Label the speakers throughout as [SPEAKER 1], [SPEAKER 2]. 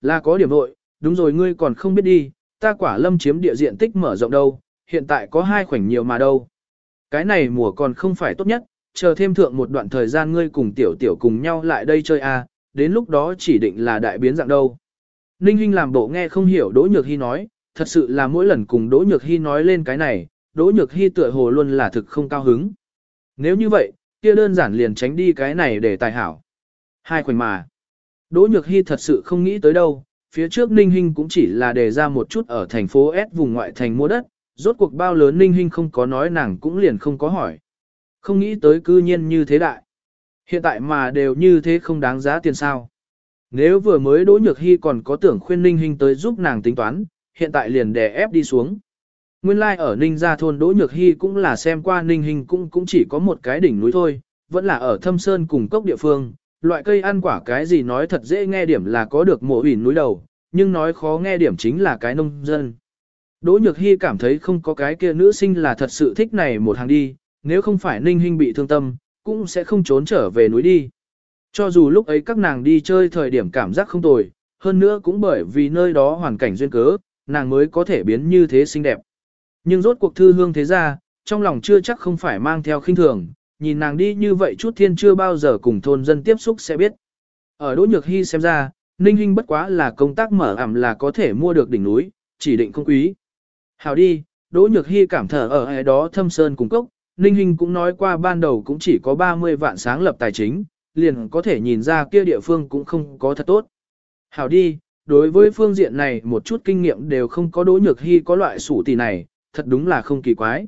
[SPEAKER 1] Là có điểm nội, đúng rồi ngươi còn không biết đi, ta quả lâm chiếm địa diện tích mở rộng đâu, hiện tại có hai khoảnh nhiều mà đâu. Cái này mùa còn không phải tốt nhất, chờ thêm thượng một đoạn thời gian ngươi cùng tiểu tiểu cùng nhau lại đây chơi a, à, đến lúc đó chỉ định là đại biến dạng đâu. Ninh Hinh làm bộ nghe không hiểu Đỗ Nhược Hy nói, thật sự là mỗi lần cùng Đỗ Nhược Hy nói lên cái này, Đỗ Nhược Hy tựa hồ luôn là thực không cao hứng. Nếu như vậy, kia đơn giản liền tránh đi cái này để tài hảo. Hai khoảnh mà. Đỗ Nhược Hy thật sự không nghĩ tới đâu, phía trước Ninh Hinh cũng chỉ là đề ra một chút ở thành phố S vùng ngoại thành mua đất, rốt cuộc bao lớn Ninh Hinh không có nói nàng cũng liền không có hỏi. Không nghĩ tới cư nhiên như thế đại. Hiện tại mà đều như thế không đáng giá tiền sao. Nếu vừa mới Đỗ Nhược Hy còn có tưởng khuyên Ninh Hinh tới giúp nàng tính toán, hiện tại liền đè ép đi xuống. Nguyên lai like ở Ninh Gia thôn Đỗ Nhược Hy cũng là xem qua Ninh Hinh cũng cũng chỉ có một cái đỉnh núi thôi, vẫn là ở thâm sơn cùng cốc địa phương, loại cây ăn quả cái gì nói thật dễ nghe điểm là có được mộ ủy núi đầu, nhưng nói khó nghe điểm chính là cái nông dân. Đỗ Nhược Hy cảm thấy không có cái kia nữ sinh là thật sự thích này một hàng đi, nếu không phải Ninh Hinh bị thương tâm, cũng sẽ không trốn trở về núi đi. Cho dù lúc ấy các nàng đi chơi thời điểm cảm giác không tồi, hơn nữa cũng bởi vì nơi đó hoàn cảnh duyên cớ, nàng mới có thể biến như thế xinh đẹp. Nhưng rốt cuộc thư hương thế ra, trong lòng chưa chắc không phải mang theo khinh thường, nhìn nàng đi như vậy chút thiên chưa bao giờ cùng thôn dân tiếp xúc sẽ biết. Ở Đỗ Nhược Hy xem ra, Ninh Hinh bất quá là công tác mở ẩm là có thể mua được đỉnh núi, chỉ định không quý. Hào đi, Đỗ Nhược Hy cảm thở ở ai đó thâm sơn cùng cốc, Ninh Hinh cũng nói qua ban đầu cũng chỉ có 30 vạn sáng lập tài chính, liền có thể nhìn ra kia địa phương cũng không có thật tốt. Hảo đi, đối với phương diện này một chút kinh nghiệm đều không có Đỗ Nhược Hy có loại sủ tỷ này, thật đúng là không kỳ quái.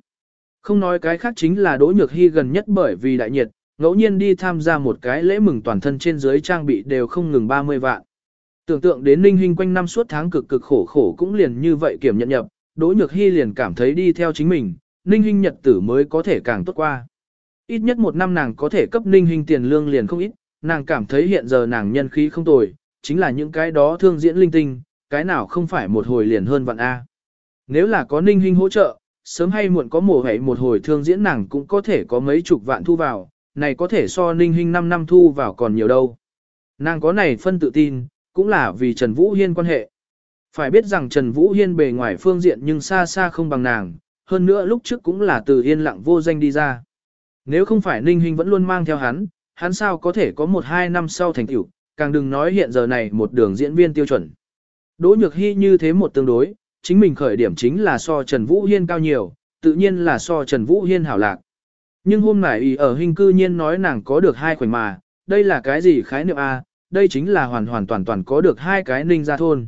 [SPEAKER 1] Không nói cái khác chính là Đỗ Nhược Hy gần nhất bởi vì đại nhiệt, ngẫu nhiên đi tham gia một cái lễ mừng toàn thân trên dưới trang bị đều không ngừng 30 vạn. Tưởng tượng đến Ninh Hinh quanh năm suốt tháng cực cực khổ khổ cũng liền như vậy kiểm nhận nhập, Đỗ Nhược Hy liền cảm thấy đi theo chính mình, Ninh Hinh nhật tử mới có thể càng tốt qua. Ít nhất một năm nàng có thể cấp Ninh Hinh tiền lương liền không ít, nàng cảm thấy hiện giờ nàng nhân khí không tồi, chính là những cái đó thương diễn linh tinh, cái nào không phải một hồi liền hơn vạn A. Nếu là có Ninh Hinh hỗ trợ, sớm hay muộn có mùa hảy một hồi thương diễn nàng cũng có thể có mấy chục vạn thu vào, này có thể so Ninh Hinh 5 năm thu vào còn nhiều đâu. Nàng có này phân tự tin, cũng là vì Trần Vũ Hiên quan hệ. Phải biết rằng Trần Vũ Hiên bề ngoài phương diện nhưng xa xa không bằng nàng, hơn nữa lúc trước cũng là từ yên lặng vô danh đi ra. Nếu không phải Ninh Hinh vẫn luôn mang theo hắn, hắn sao có thể có một hai năm sau thành tựu, càng đừng nói hiện giờ này một đường diễn viên tiêu chuẩn. Đỗ Nhược Hy như thế một tương đối, chính mình khởi điểm chính là so Trần Vũ Hiên cao nhiều, tự nhiên là so Trần Vũ Hiên hảo lạc. Nhưng hôm nay ý ở hình cư nhiên nói nàng có được hai khoảnh mà, đây là cái gì khái niệm A, đây chính là hoàn hoàn toàn toàn có được hai cái ninh gia thôn.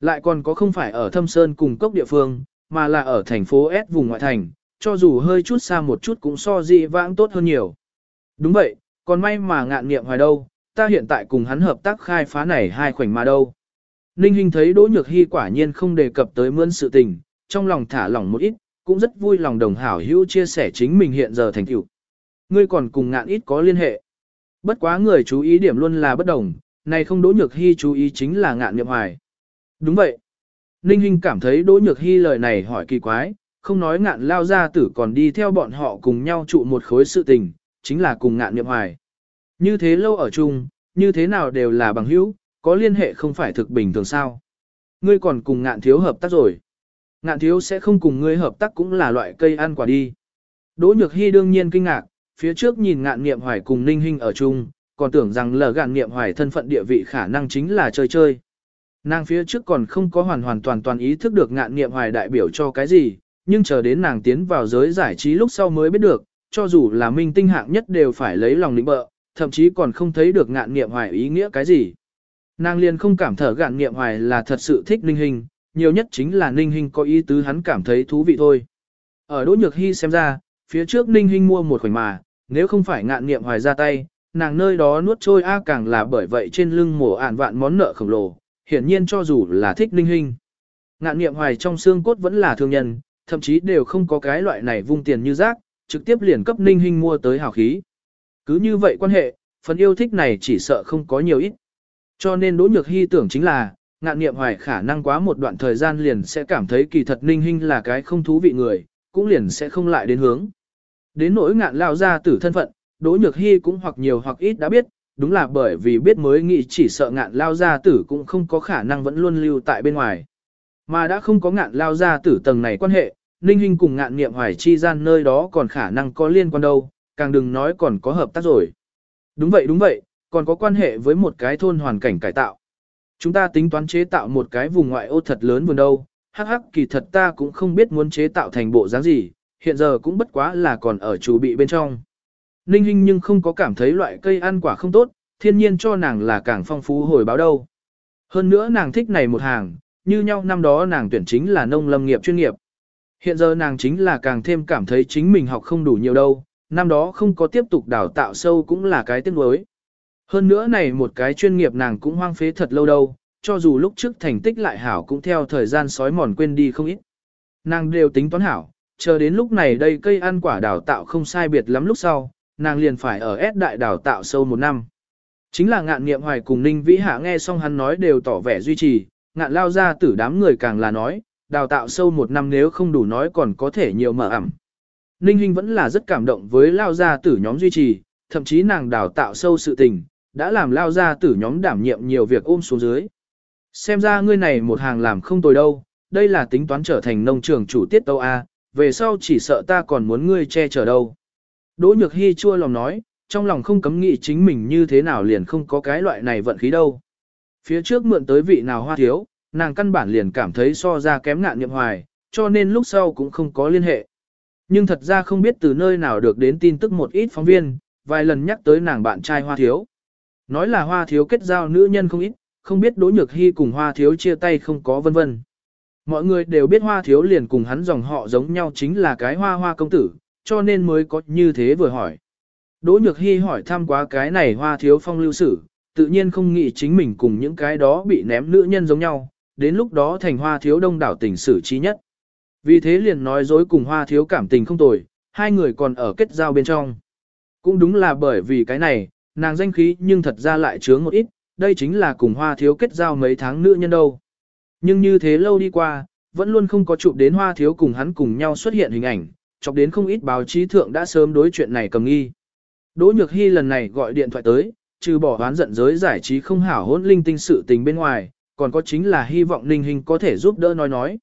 [SPEAKER 1] Lại còn có không phải ở thâm sơn cùng cốc địa phương, mà là ở thành phố S vùng ngoại thành, cho dù hơi chút xa một chút cũng so dị vãng tốt hơn nhiều. Đúng vậy, còn may mà ngạn nghiệm hoài đâu, ta hiện tại cùng hắn hợp tác khai phá này hai khoảnh mà đâu. Ninh Hinh thấy Đỗ Nhược Hi quả nhiên không đề cập tới mươn sự tình, trong lòng thả lỏng một ít, cũng rất vui lòng đồng hảo hữu chia sẻ chính mình hiện giờ thành tựu. Ngươi còn cùng ngạn ít có liên hệ. Bất quá người chú ý điểm luôn là bất đồng, này không Đỗ Nhược Hi chú ý chính là ngạn niệm hoài. Đúng vậy. Ninh Hinh cảm thấy Đỗ Nhược Hi lời này hỏi kỳ quái, không nói ngạn lao ra tử còn đi theo bọn họ cùng nhau trụ một khối sự tình, chính là cùng ngạn niệm hoài. Như thế lâu ở chung, như thế nào đều là bằng hữu, có liên hệ không phải thực bình thường sao. Ngươi còn cùng ngạn thiếu hợp tác rồi. Ngạn thiếu sẽ không cùng ngươi hợp tác cũng là loại cây ăn quả đi. Đỗ Nhược Hy đương nhiên kinh ngạc, phía trước nhìn ngạn niệm hoài cùng ninh Hinh ở chung, còn tưởng rằng lờ gạn niệm hoài thân phận địa vị khả năng chính là chơi chơi. Nàng phía trước còn không có hoàn hoàn toàn toàn ý thức được ngạn niệm hoài đại biểu cho cái gì, nhưng chờ đến nàng tiến vào giới giải trí lúc sau mới biết được, cho dù là minh tinh hạng nhất đều phải lấy lòng lĩnh bợ, thậm chí còn không thấy được ngạn niệm hoài ý nghĩa cái gì. Nàng liền không cảm thở gạn niệm hoài là thật sự thích ninh hình, nhiều nhất chính là ninh hình có ý tứ hắn cảm thấy thú vị thôi. Ở Đỗ Nhược Hy xem ra, phía trước ninh hình mua một khoảnh mà, nếu không phải ngạn niệm hoài ra tay, nàng nơi đó nuốt trôi a càng là bởi vậy trên lưng mổ ản vạn món nợ khổng lồ, hiển nhiên cho dù là thích ninh hình. Ngạn niệm hoài trong xương cốt vẫn là thương nhân, thậm chí đều không có cái loại này vung tiền như rác, trực tiếp liền cấp ninh hình mua tới hào khí. Cứ như vậy quan hệ, phần yêu thích này chỉ sợ không có nhiều ít. Cho nên Đỗ Nhược Hy tưởng chính là, ngạn niệm hoài khả năng quá một đoạn thời gian liền sẽ cảm thấy kỳ thật ninh hinh là cái không thú vị người, cũng liền sẽ không lại đến hướng. Đến nỗi ngạn lao ra tử thân phận, Đỗ Nhược Hy cũng hoặc nhiều hoặc ít đã biết, đúng là bởi vì biết mới nghĩ chỉ sợ ngạn lao gia tử cũng không có khả năng vẫn luôn lưu tại bên ngoài. Mà đã không có ngạn lao gia tử tầng này quan hệ, Ninh Hinh cùng ngạn nghiệm hoài chi gian nơi đó còn khả năng có liên quan đâu, càng đừng nói còn có hợp tác rồi. Đúng vậy đúng vậy, còn có quan hệ với một cái thôn hoàn cảnh cải tạo. Chúng ta tính toán chế tạo một cái vùng ngoại ô thật lớn vườn đâu, hắc hắc kỳ thật ta cũng không biết muốn chế tạo thành bộ dáng gì, hiện giờ cũng bất quá là còn ở chủ bị bên trong. Ninh Hinh nhưng không có cảm thấy loại cây ăn quả không tốt, thiên nhiên cho nàng là càng phong phú hồi báo đâu. Hơn nữa nàng thích này một hàng, như nhau năm đó nàng tuyển chính là nông lâm nghiệp chuyên nghiệp. Hiện giờ nàng chính là càng thêm cảm thấy chính mình học không đủ nhiều đâu, năm đó không có tiếp tục đào tạo sâu cũng là cái tiếc nuối. Hơn nữa này một cái chuyên nghiệp nàng cũng hoang phế thật lâu đâu, cho dù lúc trước thành tích lại hảo cũng theo thời gian sói mòn quên đi không ít. Nàng đều tính toán hảo, chờ đến lúc này đây cây ăn quả đào tạo không sai biệt lắm lúc sau, nàng liền phải ở S đại đào tạo sâu một năm. Chính là ngạn nghiệm hoài cùng Ninh Vĩ Hạ nghe xong hắn nói đều tỏ vẻ duy trì, ngạn lao ra tử đám người càng là nói, đào tạo sâu một năm nếu không đủ nói còn có thể nhiều mở ẩm. Ninh Hinh vẫn là rất cảm động với lao gia tử nhóm duy trì, thậm chí nàng đào tạo sâu sự tình, đã làm lao ra tử nhóm đảm nhiệm nhiều việc ôm xuống dưới. Xem ra ngươi này một hàng làm không tồi đâu, đây là tính toán trở thành nông trường chủ tiết tâu A, về sau chỉ sợ ta còn muốn ngươi che chở đâu. Đỗ Nhược Hy chua lòng nói, trong lòng không cấm nghĩ chính mình như thế nào liền không có cái loại này vận khí đâu. Phía trước mượn tới vị nào hoa thiếu, nàng căn bản liền cảm thấy so ra kém ngạn niệm hoài, cho nên lúc sau cũng không có liên hệ. Nhưng thật ra không biết từ nơi nào được đến tin tức một ít phóng viên, vài lần nhắc tới nàng bạn trai hoa thiếu. Nói là hoa thiếu kết giao nữ nhân không ít, không biết Đỗ Nhược Hy cùng hoa thiếu chia tay không có vân vân. Mọi người đều biết hoa thiếu liền cùng hắn dòng họ giống nhau chính là cái hoa hoa công tử, cho nên mới có như thế vừa hỏi. Đỗ Nhược Hy hỏi thăm quá cái này hoa thiếu phong lưu sử, tự nhiên không nghĩ chính mình cùng những cái đó bị ném nữ nhân giống nhau, đến lúc đó thành hoa thiếu đông đảo tình sử trí nhất. Vì thế liền nói dối cùng hoa thiếu cảm tình không tồi, hai người còn ở kết giao bên trong. Cũng đúng là bởi vì cái này, nàng danh khí nhưng thật ra lại chướng một ít, đây chính là cùng hoa thiếu kết giao mấy tháng nữ nhân đâu. Nhưng như thế lâu đi qua, vẫn luôn không có chụp đến hoa thiếu cùng hắn cùng nhau xuất hiện hình ảnh, chọc đến không ít báo chí thượng đã sớm đối chuyện này cầm nghi. Đỗ Nhược Hy lần này gọi điện thoại tới, trừ bỏ hoán giận giới giải trí không hảo hỗn linh tinh sự tình bên ngoài, còn có chính là hy vọng Ninh Hình có thể giúp đỡ nói nói.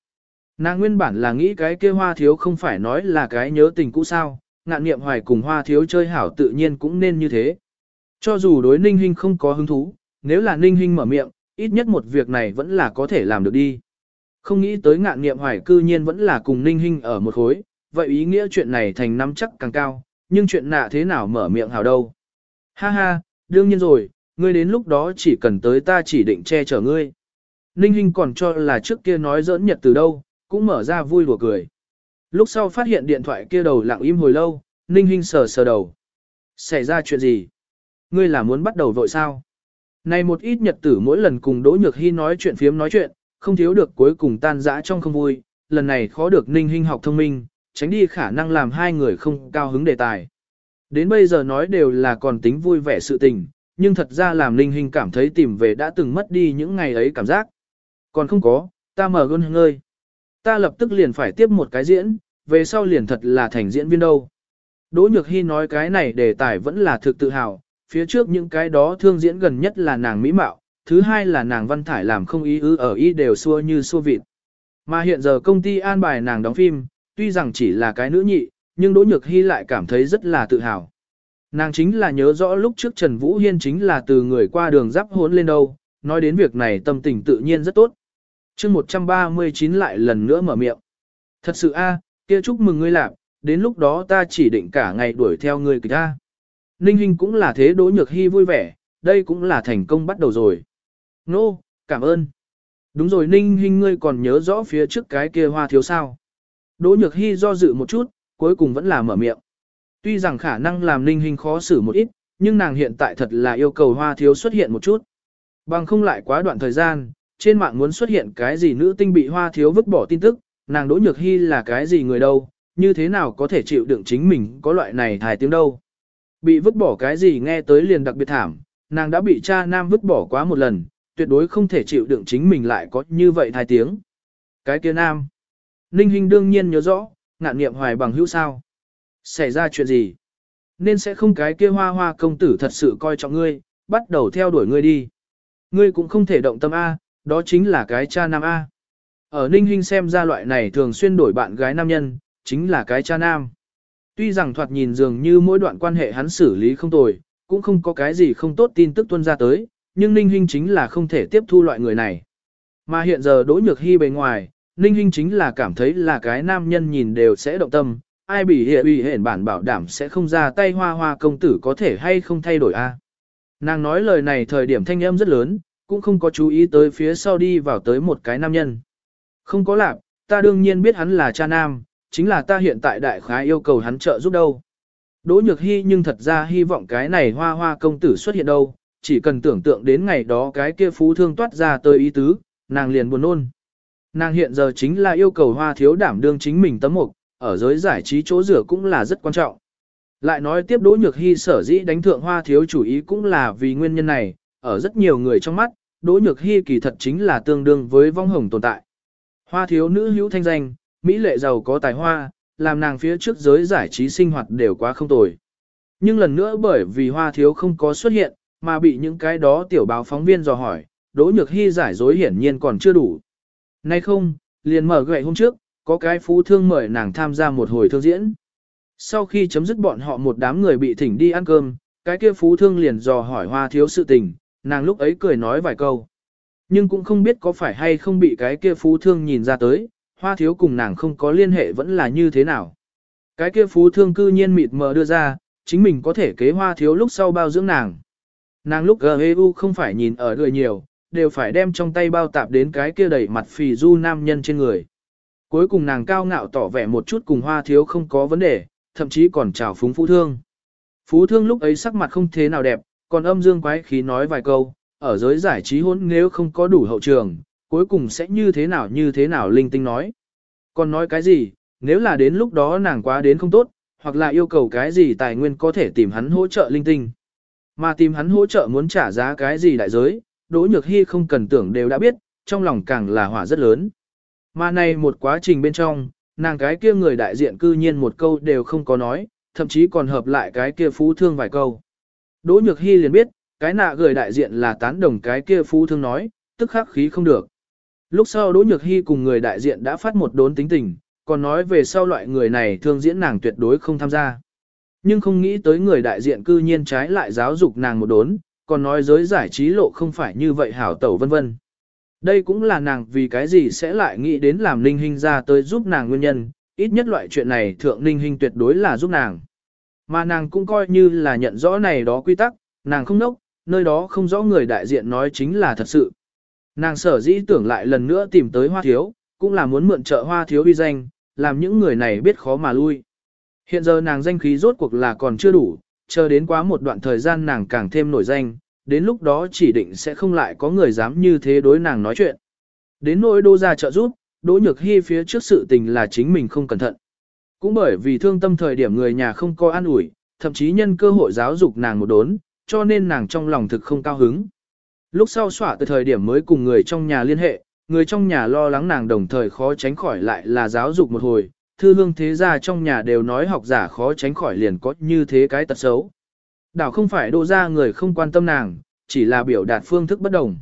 [SPEAKER 1] Nàng nguyên bản là nghĩ cái kia hoa thiếu không phải nói là cái nhớ tình cũ sao, ngạn niệm hoài cùng hoa thiếu chơi hảo tự nhiên cũng nên như thế. Cho dù đối Ninh Hinh không có hứng thú, nếu là Ninh Hinh mở miệng, ít nhất một việc này vẫn là có thể làm được đi. Không nghĩ tới ngạn niệm hoài cư nhiên vẫn là cùng Ninh Hinh ở một khối, vậy ý nghĩa chuyện này thành năm chắc càng cao, nhưng chuyện nạ thế nào mở miệng hào đâu. Ha ha, đương nhiên rồi, ngươi đến lúc đó chỉ cần tới ta chỉ định che chở ngươi. Ninh Hinh còn cho là trước kia nói giỡn nhật từ đâu, cũng mở ra vui đùa cười. Lúc sau phát hiện điện thoại kia đầu lặng im hồi lâu, Ninh Hinh sờ sờ đầu. Xảy ra chuyện gì? Ngươi là muốn bắt đầu vội sao? Này một ít nhật tử mỗi lần cùng Đỗ Nhược Hy nói chuyện phiếm nói chuyện, không thiếu được cuối cùng tan rã trong không vui, lần này khó được Ninh Hinh học thông minh, tránh đi khả năng làm hai người không cao hứng đề tài. Đến bây giờ nói đều là còn tính vui vẻ sự tình, nhưng thật ra làm Ninh Hinh cảm thấy tìm về đã từng mất đi những ngày ấy cảm giác. Còn không có, ta mở gôn ngơi. Ta lập tức liền phải tiếp một cái diễn, về sau liền thật là thành diễn viên đâu. Đỗ Nhược Hy nói cái này đề tài vẫn là thực tự hào, phía trước những cái đó thương diễn gần nhất là nàng mỹ mạo, thứ hai là nàng văn thải làm không ý ư ở ý đều xua như xua vịt. Mà hiện giờ công ty an bài nàng đóng phim, tuy rằng chỉ là cái nữ nhị, nhưng Đỗ Nhược Hy lại cảm thấy rất là tự hào. Nàng chính là nhớ rõ lúc trước Trần Vũ Hiên chính là từ người qua đường giáp hốn lên đâu, nói đến việc này tâm tình tự nhiên rất tốt. chương 139 lại lần nữa mở miệng. Thật sự a, à, kia chúc mừng ngươi làm, đến lúc đó ta chỉ định cả ngày đuổi theo ngươi kìa. Ninh Hinh cũng là thế Đỗ Nhược Hy vui vẻ, đây cũng là thành công bắt đầu rồi. Nô, no, cảm ơn. Đúng rồi Ninh Hinh ngươi còn nhớ rõ phía trước cái kia hoa thiếu sao. Đỗ Nhược Hy do dự một chút, cuối cùng vẫn là mở miệng. Tuy rằng khả năng làm Ninh Hinh khó xử một ít, nhưng nàng hiện tại thật là yêu cầu hoa thiếu xuất hiện một chút. Bằng không lại quá đoạn thời gian, trên mạng muốn xuất hiện cái gì nữ tinh bị hoa thiếu vứt bỏ tin tức, nàng Đỗ Nhược Hy là cái gì người đâu, như thế nào có thể chịu đựng chính mình có loại này thải tiếng đâu. Bị vứt bỏ cái gì nghe tới liền đặc biệt thảm, nàng đã bị cha nam vứt bỏ quá một lần, tuyệt đối không thể chịu đựng chính mình lại có như vậy thai tiếng. Cái kia nam. Ninh Hinh đương nhiên nhớ rõ, ngạn nghiệm hoài bằng hữu sao. Xảy ra chuyện gì? Nên sẽ không cái kia hoa hoa công tử thật sự coi trọng ngươi, bắt đầu theo đuổi ngươi đi. Ngươi cũng không thể động tâm A, đó chính là cái cha nam A. Ở Ninh Hinh xem ra loại này thường xuyên đổi bạn gái nam nhân, chính là cái cha nam. Tuy rằng thoạt nhìn dường như mỗi đoạn quan hệ hắn xử lý không tồi, cũng không có cái gì không tốt tin tức tuân ra tới, nhưng Ninh Hinh chính là không thể tiếp thu loại người này. Mà hiện giờ Đỗ Nhược Hy bề ngoài, Ninh Hinh chính là cảm thấy là cái nam nhân nhìn đều sẽ động tâm, ai bị hệ bị hển bản bảo đảm sẽ không ra tay hoa hoa công tử có thể hay không thay đổi a. Nàng nói lời này thời điểm thanh âm rất lớn, cũng không có chú ý tới phía sau đi vào tới một cái nam nhân. Không có lạc, ta đương nhiên biết hắn là cha nam, chính là ta hiện tại đại khái yêu cầu hắn trợ giúp đâu. Đỗ Nhược Hy nhưng thật ra hy vọng cái này hoa hoa công tử xuất hiện đâu, chỉ cần tưởng tượng đến ngày đó cái kia phú thương toát ra tới ý tứ, nàng liền buồn nôn. Nàng hiện giờ chính là yêu cầu hoa thiếu đảm đương chính mình tấm mục, ở giới giải trí chỗ rửa cũng là rất quan trọng. Lại nói tiếp Đỗ Nhược Hy sở dĩ đánh thượng hoa thiếu chủ ý cũng là vì nguyên nhân này, ở rất nhiều người trong mắt, Đỗ Nhược Hy kỳ thật chính là tương đương với vong hồng tồn tại. Hoa thiếu nữ hữu thanh danh, Mỹ lệ giàu có tài hoa, làm nàng phía trước giới giải trí sinh hoạt đều quá không tồi. Nhưng lần nữa bởi vì hoa thiếu không có xuất hiện, mà bị những cái đó tiểu báo phóng viên dò hỏi, Đỗ Nhược Hy giải dối hiển nhiên còn chưa đủ. Nay không, liền mở gậy hôm trước, có cái phú thương mời nàng tham gia một hồi thương diễn. Sau khi chấm dứt bọn họ một đám người bị thỉnh đi ăn cơm, cái kia phú thương liền dò hỏi hoa thiếu sự tình, nàng lúc ấy cười nói vài câu. Nhưng cũng không biết có phải hay không bị cái kia phú thương nhìn ra tới, hoa thiếu cùng nàng không có liên hệ vẫn là như thế nào. Cái kia phú thương cư nhiên mịt mờ đưa ra, chính mình có thể kế hoa thiếu lúc sau bao dưỡng nàng. Nàng lúc GEU không phải nhìn ở người nhiều, đều phải đem trong tay bao tạp đến cái kia đẩy mặt phì du nam nhân trên người. Cuối cùng nàng cao ngạo tỏ vẻ một chút cùng hoa thiếu không có vấn đề, thậm chí còn chào phúng phú thương. Phú thương lúc ấy sắc mặt không thế nào đẹp, còn âm dương quái khí nói vài câu, ở giới giải trí hôn nếu không có đủ hậu trường, cuối cùng sẽ như thế nào như thế nào linh tinh nói. Còn nói cái gì, nếu là đến lúc đó nàng quá đến không tốt, hoặc là yêu cầu cái gì tài nguyên có thể tìm hắn hỗ trợ linh tinh. Mà tìm hắn hỗ trợ muốn trả giá cái gì đại giới, Đỗ Nhược Hy không cần tưởng đều đã biết, trong lòng càng là hỏa rất lớn. Mà này một quá trình bên trong, nàng cái kia người đại diện cư nhiên một câu đều không có nói, thậm chí còn hợp lại cái kia phú thương vài câu. Đỗ Nhược Hy liền biết, cái nạ người đại diện là tán đồng cái kia phú thương nói, tức khắc khí không được. Lúc sau Đỗ Nhược Hy cùng người đại diện đã phát một đốn tính tình, còn nói về sau loại người này thương diễn nàng tuyệt đối không tham gia. Nhưng không nghĩ tới người đại diện cư nhiên trái lại giáo dục nàng một đốn, còn nói giới giải trí lộ không phải như vậy hảo tẩu vân vân. Đây cũng là nàng vì cái gì sẽ lại nghĩ đến làm Ninh Hinh ra tới giúp nàng nguyên nhân, ít nhất loại chuyện này thượng Ninh Hinh tuyệt đối là giúp nàng. Mà nàng cũng coi như là nhận rõ này đó quy tắc, nàng không nốc, nơi đó không rõ người đại diện nói chính là thật sự. Nàng sở dĩ tưởng lại lần nữa tìm tới hoa thiếu, cũng là muốn mượn trợ hoa thiếu uy danh, làm những người này biết khó mà lui. Hiện giờ nàng danh khí rốt cuộc là còn chưa đủ, chờ đến quá một đoạn thời gian nàng càng thêm nổi danh, đến lúc đó chỉ định sẽ không lại có người dám như thế đối nàng nói chuyện. Đến nỗi đô ra trợ giúp, Đỗ Nhược Hy phía trước sự tình là chính mình không cẩn thận. Cũng bởi vì thương tâm thời điểm người nhà không có an ủi, thậm chí nhân cơ hội giáo dục nàng một đốn, cho nên nàng trong lòng thực không cao hứng. Lúc sau xỏa từ thời điểm mới cùng người trong nhà liên hệ, người trong nhà lo lắng nàng đồng thời khó tránh khỏi lại là giáo dục một hồi, thư hương thế gia trong nhà đều nói học giả khó tránh khỏi liền có như thế cái tật xấu. Đảo không phải đô ra người không quan tâm nàng, chỉ là biểu đạt phương thức bất đồng.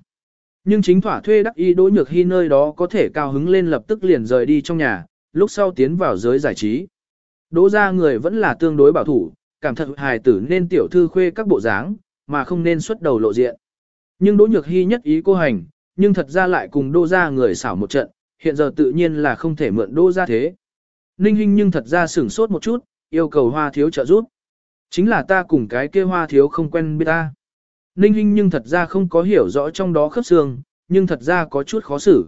[SPEAKER 1] Nhưng chính thỏa thuê đắc y đỗ nhược hy nơi đó có thể cao hứng lên lập tức liền rời đi trong nhà, lúc sau tiến vào giới giải trí. Đỗ ra người vẫn là tương đối bảo thủ, cảm thật hài tử nên tiểu thư khuê các bộ dáng, mà không nên xuất đầu lộ diện. Nhưng đỗ nhược hy nhất ý cô hành, nhưng thật ra lại cùng đô ra người xảo một trận, hiện giờ tự nhiên là không thể mượn đô ra thế. Ninh Hinh nhưng thật ra sửng sốt một chút, yêu cầu hoa thiếu trợ giúp. Chính là ta cùng cái kia hoa thiếu không quen biết ta. Ninh Hinh nhưng thật ra không có hiểu rõ trong đó khớp xương, nhưng thật ra có chút khó xử.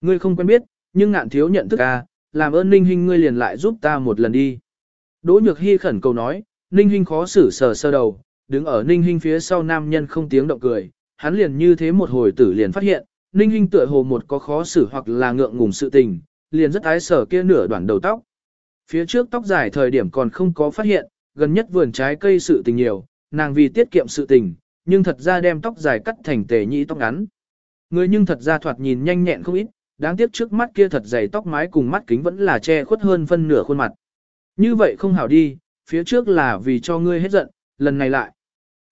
[SPEAKER 1] Ngươi không quen biết, nhưng ngạn thiếu nhận thức à, làm ơn Ninh Hinh ngươi liền lại giúp ta một lần đi. Đỗ Nhược Hy khẩn cầu nói, Ninh Hinh khó xử sờ sơ đầu, đứng ở Ninh Hinh phía sau nam nhân không tiếng động cười, hắn liền như thế một hồi tử liền phát hiện, Ninh Hinh tựa hồ một có khó xử hoặc là ngượng ngùng sự tình, liền rất ái sở kia nửa đoạn đầu tóc. Phía trước tóc dài thời điểm còn không có phát hiện, gần nhất vườn trái cây sự tình nhiều, nàng vì tiết kiệm sự tình, nhưng thật ra đem tóc dài cắt thành tề nhĩ tóc ngắn. Người nhưng thật ra thoạt nhìn nhanh nhẹn không ít, đáng tiếc trước mắt kia thật dày tóc mái cùng mắt kính vẫn là che khuất hơn phân nửa khuôn mặt. Như vậy không hảo đi, phía trước là vì cho ngươi hết giận, lần này lại.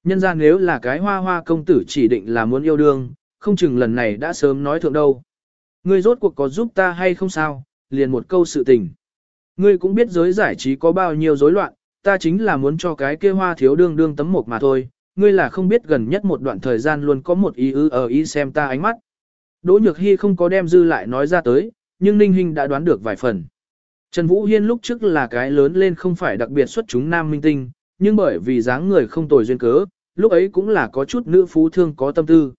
[SPEAKER 1] Nhân ra nếu là cái hoa hoa công tử chỉ định là muốn yêu đương, không chừng lần này đã sớm nói thượng đâu. Ngươi rốt cuộc có giúp ta hay không sao, liền một câu sự tình. Ngươi cũng biết giới giải trí có bao nhiêu rối loạn, ta chính là muốn cho cái kia hoa thiếu đương đương tấm một mà thôi, ngươi là không biết gần nhất một đoạn thời gian luôn có một ý ư ở ý xem ta ánh mắt. Đỗ Nhược Hy không có đem dư lại nói ra tới, nhưng Ninh Hinh đã đoán được vài phần. Trần Vũ Hiên lúc trước là cái lớn lên không phải đặc biệt xuất chúng nam minh tinh, nhưng bởi vì dáng người không tồi duyên cớ, lúc ấy cũng là có chút nữ phú thương có tâm tư.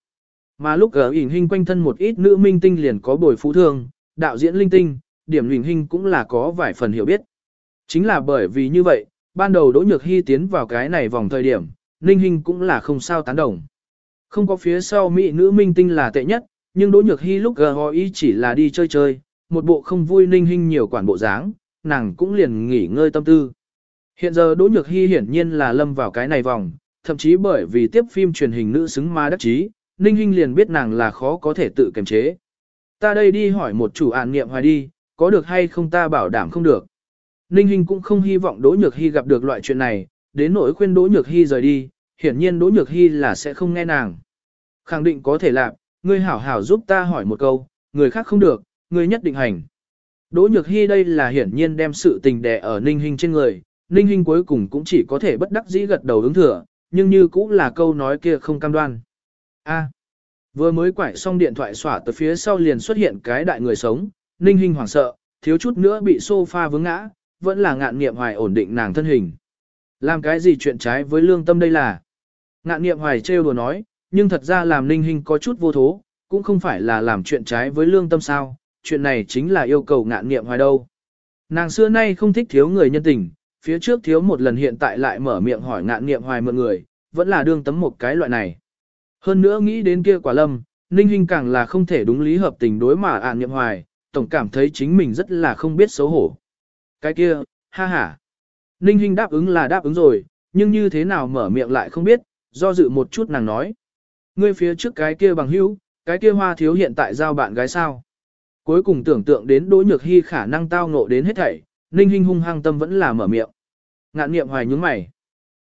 [SPEAKER 1] Mà lúc ở ỉn hình quanh thân một ít nữ minh tinh liền có bồi phú thương, đạo diễn linh tinh, điểm hình hình cũng là có vài phần hiểu biết. Chính là bởi vì như vậy, ban đầu Đỗ Nhược Hy tiến vào cái này vòng thời điểm, Ninh Hinh cũng là không sao tán đồng. Không có phía sau mỹ nữ minh tinh là tệ nhất, nhưng Đỗ Nhược Hy lúc ý chỉ là đi chơi chơi, một bộ không vui Ninh Hinh nhiều quản bộ dáng, nàng cũng liền nghỉ ngơi tâm tư. Hiện giờ Đỗ Nhược Hy hiển nhiên là lâm vào cái này vòng, thậm chí bởi vì tiếp phim truyền hình nữ xứng ma đắc chí, Ninh Hinh liền biết nàng là khó có thể tự kiềm chế. Ta đây đi hỏi một chủ án nghiệm hoài đi, có được hay không ta bảo đảm không được. Ninh Hinh cũng không hy vọng Đỗ Nhược Hy gặp được loại chuyện này, đến nỗi khuyên Đỗ Nhược Hy rời đi, hiển nhiên Đỗ Nhược Hy là sẽ không nghe nàng. Khẳng định có thể làm, ngươi hảo hảo giúp ta hỏi một câu, người khác không được, ngươi nhất định hành. Đỗ Nhược Hy đây là hiển nhiên đem sự tình đè ở Ninh Hinh trên người, Ninh Hinh cuối cùng cũng chỉ có thể bất đắc dĩ gật đầu ứng thừa, nhưng như cũng là câu nói kia không cam đoan. A. vừa mới quải xong điện thoại xỏa từ phía sau liền xuất hiện cái đại người sống, Ninh Hinh hoảng sợ, thiếu chút nữa bị sofa vướng ngã, vẫn là ngạn nghiệm hoài ổn định nàng thân hình. Làm cái gì chuyện trái với lương tâm đây là? Ngạn nghiệm hoài trêu đùa nói, nhưng thật ra làm Ninh Hinh có chút vô thố, cũng không phải là làm chuyện trái với lương tâm sao, chuyện này chính là yêu cầu ngạn nghiệm hoài đâu. Nàng xưa nay không thích thiếu người nhân tình, phía trước thiếu một lần hiện tại lại mở miệng hỏi ngạn nghiệm hoài mượn người, vẫn là đương tấm một cái loại này. Hơn nữa nghĩ đến kia quả lâm, Ninh Hinh càng là không thể đúng lý hợp tình đối mà ạn nghiệm hoài, tổng cảm thấy chính mình rất là không biết xấu hổ. Cái kia, ha ha. Ninh Hinh đáp ứng là đáp ứng rồi, nhưng như thế nào mở miệng lại không biết, do dự một chút nàng nói. Ngươi phía trước cái kia bằng hữu, cái kia hoa thiếu hiện tại giao bạn gái sao. Cuối cùng tưởng tượng đến Đỗ Nhược Hy khả năng tao ngộ đến hết thảy, Ninh Hinh hung hăng tâm vẫn là mở miệng. Ngạn niệm hoài nhướng mày.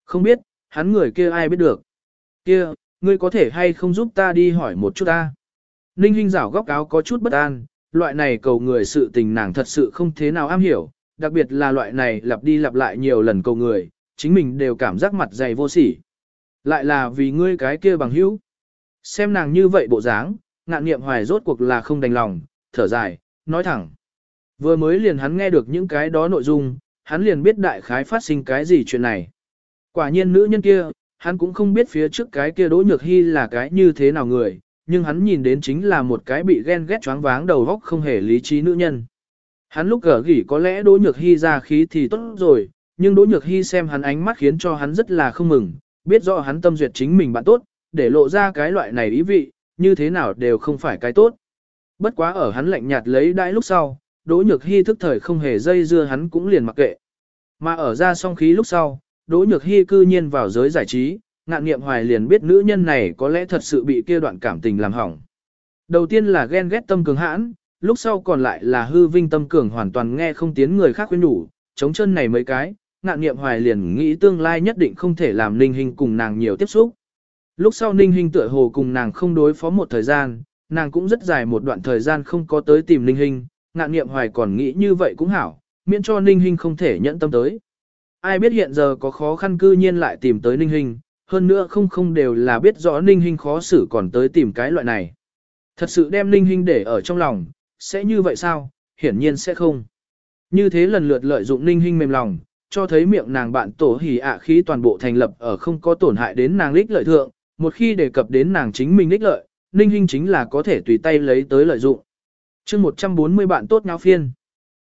[SPEAKER 1] Không biết, hắn người kia ai biết được. Kia, ngươi có thể hay không giúp ta đi hỏi một chút ta. Ninh Hinh rảo góc áo có chút bất an, loại này cầu người sự tình nàng thật sự không thế nào am hiểu, đặc biệt là loại này lặp đi lặp lại nhiều lần cầu người, chính mình đều cảm giác mặt dày vô sỉ. Lại là vì ngươi cái kia bằng hữu. Xem nàng như vậy bộ dáng, ngạn niệm hoài rốt cuộc là không đành lòng, thở dài, nói thẳng. Vừa mới liền hắn nghe được những cái đó nội dung, hắn liền biết đại khái phát sinh cái gì chuyện này. Quả nhiên nữ nhân kia, hắn cũng không biết phía trước cái kia đỗ nhược hy là cái như thế nào người, nhưng hắn nhìn đến chính là một cái bị ghen ghét choáng váng đầu góc không hề lý trí nữ nhân. Hắn lúc gở gỉ có lẽ đỗ nhược hy ra khí thì tốt rồi, nhưng đỗ nhược hy xem hắn ánh mắt khiến cho hắn rất là không mừng, biết rõ hắn tâm duyệt chính mình bạn tốt, để lộ ra cái loại này ý vị, như thế nào đều không phải cái tốt. Bất quá ở hắn lạnh nhạt lấy đãi lúc sau, Đỗ Nhược Hi thức thời không hề dây dưa hắn cũng liền mặc kệ. Mà ở ra song khí lúc sau, Đỗ Nhược Hi cư nhiên vào giới giải trí, ngạn nghiệm hoài liền biết nữ nhân này có lẽ thật sự bị kia đoạn cảm tình làm hỏng. Đầu tiên là ghen ghét tâm cường hãn, lúc sau còn lại là hư vinh tâm cường hoàn toàn nghe không tiến người khác khuyên nhủ, chống chân này mấy cái, ngạn nghiệm hoài liền nghĩ tương lai nhất định không thể làm ninh hình cùng nàng nhiều tiếp xúc. Lúc sau ninh hình tựa hồ cùng nàng không đối phó một thời gian, nàng cũng rất dài một đoạn thời gian không có tới tìm ninh hình, ngạn nghiệm hoài còn nghĩ như vậy cũng hảo, miễn cho ninh hình không thể nhẫn tâm tới. Ai biết hiện giờ có khó khăn cư nhiên lại tìm tới ninh hình, hơn nữa không không đều là biết rõ ninh hình khó xử còn tới tìm cái loại này. Thật sự đem ninh hình để ở trong lòng, sẽ như vậy sao? Hiển nhiên sẽ không. Như thế lần lượt lợi dụng ninh hình mềm lòng, cho thấy miệng nàng bạn tổ hỉ ạ khí toàn bộ thành lập ở không có tổn hại đến nàng lích lợi thượng, một khi đề cập đến nàng chính mình lích lợi, ninh hình chính là có thể tùy tay lấy tới lợi dụng chương 140 bạn tốt nhau phiên.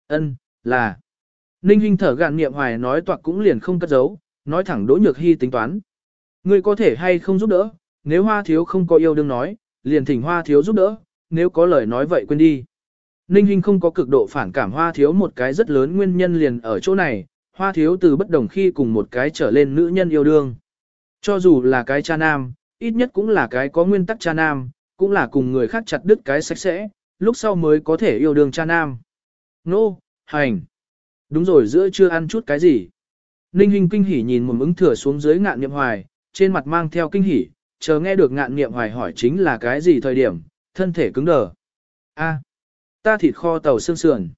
[SPEAKER 1] ân là. Ninh Hinh thở gạn niệm hoài nói toạc cũng liền không cất giấu, nói thẳng đỗ nhược hy tính toán. Ngươi có thể hay không giúp đỡ, nếu hoa thiếu không có yêu đương nói, liền thỉnh hoa thiếu giúp đỡ, nếu có lời nói vậy quên đi. Ninh Hinh không có cực độ phản cảm hoa thiếu một cái rất lớn nguyên nhân liền ở chỗ này, hoa thiếu từ bất đồng khi cùng một cái trở lên nữ nhân yêu đương. Cho dù là cái cha nam, ít nhất cũng là cái có nguyên tắc cha nam, cũng là cùng người khác chặt đứt cái sạch sẽ, lúc sau mới có thể yêu đương cha nam. Nô, no, hành. Đúng rồi giữa chưa ăn chút cái gì. Ninh Hinh kinh hỉ nhìn một ứng thừa xuống dưới ngạn niệm hoài, trên mặt mang theo kinh hỉ, chờ nghe được ngạn nghiệm hoài hỏi chính là cái gì thời điểm, thân thể cứng đờ. A, ta thịt kho tàu xương sườn.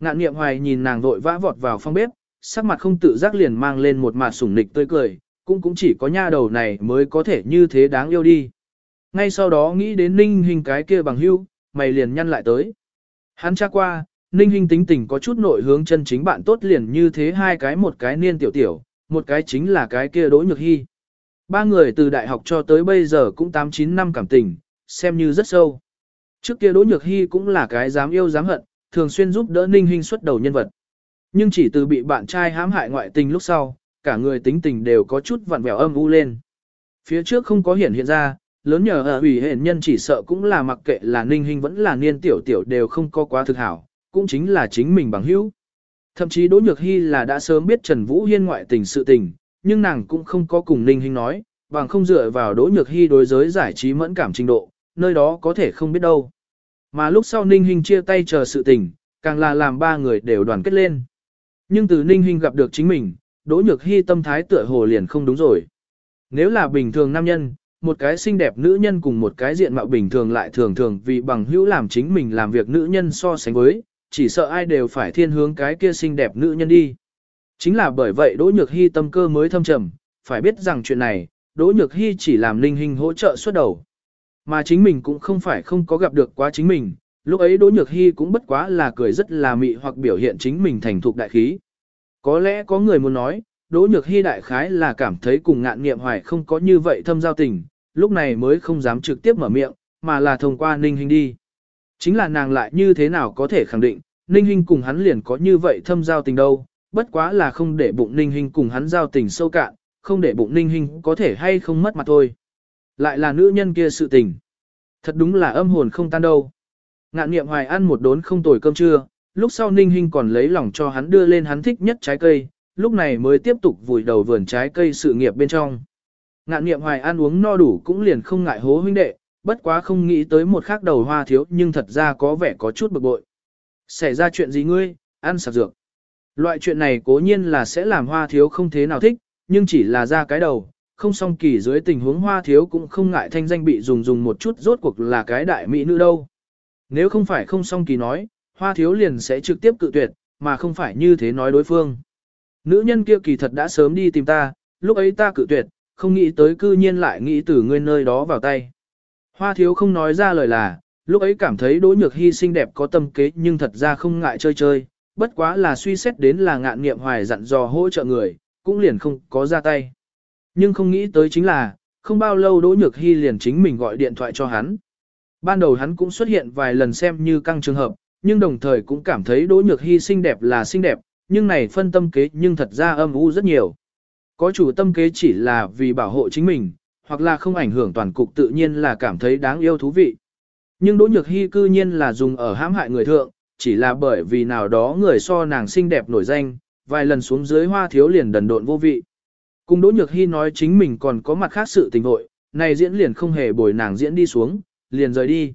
[SPEAKER 1] Ngạn nghiệm hoài nhìn nàng vội vã vọt vào phòng bếp, sắc mặt không tự giác liền mang lên một mặt sủng nịch tươi cười, cũng cũng chỉ có nha đầu này mới có thể như thế đáng yêu đi. Ngay sau đó nghĩ đến ninh hình cái kia bằng hưu, mày liền nhăn lại tới. Hắn tra qua, ninh Hinh tính tình có chút nội hướng chân chính bạn tốt liền như thế hai cái một cái niên tiểu tiểu, một cái chính là cái kia đỗ nhược hy. Ba người từ đại học cho tới bây giờ cũng 8-9 năm cảm tình, xem như rất sâu. Trước kia Đỗ Nhược Hy cũng là cái dám yêu dám hận, thường xuyên giúp đỡ Ninh Hinh xuất đầu nhân vật. Nhưng chỉ từ bị bạn trai hãm hại ngoại tình lúc sau, cả người tính tình đều có chút vặn vẹo âm u lên. Phía trước không có hiện hiện ra, lớn nhờ ở ủy hệ nhân chỉ sợ cũng là mặc kệ là Ninh hình vẫn là niên tiểu tiểu đều không có quá thực hảo, cũng chính là chính mình bằng hữu. Thậm chí Đỗ Nhược Hy là đã sớm biết Trần Vũ Hiên ngoại tình sự tình, nhưng nàng cũng không có cùng Ninh hình nói, bằng không dựa vào Đỗ Nhược Hy đối giới giải trí mẫn cảm trình độ, nơi đó có thể không biết đâu. Mà lúc sau Ninh hình chia tay chờ sự tình, càng là làm ba người đều đoàn kết lên. Nhưng từ Ninh hình gặp được chính mình, Đỗ Nhược Hy tâm thái tựa hồ liền không đúng rồi. Nếu là bình thường nam nhân, một cái xinh đẹp nữ nhân cùng một cái diện mạo bình thường lại thường thường vì bằng hữu làm chính mình làm việc nữ nhân so sánh với, chỉ sợ ai đều phải thiên hướng cái kia xinh đẹp nữ nhân đi. Chính là bởi vậy Đỗ Nhược Hy tâm cơ mới thâm trầm, phải biết rằng chuyện này, Đỗ Nhược Hy chỉ làm Ninh Hinh hỗ trợ xuất đầu. Mà chính mình cũng không phải không có gặp được quá chính mình, lúc ấy Đỗ Nhược Hy cũng bất quá là cười rất là mị hoặc biểu hiện chính mình thành thục đại khí. Có lẽ có người muốn nói, Đỗ Nhược Hy đại khái là cảm thấy cùng ngạn nghiệm hoài không có như vậy thâm giao tình, lúc này mới không dám trực tiếp mở miệng, mà là thông qua Ninh Hinh đi. Chính là nàng lại như thế nào có thể khẳng định, Ninh Hinh cùng hắn liền có như vậy thâm giao tình đâu, bất quá là không để bụng Ninh Hinh cùng hắn giao tình sâu cạn, không để bụng Ninh Hinh có thể hay không mất mặt thôi. Lại là nữ nhân kia sự tình. Thật đúng là âm hồn không tan đâu. Ngạn niệm hoài ăn một đốn không tồi cơm trưa, lúc sau Ninh Hinh còn lấy lòng cho hắn đưa lên hắn thích nhất trái cây, lúc này mới tiếp tục vùi đầu vườn trái cây sự nghiệp bên trong. Ngạn niệm hoài ăn uống no đủ cũng liền không ngại hố huynh đệ, bất quá không nghĩ tới một khác đầu hoa thiếu nhưng thật ra có vẻ có chút bực bội. Xảy ra chuyện gì ngươi, ăn sạc dược. Loại chuyện này cố nhiên là sẽ làm hoa thiếu không thế nào thích, nhưng chỉ là ra cái đầu, không song kỳ dưới tình huống hoa thiếu cũng không ngại thanh danh bị dùng dùng một chút rốt cuộc là cái đại mỹ nữ đâu. Nếu không phải không song kỳ nói, hoa thiếu liền sẽ trực tiếp cự tuyệt, mà không phải như thế nói đối phương. Nữ nhân kia kỳ thật đã sớm đi tìm ta, lúc ấy ta cự tuyệt, không nghĩ tới cư nhiên lại nghĩ từ ngươi nơi đó vào tay. Hoa thiếu không nói ra lời là, lúc ấy cảm thấy đỗ nhược hy xinh đẹp có tâm kế nhưng thật ra không ngại chơi chơi, bất quá là suy xét đến là ngạn nghiệm hoài dặn dò hỗ trợ người, cũng liền không có ra tay. Nhưng không nghĩ tới chính là, không bao lâu Đỗ Nhược Hy liền chính mình gọi điện thoại cho hắn. Ban đầu hắn cũng xuất hiện vài lần xem như căng trường hợp, nhưng đồng thời cũng cảm thấy Đỗ Nhược Hy xinh đẹp là xinh đẹp, nhưng này phân tâm kế nhưng thật ra âm u rất nhiều. Có chủ tâm kế chỉ là vì bảo hộ chính mình, hoặc là không ảnh hưởng toàn cục tự nhiên là cảm thấy đáng yêu thú vị. Nhưng Đỗ Nhược Hy cư nhiên là dùng ở hãm hại người thượng, chỉ là bởi vì nào đó người so nàng xinh đẹp nổi danh, vài lần xuống dưới hoa thiếu liền đần độn vô vị. Cùng Đỗ Nhược Hy nói chính mình còn có mặt khác sự tình hội, này diễn liền không hề bồi nàng diễn đi xuống, liền rời đi.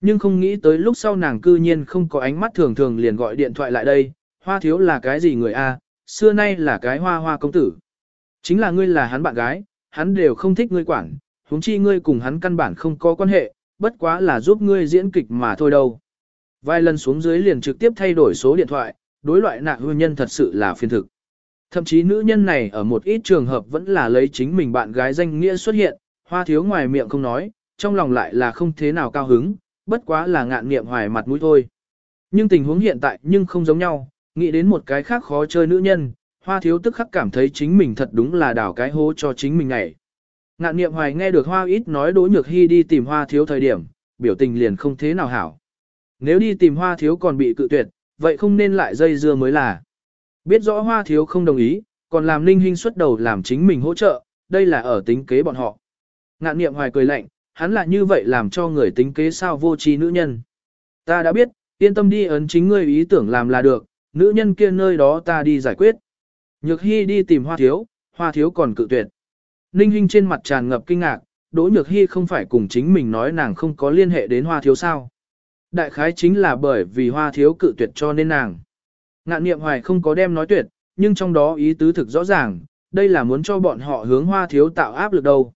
[SPEAKER 1] Nhưng không nghĩ tới lúc sau nàng cư nhiên không có ánh mắt thường thường liền gọi điện thoại lại đây, hoa thiếu là cái gì người a? xưa nay là cái hoa hoa công tử. Chính là ngươi là hắn bạn gái, hắn đều không thích ngươi quản, huống chi ngươi cùng hắn căn bản không có quan hệ, bất quá là giúp ngươi diễn kịch mà thôi đâu. Vài lần xuống dưới liền trực tiếp thay đổi số điện thoại, đối loại nạn hư nhân thật sự là phiền thực. Thậm chí nữ nhân này ở một ít trường hợp vẫn là lấy chính mình bạn gái danh nghĩa xuất hiện, hoa thiếu ngoài miệng không nói, trong lòng lại là không thế nào cao hứng, bất quá là ngạn nghiệm hoài mặt mũi thôi. Nhưng tình huống hiện tại nhưng không giống nhau, nghĩ đến một cái khác khó chơi nữ nhân, hoa thiếu tức khắc cảm thấy chính mình thật đúng là đảo cái hố cho chính mình này. Ngạn Niệm hoài nghe được hoa ít nói đối nhược hy đi tìm hoa thiếu thời điểm, biểu tình liền không thế nào hảo. Nếu đi tìm hoa thiếu còn bị cự tuyệt, vậy không nên lại dây dưa mới là. Biết rõ hoa thiếu không đồng ý, còn làm ninh Hinh xuất đầu làm chính mình hỗ trợ, đây là ở tính kế bọn họ. Ngạn niệm hoài cười lạnh, hắn là như vậy làm cho người tính kế sao vô trí nữ nhân. Ta đã biết, yên tâm đi ấn chính ngươi ý tưởng làm là được, nữ nhân kia nơi đó ta đi giải quyết. Nhược hy đi tìm hoa thiếu, hoa thiếu còn cự tuyệt. Ninh Hinh trên mặt tràn ngập kinh ngạc, Đỗ Nhược Hy không phải cùng chính mình nói nàng không có liên hệ đến hoa thiếu sao. Đại khái chính là bởi vì hoa thiếu cự tuyệt cho nên nàng. Ngạn niệm hoài không có đem nói tuyệt, nhưng trong đó ý tứ thực rõ ràng, đây là muốn cho bọn họ hướng hoa thiếu tạo áp lực đâu.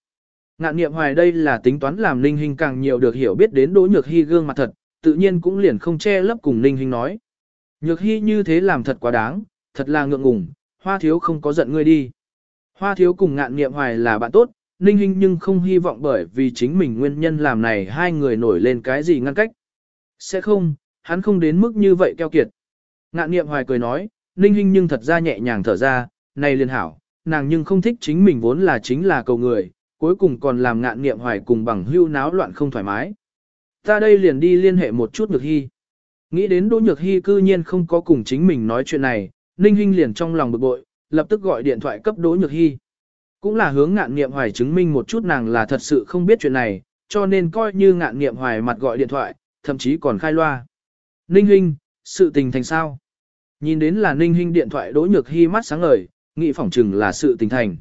[SPEAKER 1] Ngạn niệm hoài đây là tính toán làm Ninh Hinh càng nhiều được hiểu biết đến Đỗ Nhược Hy gương mặt thật, tự nhiên cũng liền không che lấp cùng Ninh Hinh nói. Nhược Hy như thế làm thật quá đáng, thật là ngượng ngùng, hoa thiếu không có giận ngươi đi. Hoa thiếu cùng ngạn niệm hoài là bạn tốt, Ninh Hinh nhưng không hy vọng bởi vì chính mình nguyên nhân làm này hai người nổi lên cái gì ngăn cách. Sẽ không, hắn không đến mức như vậy keo kiệt. Ngạn niệm hoài cười nói, Ninh Hinh nhưng thật ra nhẹ nhàng thở ra, này liền hảo, nàng nhưng không thích chính mình vốn là chính là cầu người, cuối cùng còn làm ngạn niệm hoài cùng bằng hưu náo loạn không thoải mái. Ta đây liền đi liên hệ một chút Nhược Hy. Nghĩ đến Đỗ Nhược Hi cư nhiên không có cùng chính mình nói chuyện này, Ninh Hinh liền trong lòng bực bội, lập tức gọi điện thoại cấp Đỗ Nhược Hi, Cũng là hướng ngạn niệm hoài chứng minh một chút nàng là thật sự không biết chuyện này, cho nên coi như ngạn niệm hoài mặt gọi điện thoại, thậm chí còn khai loa. Ninh Hinh, sự tình thành sao? Nhìn đến là Ninh Hinh điện thoại Đỗ Nhược Hi mắt sáng ngời, nghĩ phỏng chừng là sự tình thành.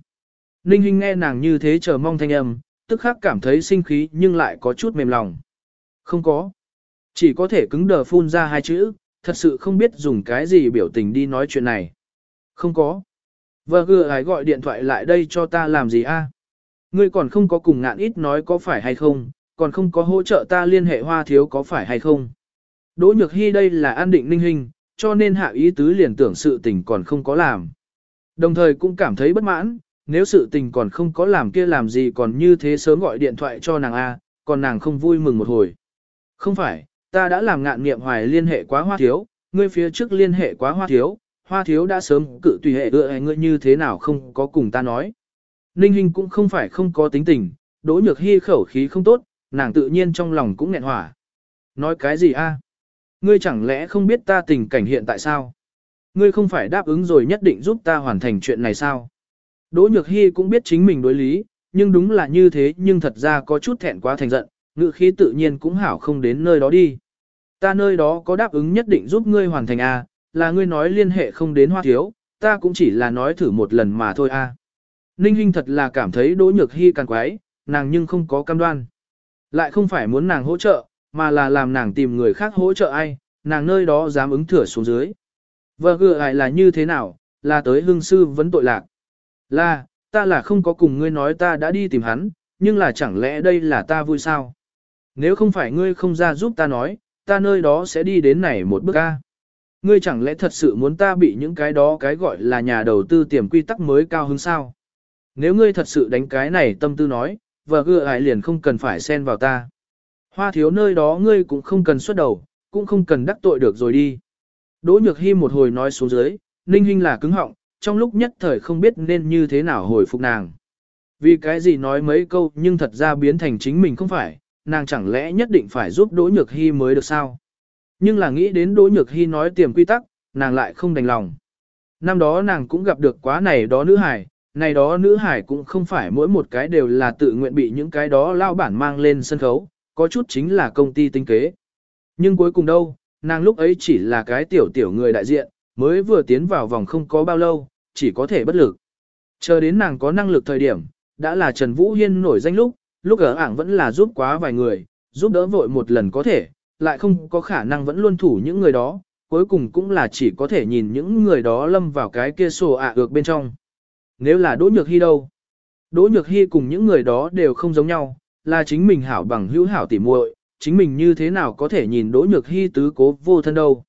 [SPEAKER 1] Ninh Hinh nghe nàng như thế chờ mong thanh âm, tức khắc cảm thấy sinh khí nhưng lại có chút mềm lòng. Không có. Chỉ có thể cứng đờ phun ra hai chữ, thật sự không biết dùng cái gì biểu tình đi nói chuyện này. Không có. Vợ gừa ai gọi điện thoại lại đây cho ta làm gì a? À? Ngươi còn không có cùng ngạn ít nói có phải hay không, còn không có hỗ trợ ta liên hệ hoa thiếu có phải hay không. Đỗ Nhược Hy đây là an định ninh hình, cho nên hạ ý tứ liền tưởng sự tình còn không có làm. Đồng thời cũng cảm thấy bất mãn, nếu sự tình còn không có làm kia làm gì còn như thế sớm gọi điện thoại cho nàng A, còn nàng không vui mừng một hồi. Không phải, ta đã làm ngạn nghiệm hoài liên hệ quá hoa thiếu, ngươi phía trước liên hệ quá hoa thiếu, hoa thiếu đã sớm cự tùy hệ ưa ngươi như thế nào không có cùng ta nói. Ninh Hinh cũng không phải không có tính tình, đỗ nhược hy khẩu khí không tốt, nàng tự nhiên trong lòng cũng nghẹn hỏa. Nói cái gì a? À? Ngươi chẳng lẽ không biết ta tình cảnh hiện tại sao? Ngươi không phải đáp ứng rồi nhất định giúp ta hoàn thành chuyện này sao? Đỗ Nhược Hy cũng biết chính mình đối lý, nhưng đúng là như thế nhưng thật ra có chút thẹn quá thành giận, ngự khí tự nhiên cũng hảo không đến nơi đó đi. Ta nơi đó có đáp ứng nhất định giúp ngươi hoàn thành A, là ngươi nói liên hệ không đến hoa thiếu, ta cũng chỉ là nói thử một lần mà thôi A. Ninh Hinh thật là cảm thấy Đỗ Nhược Hy càng quái, nàng nhưng không có cam đoan. Lại không phải muốn nàng hỗ trợ, mà là làm nàng tìm người khác hỗ trợ ai, nàng nơi đó dám ứng thửa xuống dưới. Vợ gựa ai là như thế nào, là tới hương sư vấn tội lạc. Là, ta là không có cùng ngươi nói ta đã đi tìm hắn, nhưng là chẳng lẽ đây là ta vui sao? Nếu không phải ngươi không ra giúp ta nói, ta nơi đó sẽ đi đến này một bước ca. Ngươi chẳng lẽ thật sự muốn ta bị những cái đó cái gọi là nhà đầu tư tiềm quy tắc mới cao hứng sao? Nếu ngươi thật sự đánh cái này tâm tư nói, vợ gựa ai liền không cần phải xen vào ta. Hoa thiếu nơi đó ngươi cũng không cần xuất đầu, cũng không cần đắc tội được rồi đi. Đỗ Nhược Hi một hồi nói xuống dưới, Ninh Hinh là cứng họng, trong lúc nhất thời không biết nên như thế nào hồi phục nàng. Vì cái gì nói mấy câu nhưng thật ra biến thành chính mình không phải, nàng chẳng lẽ nhất định phải giúp Đỗ Nhược Hy mới được sao? Nhưng là nghĩ đến Đỗ Nhược Hy nói tiềm quy tắc, nàng lại không đành lòng. Năm đó nàng cũng gặp được quá này đó nữ hải, này đó nữ hải cũng không phải mỗi một cái đều là tự nguyện bị những cái đó lao bản mang lên sân khấu, có chút chính là công ty tinh kế. Nhưng cuối cùng đâu, nàng lúc ấy chỉ là cái tiểu tiểu người đại diện, mới vừa tiến vào vòng không có bao lâu, chỉ có thể bất lực. Chờ đến nàng có năng lực thời điểm, đã là Trần Vũ Hiên nổi danh lúc, lúc ở ảng vẫn là giúp quá vài người, giúp đỡ vội một lần có thể, lại không có khả năng vẫn luôn thủ những người đó, cuối cùng cũng là chỉ có thể nhìn những người đó lâm vào cái kia sổ ạ ược bên trong. Nếu là Đỗ Nhược Hy đâu? Đỗ Nhược Hy cùng những người đó đều không giống nhau, là chính mình hảo bằng hữu hảo tỉ muội, chính mình như thế nào có thể nhìn Đỗ Nhược Hy tứ cố vô thân đâu.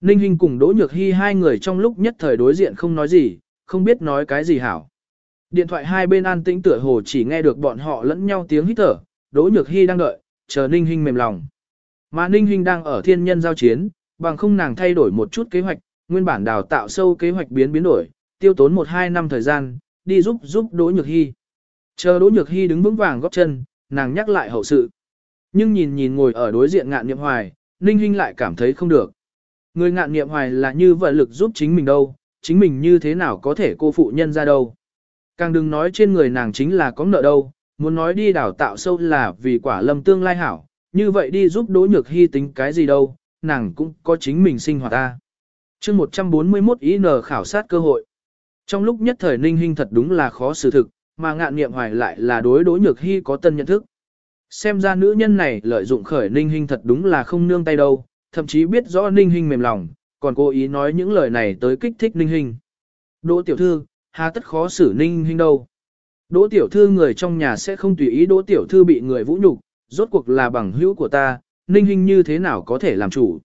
[SPEAKER 1] Ninh Hinh cùng Đỗ Nhược Hy hai người trong lúc nhất thời đối diện không nói gì, không biết nói cái gì hảo. Điện thoại hai bên an tĩnh tựa hồ chỉ nghe được bọn họ lẫn nhau tiếng hít thở, Đỗ Nhược Hy đang đợi, chờ Ninh Hinh mềm lòng. Mà Ninh Hinh đang ở thiên nhân giao chiến, bằng không nàng thay đổi một chút kế hoạch, nguyên bản đào tạo sâu kế hoạch biến biến đổi, tiêu tốn 1-2 năm thời gian, đi giúp giúp Đỗ Nhược Hy. Chờ Đỗ Nhược Hy đứng vững vàng góp chân, nàng nhắc lại hậu sự. Nhưng nhìn nhìn ngồi ở đối diện ngạn niệm hoài, Ninh Hinh lại cảm thấy không được. Người ngạn niệm hoài là như vậy lực giúp chính mình đâu, chính mình như thế nào có thể cô phụ nhân ra đâu. Càng đừng nói trên người nàng chính là có nợ đâu, muốn nói đi đào tạo sâu là vì quả lâm tương lai hảo, như vậy đi giúp Đỗ Nhược Hy tính cái gì đâu, nàng cũng có chính mình sinh hoạt ta. chương 141 IN khảo sát cơ hội. Trong lúc nhất thời ninh hình thật đúng là khó xử thực, mà ngạn nghiệm hoài lại là đối Đỗ Nhược Hy có tân nhận thức. Xem ra nữ nhân này lợi dụng khởi ninh hình thật đúng là không nương tay đâu, thậm chí biết rõ ninh hình mềm lòng, còn cố ý nói những lời này tới kích thích ninh hình. Đỗ tiểu thư, hà tất khó xử ninh hình đâu. Đỗ tiểu thư người trong nhà sẽ không tùy ý đỗ tiểu thư bị người vũ nhục, rốt cuộc là bằng hữu của ta, ninh hình như thế nào có thể làm chủ.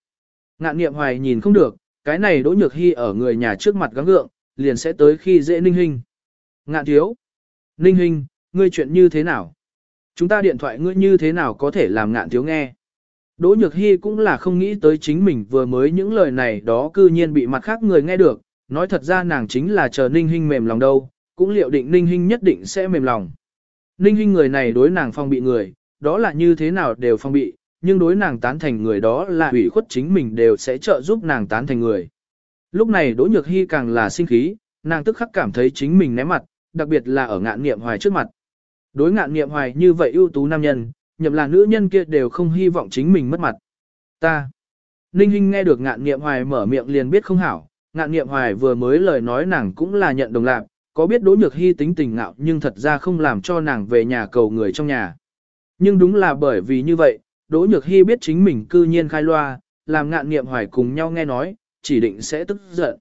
[SPEAKER 1] Ngạn niệm hoài nhìn không được, cái này đỗ nhược hy ở người nhà trước mặt gắng gượng, liền sẽ tới khi dễ ninh hình. Ngạn thiếu. Ninh hình, ngươi chuyện như thế nào? Chúng ta điện thoại ngươi như thế nào có thể làm ngạn thiếu nghe? Đỗ Nhược Hy cũng là không nghĩ tới chính mình vừa mới những lời này đó cư nhiên bị mặt khác người nghe được, nói thật ra nàng chính là chờ Ninh Hinh mềm lòng đâu, cũng liệu định Ninh Hinh nhất định sẽ mềm lòng. Ninh Hinh người này đối nàng phong bị người, đó là như thế nào đều phong bị, nhưng đối nàng tán thành người đó là ủy khuất chính mình đều sẽ trợ giúp nàng tán thành người. Lúc này Đỗ Nhược Hy càng là sinh khí, nàng tức khắc cảm thấy chính mình ném mặt, đặc biệt là ở ngạn niệm hoài trước mặt. Đối ngạn niệm hoài như vậy ưu tú nam nhân, nhậm là nữ nhân kia đều không hy vọng chính mình mất mặt. Ta. Ninh Hinh nghe được ngạn niệm hoài mở miệng liền biết không hảo, ngạn niệm hoài vừa mới lời nói nàng cũng là nhận đồng lạc, có biết đỗ nhược hy tính tình ngạo nhưng thật ra không làm cho nàng về nhà cầu người trong nhà. Nhưng đúng là bởi vì như vậy, đỗ nhược hy biết chính mình cư nhiên khai loa, làm ngạn niệm hoài cùng nhau nghe nói, chỉ định sẽ tức giận.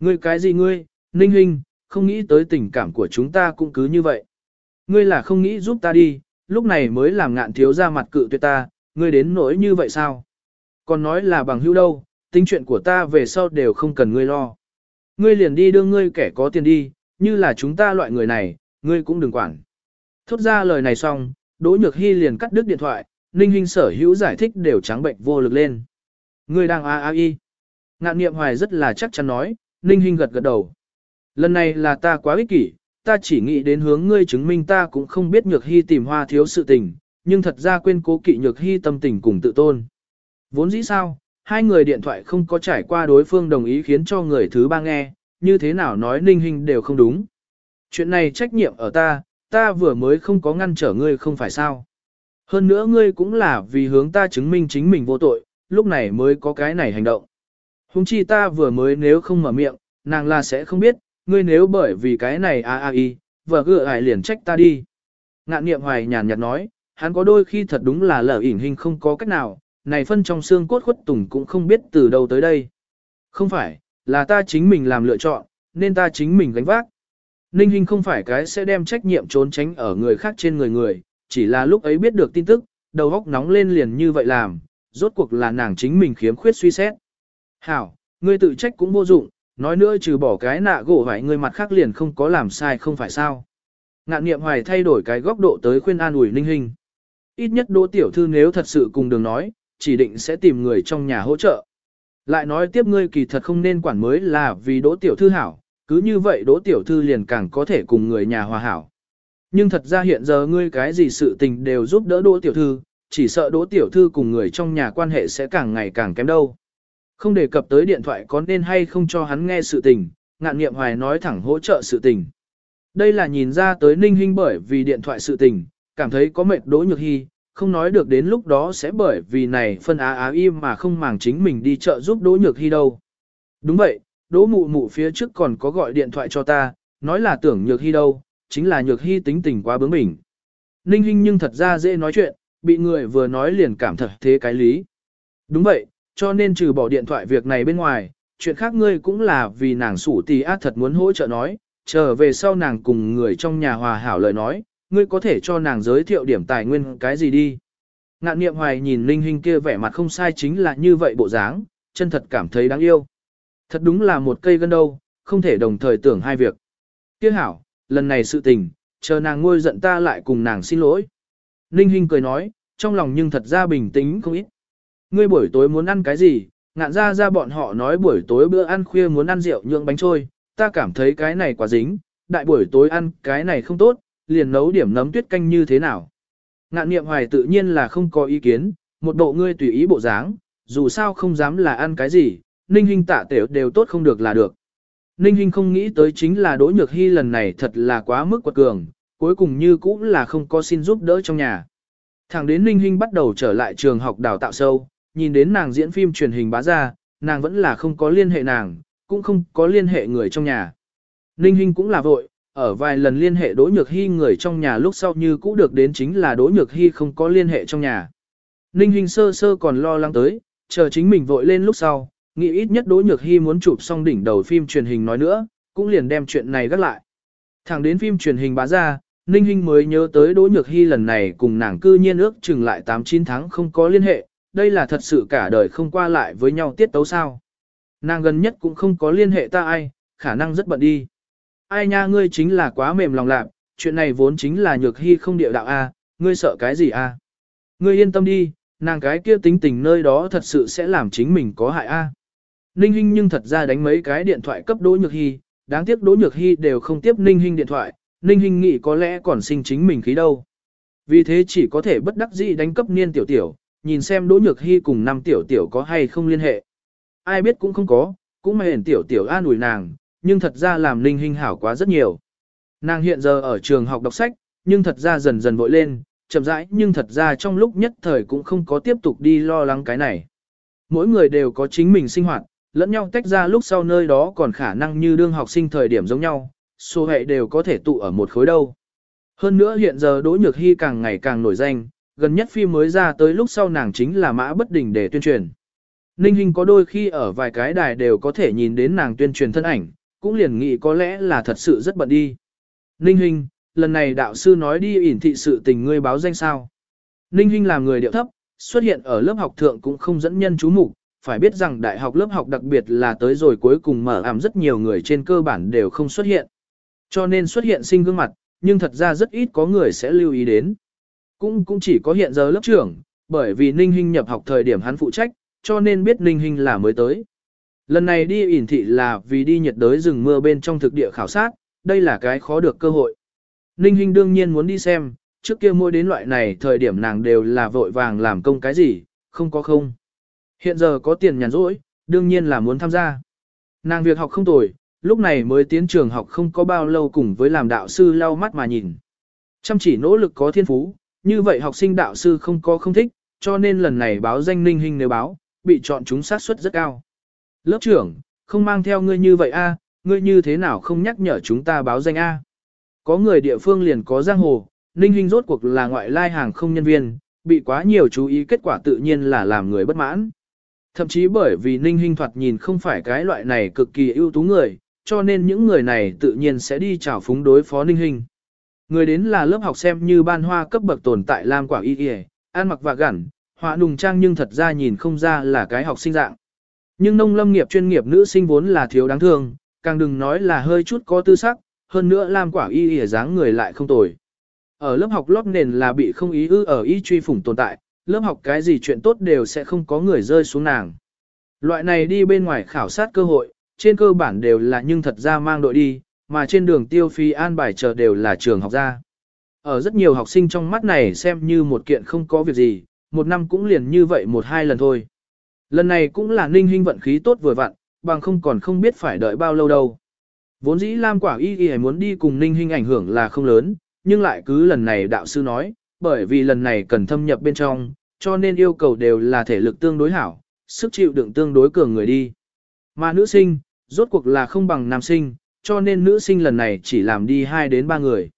[SPEAKER 1] Ngươi cái gì ngươi, Ninh Hinh, không nghĩ tới tình cảm của chúng ta cũng cứ như vậy. Ngươi là không nghĩ giúp ta đi, lúc này mới làm ngạn thiếu ra mặt cự tuyệt ta, ngươi đến nỗi như vậy sao? Còn nói là bằng hữu đâu, tính chuyện của ta về sau đều không cần ngươi lo. Ngươi liền đi đưa ngươi kẻ có tiền đi, như là chúng ta loại người này, ngươi cũng đừng quản. Thốt ra lời này xong, Đỗ Nhược Hy liền cắt đứt điện thoại, Ninh Hinh sở hữu giải thích đều trắng bệnh vô lực lên. Ngươi đang a a y. Ngạn niệm hoài rất là chắc chắn nói, Ninh Hinh gật gật đầu. Lần này là ta quá ích kỷ, ta chỉ nghĩ đến hướng ngươi chứng minh ta cũng không biết nhược hy tìm hoa thiếu sự tình, nhưng thật ra quên cố kỵ nhược hy tâm tình cùng tự tôn. Vốn dĩ sao, hai người điện thoại không có trải qua đối phương đồng ý khiến cho người thứ ba nghe, như thế nào nói ninh hình đều không đúng. Chuyện này trách nhiệm ở ta, ta vừa mới không có ngăn trở ngươi không phải sao. Hơn nữa ngươi cũng là vì hướng ta chứng minh chính mình vô tội, lúc này mới có cái này hành động. Hùng chi ta vừa mới nếu không mở miệng, nàng là sẽ không biết, ngươi nếu bởi vì cái này a a y, vợ gựa ải liền trách ta đi. Ngạn niệm hoài nhàn nhạt nói, hắn có đôi khi thật đúng là lở ỉn hình không có cách nào, này phân trong xương cốt khuất tùng cũng không biết từ đâu tới đây. Không phải, là ta chính mình làm lựa chọn, nên ta chính mình gánh vác. Ninh Hinh không phải cái sẽ đem trách nhiệm trốn tránh ở người khác trên người người, chỉ là lúc ấy biết được tin tức, đầu óc nóng lên liền như vậy làm, rốt cuộc là nàng chính mình khiếm khuyết suy xét. Hảo, ngươi tự trách cũng vô dụng, nói nữa trừ bỏ cái nạ gỗ vải người mặt khác liền không có làm sai không phải sao. Ngạn niệm hoài thay đổi cái góc độ tới khuyên an ủi ninh hình. Ít nhất đỗ tiểu thư nếu thật sự cùng đường nói, chỉ định sẽ tìm người trong nhà hỗ trợ. Lại nói tiếp ngươi kỳ thật không nên quản mới là vì đỗ tiểu thư hảo, cứ như vậy đỗ tiểu thư liền càng có thể cùng người nhà hòa hảo. Nhưng thật ra hiện giờ ngươi cái gì sự tình đều giúp đỡ đỗ tiểu thư, chỉ sợ đỗ tiểu thư cùng người trong nhà quan hệ sẽ càng ngày càng kém đâu. Không đề cập tới điện thoại có nên hay không cho hắn nghe sự tình, ngạn nghiệm hoài nói thẳng hỗ trợ sự tình. Đây là nhìn ra tới ninh Hinh bởi vì điện thoại sự tình, cảm thấy có mệt đỗ nhược hy, không nói được đến lúc đó sẽ bởi vì này phân á á im mà không màng chính mình đi chợ giúp đỗ nhược hy đâu. Đúng vậy, đỗ mụ mụ phía trước còn có gọi điện thoại cho ta, nói là tưởng nhược hy đâu, chính là nhược hy tính tình quá bướng bỉnh. Ninh Hinh nhưng thật ra dễ nói chuyện, bị người vừa nói liền cảm thật thế cái lý. Đúng vậy, cho nên trừ bỏ điện thoại việc này bên ngoài, chuyện khác ngươi cũng là vì nàng sủ tì ác thật muốn hỗ trợ nói, trở về sau nàng cùng người trong nhà hòa hảo lời nói, ngươi có thể cho nàng giới thiệu điểm tài nguyên cái gì đi. Ngạn niệm hoài nhìn Linh Hinh kia vẻ mặt không sai chính là như vậy bộ dáng, chân thật cảm thấy đáng yêu. Thật đúng là một cây gân đâu, không thể đồng thời tưởng hai việc. Tiếc hảo, lần này sự tình, chờ nàng ngôi giận ta lại cùng nàng xin lỗi. Ninh Hinh cười nói, trong lòng nhưng thật ra bình tĩnh không ít. Ngươi buổi tối muốn ăn cái gì? Ngạn ra ra bọn họ nói buổi tối bữa ăn khuya muốn ăn rượu nhượng bánh trôi, ta cảm thấy cái này quá dính, đại buổi tối ăn cái này không tốt, liền nấu điểm nấm tuyết canh như thế nào. Ngạn niệm hoài tự nhiên là không có ý kiến, một bộ ngươi tùy ý bộ dáng, dù sao không dám là ăn cái gì, ninh hình tạ tiểu đều tốt không được là được. Ninh hình không nghĩ tới chính là đỗ nhược hy lần này thật là quá mức quật cường, cuối cùng như cũng là không có xin giúp đỡ trong nhà. Thẳng đến ninh hình bắt đầu trở lại trường học đào tạo sâu, nhìn đến nàng diễn phim truyền hình bá ra, nàng vẫn là không có liên hệ nàng, cũng không có liên hệ người trong nhà. Ninh Hinh cũng là vội, ở vài lần liên hệ Đỗ Nhược Hy người trong nhà lúc sau như cũ được đến chính là Đỗ Nhược Hy không có liên hệ trong nhà. Ninh Hinh sơ sơ còn lo lắng tới, chờ chính mình vội lên lúc sau, nghĩ ít nhất Đỗ Nhược Hy muốn chụp xong đỉnh đầu phim truyền hình nói nữa, cũng liền đem chuyện này gác lại. Thẳng đến phim truyền hình bá ra, Ninh Hinh mới nhớ tới Đỗ Nhược Hy lần này cùng nàng cư nhiên ước chừng lại 8-9 tháng không có liên hệ, đây là thật sự cả đời không qua lại với nhau tiết tấu sao. Nàng gần nhất cũng không có liên hệ ta ai, khả năng rất bận đi. Ai nha ngươi chính là quá mềm lòng lạc, chuyện này vốn chính là Nhược Hy không địa đạo a, ngươi sợ cái gì a? Ngươi yên tâm đi, nàng cái kia tính tình nơi đó thật sự sẽ làm chính mình có hại a. Ninh Hinh nhưng thật ra đánh mấy cái điện thoại cấp Đỗ Nhược Hy, đáng tiếc Đỗ Nhược Hy đều không tiếp Ninh Hinh điện thoại, Ninh Hinh nghĩ có lẽ còn sinh chính mình khí đâu. Vì thế chỉ có thể bất đắc dĩ đánh cấp niên tiểu tiểu, nhìn xem Đỗ Nhược Hy cùng năm tiểu tiểu có hay không liên hệ. Ai biết cũng không có, cũng mà hển tiểu tiểu an ủi nàng, nhưng thật ra làm Ninh Hinh hảo quá rất nhiều. Nàng hiện giờ ở trường học đọc sách, nhưng thật ra dần dần vội lên, chậm rãi nhưng thật ra trong lúc nhất thời cũng không có tiếp tục đi lo lắng cái này. Mỗi người đều có chính mình sinh hoạt, lẫn nhau tách ra lúc sau nơi đó còn khả năng như đương học sinh thời điểm giống nhau, số hệ đều có thể tụ ở một khối đâu. Hơn nữa hiện giờ Đỗ Nhược Hy càng ngày càng nổi danh, gần nhất phim mới ra tới lúc sau nàng chính là mã bất đình để tuyên truyền. Ninh Hinh có đôi khi ở vài cái đài đều có thể nhìn đến nàng tuyên truyền thân ảnh, cũng liền nghĩ có lẽ là thật sự rất bận đi. Ninh Hinh, lần này đạo sư nói đi ỉn thị sự tình ngươi báo danh sao. Ninh Hinh làm người điệu thấp, xuất hiện ở lớp học thượng cũng không dẫn nhân chú mục phải biết rằng đại học lớp học đặc biệt là tới rồi cuối cùng mở ảm rất nhiều người trên cơ bản đều không xuất hiện. Cho nên xuất hiện sinh gương mặt, nhưng thật ra rất ít có người sẽ lưu ý đến. Cũng cũng chỉ có hiện giờ lớp trưởng, bởi vì Ninh Hinh nhập học thời điểm hắn phụ trách, cho nên biết Ninh Hinh là mới tới. Lần này đi ỉn thị là vì đi nhiệt đới rừng mưa bên trong thực địa khảo sát, đây là cái khó được cơ hội. Ninh Hinh đương nhiên muốn đi xem, trước kia mỗi đến loại này thời điểm nàng đều là vội vàng làm công cái gì, không có không. Hiện giờ có tiền nhàn rỗi, đương nhiên là muốn tham gia. Nàng việc học không tồi, lúc này mới tiến trường học không có bao lâu cùng với làm đạo sư lau mắt mà nhìn. Chăm chỉ nỗ lực có thiên phú, như vậy học sinh đạo sư không có không thích, cho nên lần này báo danh ninh hình nếu báo, bị chọn chúng sát suất rất cao. Lớp trưởng, không mang theo ngươi như vậy a, ngươi như thế nào không nhắc nhở chúng ta báo danh a? Có người địa phương liền có giang hồ, ninh Hinh rốt cuộc là ngoại lai hàng không nhân viên, bị quá nhiều chú ý kết quả tự nhiên là làm người bất mãn. Thậm chí bởi vì ninh Hinh thoạt nhìn không phải cái loại này cực kỳ ưu tú người, cho nên những người này tự nhiên sẽ đi chào phúng đối phó ninh Hinh. Người đến là lớp học xem như ban hoa cấp bậc tồn tại Lam Quả Y Y, ăn mặc và gẩn, họa nùng trang nhưng thật ra nhìn không ra là cái học sinh dạng. Nhưng nông lâm nghiệp chuyên nghiệp nữ sinh vốn là thiếu đáng thương, càng đừng nói là hơi chút có tư sắc, hơn nữa Lam Quả Y ỉa dáng người lại không tồi. Ở lớp học lót nền là bị không ý ư ở y truy phủng tồn tại, lớp học cái gì chuyện tốt đều sẽ không có người rơi xuống nàng. Loại này đi bên ngoài khảo sát cơ hội, trên cơ bản đều là nhưng thật ra mang đội đi, mà trên đường tiêu phi an bài chờ đều là trường học ra. Ở rất nhiều học sinh trong mắt này xem như một kiện không có việc gì, một năm cũng liền như vậy một hai lần thôi. Lần này cũng là ninh hình vận khí tốt vừa vặn, bằng không còn không biết phải đợi bao lâu đâu. Vốn dĩ Lam Quả Y Y muốn đi cùng ninh hình ảnh hưởng là không lớn, nhưng lại cứ lần này đạo sư nói, bởi vì lần này cần thâm nhập bên trong, cho nên yêu cầu đều là thể lực tương đối hảo, sức chịu đựng tương đối cường người đi. Mà nữ sinh, rốt cuộc là không bằng nam sinh, cho nên nữ sinh lần này chỉ làm đi 2 đến 3 người.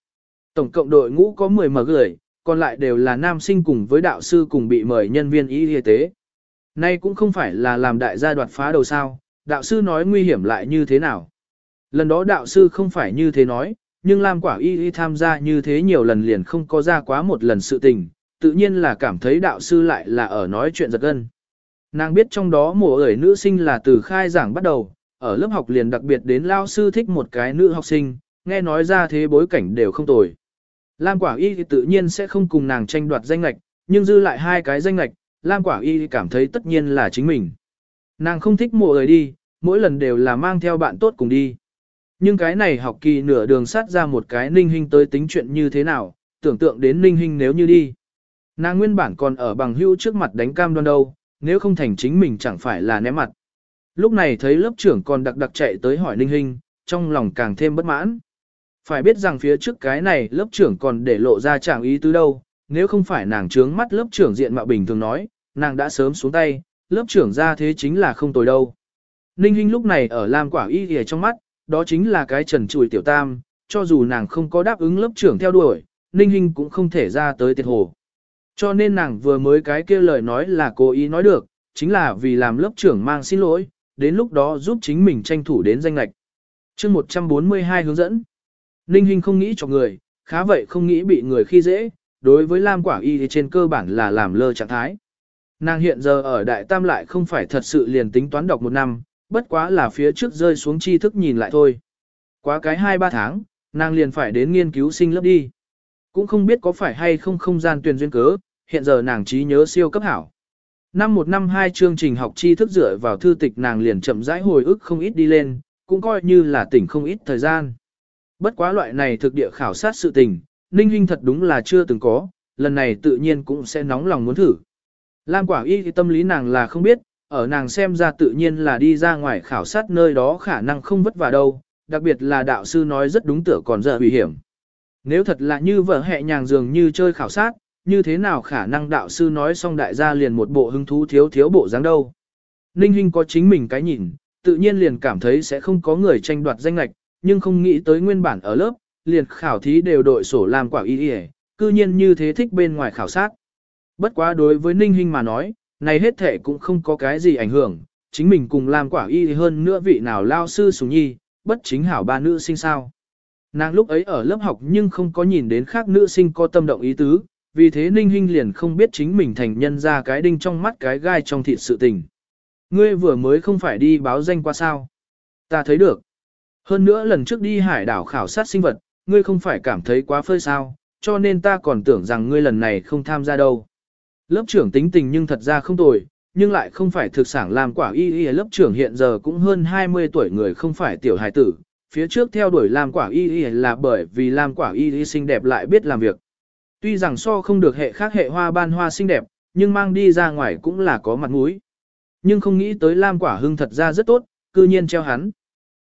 [SPEAKER 1] Tổng cộng đội ngũ có 10 mở người, còn lại đều là nam sinh cùng với đạo sư cùng bị mời nhân viên y y tế. Nay cũng không phải là làm đại gia đoạt phá đầu sao, đạo sư nói nguy hiểm lại như thế nào. Lần đó đạo sư không phải như thế nói, nhưng Lam quả y y tham gia như thế nhiều lần liền không có ra quá một lần sự tình, tự nhiên là cảm thấy đạo sư lại là ở nói chuyện giật gân. Nàng biết trong đó mùa ởi nữ sinh là từ khai giảng bắt đầu, ở lớp học liền đặc biệt đến lao sư thích một cái nữ học sinh, nghe nói ra thế bối cảnh đều không tồi. Lam Quả Y thì tự nhiên sẽ không cùng nàng tranh đoạt danh lạch, nhưng dư lại hai cái danh lạch, Lam Quả Y cảm thấy tất nhiên là chính mình. Nàng không thích mùa người đi, mỗi lần đều là mang theo bạn tốt cùng đi. Nhưng cái này học kỳ nửa đường sát ra một cái ninh hình tới tính chuyện như thế nào, tưởng tượng đến ninh hình nếu như đi. Nàng nguyên bản còn ở bằng hữu trước mặt đánh cam đoan đâu, nếu không thành chính mình chẳng phải là ném mặt. Lúc này thấy lớp trưởng còn đặc đặc chạy tới hỏi Ninh Hinh, trong lòng càng thêm bất mãn. Phải biết rằng phía trước cái này lớp trưởng còn để lộ ra chẳng ý tứ đâu, nếu không phải nàng trướng mắt lớp trưởng diện mạo bình thường nói, nàng đã sớm xuống tay, lớp trưởng ra thế chính là không tồi đâu. Ninh Hinh lúc này ở Lam Quả Y ghề trong mắt, đó chính là cái trần chùi tiểu tam, cho dù nàng không có đáp ứng lớp trưởng theo đuổi, Ninh Hinh cũng không thể ra tới tiệt hồ. Cho nên nàng vừa mới cái kia lời nói là cố ý nói được, chính là vì làm lớp trưởng mang xin lỗi, đến lúc đó giúp chính mình tranh thủ đến danh lạch. chương 142 hướng dẫn. Ninh Hinh không nghĩ cho người, khá vậy không nghĩ bị người khi dễ, đối với Lam Quả Y thì trên cơ bản là làm lơ trạng thái. Nàng hiện giờ ở Đại Tam lại không phải thật sự liền tính toán đọc một năm, bất quá là phía trước rơi xuống tri thức nhìn lại thôi. Quá cái 2-3 tháng, nàng liền phải đến nghiên cứu sinh lớp đi. Cũng không biết có phải hay không không gian tuyển duyên cớ, hiện giờ nàng trí nhớ siêu cấp hảo. Năm một năm hai chương trình học tri thức dựa vào thư tịch nàng liền chậm rãi hồi ức không ít đi lên, cũng coi như là tỉnh không ít thời gian. Bất quá loại này thực địa khảo sát sự tình, Ninh Hinh thật đúng là chưa từng có, lần này tự nhiên cũng sẽ nóng lòng muốn thử. Lam quả y thì tâm lý nàng là không biết, ở nàng xem ra tự nhiên là đi ra ngoài khảo sát nơi đó khả năng không vất vả đâu, đặc biệt là đạo sư nói rất đúng tựa còn giờ nguy hiểm. Nếu thật là như vợ hẹ nhàng dường như chơi khảo sát, như thế nào khả năng đạo sư nói xong đại gia liền một bộ hứng thú thiếu thiếu bộ dáng đâu. Ninh Hinh có chính mình cái nhìn, tự nhiên liền cảm thấy sẽ không có người tranh đoạt danh lạch, nhưng không nghĩ tới nguyên bản ở lớp, liền khảo thí đều đội sổ làm quả y y, cư nhiên như thế thích bên ngoài khảo sát. Bất quá đối với Ninh Hinh mà nói, này hết thể cũng không có cái gì ảnh hưởng, chính mình cùng làm quả y hơn nữa vị nào lao sư sùng nhi, bất chính hảo ba nữ sinh sao. Nàng lúc ấy ở lớp học nhưng không có nhìn đến khác nữ sinh có tâm động ý tứ, vì thế Ninh Hinh liền không biết chính mình thành nhân ra cái đinh trong mắt cái gai trong thịt sự tình. Ngươi vừa mới không phải đi báo danh qua sao. Ta thấy được. Hơn nữa lần trước đi hải đảo khảo sát sinh vật, ngươi không phải cảm thấy quá phơi sao, cho nên ta còn tưởng rằng ngươi lần này không tham gia đâu. Lớp trưởng tính tình nhưng thật ra không tồi, nhưng lại không phải thực sản làm quả y y lớp trưởng hiện giờ cũng hơn 20 tuổi người không phải tiểu hài tử. Phía trước theo đuổi làm quả y y là bởi vì làm quả y y xinh đẹp lại biết làm việc. Tuy rằng so không được hệ khác hệ hoa ban hoa xinh đẹp, nhưng mang đi ra ngoài cũng là có mặt mũi. Nhưng không nghĩ tới Lam Quả Hưng thật ra rất tốt, cư nhiên treo hắn.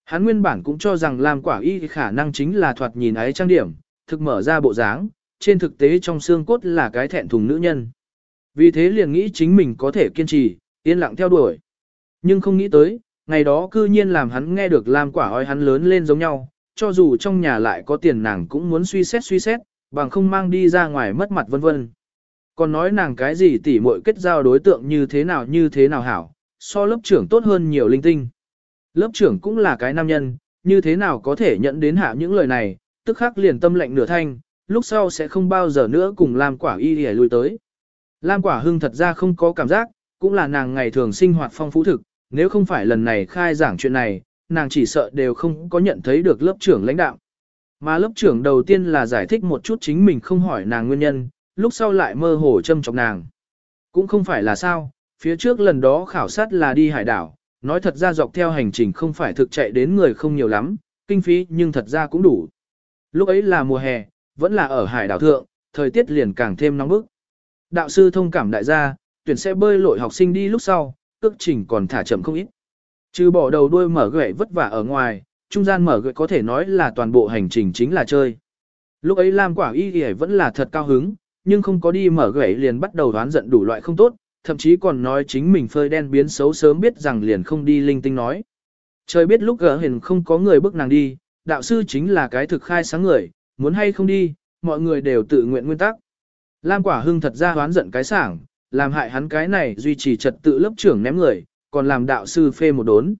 [SPEAKER 1] Hắn nguyên bản cũng cho rằng Lam Quả Y khả năng chính là thoạt nhìn ấy trang điểm, thực mở ra bộ dáng, trên thực tế trong xương cốt là cái thẹn thùng nữ nhân. Vì thế liền nghĩ chính mình có thể kiên trì, yên lặng theo đuổi. Nhưng không nghĩ tới, ngày đó cư nhiên làm hắn nghe được làm Quả ói hắn lớn lên giống nhau, cho dù trong nhà lại có tiền nàng cũng muốn suy xét suy xét, bằng không mang đi ra ngoài mất mặt vân vân. Còn nói nàng cái gì tỉ muội kết giao đối tượng như thế nào như thế nào hảo, so lớp trưởng tốt hơn nhiều linh tinh. Lớp trưởng cũng là cái nam nhân, như thế nào có thể nhận đến hạ những lời này, tức khắc liền tâm lệnh nửa thanh, lúc sau sẽ không bao giờ nữa cùng làm Quả Y để lui tới. Lam Quả Hưng thật ra không có cảm giác, cũng là nàng ngày thường sinh hoạt phong phú thực, nếu không phải lần này khai giảng chuyện này, nàng chỉ sợ đều không có nhận thấy được lớp trưởng lãnh đạo. Mà lớp trưởng đầu tiên là giải thích một chút chính mình không hỏi nàng nguyên nhân, lúc sau lại mơ hồ châm chọc nàng. Cũng không phải là sao, phía trước lần đó khảo sát là đi hải đảo, nói thật ra dọc theo hành trình không phải thực chạy đến người không nhiều lắm, kinh phí nhưng thật ra cũng đủ. Lúc ấy là mùa hè, vẫn là ở hải đảo thượng, thời tiết liền càng thêm nóng bức. Đạo sư thông cảm đại gia, tuyển sẽ bơi lội học sinh đi lúc sau, ước trình còn thả chậm không ít. Trừ bỏ đầu đuôi mở gậy vất vả ở ngoài, trung gian mở gậy có thể nói là toàn bộ hành trình chính là chơi. Lúc ấy Lam Quả Y Y vẫn là thật cao hứng, nhưng không có đi mở gậy liền bắt đầu đoán giận đủ loại không tốt, thậm chí còn nói chính mình phơi đen biến xấu sớm biết rằng liền không đi linh tinh nói. Trời biết lúc gỡ hình không có người bước nàng đi, đạo sư chính là cái thực khai sáng người, muốn hay không đi, mọi người đều tự nguyện nguyên tắc. Lam quả hưng thật ra hoán giận cái sảng, làm hại hắn cái này duy trì trật tự lớp trưởng ném người, còn làm đạo sư phê một đốn.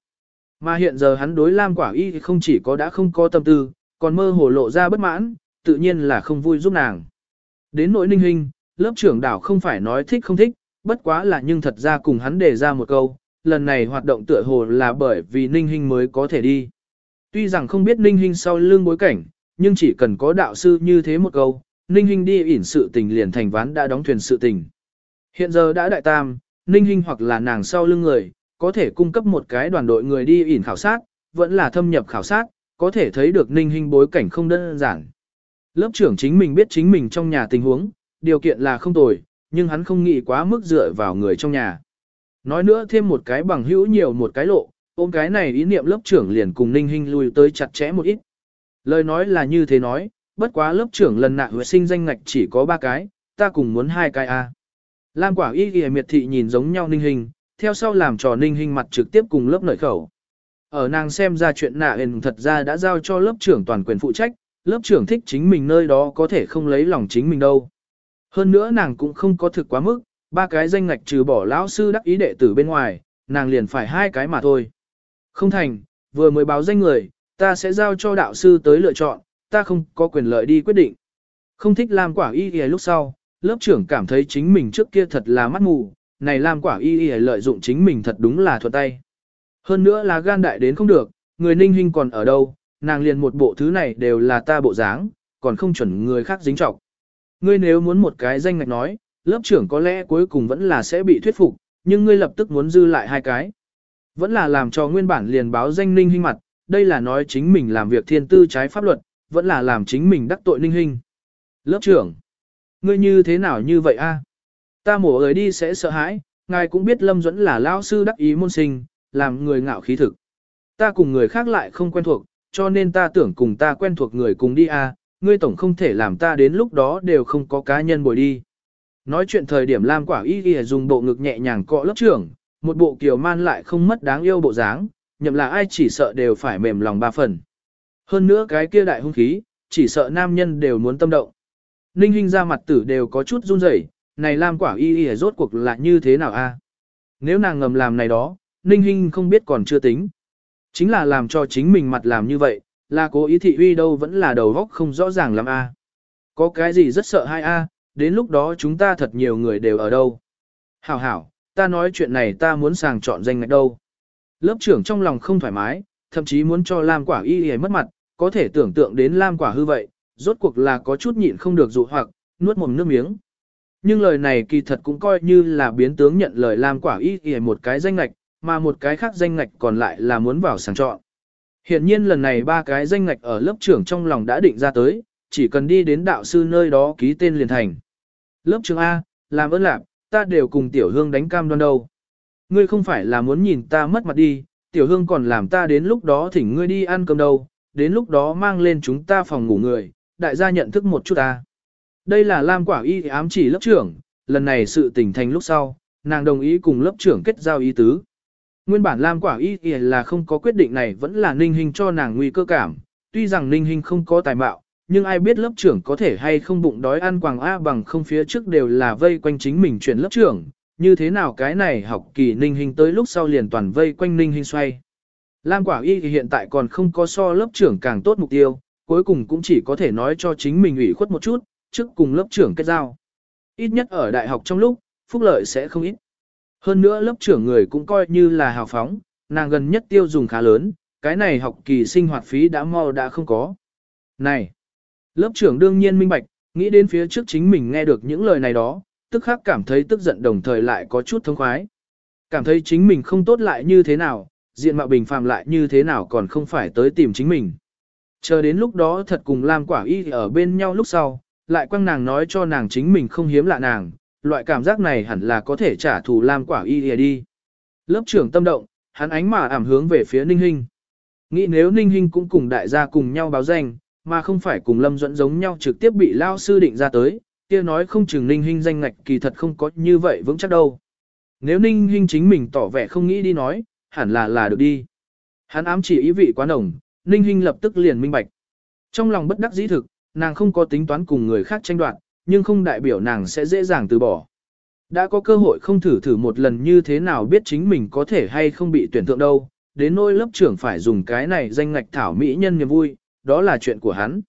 [SPEAKER 1] Mà hiện giờ hắn đối Lam quả y không chỉ có đã không có tâm tư, còn mơ hồ lộ ra bất mãn, tự nhiên là không vui giúp nàng. Đến nỗi ninh hình, lớp trưởng đảo không phải nói thích không thích, bất quá là nhưng thật ra cùng hắn đề ra một câu, lần này hoạt động tựa hồ là bởi vì ninh hình mới có thể đi. Tuy rằng không biết ninh hình sau lưng bối cảnh, nhưng chỉ cần có đạo sư như thế một câu, ninh Hinh đi ỉn sự tình liền thành ván đã đóng thuyền sự tình. Hiện giờ đã đại tam, ninh Hinh hoặc là nàng sau lưng người, có thể cung cấp một cái đoàn đội người đi ỉn khảo sát, vẫn là thâm nhập khảo sát, có thể thấy được ninh Hinh bối cảnh không đơn giản. Lớp trưởng chính mình biết chính mình trong nhà tình huống, điều kiện là không tồi, nhưng hắn không nghĩ quá mức dựa vào người trong nhà. Nói nữa thêm một cái bằng hữu nhiều một cái lộ, ôm cái này ý niệm lớp trưởng liền cùng Ninh Hinh lui tới chặt chẽ một ít. Lời nói là như thế nói, bất quá lớp trưởng lần nạ huyết sinh danh ngạch chỉ có ba cái, ta cùng muốn hai cái a. Lam quả y ghi miệt thị nhìn giống nhau Ninh hình, theo sau làm trò Ninh hình mặt trực tiếp cùng lớp nội khẩu. Ở nàng xem ra chuyện nạ hình thật ra đã giao cho lớp trưởng toàn quyền phụ trách, lớp trưởng thích chính mình nơi đó có thể không lấy lòng chính mình đâu. Hơn nữa nàng cũng không có thực quá mức, ba cái danh ngạch trừ bỏ lão sư đắc ý đệ tử bên ngoài, nàng liền phải hai cái mà thôi. Không thành, vừa mới báo danh người, ta sẽ giao cho đạo sư tới lựa chọn, ta không có quyền lợi đi quyết định. Không thích làm quả y y lúc sau, lớp trưởng cảm thấy chính mình trước kia thật là mắt mù, này làm quả y y lợi dụng chính mình thật đúng là thuận tay. Hơn nữa là gan đại đến không được, người ninh hình còn ở đâu, nàng liền một bộ thứ này đều là ta bộ dáng, còn không chuẩn người khác dính trọng. Ngươi nếu muốn một cái danh ngạch nói, lớp trưởng có lẽ cuối cùng vẫn là sẽ bị thuyết phục, nhưng ngươi lập tức muốn dư lại hai cái. Vẫn là làm cho nguyên bản liền báo danh ninh hình mặt, đây là nói chính mình làm việc thiên tư trái pháp luật, vẫn là làm chính mình đắc tội ninh hình. Lớp trưởng, ngươi như thế nào như vậy a? Ta mổ ấy đi sẽ sợ hãi, ngài cũng biết Lâm Duẫn là lao sư đắc ý môn sinh, làm người ngạo khí thực. Ta cùng người khác lại không quen thuộc, cho nên ta tưởng cùng ta quen thuộc người cùng đi a, ngươi tổng không thể làm ta đến lúc đó đều không có cá nhân bồi đi. Nói chuyện thời điểm Lam Quả Y Y dùng bộ ngực nhẹ nhàng cọ lớp trưởng, một bộ kiều man lại không mất đáng yêu bộ dáng, nhậm là ai chỉ sợ đều phải mềm lòng ba phần. Hơn nữa cái kia đại hung khí, chỉ sợ nam nhân đều muốn tâm động. Ninh Hinh ra mặt tử đều có chút run rẩy, này Lam Quả Y Y rốt cuộc là như thế nào a? Nếu nàng ngầm làm này đó, Ninh Hinh không biết còn chưa tính. Chính là làm cho chính mình mặt làm như vậy, là cố ý thị uy đâu vẫn là đầu góc không rõ ràng lắm a. Có cái gì rất sợ hai a, đến lúc đó chúng ta thật nhiều người đều ở đâu. Hảo hảo, ta nói chuyện này ta muốn sàng chọn danh ngạch đâu. Lớp trưởng trong lòng không thoải mái, thậm chí muốn cho Lam quả y y mất mặt, có thể tưởng tượng đến Lam quả hư vậy, rốt cuộc là có chút nhịn không được dụ hoặc, nuốt mồm nước miếng. Nhưng lời này kỳ thật cũng coi như là biến tướng nhận lời Lam quả y y một cái danh ngạch, mà một cái khác danh ngạch còn lại là muốn vào sàng chọn. Hiện nhiên lần này ba cái danh ngạch ở lớp trưởng trong lòng đã định ra tới, chỉ cần đi đến đạo sư nơi đó ký tên liền thành. Lớp trưởng A, làm ơn lạc, ta đều cùng tiểu hương đánh cam đoan đâu. Ngươi không phải là muốn nhìn ta mất mặt đi, tiểu hương còn làm ta đến lúc đó thỉnh ngươi đi ăn cơm đâu, đến lúc đó mang lên chúng ta phòng ngủ người, đại gia nhận thức một chút ta. Đây là Lam Quả Y ám chỉ lớp trưởng, lần này sự tình thành lúc sau, nàng đồng ý cùng lớp trưởng kết giao ý tứ. Nguyên bản Lam Quả Y là không có quyết định này vẫn là ninh hình cho nàng nguy cơ cảm, tuy rằng ninh hình không có tài mạo, nhưng ai biết lớp trưởng có thể hay không bụng đói ăn quàng A bằng không phía trước đều là vây quanh chính mình chuyển lớp trưởng, như thế nào cái này học kỳ ninh hình tới lúc sau liền toàn vây quanh ninh hình xoay. Lam Quả Y thì hiện tại còn không có so lớp trưởng càng tốt mục tiêu, cuối cùng cũng chỉ có thể nói cho chính mình ủy khuất một chút, trước cùng lớp trưởng kết giao. Ít nhất ở đại học trong lúc, phúc lợi sẽ không ít. Hơn nữa lớp trưởng người cũng coi như là hào phóng, nàng gần nhất tiêu dùng khá lớn, cái này học kỳ sinh hoạt phí đã mau đã không có. Này! Lớp trưởng đương nhiên minh bạch, nghĩ đến phía trước chính mình nghe được những lời này đó, tức khắc cảm thấy tức giận đồng thời lại có chút thông khoái. Cảm thấy chính mình không tốt lại như thế nào, diện mạo bình phàm lại như thế nào còn không phải tới tìm chính mình. Chờ đến lúc đó thật cùng Lam Quả Y ở bên nhau lúc sau, lại quăng nàng nói cho nàng chính mình không hiếm lạ nàng, loại cảm giác này hẳn là có thể trả thù Lam Quả Y đi. Lớp trưởng tâm động, hắn ánh mà ảm hướng về phía Ninh Hinh. Nghĩ nếu Ninh Hinh cũng cùng đại gia cùng nhau báo danh, mà không phải cùng Lâm Duẫn giống nhau trực tiếp bị lao sư định ra tới, kia nói không chừng Ninh Hinh danh ngạch kỳ thật không có như vậy vững chắc đâu. Nếu Ninh Hinh chính mình tỏ vẻ không nghĩ đi nói, hẳn là là được đi. Hắn ám chỉ ý vị quá nồng, Ninh Hinh lập tức liền minh bạch. Trong lòng bất đắc dĩ thực, nàng không có tính toán cùng người khác tranh đoạt, nhưng không đại biểu nàng sẽ dễ dàng từ bỏ. Đã có cơ hội không thử thử một lần như thế nào biết chính mình có thể hay không bị tuyển tượng đâu, đến nỗi lớp trưởng phải dùng cái này danh ngạch thảo mỹ nhân niềm vui, đó là chuyện của hắn.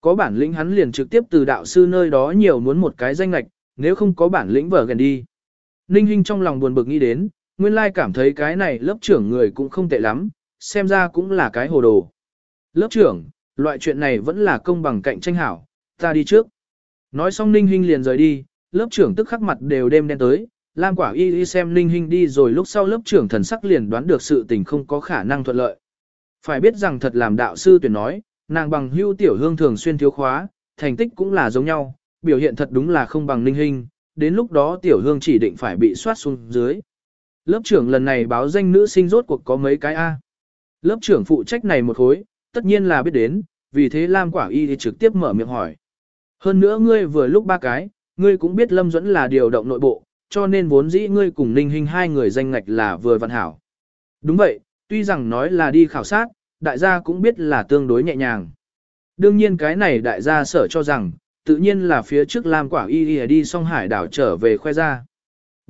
[SPEAKER 1] Có bản lĩnh hắn liền trực tiếp từ đạo sư nơi đó nhiều muốn một cái danh ngạch, nếu không có bản lĩnh vở gần đi. Ninh Hinh trong lòng buồn bực nghĩ đến, nguyên lai cảm thấy cái này lớp trưởng người cũng không tệ lắm, xem ra cũng là cái hồ đồ. Lớp trưởng, loại chuyện này vẫn là công bằng cạnh tranh hảo, ta đi trước. Nói xong Ninh Hinh liền rời đi, lớp trưởng tức khắc mặt đều đêm đen tới, Lam Quả Y Y xem Ninh Hinh đi rồi lúc sau lớp trưởng thần sắc liền đoán được sự tình không có khả năng thuận lợi. Phải biết rằng thật làm đạo sư tuyển nói, nàng bằng hưu tiểu hương thường xuyên thiếu khóa, thành tích cũng là giống nhau, biểu hiện thật đúng là không bằng Ninh Hinh, đến lúc đó tiểu hương chỉ định phải bị soát xuống dưới. Lớp trưởng lần này báo danh nữ sinh rốt cuộc có mấy cái A. Lớp trưởng phụ trách này một khối, tất nhiên là biết đến, vì thế Lam Quả Y thì trực tiếp mở miệng hỏi. Hơn nữa ngươi vừa lúc ba cái, ngươi cũng biết Lâm Duẫn là điều động nội bộ, cho nên vốn dĩ ngươi cùng Ninh Hinh hai người danh ngạch là vừa vận hảo. Đúng vậy, tuy rằng nói là đi khảo sát, đại gia cũng biết là tương đối nhẹ nhàng. Đương nhiên cái này đại gia sở cho rằng, tự nhiên là phía trước Lam Quả Y đi xong hải đảo trở về khoe ra.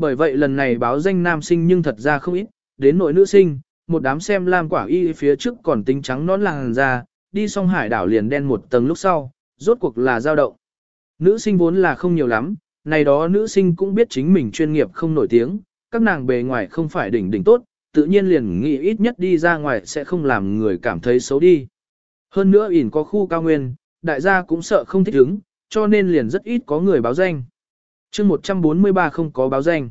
[SPEAKER 1] Bởi vậy lần này báo danh nam sinh nhưng thật ra không ít, đến nội nữ sinh, một đám xem lam quả y phía trước còn tính trắng nón làng ra, đi xong hải đảo liền đen một tầng lúc sau, rốt cuộc là dao động. Nữ sinh vốn là không nhiều lắm, này đó nữ sinh cũng biết chính mình chuyên nghiệp không nổi tiếng, các nàng bề ngoài không phải đỉnh đỉnh tốt, tự nhiên liền nghĩ ít nhất đi ra ngoài sẽ không làm người cảm thấy xấu đi. Hơn nữa ỉn có khu cao nguyên, đại gia cũng sợ không thích ứng, cho nên liền rất ít có người báo danh chương 143 không có báo danh.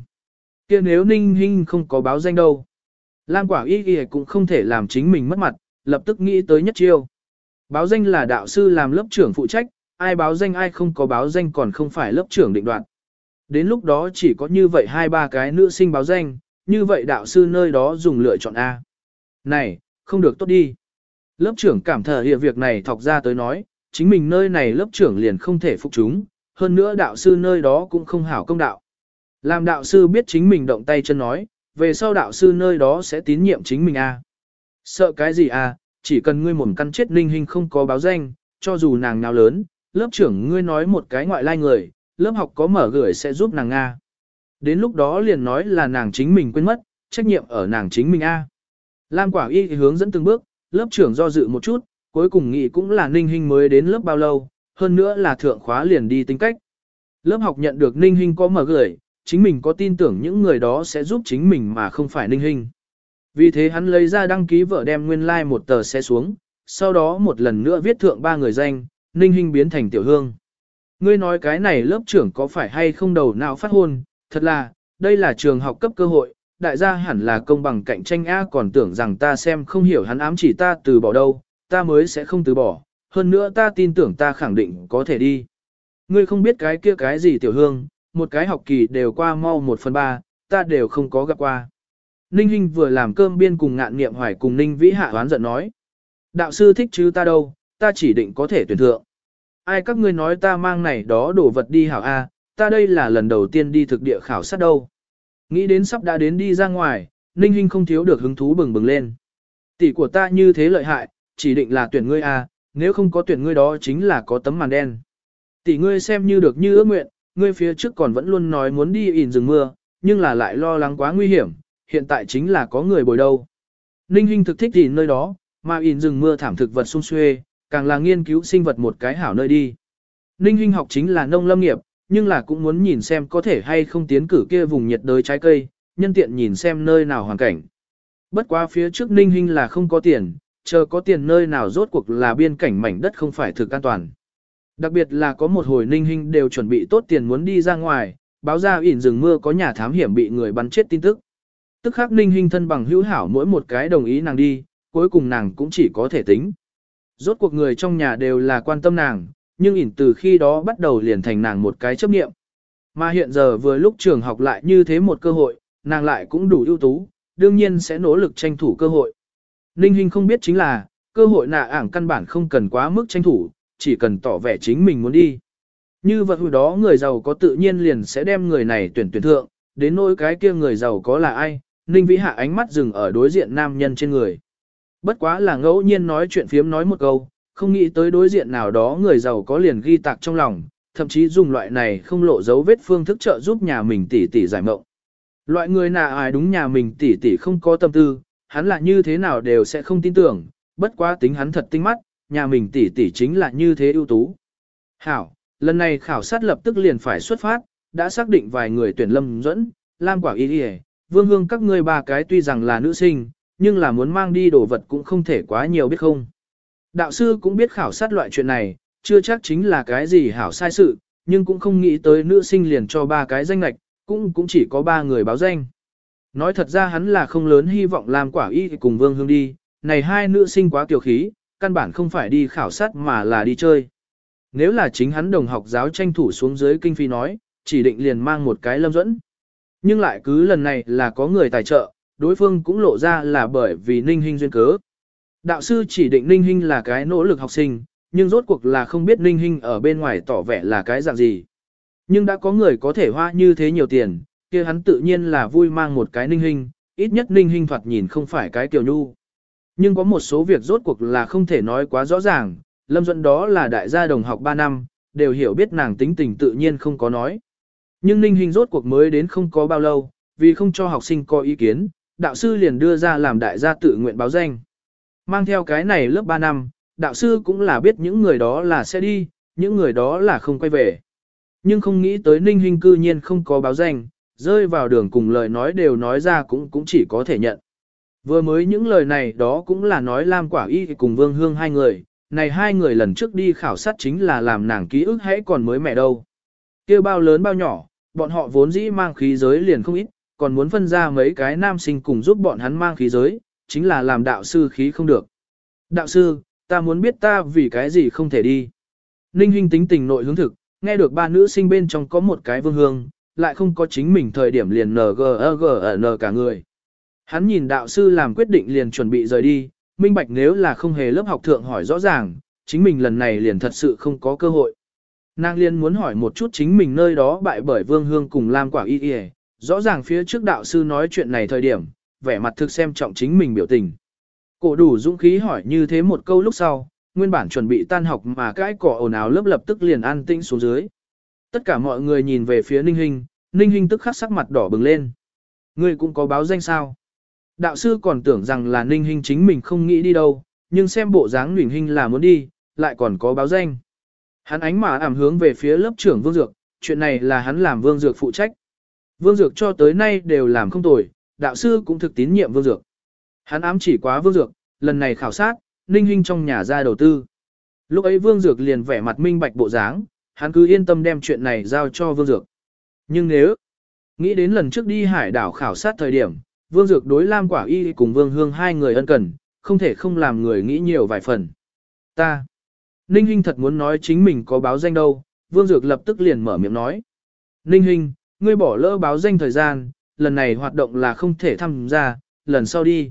[SPEAKER 1] kia nếu ninh hinh không có báo danh đâu. Lam quả y y cũng không thể làm chính mình mất mặt, lập tức nghĩ tới nhất chiêu. Báo danh là đạo sư làm lớp trưởng phụ trách, ai báo danh ai không có báo danh còn không phải lớp trưởng định đoạt. Đến lúc đó chỉ có như vậy hai ba cái nữ sinh báo danh, như vậy đạo sư nơi đó dùng lựa chọn A. Này, không được tốt đi. Lớp trưởng cảm thở hiện việc này thọc ra tới nói, chính mình nơi này lớp trưởng liền không thể phục chúng, hơn nữa đạo sư nơi đó cũng không hảo công đạo. Làm đạo sư biết chính mình động tay chân nói, về sau đạo sư nơi đó sẽ tín nhiệm chính mình a. Sợ cái gì a? chỉ cần ngươi mồm căn chết linh hình không có báo danh, cho dù nàng nào lớn, lớp trưởng ngươi nói một cái ngoại lai người, lớp học có mở gửi sẽ giúp nàng Nga. Đến lúc đó liền nói là nàng chính mình quên mất, trách nhiệm ở nàng chính mình A. Lam quả y hướng dẫn từng bước, lớp trưởng do dự một chút, cuối cùng nghĩ cũng là ninh hình mới đến lớp bao lâu, hơn nữa là thượng khóa liền đi tính cách. Lớp học nhận được ninh Hinh có mở gửi, chính mình có tin tưởng những người đó sẽ giúp chính mình mà không phải ninh Hinh. Vì thế hắn lấy ra đăng ký vợ đem nguyên lai like một tờ xe xuống, sau đó một lần nữa viết thượng ba người danh, ninh Hinh biến thành tiểu hương. Ngươi nói cái này lớp trưởng có phải hay không đầu nào phát hôn, thật là, đây là trường học cấp cơ hội, đại gia hẳn là công bằng cạnh tranh A còn tưởng rằng ta xem không hiểu hắn ám chỉ ta từ bỏ đâu, ta mới sẽ không từ bỏ, hơn nữa ta tin tưởng ta khẳng định có thể đi. Ngươi không biết cái kia cái gì tiểu hương, một cái học kỳ đều qua mau một phần ba, ta đều không có gặp qua. Ninh Hinh vừa làm cơm biên cùng ngạn nghiệm hoài cùng Ninh Vĩ Hạ oán giận nói. Đạo sư thích chứ ta đâu, ta chỉ định có thể tuyển thượng. Ai các ngươi nói ta mang này đó đổ vật đi hảo A, ta đây là lần đầu tiên đi thực địa khảo sát đâu. Nghĩ đến sắp đã đến đi ra ngoài, Ninh Hinh không thiếu được hứng thú bừng bừng lên. Tỷ của ta như thế lợi hại, chỉ định là tuyển ngươi A, nếu không có tuyển ngươi đó chính là có tấm màn đen. Tỷ ngươi xem như được như ước nguyện, ngươi phía trước còn vẫn luôn nói muốn đi ỉn rừng mưa, nhưng là lại lo lắng quá nguy hiểm, hiện tại chính là có người bồi đâu. Ninh Hinh thực thích ỉn nơi đó, mà ỉn rừng mưa thảm thực vật sung xuê, càng là nghiên cứu sinh vật một cái hảo nơi đi. Ninh Hinh học chính là nông lâm nghiệp, nhưng là cũng muốn nhìn xem có thể hay không tiến cử kia vùng nhiệt đới trái cây, nhân tiện nhìn xem nơi nào hoàn cảnh. Bất quá phía trước Ninh Hinh là không có tiền, chờ có tiền nơi nào rốt cuộc là biên cảnh mảnh đất không phải thực an toàn. Đặc biệt là có một hồi Ninh Hinh đều chuẩn bị tốt tiền muốn đi ra ngoài, báo ra ỉn rừng mưa có nhà thám hiểm bị người bắn chết tin tức. Tức khắc Ninh Hinh thân bằng hữu hảo mỗi một cái đồng ý nàng đi, cuối cùng nàng cũng chỉ có thể tính. Rốt cuộc người trong nhà đều là quan tâm nàng, nhưng ỉn từ khi đó bắt đầu liền thành nàng một cái chấp niệm. Mà hiện giờ vừa lúc trường học lại như thế một cơ hội, nàng lại cũng đủ ưu tú, đương nhiên sẽ nỗ lực tranh thủ cơ hội. Ninh Hinh không biết chính là, cơ hội nạ ảng căn bản không cần quá mức tranh thủ, chỉ cần tỏ vẻ chính mình muốn đi. Như vậy hồi đó người giàu có tự nhiên liền sẽ đem người này tuyển tuyển thượng, đến nỗi cái kia người giàu có là ai, Ninh Vĩ hạ ánh mắt dừng ở đối diện nam nhân trên người. Bất quá là ngẫu nhiên nói chuyện phiếm nói một câu, không nghĩ tới đối diện nào đó người giàu có liền ghi tạc trong lòng, thậm chí dùng loại này không lộ dấu vết phương thức trợ giúp nhà mình tỷ tỷ giải mộng. Loại người nào ai đúng nhà mình tỷ tỷ không có tâm tư, hắn là như thế nào đều sẽ không tin tưởng, bất quá tính hắn thật tinh mắt, nhà mình tỷ tỷ chính là như thế ưu tú. Hảo, lần này khảo sát lập tức liền phải xuất phát, đã xác định vài người tuyển lâm dẫn, Lam Quả Y Y, Vương Hương các ngươi ba cái tuy rằng là nữ sinh, nhưng là muốn mang đi đồ vật cũng không thể quá nhiều biết không. Đạo sư cũng biết khảo sát loại chuyện này, chưa chắc chính là cái gì hảo sai sự, nhưng cũng không nghĩ tới nữ sinh liền cho ba cái danh lạch, cũng cũng chỉ có ba người báo danh. Nói thật ra hắn là không lớn hy vọng làm quả y cùng Vương Hương đi, này hai nữ sinh quá kiều khí, căn bản không phải đi khảo sát mà là đi chơi. Nếu là chính hắn đồng học giáo tranh thủ xuống dưới kinh phi nói, chỉ định liền mang một cái lâm dẫn. Nhưng lại cứ lần này là có người tài trợ, đối phương cũng lộ ra là bởi vì ninh hình duyên cớ. Đạo sư chỉ định ninh hình là cái nỗ lực học sinh, nhưng rốt cuộc là không biết ninh hình ở bên ngoài tỏ vẻ là cái dạng gì. Nhưng đã có người có thể hoa như thế nhiều tiền, kia hắn tự nhiên là vui mang một cái ninh hình, ít nhất ninh hình thoạt nhìn không phải cái tiểu nhu. Nhưng có một số việc rốt cuộc là không thể nói quá rõ ràng, Lâm Duẫn đó là đại gia đồng học 3 năm, đều hiểu biết nàng tính tình tự nhiên không có nói. Nhưng Ninh Hình rốt cuộc mới đến không có bao lâu, vì không cho học sinh có ý kiến, đạo sư liền đưa ra làm đại gia tự nguyện báo danh. Mang theo cái này lớp 3 năm, đạo sư cũng là biết những người đó là sẽ đi, những người đó là không quay về. Nhưng không nghĩ tới Ninh hình cư nhiên không có báo danh, rơi vào đường cùng lời nói đều nói ra cũng cũng chỉ có thể nhận. Vừa mới những lời này đó cũng là nói Lam Quả Y cùng Vương Hương hai người, này hai người lần trước đi khảo sát chính là làm nàng ký ức hãy còn mới mẹ đâu. kêu bao lớn bao nhỏ, bọn họ vốn dĩ mang khí giới liền không ít, còn muốn phân ra mấy cái nam sinh cùng giúp bọn hắn mang khí giới, chính là làm đạo sư khí không được. Đạo sư, ta muốn biết ta vì cái gì không thể đi. Ninh Hinh tính tình nội hướng thực, nghe được ba nữ sinh bên trong có một cái vương hương, lại không có chính mình thời điểm liền NGN cả người. Hắn nhìn đạo sư làm quyết định liền chuẩn bị rời đi, minh bạch nếu là không hề lớp học thượng hỏi rõ ràng, chính mình lần này liền thật sự không có cơ hội. Nàng liên muốn hỏi một chút chính mình nơi đó bại bởi Vương Hương cùng Lam Quả Y Y, rõ ràng phía trước đạo sư nói chuyện này thời điểm, vẻ mặt thực xem trọng chính mình biểu tình. Cổ đủ dũng khí hỏi như thế một câu lúc sau, nguyên bản chuẩn bị tan học mà cái cỏ ồn ào lớp lập tức liền an tĩnh xuống dưới. Tất cả mọi người nhìn về phía Ninh Hinh, Ninh Hinh tức khắc sắc mặt đỏ bừng lên. Ngươi cũng có báo danh sao? Đạo sư còn tưởng rằng là Ninh Hinh chính mình không nghĩ đi đâu, nhưng xem bộ dáng Ninh Hinh là muốn đi, lại còn có báo danh. Hắn ánh mà ảm hướng về phía lớp trưởng Vương Dược, chuyện này là hắn làm Vương Dược phụ trách. Vương Dược cho tới nay đều làm không tồi, đạo sư cũng thực tín nhiệm Vương Dược. Hắn ám chỉ quá Vương Dược, lần này khảo sát, Ninh Hinh trong nhà ra đầu tư. Lúc ấy Vương Dược liền vẻ mặt minh bạch bộ dáng, hắn cứ yên tâm đem chuyện này giao cho Vương Dược. Nhưng nếu, nghĩ đến lần trước đi hải đảo khảo sát thời điểm, Vương Dược đối Lam Quả Y cùng Vương Hương hai người ân cần, không thể không làm người nghĩ nhiều vài phần. Ta, Ninh Hinh thật muốn nói chính mình có báo danh đâu, Vương Dược lập tức liền mở miệng nói. Ninh Hinh, ngươi bỏ lỡ báo danh thời gian, lần này hoạt động là không thể tham gia, lần sau đi.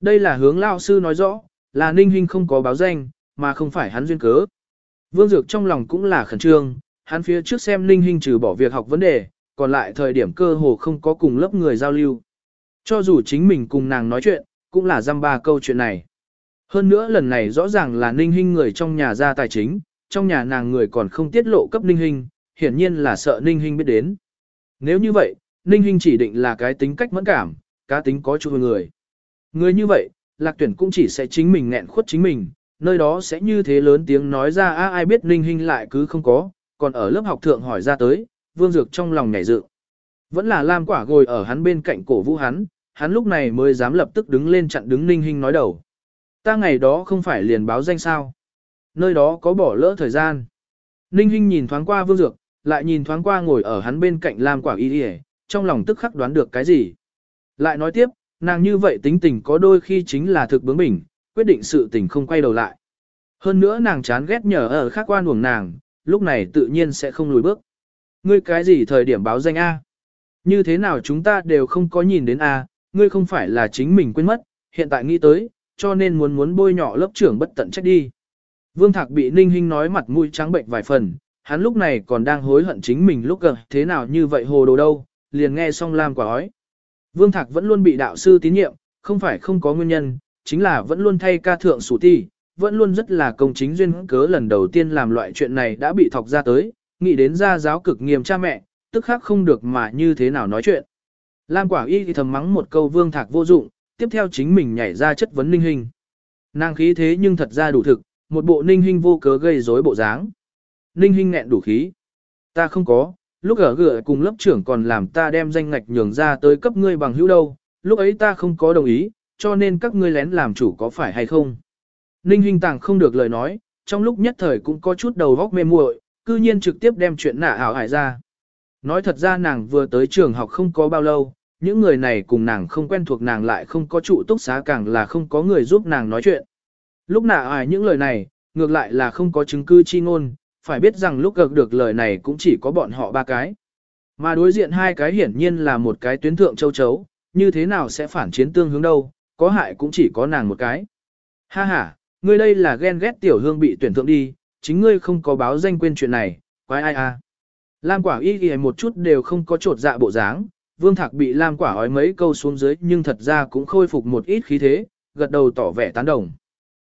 [SPEAKER 1] Đây là hướng lao sư nói rõ, là Ninh Hinh không có báo danh, mà không phải hắn duyên cớ. Vương Dược trong lòng cũng là khẩn trương, hắn phía trước xem Ninh Hinh trừ bỏ việc học vấn đề, còn lại thời điểm cơ hồ không có cùng lớp người giao lưu. Cho dù chính mình cùng nàng nói chuyện, cũng là dăm ba câu chuyện này. Hơn nữa lần này rõ ràng là Ninh Hinh người trong nhà ra tài chính, trong nhà nàng người còn không tiết lộ cấp Ninh Hinh, hiển nhiên là sợ Ninh Hinh biết đến. Nếu như vậy, Ninh Hinh chỉ định là cái tính cách mẫn cảm, cá tính có chủ người. Người như vậy, lạc tuyển cũng chỉ sẽ chính mình nghẹn khuất chính mình, nơi đó sẽ như thế lớn tiếng nói ra a ai biết Ninh Hinh lại cứ không có, còn ở lớp học thượng hỏi ra tới, Vương Dược trong lòng nhảy dựng. Vẫn là Lam Quả ngồi ở hắn bên cạnh cổ vũ hắn, hắn lúc này mới dám lập tức đứng lên chặn đứng Ninh Hinh nói đầu. Ta ngày đó không phải liền báo danh sao. Nơi đó có bỏ lỡ thời gian. Ninh Hinh nhìn thoáng qua Vương Dược, lại nhìn thoáng qua ngồi ở hắn bên cạnh Lam Quả Y Y, trong lòng tức khắc đoán được cái gì. Lại nói tiếp, nàng như vậy tính tình có đôi khi chính là thực bướng bỉnh, quyết định sự tình không quay đầu lại. Hơn nữa nàng chán ghét nhờ ở khác quan uổng nàng, lúc này tự nhiên sẽ không lùi bước. Ngươi cái gì thời điểm báo danh A? Như thế nào chúng ta đều không có nhìn đến A, ngươi không phải là chính mình quên mất, hiện tại nghĩ tới, cho nên muốn muốn bôi nhỏ lớp trưởng bất tận trách đi. Vương Thạc bị Ninh Hinh nói mặt mũi trắng bệnh vài phần, hắn lúc này còn đang hối hận chính mình lúc gần thế nào như vậy hồ đồ đâu, liền nghe xong Lam quả ói. Vương Thạc vẫn luôn bị đạo sư tín nhiệm, không phải không có nguyên nhân, chính là vẫn luôn thay ca thượng sủ ti, vẫn luôn rất là công chính duyên cớ lần đầu tiên làm loại chuyện này đã bị thọc ra tới, nghĩ đến gia giáo cực nghiêm cha mẹ, tức khác không được mà như thế nào nói chuyện. Lam quả y thì thầm mắng một câu vương thạc vô dụng, tiếp theo chính mình nhảy ra chất vấn ninh hình. Nàng khí thế nhưng thật ra đủ thực, một bộ ninh hình vô cớ gây rối bộ dáng. Ninh hình nghẹn đủ khí. Ta không có, lúc ở gửa cùng lớp trưởng còn làm ta đem danh ngạch nhường ra tới cấp ngươi bằng hữu đâu, lúc ấy ta không có đồng ý, cho nên các ngươi lén làm chủ có phải hay không. Ninh Hinh tàng không được lời nói, trong lúc nhất thời cũng có chút đầu góc mê muội, cư nhiên trực tiếp đem chuyện nạ ảo hại ra. Nói thật ra nàng vừa tới trường học không có bao lâu, những người này cùng nàng không quen thuộc nàng lại không có trụ túc xá càng là không có người giúp nàng nói chuyện. Lúc nạ ải những lời này, ngược lại là không có chứng cứ chi ngôn, phải biết rằng lúc gật được lời này cũng chỉ có bọn họ ba cái. Mà đối diện hai cái hiển nhiên là một cái tuyến thượng châu chấu, như thế nào sẽ phản chiến tương hướng đâu, có hại cũng chỉ có nàng một cái. Ha ha, ngươi đây là ghen ghét tiểu hương bị tuyển thượng đi, chính ngươi không có báo danh quên chuyện này, quái ai à. Lam quả y ghi một chút đều không có trột dạ bộ dáng, vương thạc bị Lam quả ói mấy câu xuống dưới nhưng thật ra cũng khôi phục một ít khí thế, gật đầu tỏ vẻ tán đồng.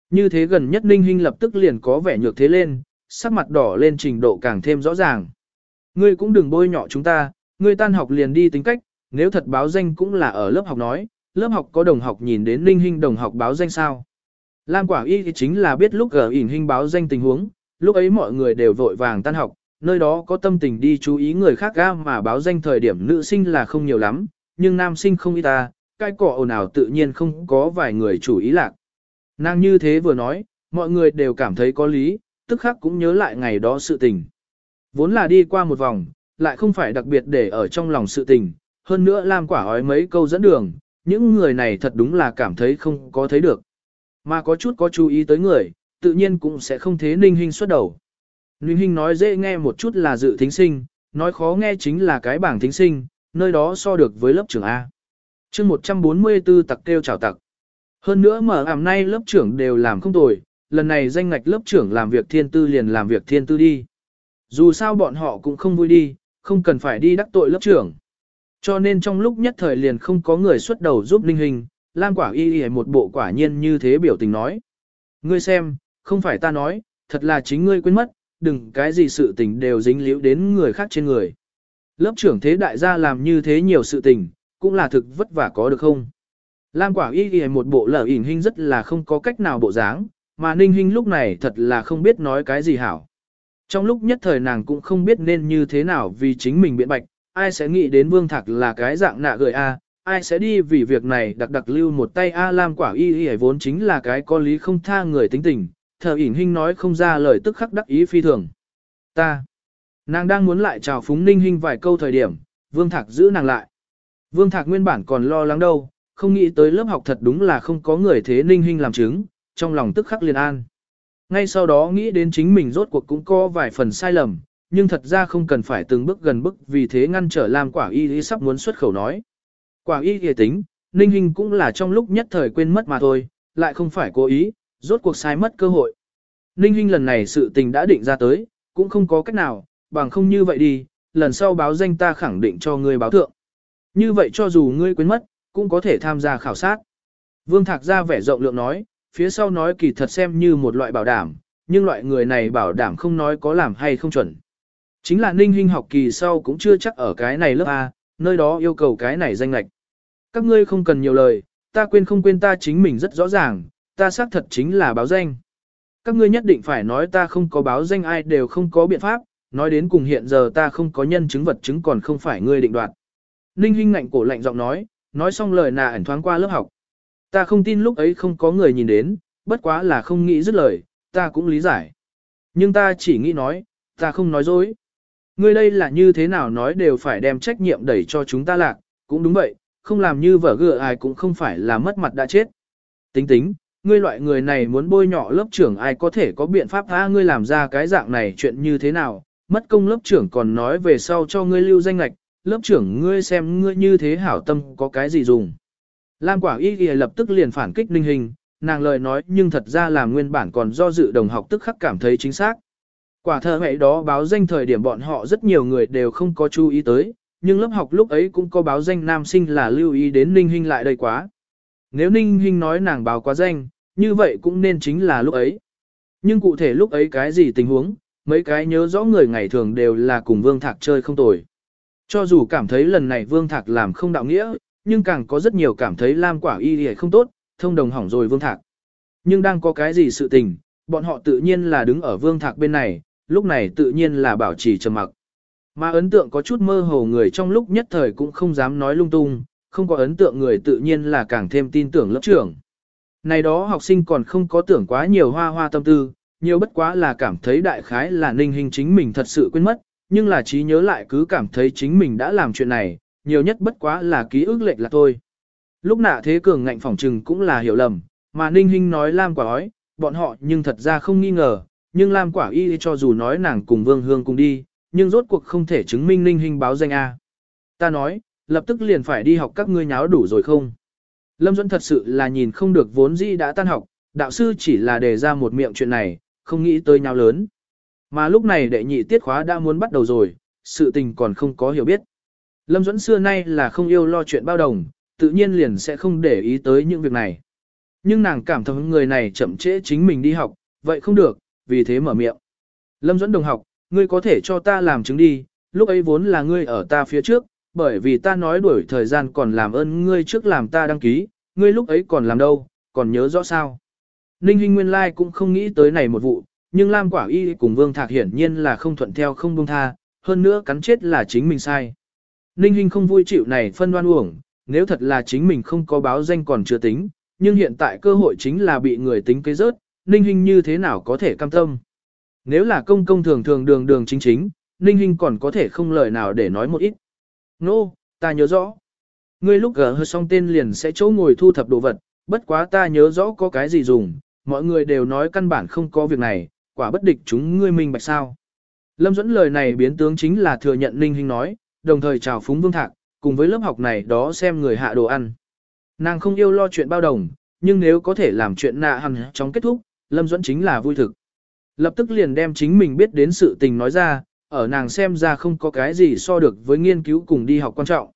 [SPEAKER 1] Như thế gần nhất ninh hinh lập tức liền có vẻ nhược thế lên, sắc mặt đỏ lên trình độ càng thêm rõ ràng. Ngươi cũng đừng bôi nhọ chúng ta, ngươi tan học liền đi tính cách, nếu thật báo danh cũng là ở lớp học nói, lớp học có đồng học nhìn đến Ninh Hinh đồng học báo danh sao. Lam Quả Y thì chính là biết lúc ở ỉn hinh báo danh tình huống, lúc ấy mọi người đều vội vàng tan học, nơi đó có tâm tình đi chú ý người khác ga mà báo danh thời điểm nữ sinh là không nhiều lắm, nhưng nam sinh không ít ta, cái cỏ ồn ào tự nhiên không có vài người chủ ý lạc. Nàng như thế vừa nói, mọi người đều cảm thấy có lý, tức khắc cũng nhớ lại ngày đó sự tình. Vốn là đi qua một vòng, lại không phải đặc biệt để ở trong lòng sự tình, hơn nữa Lam quả ói mấy câu dẫn đường, những người này thật đúng là cảm thấy không có thấy được. Mà có chút có chú ý tới người, tự nhiên cũng sẽ không thế Ninh Hinh xuất đầu. Ninh Hinh nói dễ nghe một chút là dự thính sinh, nói khó nghe chính là cái bảng thính sinh, nơi đó so được với lớp trưởng A. chương 144 tặc kêu chào tặc. Hơn nữa mở ảm nay lớp trưởng đều làm không tồi, lần này danh ngạch lớp trưởng làm việc thiên tư liền làm việc thiên tư đi. Dù sao bọn họ cũng không vui đi, không cần phải đi đắc tội lớp trưởng. Cho nên trong lúc nhất thời liền không có người xuất đầu giúp Ninh Hình, Lam Quả Y Y một bộ quả nhiên như thế biểu tình nói. Ngươi xem, không phải ta nói, thật là chính ngươi quên mất, đừng cái gì sự tình đều dính liễu đến người khác trên người. Lớp trưởng thế đại gia làm như thế nhiều sự tình, cũng là thực vất vả có được không? Lam quả y Y một bộ lở ỉn hình rất là không có cách nào bộ dáng, mà ninh hình lúc này thật là không biết nói cái gì hảo. Trong lúc nhất thời nàng cũng không biết nên như thế nào vì chính mình biện bạch, ai sẽ nghĩ đến vương thạc là cái dạng nạ gợi a, ai sẽ đi vì việc này đặc đặc lưu một tay a lam quả y y vốn chính là cái có lý không tha người tính tình, thờ ỉn hình nói không ra lời tức khắc đắc ý phi thường. Ta, nàng đang muốn lại chào phúng ninh hình vài câu thời điểm, vương thạc giữ nàng lại. Vương thạc nguyên bản còn lo lắng đâu, không nghĩ tới lớp học thật đúng là không có người thế ninh hình làm chứng, trong lòng tức khắc liền an. Ngay sau đó nghĩ đến chính mình rốt cuộc cũng có vài phần sai lầm, nhưng thật ra không cần phải từng bước gần bước vì thế ngăn trở làm quả y y sắp muốn xuất khẩu nói. Quả y y tính, ninh hình cũng là trong lúc nhất thời quên mất mà thôi, lại không phải cố ý, rốt cuộc sai mất cơ hội. Ninh hình lần này sự tình đã định ra tới, cũng không có cách nào, bằng không như vậy đi, lần sau báo danh ta khẳng định cho ngươi báo thượng. Như vậy cho dù ngươi quên mất, cũng có thể tham gia khảo sát. Vương Thạc ra vẻ rộng lượng nói, phía sau nói kỳ thật xem như một loại bảo đảm, nhưng loại người này bảo đảm không nói có làm hay không chuẩn. Chính là ninh hình học kỳ sau cũng chưa chắc ở cái này lớp A, nơi đó yêu cầu cái này danh lạch. Các ngươi không cần nhiều lời, ta quên không quên ta chính mình rất rõ ràng, ta xác thật chính là báo danh. Các ngươi nhất định phải nói ta không có báo danh ai đều không có biện pháp, nói đến cùng hiện giờ ta không có nhân chứng vật chứng còn không phải ngươi định đoạt. Ninh Hinh ngạnh cổ lạnh giọng nói, nói xong lời nà ẩn thoáng qua lớp học. Ta không tin lúc ấy không có người nhìn đến, bất quá là không nghĩ dứt lời, ta cũng lý giải. Nhưng ta chỉ nghĩ nói, ta không nói dối. Ngươi đây là như thế nào nói đều phải đem trách nhiệm đẩy cho chúng ta lạc, cũng đúng vậy, không làm như vở gựa ai cũng không phải là mất mặt đã chết. Tính tính, ngươi loại người này muốn bôi nhọ lớp trưởng ai có thể có biện pháp tha ngươi làm ra cái dạng này chuyện như thế nào, mất công lớp trưởng còn nói về sau cho ngươi lưu danh lạch, lớp trưởng ngươi xem ngươi như thế hảo tâm có cái gì dùng. Lam quả y ghi lập tức liền phản kích ninh hình, nàng lời nói nhưng thật ra là nguyên bản còn do dự đồng học tức khắc cảm thấy chính xác. Quả thơ mẹ đó báo danh thời điểm bọn họ rất nhiều người đều không có chú ý tới, nhưng lớp học lúc ấy cũng có báo danh nam sinh là lưu ý đến ninh Hinh lại đây quá. Nếu ninh Hinh nói nàng báo quá danh, như vậy cũng nên chính là lúc ấy. Nhưng cụ thể lúc ấy cái gì tình huống, mấy cái nhớ rõ người ngày thường đều là cùng Vương Thạc chơi không tồi. Cho dù cảm thấy lần này Vương Thạc làm không đạo nghĩa, nhưng càng có rất nhiều cảm thấy Lam Quả Y thì không tốt, thông đồng hỏng rồi Vương Thạc. Nhưng đang có cái gì sự tình, bọn họ tự nhiên là đứng ở Vương Thạc bên này, lúc này tự nhiên là bảo trì trầm mặc. Mà ấn tượng có chút mơ hồ người trong lúc nhất thời cũng không dám nói lung tung, không có ấn tượng người tự nhiên là càng thêm tin tưởng lớp trưởng. Này đó học sinh còn không có tưởng quá nhiều hoa hoa tâm tư, nhiều bất quá là cảm thấy đại khái là ninh hình chính mình thật sự quên mất, nhưng là trí nhớ lại cứ cảm thấy chính mình đã làm chuyện này, nhiều nhất bất quá là ký ức lệch là thôi. Lúc nạ thế cường ngạnh phỏng trừng cũng là hiểu lầm, mà ninh hình nói Lam quả ói, bọn họ nhưng thật ra không nghi ngờ, nhưng Lam quả y cho dù nói nàng cùng Vương Hương cùng đi, nhưng rốt cuộc không thể chứng minh ninh hình báo danh A. Ta nói, lập tức liền phải đi học các ngươi nháo đủ rồi không? Lâm Duẫn thật sự là nhìn không được vốn dĩ đã tan học, đạo sư chỉ là đề ra một miệng chuyện này, không nghĩ tới nhau lớn. Mà lúc này đệ nhị tiết khóa đã muốn bắt đầu rồi, sự tình còn không có hiểu biết. Lâm Duẫn xưa nay là không yêu lo chuyện bao đồng, tự nhiên liền sẽ không để ý tới những việc này. Nhưng nàng cảm thấy người này chậm trễ chính mình đi học, vậy không được, vì thế mở miệng. Lâm Duẫn đồng học, ngươi có thể cho ta làm chứng đi, lúc ấy vốn là ngươi ở ta phía trước, bởi vì ta nói đuổi thời gian còn làm ơn ngươi trước làm ta đăng ký, ngươi lúc ấy còn làm đâu, còn nhớ rõ sao. Ninh Hinh nguyên lai like cũng không nghĩ tới này một vụ, nhưng Lam Quả Y cùng Vương Thạc hiển nhiên là không thuận theo không buông tha, hơn nữa cắn chết là chính mình sai. Ninh Hinh không vui chịu này phân đoan uổng, nếu thật là chính mình không có báo danh còn chưa tính, nhưng hiện tại cơ hội chính là bị người tính kế rớt, Ninh Hinh như thế nào có thể cam tâm. Nếu là công công thường thường đường đường chính chính, Ninh Hinh còn có thể không lời nào để nói một ít. Nô, no, ta nhớ rõ. Ngươi lúc gỡ hơi xong tên liền sẽ chỗ ngồi thu thập đồ vật, bất quá ta nhớ rõ có cái gì dùng, mọi người đều nói căn bản không có việc này, quả bất địch chúng ngươi minh bạch sao. Lâm dẫn lời này biến tướng chính là thừa nhận Ninh Hinh nói, đồng thời chào phúng Vương Thạc, cùng với lớp học này đó xem người hạ đồ ăn. Nàng không yêu lo chuyện bao đồng, nhưng nếu có thể làm chuyện nạ hằng trong kết thúc, Lâm Duẫn chính là vui thực. Lập tức liền đem chính mình biết đến sự tình nói ra, ở nàng xem ra không có cái gì so được với nghiên cứu cùng đi học quan trọng.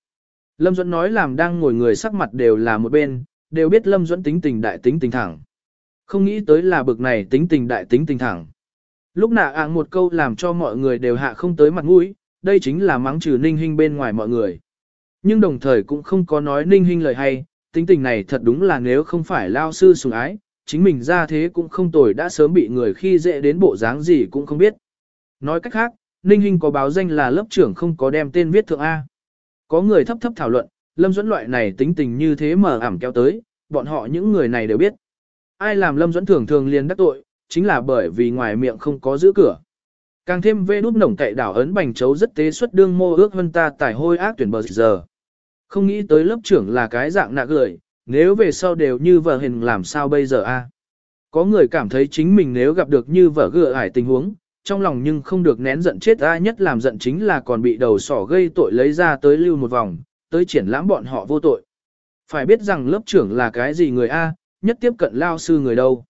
[SPEAKER 1] Lâm Duẫn nói làm đang ngồi người sắc mặt đều là một bên, đều biết Lâm Duẫn tính tình đại tính tình thẳng. Không nghĩ tới là bực này tính tình đại tính tình thẳng. Lúc nạ ạng một câu làm cho mọi người đều hạ không tới mặt mũi, đây chính là mắng trừ ninh hình bên ngoài mọi người. Nhưng đồng thời cũng không có nói ninh hình lời hay, tính tình này thật đúng là nếu không phải lao sư sủng ái, chính mình ra thế cũng không tồi đã sớm bị người khi dễ đến bộ dáng gì cũng không biết. Nói cách khác, Ninh Hinh có báo danh là lớp trưởng không có đem tên viết thượng A. Có người thấp thấp thảo luận, Lâm Duẫn loại này tính tình như thế mà ảm kéo tới, bọn họ những người này đều biết. Ai làm Lâm Duẫn thường thường liền đắc tội, chính là bởi vì ngoài miệng không có giữ cửa. Càng thêm vê đút nổng cậy đảo ấn bành chấu rất tế xuất đương mô ước vân ta tải hôi ác tuyển bờ giờ. Không nghĩ tới lớp trưởng là cái dạng nạ gửi, nếu về sau đều như vợ hình làm sao bây giờ a? Có người cảm thấy chính mình nếu gặp được như vợ gựa ải tình huống, trong lòng nhưng không được nén giận chết ai nhất làm giận chính là còn bị đầu sỏ gây tội lấy ra tới lưu một vòng, tới triển lãm bọn họ vô tội. Phải biết rằng lớp trưởng là cái gì người A, nhất tiếp cận lao sư người đâu.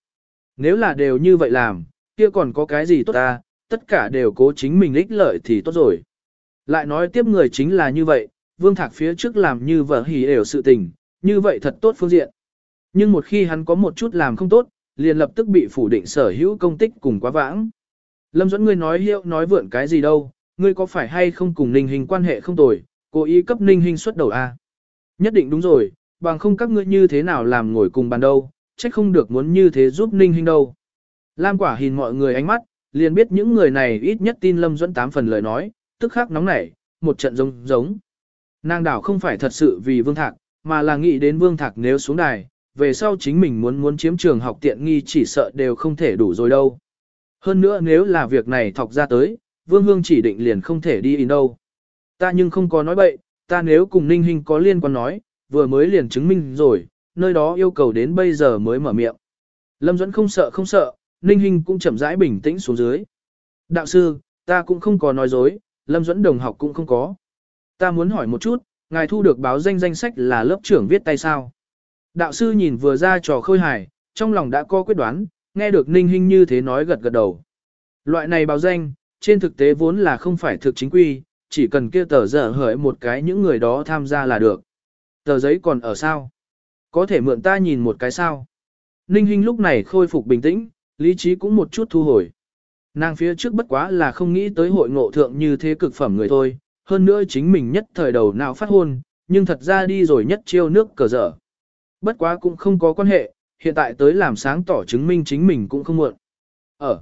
[SPEAKER 1] Nếu là đều như vậy làm, kia còn có cái gì tốt ta, tất cả đều cố chính mình ích lợi thì tốt rồi. Lại nói tiếp người chính là như vậy, vương thạc phía trước làm như vợ hỉ đều sự tình, như vậy thật tốt phương diện. Nhưng một khi hắn có một chút làm không tốt, liền lập tức bị phủ định sở hữu công tích cùng quá vãng. Lâm dẫn ngươi nói hiệu nói vượn cái gì đâu, ngươi có phải hay không cùng ninh hình quan hệ không tồi, cố ý cấp ninh hình xuất đầu a Nhất định đúng rồi, bằng không các ngươi như thế nào làm ngồi cùng bàn đâu, trách không được muốn như thế giúp ninh hình đâu. Lam quả nhìn mọi người ánh mắt, liền biết những người này ít nhất tin Lâm dẫn tám phần lời nói, tức khắc nóng nảy, một trận giống giống. Nàng đảo không phải thật sự vì vương thạc, mà là nghĩ đến vương thạc nếu xuống đài, về sau chính mình muốn muốn chiếm trường học tiện nghi chỉ sợ đều không thể đủ rồi đâu. Hơn nữa nếu là việc này thọc ra tới, vương hương chỉ định liền không thể đi in đâu. Ta nhưng không có nói bậy, ta nếu cùng ninh hình có liên quan nói, vừa mới liền chứng minh rồi, nơi đó yêu cầu đến bây giờ mới mở miệng. Lâm Duẫn không sợ không sợ, ninh hình cũng chậm rãi bình tĩnh xuống dưới. Đạo sư, ta cũng không có nói dối, Lâm Duẫn đồng học cũng không có. Ta muốn hỏi một chút, ngài thu được báo danh danh sách là lớp trưởng viết tay sao? Đạo sư nhìn vừa ra trò khôi hài, trong lòng đã có quyết đoán, nghe được Ninh Hinh như thế nói gật gật đầu. Loại này báo danh, trên thực tế vốn là không phải thực chính quy, chỉ cần kia tờ dở hởi một cái những người đó tham gia là được. Tờ giấy còn ở sao? Có thể mượn ta nhìn một cái sao? Ninh Hinh lúc này khôi phục bình tĩnh, lý trí cũng một chút thu hồi. Nàng phía trước bất quá là không nghĩ tới hội ngộ thượng như thế cực phẩm người thôi, hơn nữa chính mình nhất thời đầu nào phát hôn, nhưng thật ra đi rồi nhất chiêu nước cờ dở. Bất quá cũng không có quan hệ, hiện tại tới làm sáng tỏ chứng minh chính mình cũng không muộn. Ở.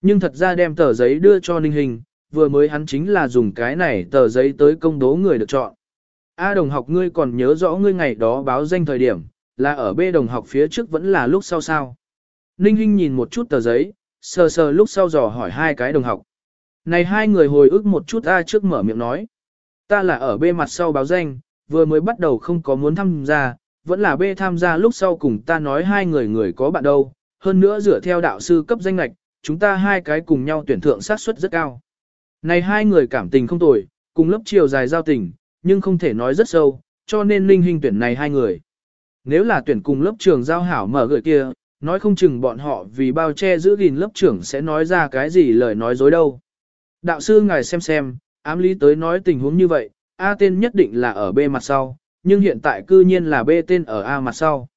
[SPEAKER 1] Nhưng thật ra đem tờ giấy đưa cho Ninh Hình, vừa mới hắn chính là dùng cái này tờ giấy tới công đố người được chọn. A đồng học ngươi còn nhớ rõ ngươi ngày đó báo danh thời điểm, là ở B đồng học phía trước vẫn là lúc sau sao. Ninh Hinh nhìn một chút tờ giấy, sờ sờ lúc sau dò hỏi hai cái đồng học. Này hai người hồi ức một chút ta trước mở miệng nói. Ta là ở B mặt sau báo danh, vừa mới bắt đầu không có muốn tham gia, vẫn là B tham gia lúc sau cùng ta nói hai người người có bạn đâu, hơn nữa dựa theo đạo sư cấp danh lạch, chúng ta hai cái cùng nhau tuyển thượng sát suất rất cao. Này hai người cảm tình không tồi, cùng lớp chiều dài giao tình, nhưng không thể nói rất sâu, cho nên linh hình tuyển này hai người. Nếu là tuyển cùng lớp trường giao hảo mở gửi kia, nói không chừng bọn họ vì bao che giữ gìn lớp trưởng sẽ nói ra cái gì lời nói dối đâu. Đạo sư ngài xem xem, ám lý tới nói tình huống như vậy, A tên nhất định là ở B mặt sau, nhưng hiện tại cư nhiên là B tên ở A mặt sau.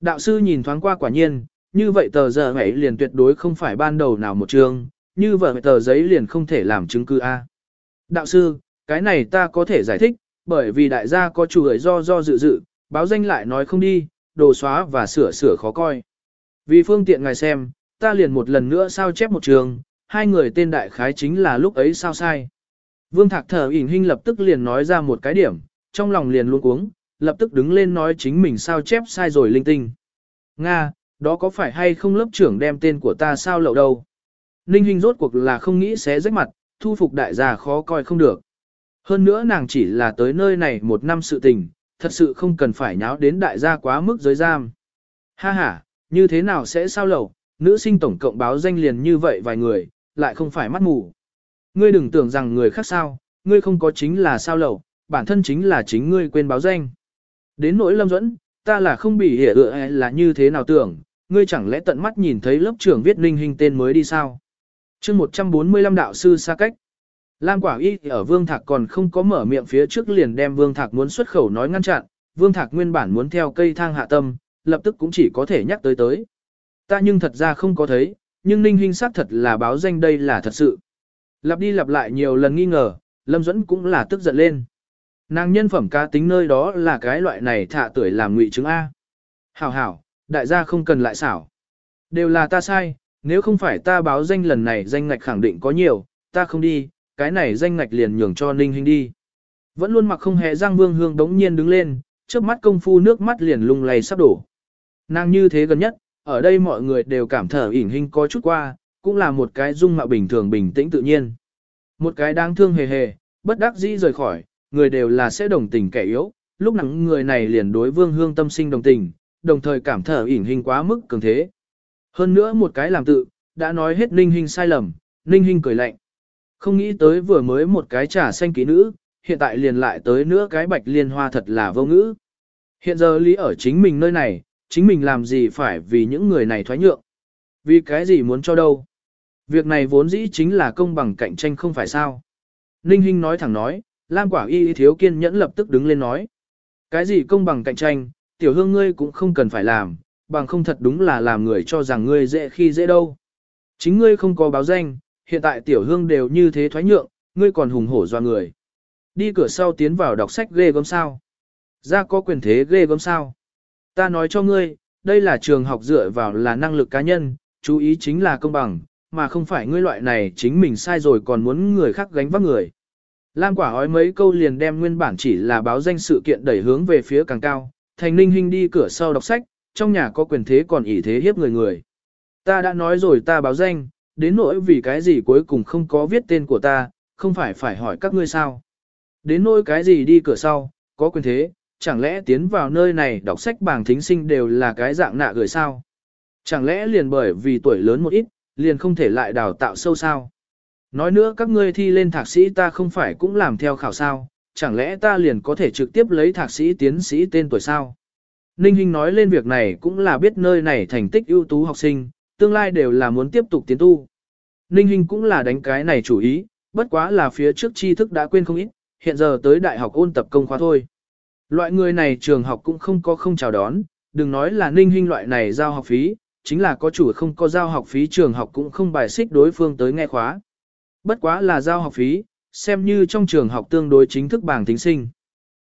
[SPEAKER 1] Đạo sư nhìn thoáng qua quả nhiên, như vậy tờ giờ ấy liền tuyệt đối không phải ban đầu nào một trường, như vậy tờ giấy liền không thể làm chứng cứ A. Đạo sư, cái này ta có thể giải thích, Bởi vì đại gia có chủ gửi do do dự dự, báo danh lại nói không đi, đồ xóa và sửa sửa khó coi. Vì phương tiện ngài xem, ta liền một lần nữa sao chép một trường, hai người tên đại khái chính là lúc ấy sao sai. Vương Thạc thở ỉn hinh lập tức liền nói ra một cái điểm, trong lòng liền luôn uống, lập tức đứng lên nói chính mình sao chép sai rồi linh tinh. Nga, đó có phải hay không lớp trưởng đem tên của ta sao lậu đâu? Ninh Hinh rốt cuộc là không nghĩ sẽ rách mặt, thu phục đại gia khó coi không được. Hơn nữa nàng chỉ là tới nơi này một năm sự tình, thật sự không cần phải nháo đến đại gia quá mức giới giam. Ha ha, như thế nào sẽ sao lậu, nữ sinh tổng cộng báo danh liền như vậy vài người, lại không phải mắt mù. Ngươi đừng tưởng rằng người khác sao, ngươi không có chính là sao lậu, bản thân chính là chính ngươi quên báo danh. Đến nỗi lâm dẫn, ta là không bị hiểu ựa là như thế nào tưởng, ngươi chẳng lẽ tận mắt nhìn thấy lớp trưởng viết ninh hình tên mới đi sao. chương 145 đạo sư xa cách. Lam quả y ở Vương Thạc còn không có mở miệng phía trước liền đem Vương Thạc muốn xuất khẩu nói ngăn chặn, Vương Thạc nguyên bản muốn theo cây thang hạ tâm, lập tức cũng chỉ có thể nhắc tới tới. Ta nhưng thật ra không có thấy, nhưng Ninh Hinh xác thật là báo danh đây là thật sự. Lặp đi lặp lại nhiều lần nghi ngờ, Lâm Duẫn cũng là tức giận lên. Nàng nhân phẩm cá tính nơi đó là cái loại này thạ tuổi làm ngụy chứng A. Hảo hảo, đại gia không cần lại xảo. Đều là ta sai, nếu không phải ta báo danh lần này danh ngạch khẳng định có nhiều, ta không đi, cái này danh ngạch liền nhường cho Ninh Hinh đi. Vẫn luôn mặc không hề giang vương hương đống nhiên đứng lên, trước mắt công phu nước mắt liền lung lay sắp đổ. Nàng như thế gần nhất, ở đây mọi người đều cảm thở ỉn hình có chút qua, cũng là một cái dung mạo bình thường bình tĩnh tự nhiên. Một cái đáng thương hề hề, bất đắc dĩ rời khỏi, người đều là sẽ đồng tình kẻ yếu, lúc nắng người này liền đối vương hương tâm sinh đồng tình, đồng thời cảm thở ỉn hình quá mức cường thế. Hơn nữa một cái làm tự, đã nói hết ninh hình sai lầm, ninh hình cười lạnh. Không nghĩ tới vừa mới một cái trà xanh ký nữ, hiện tại liền lại tới nữa cái bạch liên hoa thật là vô ngữ. Hiện giờ lý ở chính mình nơi này, chính mình làm gì phải vì những người này thoái nhượng. Vì cái gì muốn cho đâu. Việc này vốn dĩ chính là công bằng cạnh tranh không phải sao. Ninh Hinh nói thẳng nói, Lam Quả Y thiếu kiên nhẫn lập tức đứng lên nói. Cái gì công bằng cạnh tranh, tiểu hương ngươi cũng không cần phải làm, bằng không thật đúng là làm người cho rằng ngươi dễ khi dễ đâu. Chính ngươi không có báo danh, hiện tại tiểu hương đều như thế thoái nhượng, ngươi còn hùng hổ doa người. Đi cửa sau tiến vào đọc sách ghê gớm sao. Ra có quyền thế ghê gớm sao. Ta nói cho ngươi, đây là trường học dựa vào là năng lực cá nhân, chú ý chính là công bằng, mà không phải ngươi loại này chính mình sai rồi còn muốn người khác gánh vác người. Lam quả hói mấy câu liền đem nguyên bản chỉ là báo danh sự kiện đẩy hướng về phía càng cao, thành ninh hình đi cửa sau đọc sách, trong nhà có quyền thế còn ỷ thế hiếp người người. Ta đã nói rồi ta báo danh, đến nỗi vì cái gì cuối cùng không có viết tên của ta, không phải phải hỏi các ngươi sao. Đến nỗi cái gì đi cửa sau, có quyền thế, chẳng lẽ tiến vào nơi này đọc sách bảng thính sinh đều là cái dạng nạ gửi sao? Chẳng lẽ liền bởi vì tuổi lớn một ít, liền không thể lại đào tạo sâu sao? Nói nữa các ngươi thi lên thạc sĩ ta không phải cũng làm theo khảo sao, chẳng lẽ ta liền có thể trực tiếp lấy thạc sĩ tiến sĩ tên tuổi sao? Ninh Hinh nói lên việc này cũng là biết nơi này thành tích ưu tú học sinh, tương lai đều là muốn tiếp tục tiến tu. Ninh Hinh cũng là đánh cái này chủ ý, bất quá là phía trước tri thức đã quên không ít, hiện giờ tới đại học ôn tập công khóa thôi. Loại người này trường học cũng không có không chào đón, đừng nói là ninh hình loại này giao học phí, chính là có chủ không có giao học phí trường học cũng không bài xích đối phương tới nghe khóa. Bất quá là giao học phí, xem như trong trường học tương đối chính thức bảng thính sinh.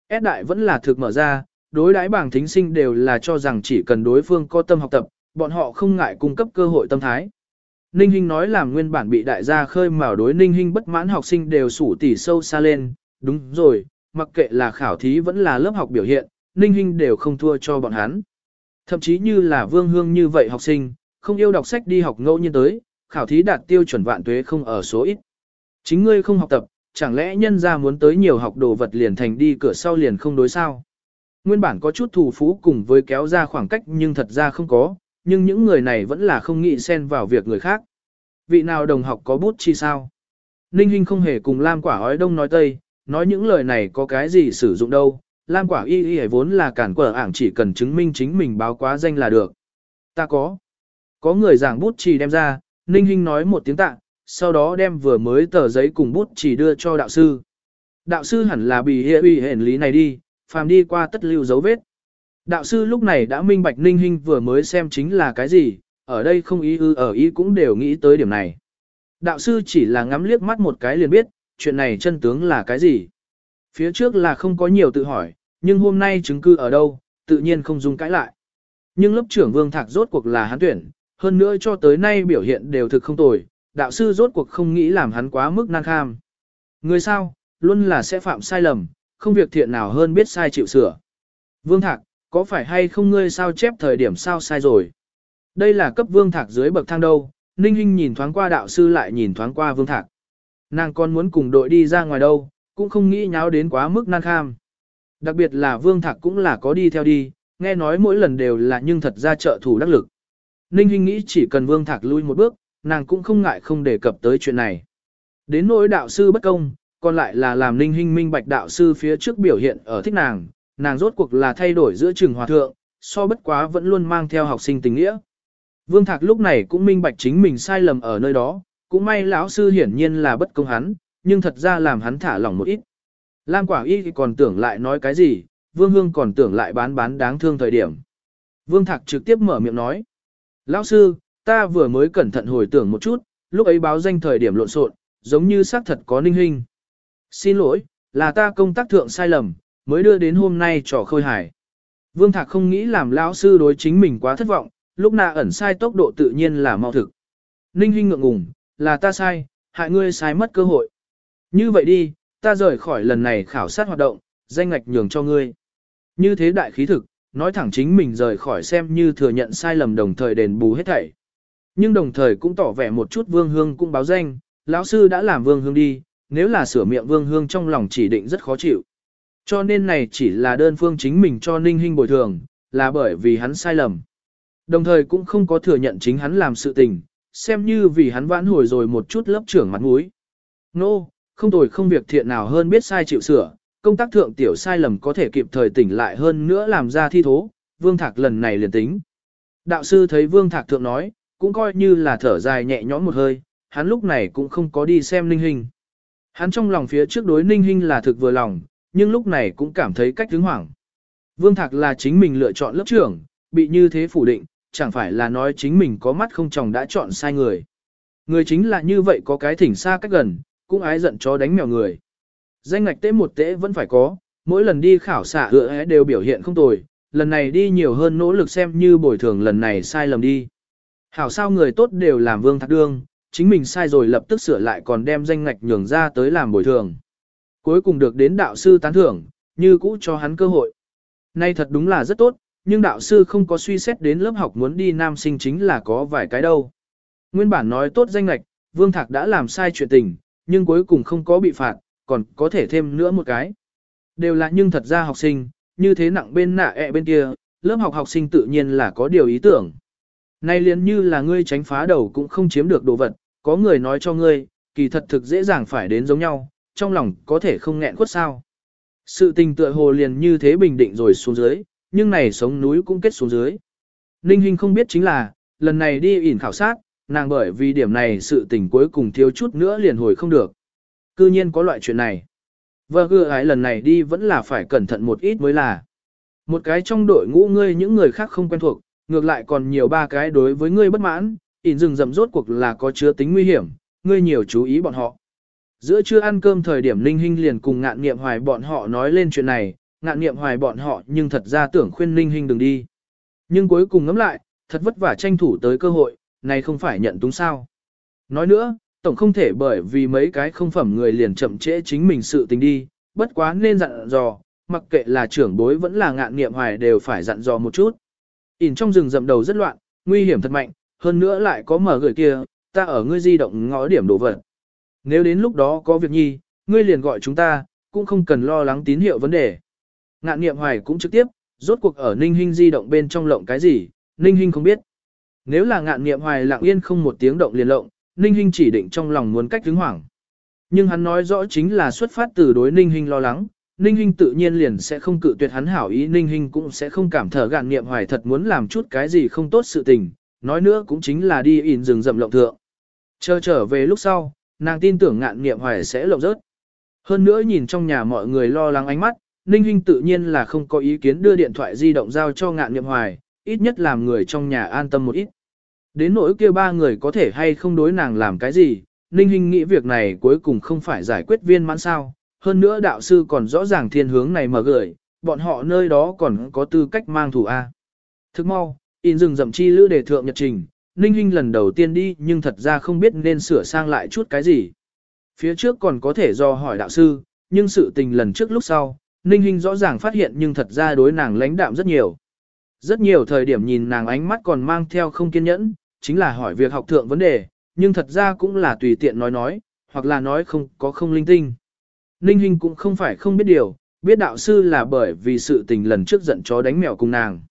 [SPEAKER 1] S đại vẫn là thực mở ra, đối đãi bảng thính sinh đều là cho rằng chỉ cần đối phương có tâm học tập, bọn họ không ngại cung cấp cơ hội tâm thái. Ninh Hinh nói làm nguyên bản bị đại gia khơi mào đối Ninh Hinh bất mãn học sinh đều sủ tỉ sâu xa lên, đúng rồi, mặc kệ là khảo thí vẫn là lớp học biểu hiện, Ninh Hinh đều không thua cho bọn hắn. Thậm chí như là Vương Hương như vậy học sinh, không yêu đọc sách đi học ngẫu nhiên tới, khảo thí đạt tiêu chuẩn vạn tuế không ở số ít. Chính ngươi không học tập, chẳng lẽ nhân ra muốn tới nhiều học đồ vật liền thành đi cửa sau liền không đối sao? Nguyên bản có chút thù phú cùng với kéo ra khoảng cách nhưng thật ra không có, nhưng những người này vẫn là không nghĩ xen vào việc người khác. Vị nào đồng học có bút chi sao? Ninh Hinh không hề cùng Lam Quả ói đông nói tây, nói những lời này có cái gì sử dụng đâu, Lam quả y y vốn là cản quở ảng chỉ cần chứng minh chính mình báo quá danh là được. Ta có. Có người giảng bút chỉ đem ra, Ninh Hinh nói một tiếng tạ, sau đó đem vừa mới tờ giấy cùng bút chỉ đưa cho đạo sư. Đạo sư hẳn là bị hệ uy hển lý này đi, phàm đi qua tất lưu dấu vết. Đạo sư lúc này đã minh bạch Ninh Hinh vừa mới xem chính là cái gì, ở đây không ý ư ở ý cũng đều nghĩ tới điểm này. Đạo sư chỉ là ngắm liếc mắt một cái liền biết, chuyện này chân tướng là cái gì? Phía trước là không có nhiều tự hỏi, nhưng hôm nay chứng cứ ở đâu, tự nhiên không dung cãi lại. Nhưng lớp trưởng Vương Thạc rốt cuộc là hắn tuyển, hơn nữa cho tới nay biểu hiện đều thực không tồi, đạo sư rốt cuộc không nghĩ làm hắn quá mức nan kham. Người sao, luôn là sẽ phạm sai lầm, không việc thiện nào hơn biết sai chịu sửa. Vương Thạc, có phải hay không ngươi sao chép thời điểm sao sai rồi? Đây là cấp Vương Thạc dưới bậc thang đâu, Ninh Hinh nhìn thoáng qua đạo sư lại nhìn thoáng qua Vương Thạc. Nàng còn muốn cùng đội đi ra ngoài đâu, cũng không nghĩ nháo đến quá mức nan kham. Đặc biệt là Vương Thạc cũng là có đi theo đi, nghe nói mỗi lần đều là nhưng thật ra trợ thủ đắc lực. Ninh Hinh nghĩ chỉ cần Vương Thạc lui một bước, nàng cũng không ngại không đề cập tới chuyện này. Đến nỗi đạo sư bất công, còn lại là làm Ninh Hinh minh bạch đạo sư phía trước biểu hiện ở thích nàng, nàng rốt cuộc là thay đổi giữa trường hòa thượng, so bất quá vẫn luôn mang theo học sinh tình nghĩa. Vương Thạc lúc này cũng minh bạch chính mình sai lầm ở nơi đó, cũng may lão sư hiển nhiên là bất công hắn, nhưng thật ra làm hắn thả lỏng một ít. Lam Quả Y còn tưởng lại nói cái gì, Vương Hương còn tưởng lại bán bán đáng thương thời điểm. Vương Thạc trực tiếp mở miệng nói. Lão sư, ta vừa mới cẩn thận hồi tưởng một chút, lúc ấy báo danh thời điểm lộn xộn, giống như xác thật có ninh hình. Xin lỗi, là ta công tác thượng sai lầm, mới đưa đến hôm nay trò khôi hài. Vương Thạc không nghĩ làm lão sư đối chính mình quá thất vọng, lúc nào ẩn sai tốc độ tự nhiên là mau thực. Ninh Hinh ngượng ngùng, là ta sai, hại ngươi sai mất cơ hội. Như vậy đi, ta rời khỏi lần này khảo sát hoạt động, danh ngạch nhường cho ngươi. Như thế đại khí thực, nói thẳng chính mình rời khỏi xem như thừa nhận sai lầm đồng thời đền bù hết thảy. Nhưng đồng thời cũng tỏ vẻ một chút vương hương cũng báo danh, lão sư đã làm vương hương đi, nếu là sửa miệng vương hương trong lòng chỉ định rất khó chịu. Cho nên này chỉ là đơn phương chính mình cho ninh hình bồi thường, là bởi vì hắn sai lầm. Đồng thời cũng không có thừa nhận chính hắn làm sự tình, xem như vì hắn vãn hồi rồi một chút lớp trưởng mặt mũi. Nô, no, không tồi không việc thiện nào hơn biết sai chịu sửa, công tác thượng tiểu sai lầm có thể kịp thời tỉnh lại hơn nữa làm ra thi thố, Vương Thạc lần này liền tính. Đạo sư thấy Vương Thạc thượng nói, cũng coi như là thở dài nhẹ nhõm một hơi, hắn lúc này cũng không có đi xem Ninh Hinh. Hắn trong lòng phía trước đối Ninh Hinh là thực vừa lòng, nhưng lúc này cũng cảm thấy cách hứng hoảng. Vương Thạc là chính mình lựa chọn lớp trưởng, bị như thế phủ định, chẳng phải là nói chính mình có mắt không chồng đã chọn sai người. Người chính là như vậy có cái thỉnh xa cách gần, cũng ái giận chó đánh mèo người. Danh ngạch tế một tế vẫn phải có, mỗi lần đi khảo xạ hứa đều biểu hiện không tồi, lần này đi nhiều hơn nỗ lực xem như bồi thường lần này sai lầm đi. Hảo sao người tốt đều làm vương thạc đương, chính mình sai rồi lập tức sửa lại còn đem danh ngạch nhường ra tới làm bồi thường. Cuối cùng được đến đạo sư tán thưởng, như cũ cho hắn cơ hội. Nay thật đúng là rất tốt, nhưng đạo sư không có suy xét đến lớp học muốn đi nam sinh chính là có vài cái đâu. Nguyên bản nói tốt danh ngạch, Vương Thạc đã làm sai chuyện tình, nhưng cuối cùng không có bị phạt, còn có thể thêm nữa một cái. Đều là nhưng thật ra học sinh, như thế nặng bên nạ ẹ e bên kia, lớp học học sinh tự nhiên là có điều ý tưởng. Nay liền như là ngươi tránh phá đầu cũng không chiếm được đồ vật, có người nói cho ngươi, kỳ thật thực dễ dàng phải đến giống nhau, trong lòng có thể không nghẹn khuất sao. Sự tình tựa hồ liền như thế bình định rồi xuống dưới, nhưng này sống núi cũng kết xuống dưới. Ninh Hinh không biết chính là, lần này đi ỉn khảo sát, nàng bởi vì điểm này sự tình cuối cùng thiếu chút nữa liền hồi không được. Cư nhiên có loại chuyện này. Và gưa ái lần này đi vẫn là phải cẩn thận một ít mới là. Một cái trong đội ngũ ngươi những người khác không quen thuộc, ngược lại còn nhiều ba cái đối với ngươi bất mãn, ỉn rừng rậm rốt cuộc là có chứa tính nguy hiểm, ngươi nhiều chú ý bọn họ. Giữa trưa ăn cơm thời điểm Ninh Hinh liền cùng ngạn nghiệm hoài bọn họ nói lên chuyện này, ngạn nghiệm hoài bọn họ nhưng thật ra tưởng khuyên Ninh Hinh đừng đi. Nhưng cuối cùng ngẫm lại, thật vất vả tranh thủ tới cơ hội, này không phải nhận túng sao. Nói nữa, tổng không thể bởi vì mấy cái không phẩm người liền chậm trễ chính mình sự tình đi, bất quá nên dặn dò, mặc kệ là trưởng bối vẫn là ngạn nghiệm hoài đều phải dặn dò một chút. ỉn trong rừng rậm đầu rất loạn, nguy hiểm thật mạnh, hơn nữa lại có mở gửi kia, ta ở ngươi di động ngõ điểm đổ vật. Nếu đến lúc đó có việc nhi, ngươi liền gọi chúng ta, cũng không cần lo lắng tín hiệu vấn đề. Ngạn nghiệm hoài cũng trực tiếp, rốt cuộc ở Ninh Hinh di động bên trong lộng cái gì, Ninh Hinh không biết. Nếu là ngạn nghiệm hoài lặng yên không một tiếng động liền lộng, Ninh Hinh chỉ định trong lòng muốn cách đứng hoảng. Nhưng hắn nói rõ chính là xuất phát từ đối Ninh Hinh lo lắng, Ninh Hinh tự nhiên liền sẽ không cự tuyệt hắn hảo ý Ninh Hinh cũng sẽ không cảm thở gạn nghiệm hoài thật muốn làm chút cái gì không tốt sự tình, nói nữa cũng chính là đi ỉn rừng rậm lộng thượng. Chờ trở về lúc sau, nàng tin tưởng ngạn nghiệm hoài sẽ lộng rớt. Hơn nữa nhìn trong nhà mọi người lo lắng ánh mắt, Ninh Hinh tự nhiên là không có ý kiến đưa điện thoại di động giao cho ngạn nghiệm hoài, ít nhất làm người trong nhà an tâm một ít. Đến nỗi kia ba người có thể hay không đối nàng làm cái gì, Ninh Hinh nghĩ việc này cuối cùng không phải giải quyết viên mãn sao, hơn nữa đạo sư còn rõ ràng thiên hướng này mở gửi, bọn họ nơi đó còn có tư cách mang thủ A. Thức mau, in rừng rậm chi lữ đề thượng nhật trình, Ninh Hinh lần đầu tiên đi nhưng thật ra không biết nên sửa sang lại chút cái gì. Phía trước còn có thể do hỏi đạo sư, nhưng sự tình lần trước lúc sau, Ninh Hinh rõ ràng phát hiện nhưng thật ra đối nàng lãnh đạm rất nhiều. Rất nhiều thời điểm nhìn nàng ánh mắt còn mang theo không kiên nhẫn, chính là hỏi việc học thượng vấn đề, nhưng thật ra cũng là tùy tiện nói nói, hoặc là nói không có không linh tinh. Ninh Hinh cũng không phải không biết điều, biết đạo sư là bởi vì sự tình lần trước giận chó đánh mèo cùng nàng.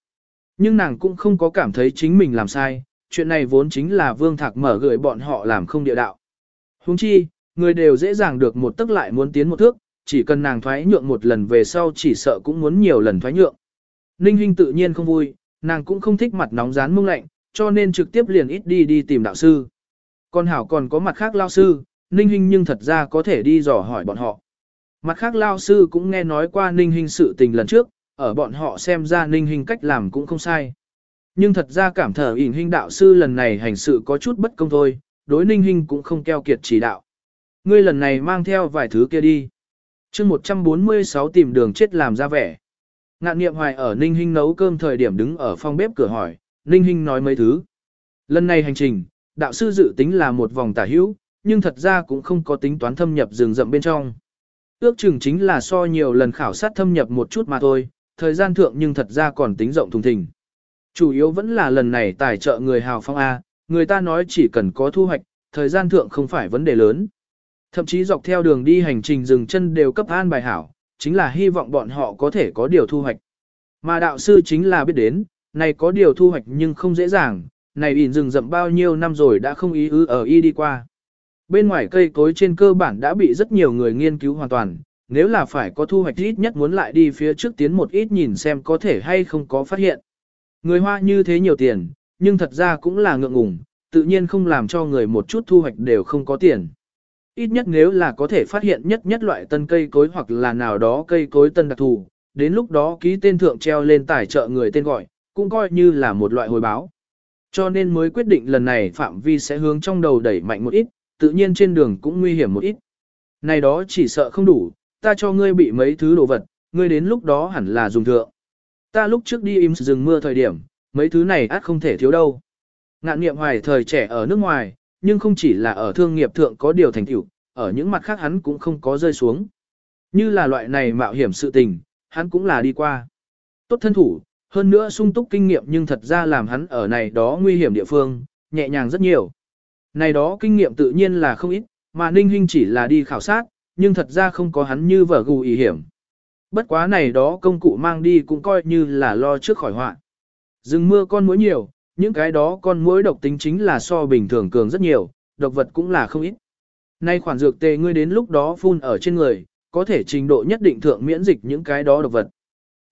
[SPEAKER 1] Nhưng nàng cũng không có cảm thấy chính mình làm sai, chuyện này vốn chính là Vương Thạc mở gửi bọn họ làm không địa đạo. Huống chi, người đều dễ dàng được một tức lại muốn tiến một thước, chỉ cần nàng thoái nhượng một lần về sau chỉ sợ cũng muốn nhiều lần thoái nhượng. Ninh Hinh tự nhiên không vui, nàng cũng không thích mặt nóng rán mông lạnh, cho nên trực tiếp liền ít đi đi tìm đạo sư. Còn Hảo còn có mặt khác lao sư, Ninh Hinh nhưng thật ra có thể đi dò hỏi bọn họ. Mặt khác lao sư cũng nghe nói qua Ninh Hinh sự tình lần trước, ở bọn họ xem ra Ninh Hinh cách làm cũng không sai. Nhưng thật ra cảm thở ỉn Hinh đạo sư lần này hành sự có chút bất công thôi, đối Ninh Hinh cũng không keo kiệt chỉ đạo. Ngươi lần này mang theo vài thứ kia đi chương 146 tìm đường chết làm ra vẻ. Ngạn niệm hoài ở Ninh Hinh nấu cơm thời điểm đứng ở phòng bếp cửa hỏi, Ninh Hinh nói mấy thứ. Lần này hành trình, đạo sư dự tính là một vòng tả hữu, nhưng thật ra cũng không có tính toán thâm nhập rừng rậm bên trong. Ước chừng chính là so nhiều lần khảo sát thâm nhập một chút mà thôi, thời gian thượng nhưng thật ra còn tính rộng thùng thình. Chủ yếu vẫn là lần này tài trợ người hào phong A, người ta nói chỉ cần có thu hoạch, thời gian thượng không phải vấn đề lớn. Thậm chí dọc theo đường đi hành trình dừng chân đều cấp an bài hảo, chính là hy vọng bọn họ có thể có điều thu hoạch. Mà đạo sư chính là biết đến, này có điều thu hoạch nhưng không dễ dàng, này ỉn rừng rậm bao nhiêu năm rồi đã không ý ư ở y đi qua. Bên ngoài cây cối trên cơ bản đã bị rất nhiều người nghiên cứu hoàn toàn, nếu là phải có thu hoạch ít nhất muốn lại đi phía trước tiến một ít nhìn xem có thể hay không có phát hiện. Người hoa như thế nhiều tiền, nhưng thật ra cũng là ngượng ngùng, tự nhiên không làm cho người một chút thu hoạch đều không có tiền. Ít nhất nếu là có thể phát hiện nhất nhất loại tân cây cối hoặc là nào đó cây cối tân đặc thù, đến lúc đó ký tên thượng treo lên tài trợ người tên gọi, cũng coi như là một loại hồi báo. Cho nên mới quyết định lần này phạm vi sẽ hướng trong đầu đẩy mạnh một ít, tự nhiên trên đường cũng nguy hiểm một ít. Này đó chỉ sợ không đủ, ta cho ngươi bị mấy thứ đồ vật, ngươi đến lúc đó hẳn là dùng thượng. Ta lúc trước đi im rừng mưa thời điểm, mấy thứ này át không thể thiếu đâu. Ngạn niệm hoài thời trẻ ở nước ngoài, nhưng không chỉ là ở thương nghiệp thượng có điều thành tựu, ở những mặt khác hắn cũng không có rơi xuống. Như là loại này mạo hiểm sự tình, hắn cũng là đi qua. Tốt thân thủ, hơn nữa sung túc kinh nghiệm nhưng thật ra làm hắn ở này đó nguy hiểm địa phương, nhẹ nhàng rất nhiều. Này đó kinh nghiệm tự nhiên là không ít, mà Ninh Hinh chỉ là đi khảo sát, nhưng thật ra không có hắn như vở gù ý hiểm. Bất quá này đó công cụ mang đi cũng coi như là lo trước khỏi họa. Rừng mưa con muỗi nhiều, những cái đó con muỗi độc tính chính là so bình thường cường rất nhiều, độc vật cũng là không ít. Nay khoản dược tề ngươi đến lúc đó phun ở trên người, có thể trình độ nhất định thượng miễn dịch những cái đó độc vật.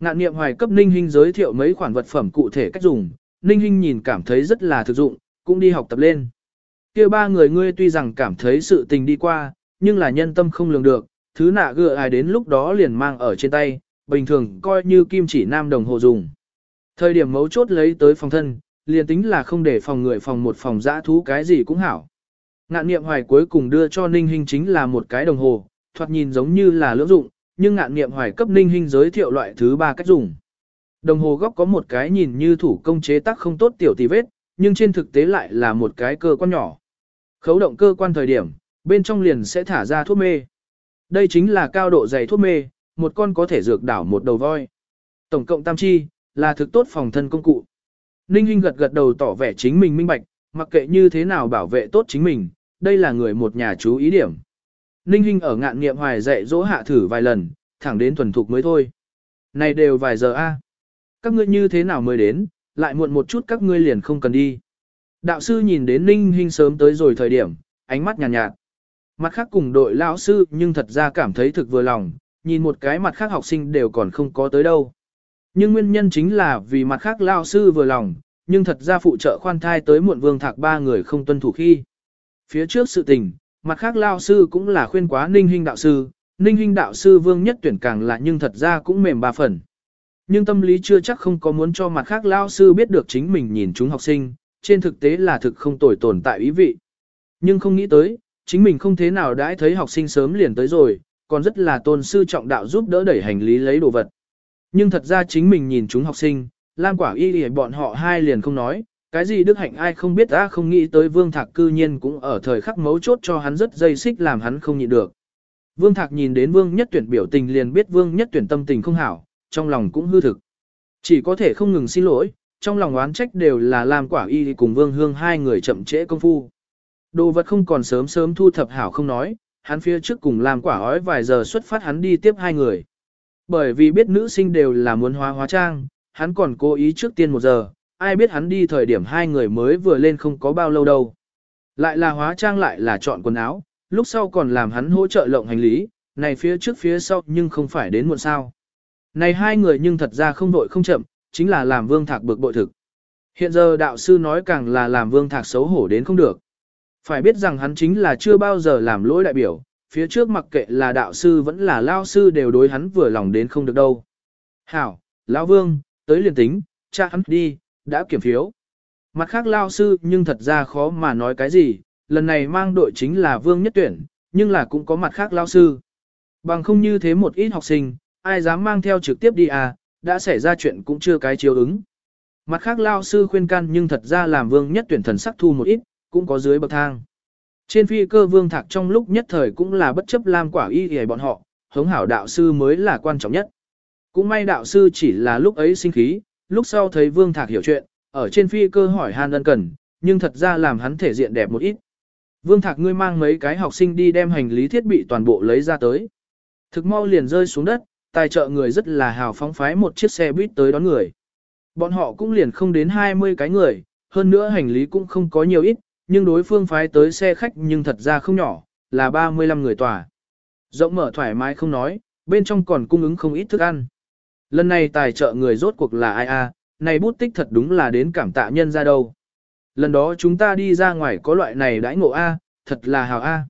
[SPEAKER 1] Ngạn niệm hoài cấp Ninh Hinh giới thiệu mấy khoản vật phẩm cụ thể cách dùng, Ninh Hinh nhìn cảm thấy rất là thực dụng, cũng đi học tập lên. kia ba người ngươi tuy rằng cảm thấy sự tình đi qua, nhưng là nhân tâm không lường được, thứ nạ gựa ai đến lúc đó liền mang ở trên tay, bình thường coi như kim chỉ nam đồng hồ dùng. Thời điểm mấu chốt lấy tới phòng thân, liền tính là không để phòng người phòng một phòng dã thú cái gì cũng hảo. Ngạn niệm hoài cuối cùng đưa cho Ninh Hinh chính là một cái đồng hồ, thoạt nhìn giống như là lưỡng dụng, nhưng ngạn niệm hoài cấp Ninh Hinh giới thiệu loại thứ ba cách dùng. Đồng hồ góc có một cái nhìn như thủ công chế tác không tốt tiểu tì vết, nhưng trên thực tế lại là một cái cơ quan nhỏ. Khấu động cơ quan thời điểm, bên trong liền sẽ thả ra thuốc mê. Đây chính là cao độ dày thuốc mê, một con có thể dược đảo một đầu voi. Tổng cộng tam chi, là thực tốt phòng thân công cụ. Ninh Hinh gật gật đầu tỏ vẻ chính mình minh bạch, mặc kệ như thế nào bảo vệ tốt chính mình, đây là người một nhà chú ý điểm. Ninh Hinh ở ngạn nghiệm hoài dạy dỗ hạ thử vài lần, thẳng đến thuần thục mới thôi. Này đều vài giờ a. Các ngươi như thế nào mới đến, lại muộn một chút các ngươi liền không cần đi. Đạo sư nhìn đến Ninh Hinh sớm tới rồi thời điểm, ánh mắt nhàn nhạt, nhạt. Mặt khác cùng đội lão sư nhưng thật ra cảm thấy thực vừa lòng, nhìn một cái mặt khác học sinh đều còn không có tới đâu. Nhưng nguyên nhân chính là vì mặt khác lão sư vừa lòng, nhưng thật ra phụ trợ khoan thai tới muộn vương thạc ba người không tuân thủ khi. Phía trước sự tình, mặt khác lão sư cũng là khuyên quá ninh hình đạo sư, ninh hình đạo sư vương nhất tuyển càng là nhưng thật ra cũng mềm ba phần. Nhưng tâm lý chưa chắc không có muốn cho mặt khác lão sư biết được chính mình nhìn chúng học sinh, trên thực tế là thực không tồi tồn tại ý vị. Nhưng không nghĩ tới, chính mình không thế nào đãi thấy học sinh sớm liền tới rồi, còn rất là tôn sư trọng đạo giúp đỡ đẩy hành lý lấy đồ vật. Nhưng thật ra chính mình nhìn chúng học sinh, Lam Quả Y thì bọn họ hai liền không nói, cái gì đức hạnh ai không biết ta không nghĩ tới Vương Thạc cư nhiên cũng ở thời khắc mấu chốt cho hắn rất dây xích làm hắn không nhịn được. Vương Thạc nhìn đến Vương Nhất Tuyển biểu tình liền biết Vương Nhất Tuyển tâm tình không hảo, trong lòng cũng hư thực. Chỉ có thể không ngừng xin lỗi, trong lòng oán trách đều là Lam Quả Y cùng Vương Hương hai người chậm trễ công phu. Đồ vật không còn sớm sớm thu thập hảo không nói, hắn phía trước cùng Lam Quả ói vài giờ xuất phát hắn đi tiếp hai người. Bởi vì biết nữ sinh đều là muốn hóa hóa trang, hắn còn cố ý trước tiên một giờ, ai biết hắn đi thời điểm hai người mới vừa lên không có bao lâu đâu. Lại là hóa trang lại là chọn quần áo, lúc sau còn làm hắn hỗ trợ lộng hành lý, này phía trước phía sau nhưng không phải đến muộn sao. Này hai người nhưng thật ra không vội không chậm, chính là làm vương thạc bực bội thực. Hiện giờ đạo sư nói càng là làm vương thạc xấu hổ đến không được. Phải biết rằng hắn chính là chưa bao giờ làm lỗi đại biểu, phía trước mặc kệ là đạo sư vẫn là lao sư đều đối hắn vừa lòng đến không được đâu. Hảo, lão vương, tới liền tính, cha hắn đi, đã kiểm phiếu. Mặt khác lao sư nhưng thật ra khó mà nói cái gì, lần này mang đội chính là vương nhất tuyển, nhưng là cũng có mặt khác lao sư. Bằng không như thế một ít học sinh, ai dám mang theo trực tiếp đi à, đã xảy ra chuyện cũng chưa cái chiếu ứng. Mặt khác lao sư khuyên can nhưng thật ra làm vương nhất tuyển thần sắc thu một ít, cũng có dưới bậc thang. Trên phi cơ vương thạc trong lúc nhất thời cũng là bất chấp lam quả y hề bọn họ, hống hảo đạo sư mới là quan trọng nhất. Cũng may đạo sư chỉ là lúc ấy sinh khí, lúc sau thấy vương thạc hiểu chuyện, ở trên phi cơ hỏi han ân cần, nhưng thật ra làm hắn thể diện đẹp một ít. Vương thạc ngươi mang mấy cái học sinh đi đem hành lý thiết bị toàn bộ lấy ra tới. Thực mau liền rơi xuống đất, tài trợ người rất là hào phóng phái một chiếc xe buýt tới đón người. Bọn họ cũng liền không đến 20 cái người, hơn nữa hành lý cũng không có nhiều ít, nhưng đối phương phái tới xe khách nhưng thật ra không nhỏ, là 35 người tòa. Rộng mở thoải mái không nói, bên trong còn cung ứng không ít thức ăn. Lần này tài trợ người rốt cuộc là ai a? này bút tích thật đúng là đến cảm tạ nhân ra đâu. Lần đó chúng ta đi ra ngoài có loại này đãi ngộ a, thật là hào a.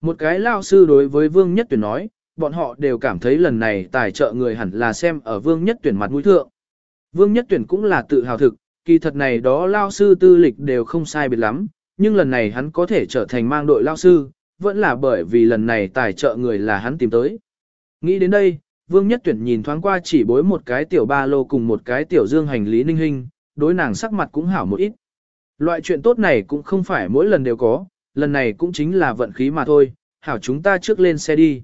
[SPEAKER 1] Một cái lao sư đối với Vương Nhất Tuyển nói, bọn họ đều cảm thấy lần này tài trợ người hẳn là xem ở Vương Nhất Tuyển mặt mũi thượng. Vương Nhất Tuyển cũng là tự hào thực, kỳ thật này đó lao sư tư lịch đều không sai biệt lắm, nhưng lần này hắn có thể trở thành mang đội lao sư, vẫn là bởi vì lần này tài trợ người là hắn tìm tới. Nghĩ đến đây, Vương Nhất Tuyển nhìn thoáng qua chỉ bối một cái tiểu ba lô cùng một cái tiểu dương hành lý ninh hình, đối nàng sắc mặt cũng hảo một ít. Loại chuyện tốt này cũng không phải mỗi lần đều có, lần này cũng chính là vận khí mà thôi, hảo chúng ta trước lên xe đi.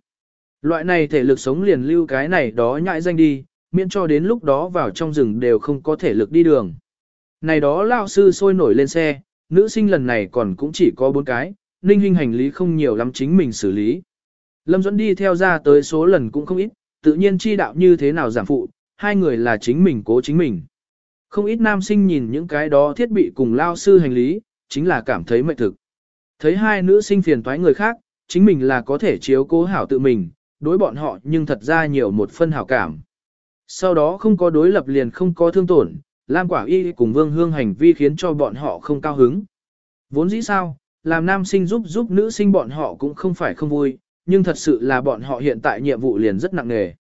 [SPEAKER 1] Loại này thể lực sống liền lưu cái này đó nhại danh đi, miễn cho đến lúc đó vào trong rừng đều không có thể lực đi đường. Này đó lao sư sôi nổi lên xe, nữ sinh lần này còn cũng chỉ có bốn cái, ninh hình hành lý không nhiều lắm chính mình xử lý. Lâm Duẫn đi theo ra tới số lần cũng không ít, tự nhiên chi đạo như thế nào giảm phụ, hai người là chính mình cố chính mình. Không ít nam sinh nhìn những cái đó thiết bị cùng lao sư hành lý, chính là cảm thấy mệt thực. Thấy hai nữ sinh phiền toái người khác, chính mình là có thể chiếu cố hảo tự mình, đối bọn họ nhưng thật ra nhiều một phân hảo cảm. Sau đó không có đối lập liền không có thương tổn, Lam Quả Y cùng Vương Hương hành vi khiến cho bọn họ không cao hứng. Vốn dĩ sao, làm nam sinh giúp giúp nữ sinh bọn họ cũng không phải không vui, nhưng thật sự là bọn họ hiện tại nhiệm vụ liền rất nặng nề.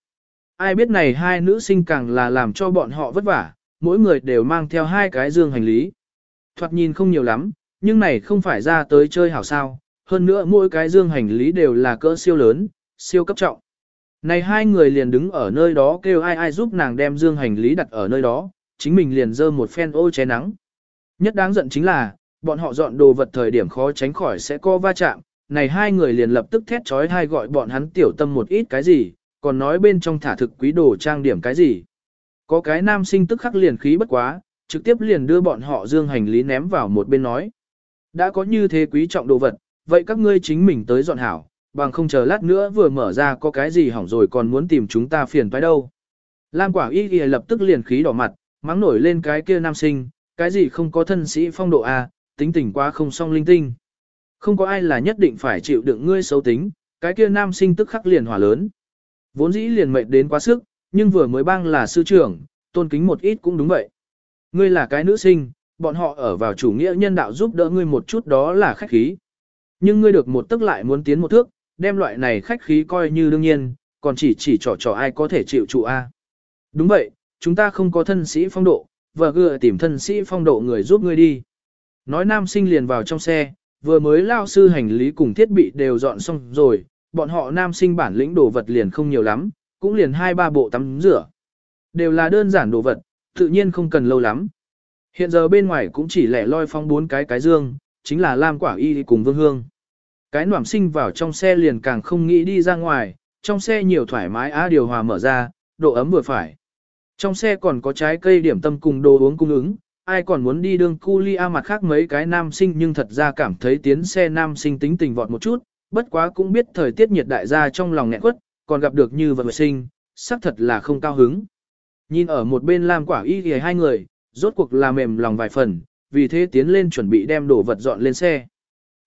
[SPEAKER 1] Ai biết này hai nữ sinh càng là làm cho bọn họ vất vả, mỗi người đều mang theo hai cái dương hành lý. Thoạt nhìn không nhiều lắm, nhưng này không phải ra tới chơi hảo sao, hơn nữa mỗi cái dương hành lý đều là cỡ siêu lớn, siêu cấp trọng. Này hai người liền đứng ở nơi đó kêu ai ai giúp nàng đem dương hành lý đặt ở nơi đó, chính mình liền dơ một phen ô che nắng. Nhất đáng giận chính là, bọn họ dọn đồ vật thời điểm khó tránh khỏi sẽ có va chạm, này hai người liền lập tức thét trói hai gọi bọn hắn tiểu tâm một ít cái gì, còn nói bên trong thả thực quý đồ trang điểm cái gì. Có cái nam sinh tức khắc liền khí bất quá, trực tiếp liền đưa bọn họ dương hành lý ném vào một bên nói. Đã có như thế quý trọng đồ vật, vậy các ngươi chính mình tới dọn hảo, bằng không chờ lát nữa vừa mở ra có cái gì hỏng rồi còn muốn tìm chúng ta phiền phải đâu. Lam quả y ghi lập tức liền khí đỏ mặt, mắng nổi lên cái kia nam sinh, cái gì không có thân sĩ phong độ a, à, tính tình quá không song linh tinh. Không có ai là nhất định phải chịu đựng ngươi xấu tính, cái kia nam sinh tức khắc liền hỏa lớn. Vốn dĩ liền mệt đến quá sức, nhưng vừa mới băng là sư trưởng, tôn kính một ít cũng đúng vậy. Ngươi là cái nữ sinh, bọn họ ở vào chủ nghĩa nhân đạo giúp đỡ ngươi một chút đó là khách khí. Nhưng ngươi được một tức lại muốn tiến một thước, đem loại này khách khí coi như đương nhiên, còn chỉ chỉ trò trò ai có thể chịu trụ A. Đúng vậy, chúng ta không có thân sĩ phong độ, và gựa tìm thân sĩ phong độ người giúp ngươi đi. Nói nam sinh liền vào trong xe, vừa mới lao sư hành lý cùng thiết bị đều dọn xong rồi, bọn họ nam sinh bản lĩnh đồ vật liền không nhiều lắm, cũng liền hai ba bộ tắm rửa. Đều là đơn giản đồ vật, tự nhiên không cần lâu lắm. Hiện giờ bên ngoài cũng chỉ lẻ loi phong bốn cái cái dương, chính là Lam Quả Y cùng Vương Hương. Cái noảm sinh vào trong xe liền càng không nghĩ đi ra ngoài, trong xe nhiều thoải mái á điều hòa mở ra, độ ấm vừa phải. Trong xe còn có trái cây điểm tâm cùng đồ uống cung ứng, ai còn muốn đi đường cu li a mặt khác mấy cái nam sinh nhưng thật ra cảm thấy tiến xe nam sinh tính tình vọt một chút, bất quá cũng biết thời tiết nhiệt đại gia trong lòng nghẹn quất, còn gặp được như vật sinh, xác thật là không cao hứng. Nhìn ở một bên làm Quả Y thì hai người, rốt cuộc là mềm lòng vài phần, vì thế tiến lên chuẩn bị đem đồ vật dọn lên xe.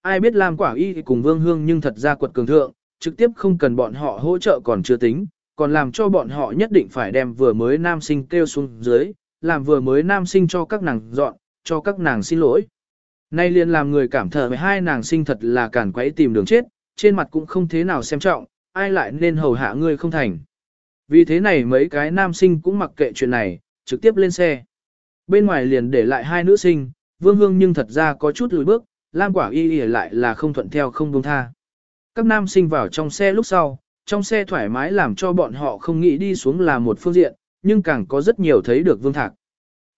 [SPEAKER 1] Ai biết làm Quả Y cùng Vương Hương nhưng thật ra quật cường thượng, trực tiếp không cần bọn họ hỗ trợ còn chưa tính, còn làm cho bọn họ nhất định phải đem vừa mới nam sinh kêu xuống dưới, làm vừa mới nam sinh cho các nàng dọn, cho các nàng xin lỗi. Nay liền làm người cảm thở với hai nàng sinh thật là cản quấy tìm đường chết, trên mặt cũng không thế nào xem trọng, ai lại nên hầu hạ ngươi không thành. Vì thế này mấy cái nam sinh cũng mặc kệ chuyện này, trực tiếp lên xe. Bên ngoài liền để lại hai nữ sinh, vương hương nhưng thật ra có chút lùi bước, Lam quả y y lại là không thuận theo không buông tha. Các nam sinh vào trong xe lúc sau, trong xe thoải mái làm cho bọn họ không nghĩ đi xuống là một phương diện, nhưng càng có rất nhiều thấy được Vương Thạc.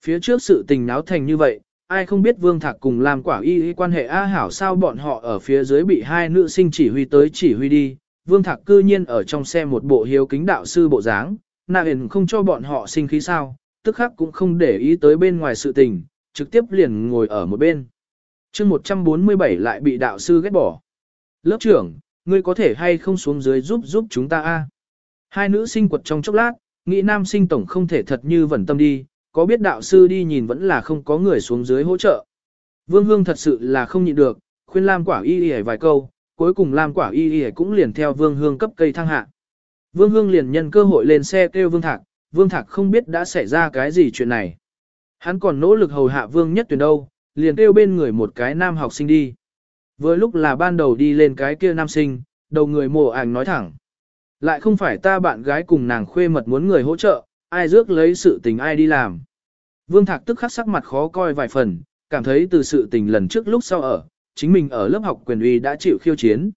[SPEAKER 1] Phía trước sự tình náo thành như vậy, ai không biết Vương Thạc cùng làm quả y y quan hệ A hảo sao bọn họ ở phía dưới bị hai nữ sinh chỉ huy tới chỉ huy đi. Vương Thạc cư nhiên ở trong xe một bộ hiếu kính đạo sư bộ dáng, nạ hền không cho bọn họ sinh khí sao, tức khắc cũng không để ý tới bên ngoài sự tình, trực tiếp liền ngồi ở một bên. chương 147 lại bị đạo sư ghét bỏ. Lớp trưởng, ngươi có thể hay không xuống dưới giúp giúp chúng ta a? Hai nữ sinh quật trong chốc lát, nghĩ nam sinh tổng không thể thật như vẩn tâm đi, có biết đạo sư đi nhìn vẫn là không có người xuống dưới hỗ trợ. Vương Hương thật sự là không nhịn được, khuyên Lam Quả Y Y vài câu, cuối cùng Lam Quả Y Y cũng liền theo Vương Hương cấp cây thăng hạ. Vương Hương liền nhân cơ hội lên xe kêu Vương Thạc, Vương Thạc không biết đã xảy ra cái gì chuyện này. Hắn còn nỗ lực hầu hạ Vương nhất tuyển đâu, liền kêu bên người một cái nam học sinh đi. Vừa lúc là ban đầu đi lên cái kia nam sinh, đầu người mồ ảnh nói thẳng. Lại không phải ta bạn gái cùng nàng khuê mật muốn người hỗ trợ, ai rước lấy sự tình ai đi làm. Vương Thạc tức khắc sắc mặt khó coi vài phần, cảm thấy từ sự tình lần trước lúc sau ở, chính mình ở lớp học quyền uy đã chịu khiêu chiến.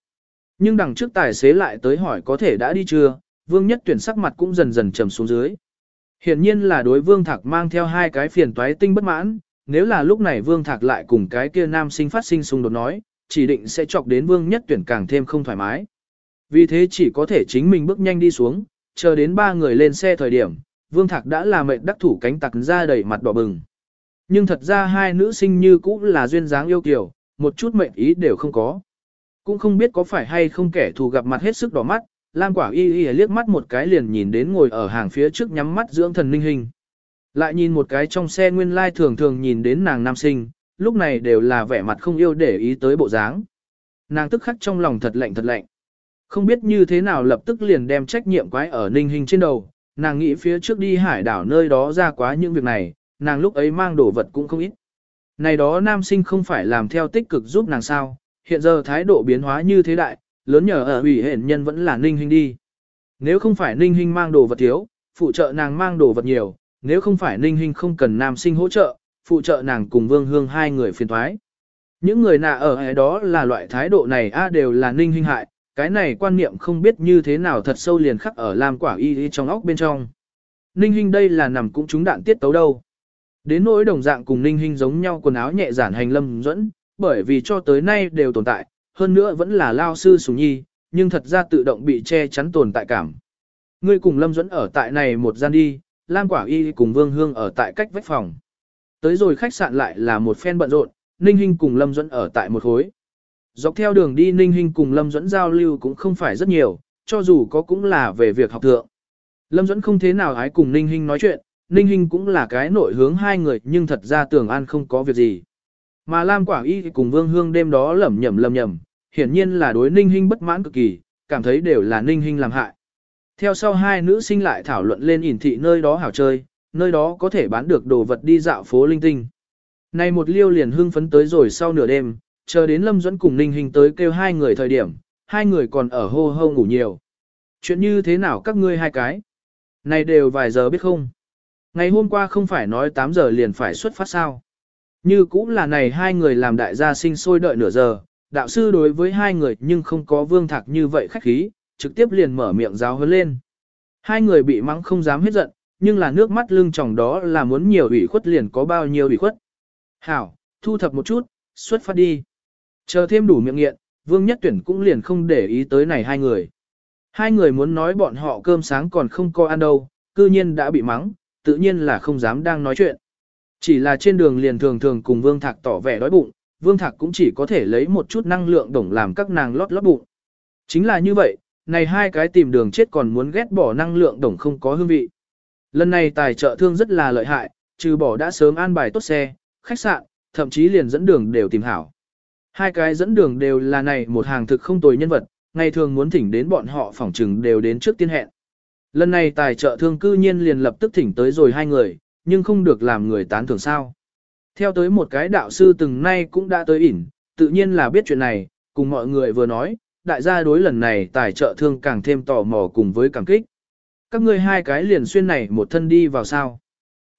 [SPEAKER 1] Nhưng đằng trước tài xế lại tới hỏi có thể đã đi chưa, Vương Nhất tuyển sắc mặt cũng dần dần trầm xuống dưới. Hiện nhiên là đối Vương Thạc mang theo hai cái phiền toái tinh bất mãn, nếu là lúc này Vương Thạc lại cùng cái kia nam sinh phát sinh xung đột nói, chỉ định sẽ chọc đến Vương Nhất tuyển càng thêm không thoải mái. Vì thế chỉ có thể chính mình bước nhanh đi xuống, chờ đến ba người lên xe thời điểm, Vương Thạc đã là mệnh đắc thủ cánh tặc ra đầy mặt đỏ bừng. Nhưng thật ra hai nữ sinh như cũ là duyên dáng yêu kiều, một chút mệnh ý đều không có. Cũng không biết có phải hay không kẻ thù gặp mặt hết sức đỏ mắt, Lam Quả Y Y liếc mắt một cái liền nhìn đến ngồi ở hàng phía trước nhắm mắt dưỡng thần linh hình. Lại nhìn một cái trong xe nguyên lai thường thường nhìn đến nàng nam sinh, lúc này đều là vẻ mặt không yêu để ý tới bộ dáng. Nàng tức khắc trong lòng thật lạnh thật lạnh. Không biết như thế nào lập tức liền đem trách nhiệm quái ở ninh hình trên đầu, nàng nghĩ phía trước đi hải đảo nơi đó ra quá những việc này, nàng lúc ấy mang đồ vật cũng không ít. Này đó nam sinh không phải làm theo tích cực giúp nàng sao, hiện giờ thái độ biến hóa như thế đại, lớn nhờ ở ủy hển nhân vẫn là ninh hình đi. Nếu không phải ninh hình mang đồ vật thiếu, phụ trợ nàng mang đồ vật nhiều, nếu không phải ninh hình không cần nam sinh hỗ trợ, phụ trợ nàng cùng vương hương hai người phiền thoái. Những người nạ ở ấy đó là loại thái độ này a đều là ninh hình hại, cái này quan niệm không biết như thế nào thật sâu liền khắc ở lam quả y y trong óc bên trong. Ninh hình đây là nằm cũng trúng đạn tiết tấu đâu. Đến nỗi đồng dạng cùng ninh hình giống nhau quần áo nhẹ giản hành lâm dẫn, bởi vì cho tới nay đều tồn tại, hơn nữa vẫn là lao sư sùng nhi, nhưng thật ra tự động bị che chắn tồn tại cảm. Ngươi cùng lâm dẫn ở tại này một gian đi, lam quả y cùng vương hương ở tại cách vách phòng. Tới rồi khách sạn lại là một phen bận rộn, ninh Hinh cùng lâm Duẫn ở tại một khối. Dọc theo đường đi Ninh Hinh cùng Lâm Duẫn giao lưu cũng không phải rất nhiều, cho dù có cũng là về việc học thượng. Lâm Duẫn không thế nào hái cùng Ninh Hinh nói chuyện, Ninh Hinh cũng là cái nội hướng hai người nhưng thật ra tưởng an không có việc gì. Mà Lam Quả Y cùng Vương Hương đêm đó lẩm nhẩm lẩm nhẩm, hiển nhiên là đối Ninh Hinh bất mãn cực kỳ, cảm thấy đều là Ninh Hinh làm hại. Theo sau hai nữ sinh lại thảo luận lên ỉn thị nơi đó hảo chơi, nơi đó có thể bán được đồ vật đi dạo phố linh tinh. Này một liêu liền hưng phấn tới rồi sau nửa đêm, chờ đến Lâm Duẫn cùng Ninh Hình tới kêu hai người thời điểm, hai người còn ở hô hô ngủ nhiều. Chuyện như thế nào các ngươi hai cái? Này đều vài giờ biết không? Ngày hôm qua không phải nói 8 giờ liền phải xuất phát sao? Như cũng là này hai người làm đại gia sinh sôi đợi nửa giờ, đạo sư đối với hai người nhưng không có vương thạc như vậy khách khí, trực tiếp liền mở miệng giáo hơn lên. Hai người bị mắng không dám hết giận, nhưng là nước mắt lưng tròng đó là muốn nhiều ủy khuất liền có bao nhiêu ủy khuất. Hảo, thu thập một chút, xuất phát đi. Chờ thêm đủ miệng nghiện, vương nhất tuyển cũng liền không để ý tới này hai người. Hai người muốn nói bọn họ cơm sáng còn không có ăn đâu, cư nhiên đã bị mắng, tự nhiên là không dám đang nói chuyện. Chỉ là trên đường liền thường thường cùng Vương Thạc tỏ vẻ đói bụng, Vương Thạc cũng chỉ có thể lấy một chút năng lượng đồng làm các nàng lót lót bụng. Chính là như vậy, này hai cái tìm đường chết còn muốn ghét bỏ năng lượng đồng không có hương vị. Lần này tài trợ thương rất là lợi hại, trừ bỏ đã sớm an bài tốt xe, khách sạn, thậm chí liền dẫn đường đều tìm hảo. Hai cái dẫn đường đều là này một hàng thực không tồi nhân vật, ngày thường muốn thỉnh đến bọn họ phỏng trừng đều đến trước tiên hẹn. Lần này tài trợ thương cư nhiên liền lập tức thỉnh tới rồi hai người, nhưng không được làm người tán thưởng sao. Theo tới một cái đạo sư từng nay cũng đã tới ỉn, tự nhiên là biết chuyện này, cùng mọi người vừa nói, đại gia đối lần này tài trợ thương càng thêm tò mò cùng với cảm kích. Các ngươi hai cái liền xuyên này một thân đi vào sao.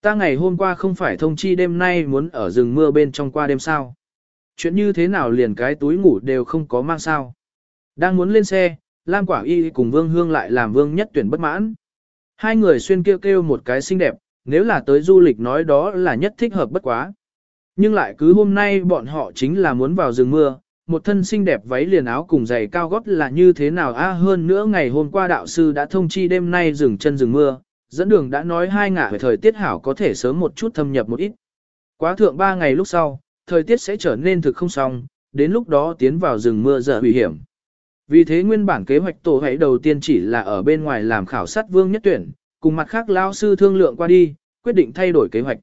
[SPEAKER 1] Ta ngày hôm qua không phải thông chi đêm nay muốn ở rừng mưa bên trong qua đêm sao. Chuyện như thế nào liền cái túi ngủ đều không có mang sao. Đang muốn lên xe, Lam Quả Y cùng Vương Hương lại làm Vương Nhất Tuyển bất mãn. Hai người xuyên kêu kêu một cái xinh đẹp, nếu là tới du lịch nói đó là nhất thích hợp bất quá. Nhưng lại cứ hôm nay bọn họ chính là muốn vào rừng mưa, một thân xinh đẹp váy liền áo cùng giày cao gót là như thế nào a hơn nữa ngày hôm qua đạo sư đã thông chi đêm nay dừng chân rừng mưa, dẫn đường đã nói hai ngả về thời tiết hảo có thể sớm một chút thâm nhập một ít. Quá thượng ba ngày lúc sau, thời tiết sẽ trở nên thực không xong, đến lúc đó tiến vào rừng mưa giờ nguy hiểm. Vì thế nguyên bản kế hoạch tổ hãy đầu tiên chỉ là ở bên ngoài làm khảo sát vương nhất tuyển, cùng mặt khác lao sư thương lượng qua đi, quyết định thay đổi kế hoạch.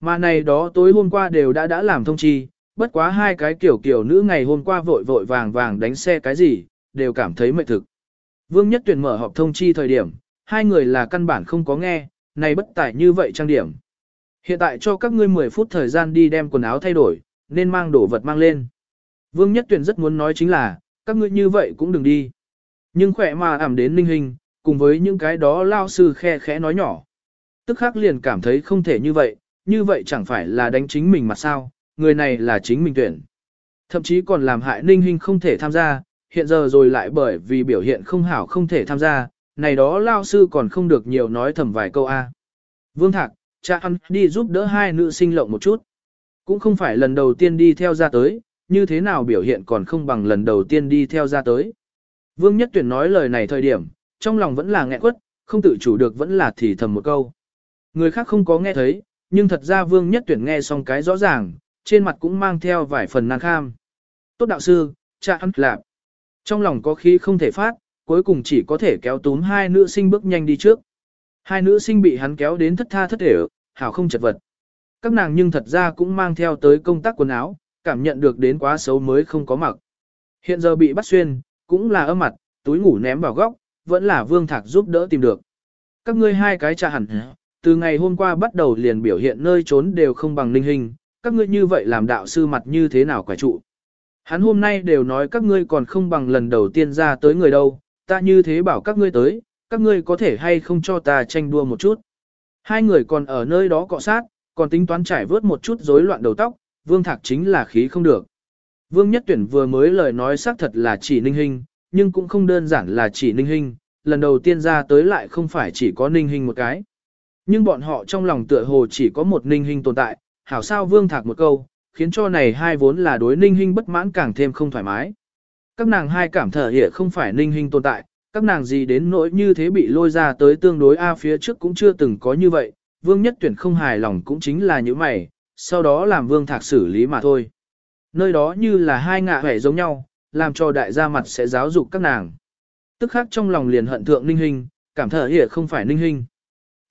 [SPEAKER 1] Mà này đó tối hôm qua đều đã đã làm thông chi, bất quá hai cái kiểu kiểu nữ ngày hôm qua vội vội vàng vàng đánh xe cái gì, đều cảm thấy mệt thực. Vương Nhất Tuyển mở họp thông chi thời điểm, hai người là căn bản không có nghe, này bất tải như vậy trang điểm. Hiện tại cho các ngươi 10 phút thời gian đi đem quần áo thay đổi, nên mang đồ vật mang lên. Vương Nhất Tuyển rất muốn nói chính là, các ngươi như vậy cũng đừng đi. Nhưng khỏe mà ảm đến ninh hình, cùng với những cái đó lao sư khe khẽ nói nhỏ. Tức khắc liền cảm thấy không thể như vậy, như vậy chẳng phải là đánh chính mình mà sao, người này là chính mình tuyển. Thậm chí còn làm hại ninh Hinh không thể tham gia, hiện giờ rồi lại bởi vì biểu hiện không hảo không thể tham gia, này đó lao sư còn không được nhiều nói thầm vài câu A. Vương Thạc, cha ăn đi giúp đỡ hai nữ sinh lộng một chút. Cũng không phải lần đầu tiên đi theo ra tới, như thế nào biểu hiện còn không bằng lần đầu tiên đi theo ra tới. Vương Nhất Tuyển nói lời này thời điểm, trong lòng vẫn là nghẹn quất, không tự chủ được vẫn là thì thầm một câu. Người khác không có nghe thấy, nhưng thật ra Vương Nhất Tuyển nghe xong cái rõ ràng, trên mặt cũng mang theo vài phần nàng kham. Tốt đạo sư, cha ăn lạp. Trong lòng có khí không thể phát, cuối cùng chỉ có thể kéo túm hai nữ sinh bước nhanh đi trước. Hai nữ sinh bị hắn kéo đến thất tha thất thể, hảo không chật vật. Các nàng nhưng thật ra cũng mang theo tới công tác quần áo, cảm nhận được đến quá xấu mới không có mặc. Hiện giờ bị bắt xuyên, cũng là âm mặt, túi ngủ ném vào góc, vẫn là vương thạc giúp đỡ tìm được. Các ngươi hai cái trà hẳn, từ ngày hôm qua bắt đầu liền biểu hiện nơi trốn đều không bằng linh hình, các ngươi như vậy làm đạo sư mặt như thế nào quả trụ. Hắn hôm nay đều nói các ngươi còn không bằng lần đầu tiên ra tới người đâu, ta như thế bảo các ngươi tới, các ngươi có thể hay không cho ta tranh đua một chút. Hai người còn ở nơi đó cọ sát, còn tính toán trải vớt một chút rối loạn đầu tóc, Vương Thạc chính là khí không được. Vương Nhất Tuyển vừa mới lời nói xác thật là chỉ ninh hình, nhưng cũng không đơn giản là chỉ ninh hình, lần đầu tiên ra tới lại không phải chỉ có ninh hình một cái. Nhưng bọn họ trong lòng tựa hồ chỉ có một ninh hình tồn tại, hảo sao Vương Thạc một câu, khiến cho này hai vốn là đối ninh hình bất mãn càng thêm không thoải mái. Các nàng hai cảm thở hiện không phải ninh hình tồn tại, các nàng gì đến nỗi như thế bị lôi ra tới tương đối A phía trước cũng chưa từng có như vậy, Vương Nhất Tuyển không hài lòng cũng chính là những mày, sau đó làm vương thạc xử lý mà thôi. Nơi đó như là hai ngạ vẻ giống nhau, làm cho đại gia mặt sẽ giáo dục các nàng. Tức khác trong lòng liền hận thượng ninh hình, cảm thở hiện không phải ninh hình.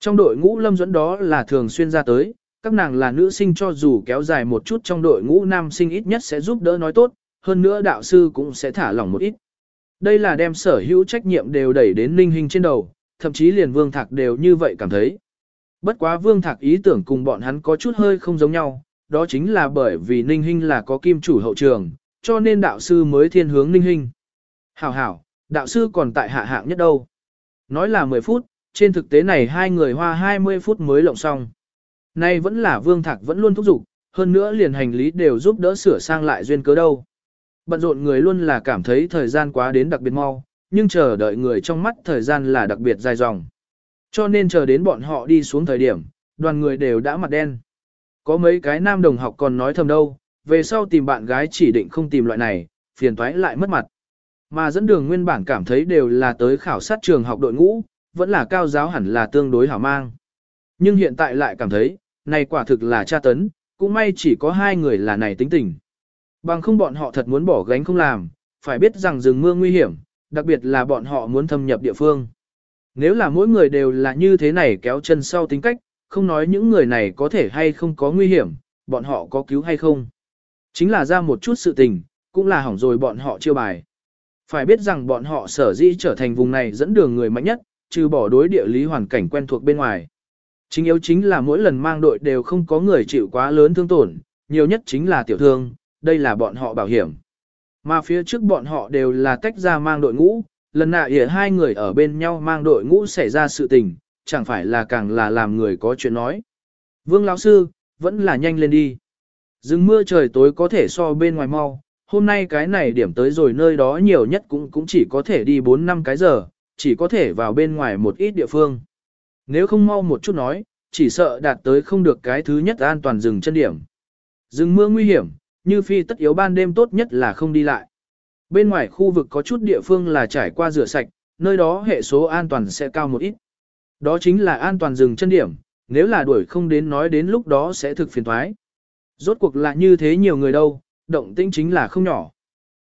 [SPEAKER 1] Trong đội ngũ lâm dẫn đó là thường xuyên ra tới, các nàng là nữ sinh cho dù kéo dài một chút trong đội ngũ nam sinh ít nhất sẽ giúp đỡ nói tốt, hơn nữa đạo sư cũng sẽ thả lỏng một ít. Đây là đem sở hữu trách nhiệm đều đẩy đến ninh hình trên đầu, thậm chí liền vương thạc đều như vậy cảm thấy. Bất quá Vương Thạc ý tưởng cùng bọn hắn có chút hơi không giống nhau, đó chính là bởi vì Ninh hình là có kim chủ hậu trường, cho nên đạo sư mới thiên hướng Ninh hình Hảo hảo, đạo sư còn tại hạ hạng nhất đâu. Nói là 10 phút, trên thực tế này hai người hoa 20 phút mới lộng xong. Nay vẫn là Vương Thạc vẫn luôn thúc giục, hơn nữa liền hành lý đều giúp đỡ sửa sang lại duyên cớ đâu. Bận rộn người luôn là cảm thấy thời gian quá đến đặc biệt mau, nhưng chờ đợi người trong mắt thời gian là đặc biệt dài dòng. Cho nên chờ đến bọn họ đi xuống thời điểm, đoàn người đều đã mặt đen. Có mấy cái nam đồng học còn nói thầm đâu, về sau tìm bạn gái chỉ định không tìm loại này, phiền toái lại mất mặt. Mà dẫn đường nguyên bản cảm thấy đều là tới khảo sát trường học đội ngũ, vẫn là cao giáo hẳn là tương đối hảo mang. Nhưng hiện tại lại cảm thấy, này quả thực là tra tấn, cũng may chỉ có hai người là này tính tình. Bằng không bọn họ thật muốn bỏ gánh không làm, phải biết rằng rừng mưa nguy hiểm, đặc biệt là bọn họ muốn thâm nhập địa phương. Nếu là mỗi người đều là như thế này kéo chân sau tính cách, không nói những người này có thể hay không có nguy hiểm, bọn họ có cứu hay không. Chính là ra một chút sự tình, cũng là hỏng rồi bọn họ chiêu bài. Phải biết rằng bọn họ sở dĩ trở thành vùng này dẫn đường người mạnh nhất, trừ bỏ đối địa lý hoàn cảnh quen thuộc bên ngoài. Chính yếu chính là mỗi lần mang đội đều không có người chịu quá lớn thương tổn, nhiều nhất chính là tiểu thương, đây là bọn họ bảo hiểm. Mà phía trước bọn họ đều là tách ra mang đội ngũ, lần nạ ỉa hai người ở bên nhau mang đội ngũ xảy ra sự tình, chẳng phải là càng là làm người có chuyện nói. Vương lão sư, vẫn là nhanh lên đi. Dừng mưa trời tối có thể so bên ngoài mau, hôm nay cái này điểm tới rồi nơi đó nhiều nhất cũng cũng chỉ có thể đi 4 năm cái giờ, chỉ có thể vào bên ngoài một ít địa phương. Nếu không mau một chút nói, chỉ sợ đạt tới không được cái thứ nhất an toàn rừng chân điểm. Dừng mưa nguy hiểm, như phi tất yếu ban đêm tốt nhất là không đi lại. Bên ngoài khu vực có chút địa phương là trải qua rửa sạch, nơi đó hệ số an toàn sẽ cao một ít. Đó chính là an toàn rừng chân điểm, nếu là đuổi không đến nói đến lúc đó sẽ thực phiền thoái. Rốt cuộc là như thế nhiều người đâu, động tĩnh chính là không nhỏ.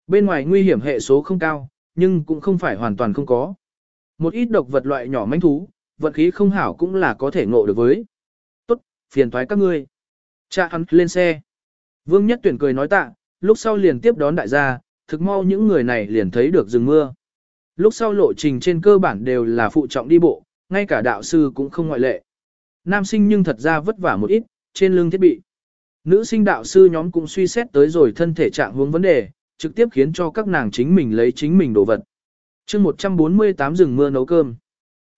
[SPEAKER 1] Bên ngoài nguy hiểm hệ số không cao, nhưng cũng không phải hoàn toàn không có. Một ít độc vật loại nhỏ manh thú, vận khí không hảo cũng là có thể ngộ được với. Tốt, phiền thoái các ngươi. Cha hắn lên xe. Vương Nhất Tuyển cười nói tạ, lúc sau liền tiếp đón đại gia, thực mau những người này liền thấy được rừng mưa. Lúc sau lộ trình trên cơ bản đều là phụ trọng đi bộ, ngay cả đạo sư cũng không ngoại lệ. Nam sinh nhưng thật ra vất vả một ít, trên lưng thiết bị. Nữ sinh đạo sư nhóm cũng suy xét tới rồi thân thể trạng hướng vấn đề, trực tiếp khiến cho các nàng chính mình lấy chính mình đồ vật. chương 148 rừng mưa nấu cơm.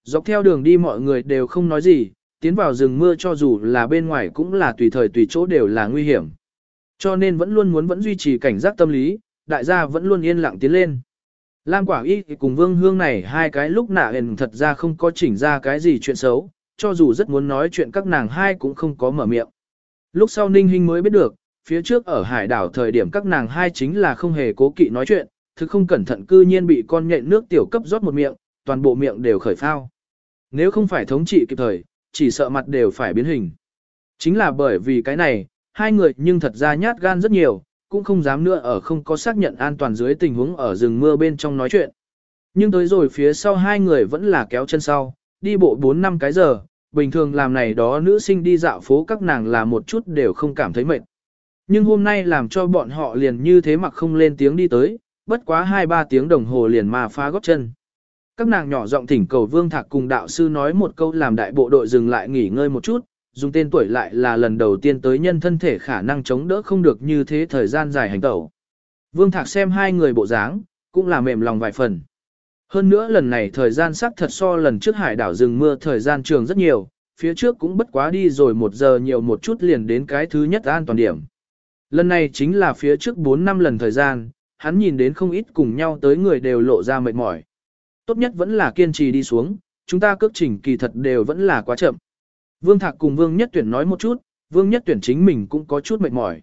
[SPEAKER 1] Dọc theo đường đi mọi người đều không nói gì, tiến vào rừng mưa cho dù là bên ngoài cũng là tùy thời tùy chỗ đều là nguy hiểm. Cho nên vẫn luôn muốn vẫn duy trì cảnh giác tâm lý, đại gia vẫn luôn yên lặng tiến lên. Lam quả y cùng vương hương này hai cái lúc nạ hền thật ra không có chỉnh ra cái gì chuyện xấu, cho dù rất muốn nói chuyện các nàng hai cũng không có mở miệng. Lúc sau Ninh Hinh mới biết được, phía trước ở hải đảo thời điểm các nàng hai chính là không hề cố kỵ nói chuyện, thực không cẩn thận cư nhiên bị con nhện nước tiểu cấp rót một miệng, toàn bộ miệng đều khởi phao. Nếu không phải thống trị kịp thời, chỉ sợ mặt đều phải biến hình. Chính là bởi vì cái này, hai người nhưng thật ra nhát gan rất nhiều, cũng không dám nữa ở không có xác nhận an toàn dưới tình huống ở rừng mưa bên trong nói chuyện. Nhưng tới rồi phía sau hai người vẫn là kéo chân sau, đi bộ 4 năm cái giờ, bình thường làm này đó nữ sinh đi dạo phố các nàng là một chút đều không cảm thấy mệt. Nhưng hôm nay làm cho bọn họ liền như thế mặc không lên tiếng đi tới, bất quá 2-3 tiếng đồng hồ liền mà phá gót chân. Các nàng nhỏ giọng thỉnh cầu Vương Thạc cùng đạo sư nói một câu làm đại bộ đội dừng lại nghỉ ngơi một chút, dùng tên tuổi lại là lần đầu tiên tới nhân thân thể khả năng chống đỡ không được như thế thời gian dài hành tẩu. Vương Thạc xem hai người bộ dáng, cũng là mềm lòng vài phần. Hơn nữa lần này thời gian sắc thật so lần trước hải đảo rừng mưa thời gian trường rất nhiều, phía trước cũng bất quá đi rồi một giờ nhiều một chút liền đến cái thứ nhất an toàn điểm. Lần này chính là phía trước 4 năm lần thời gian, hắn nhìn đến không ít cùng nhau tới người đều lộ ra mệt mỏi. Tốt nhất vẫn là kiên trì đi xuống, chúng ta cước trình kỳ thật đều vẫn là quá chậm. Vương Thạc cùng Vương Nhất Tuyển nói một chút, Vương Nhất Tuyển chính mình cũng có chút mệt mỏi.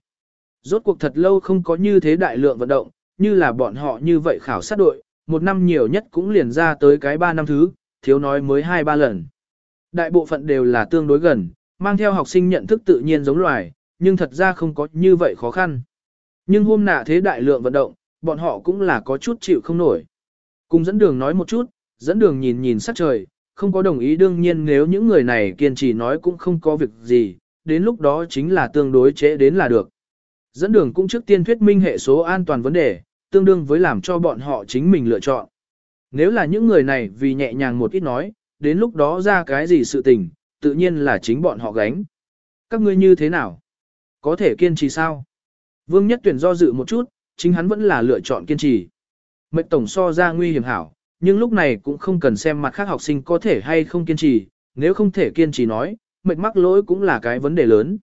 [SPEAKER 1] Rốt cuộc thật lâu không có như thế đại lượng vận động, như là bọn họ như vậy khảo sát đội, một năm nhiều nhất cũng liền ra tới cái ba năm thứ, thiếu nói mới hai ba lần. Đại bộ phận đều là tương đối gần, mang theo học sinh nhận thức tự nhiên giống loài, nhưng thật ra không có như vậy khó khăn. Nhưng hôm nạ thế đại lượng vận động, bọn họ cũng là có chút chịu không nổi. Cùng dẫn đường nói một chút, dẫn đường nhìn nhìn sắc trời, không có đồng ý đương nhiên nếu những người này kiên trì nói cũng không có việc gì, đến lúc đó chính là tương đối chế đến là được. Dẫn đường cũng trước tiên thuyết minh hệ số an toàn vấn đề, tương đương với làm cho bọn họ chính mình lựa chọn. Nếu là những người này vì nhẹ nhàng một ít nói, đến lúc đó ra cái gì sự tình, tự nhiên là chính bọn họ gánh. Các ngươi như thế nào? Có thể kiên trì sao? Vương Nhất Tuyển do dự một chút, chính hắn vẫn là lựa chọn kiên trì. Mệnh tổng so ra nguy hiểm hảo, nhưng lúc này cũng không cần xem mặt khác học sinh có thể hay không kiên trì, nếu không thể kiên trì nói, mệnh mắc lỗi cũng là cái vấn đề lớn.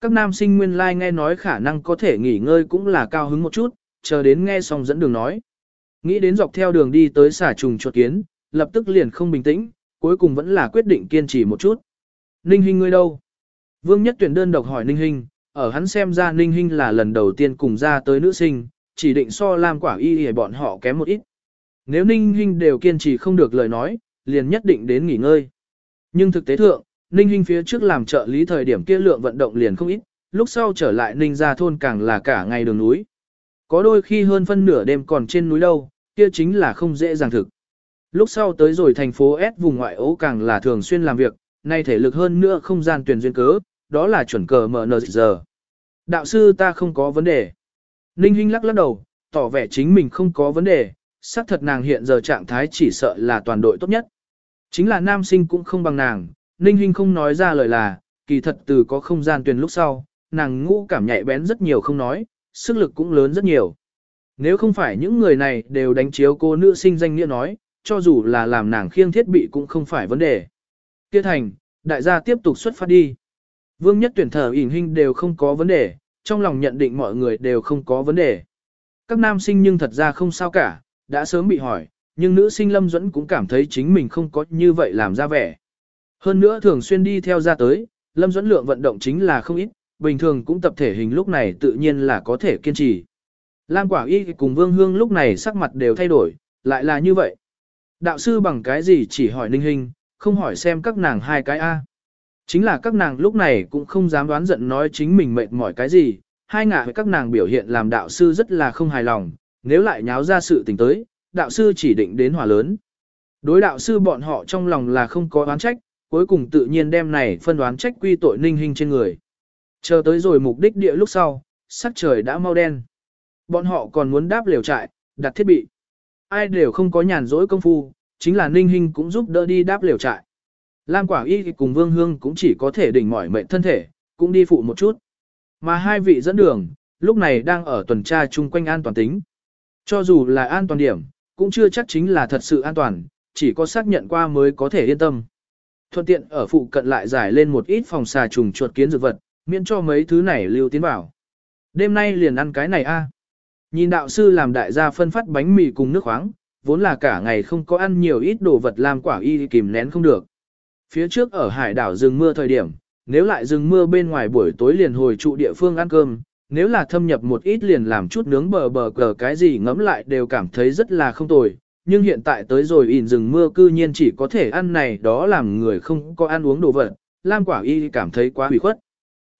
[SPEAKER 1] Các nam sinh nguyên lai like nghe nói khả năng có thể nghỉ ngơi cũng là cao hứng một chút, chờ đến nghe xong dẫn đường nói. Nghĩ đến dọc theo đường đi tới xả trùng chuột kiến, lập tức liền không bình tĩnh, cuối cùng vẫn là quyết định kiên trì một chút. Ninh Hinh ngươi đâu? Vương Nhất Tuyển đơn độc hỏi Ninh Hinh, ở hắn xem ra Ninh Hinh là lần đầu tiên cùng ra tới nữ sinh, chỉ định so Lam Quả Y để bọn họ kém một ít. Nếu Ninh Hinh đều kiên trì không được lời nói, liền nhất định đến nghỉ ngơi. Nhưng thực tế thượng, Ninh Hinh phía trước làm trợ lý thời điểm kia lượng vận động liền không ít, lúc sau trở lại Ninh gia thôn càng là cả ngày đường núi. Có đôi khi hơn phân nửa đêm còn trên núi đâu, kia chính là không dễ dàng thực. Lúc sau tới rồi thành phố S vùng ngoại ố càng là thường xuyên làm việc, nay thể lực hơn nữa không gian tuyển duyên cớ, đó là chuẩn cờ mở nờ giờ. Đạo sư ta không có vấn đề. Ninh Hinh lắc lắc đầu, tỏ vẻ chính mình không có vấn đề, xác thật nàng hiện giờ trạng thái chỉ sợ là toàn đội tốt nhất. Chính là nam sinh cũng không bằng nàng, Ninh Hinh không nói ra lời là, kỳ thật từ có không gian tuyển lúc sau, nàng ngũ cảm nhạy bén rất nhiều không nói, sức lực cũng lớn rất nhiều. Nếu không phải những người này đều đánh chiếu cô nữ sinh danh nghĩa nói, cho dù là làm nàng khiêng thiết bị cũng không phải vấn đề. Kia thành, đại gia tiếp tục xuất phát đi. Vương nhất tuyển thở ỉn hình đều không có vấn đề, trong lòng nhận định mọi người đều không có vấn đề. Các nam sinh nhưng thật ra không sao cả, đã sớm bị hỏi, nhưng nữ sinh Lâm Duẫn cũng cảm thấy chính mình không có như vậy làm ra vẻ. Hơn nữa thường xuyên đi theo ra tới, Lâm Duẫn lượng vận động chính là không ít, bình thường cũng tập thể hình lúc này tự nhiên là có thể kiên trì. Lam Quả Y cùng Vương Hương lúc này sắc mặt đều thay đổi, lại là như vậy. Đạo sư bằng cái gì chỉ hỏi Ninh Hinh, không hỏi xem các nàng hai cái A. Chính là các nàng lúc này cũng không dám đoán giận nói chính mình mệt mỏi cái gì, hai ngả với các nàng biểu hiện làm đạo sư rất là không hài lòng, nếu lại nháo ra sự tình tới, đạo sư chỉ định đến hỏa lớn. Đối đạo sư bọn họ trong lòng là không có đoán trách, cuối cùng tự nhiên đem này phân đoán trách quy tội ninh hình trên người. Chờ tới rồi mục đích địa lúc sau, sắc trời đã mau đen. Bọn họ còn muốn đáp liều trại, đặt thiết bị. Ai đều không có nhàn rỗi công phu, chính là ninh hình cũng giúp đỡ đi đáp liều trại. Lam Quả Y cùng Vương Hương cũng chỉ có thể đỉnh mỏi mệnh thân thể, cũng đi phụ một chút. Mà hai vị dẫn đường, lúc này đang ở tuần tra chung quanh an toàn tính. Cho dù là an toàn điểm, cũng chưa chắc chính là thật sự an toàn, chỉ có xác nhận qua mới có thể yên tâm. Thuận tiện ở phụ cận lại giải lên một ít phòng xà trùng chuột kiến dược vật, miễn cho mấy thứ này lưu tiến vào. Đêm nay liền ăn cái này a. Nhìn đạo sư làm đại gia phân phát bánh mì cùng nước khoáng, vốn là cả ngày không có ăn nhiều ít đồ vật làm quả y kìm nén không được. Phía trước ở hải đảo rừng mưa thời điểm, nếu lại rừng mưa bên ngoài buổi tối liền hồi trụ địa phương ăn cơm, nếu là thâm nhập một ít liền làm chút nướng bờ bờ cờ cái gì ngấm lại đều cảm thấy rất là không tồi. Nhưng hiện tại tới rồi ỉn rừng mưa cư nhiên chỉ có thể ăn này đó làm người không có ăn uống đồ vật, Lam quả y cảm thấy quá hủy khuất.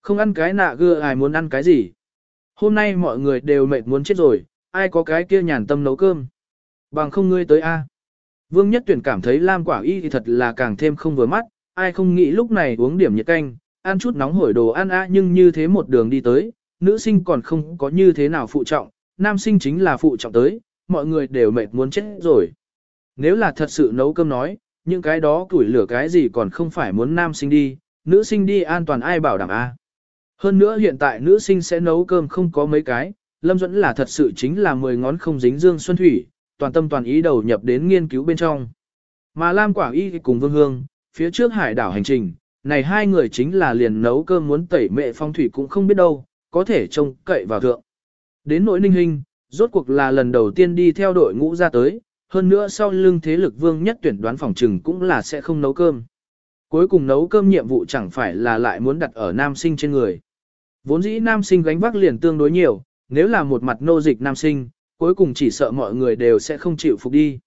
[SPEAKER 1] Không ăn cái nạ gưa ai muốn ăn cái gì. Hôm nay mọi người đều mệt muốn chết rồi, ai có cái kia nhàn tâm nấu cơm. Bằng không ngươi tới a. Vương Nhất Tuyển cảm thấy Lam Quả Y thì thật là càng thêm không vừa mắt, ai không nghĩ lúc này uống điểm nhiệt canh, ăn chút nóng hổi đồ ăn a nhưng như thế một đường đi tới, nữ sinh còn không có như thế nào phụ trọng, nam sinh chính là phụ trọng tới, mọi người đều mệt muốn chết rồi. Nếu là thật sự nấu cơm nói, những cái đó củi lửa cái gì còn không phải muốn nam sinh đi, nữ sinh đi an toàn ai bảo đảm a. Hơn nữa hiện tại nữ sinh sẽ nấu cơm không có mấy cái, Lâm Duẫn là thật sự chính là mười ngón không dính dương xuân thủy, toàn tâm toàn ý đầu nhập đến nghiên cứu bên trong. Mà Lam Quả Y cùng Vương Hương, phía trước hải đảo hành trình, này hai người chính là liền nấu cơm muốn tẩy mệ phong thủy cũng không biết đâu, có thể trông cậy vào thượng. Đến nỗi ninh hình, rốt cuộc là lần đầu tiên đi theo đội ngũ ra tới, hơn nữa sau lưng thế lực vương nhất tuyển đoán phòng trừng cũng là sẽ không nấu cơm. Cuối cùng nấu cơm nhiệm vụ chẳng phải là lại muốn đặt ở nam sinh trên người. Vốn dĩ nam sinh gánh vác liền tương đối nhiều, nếu là một mặt nô dịch nam sinh, cuối cùng chỉ sợ mọi người đều sẽ không chịu phục đi.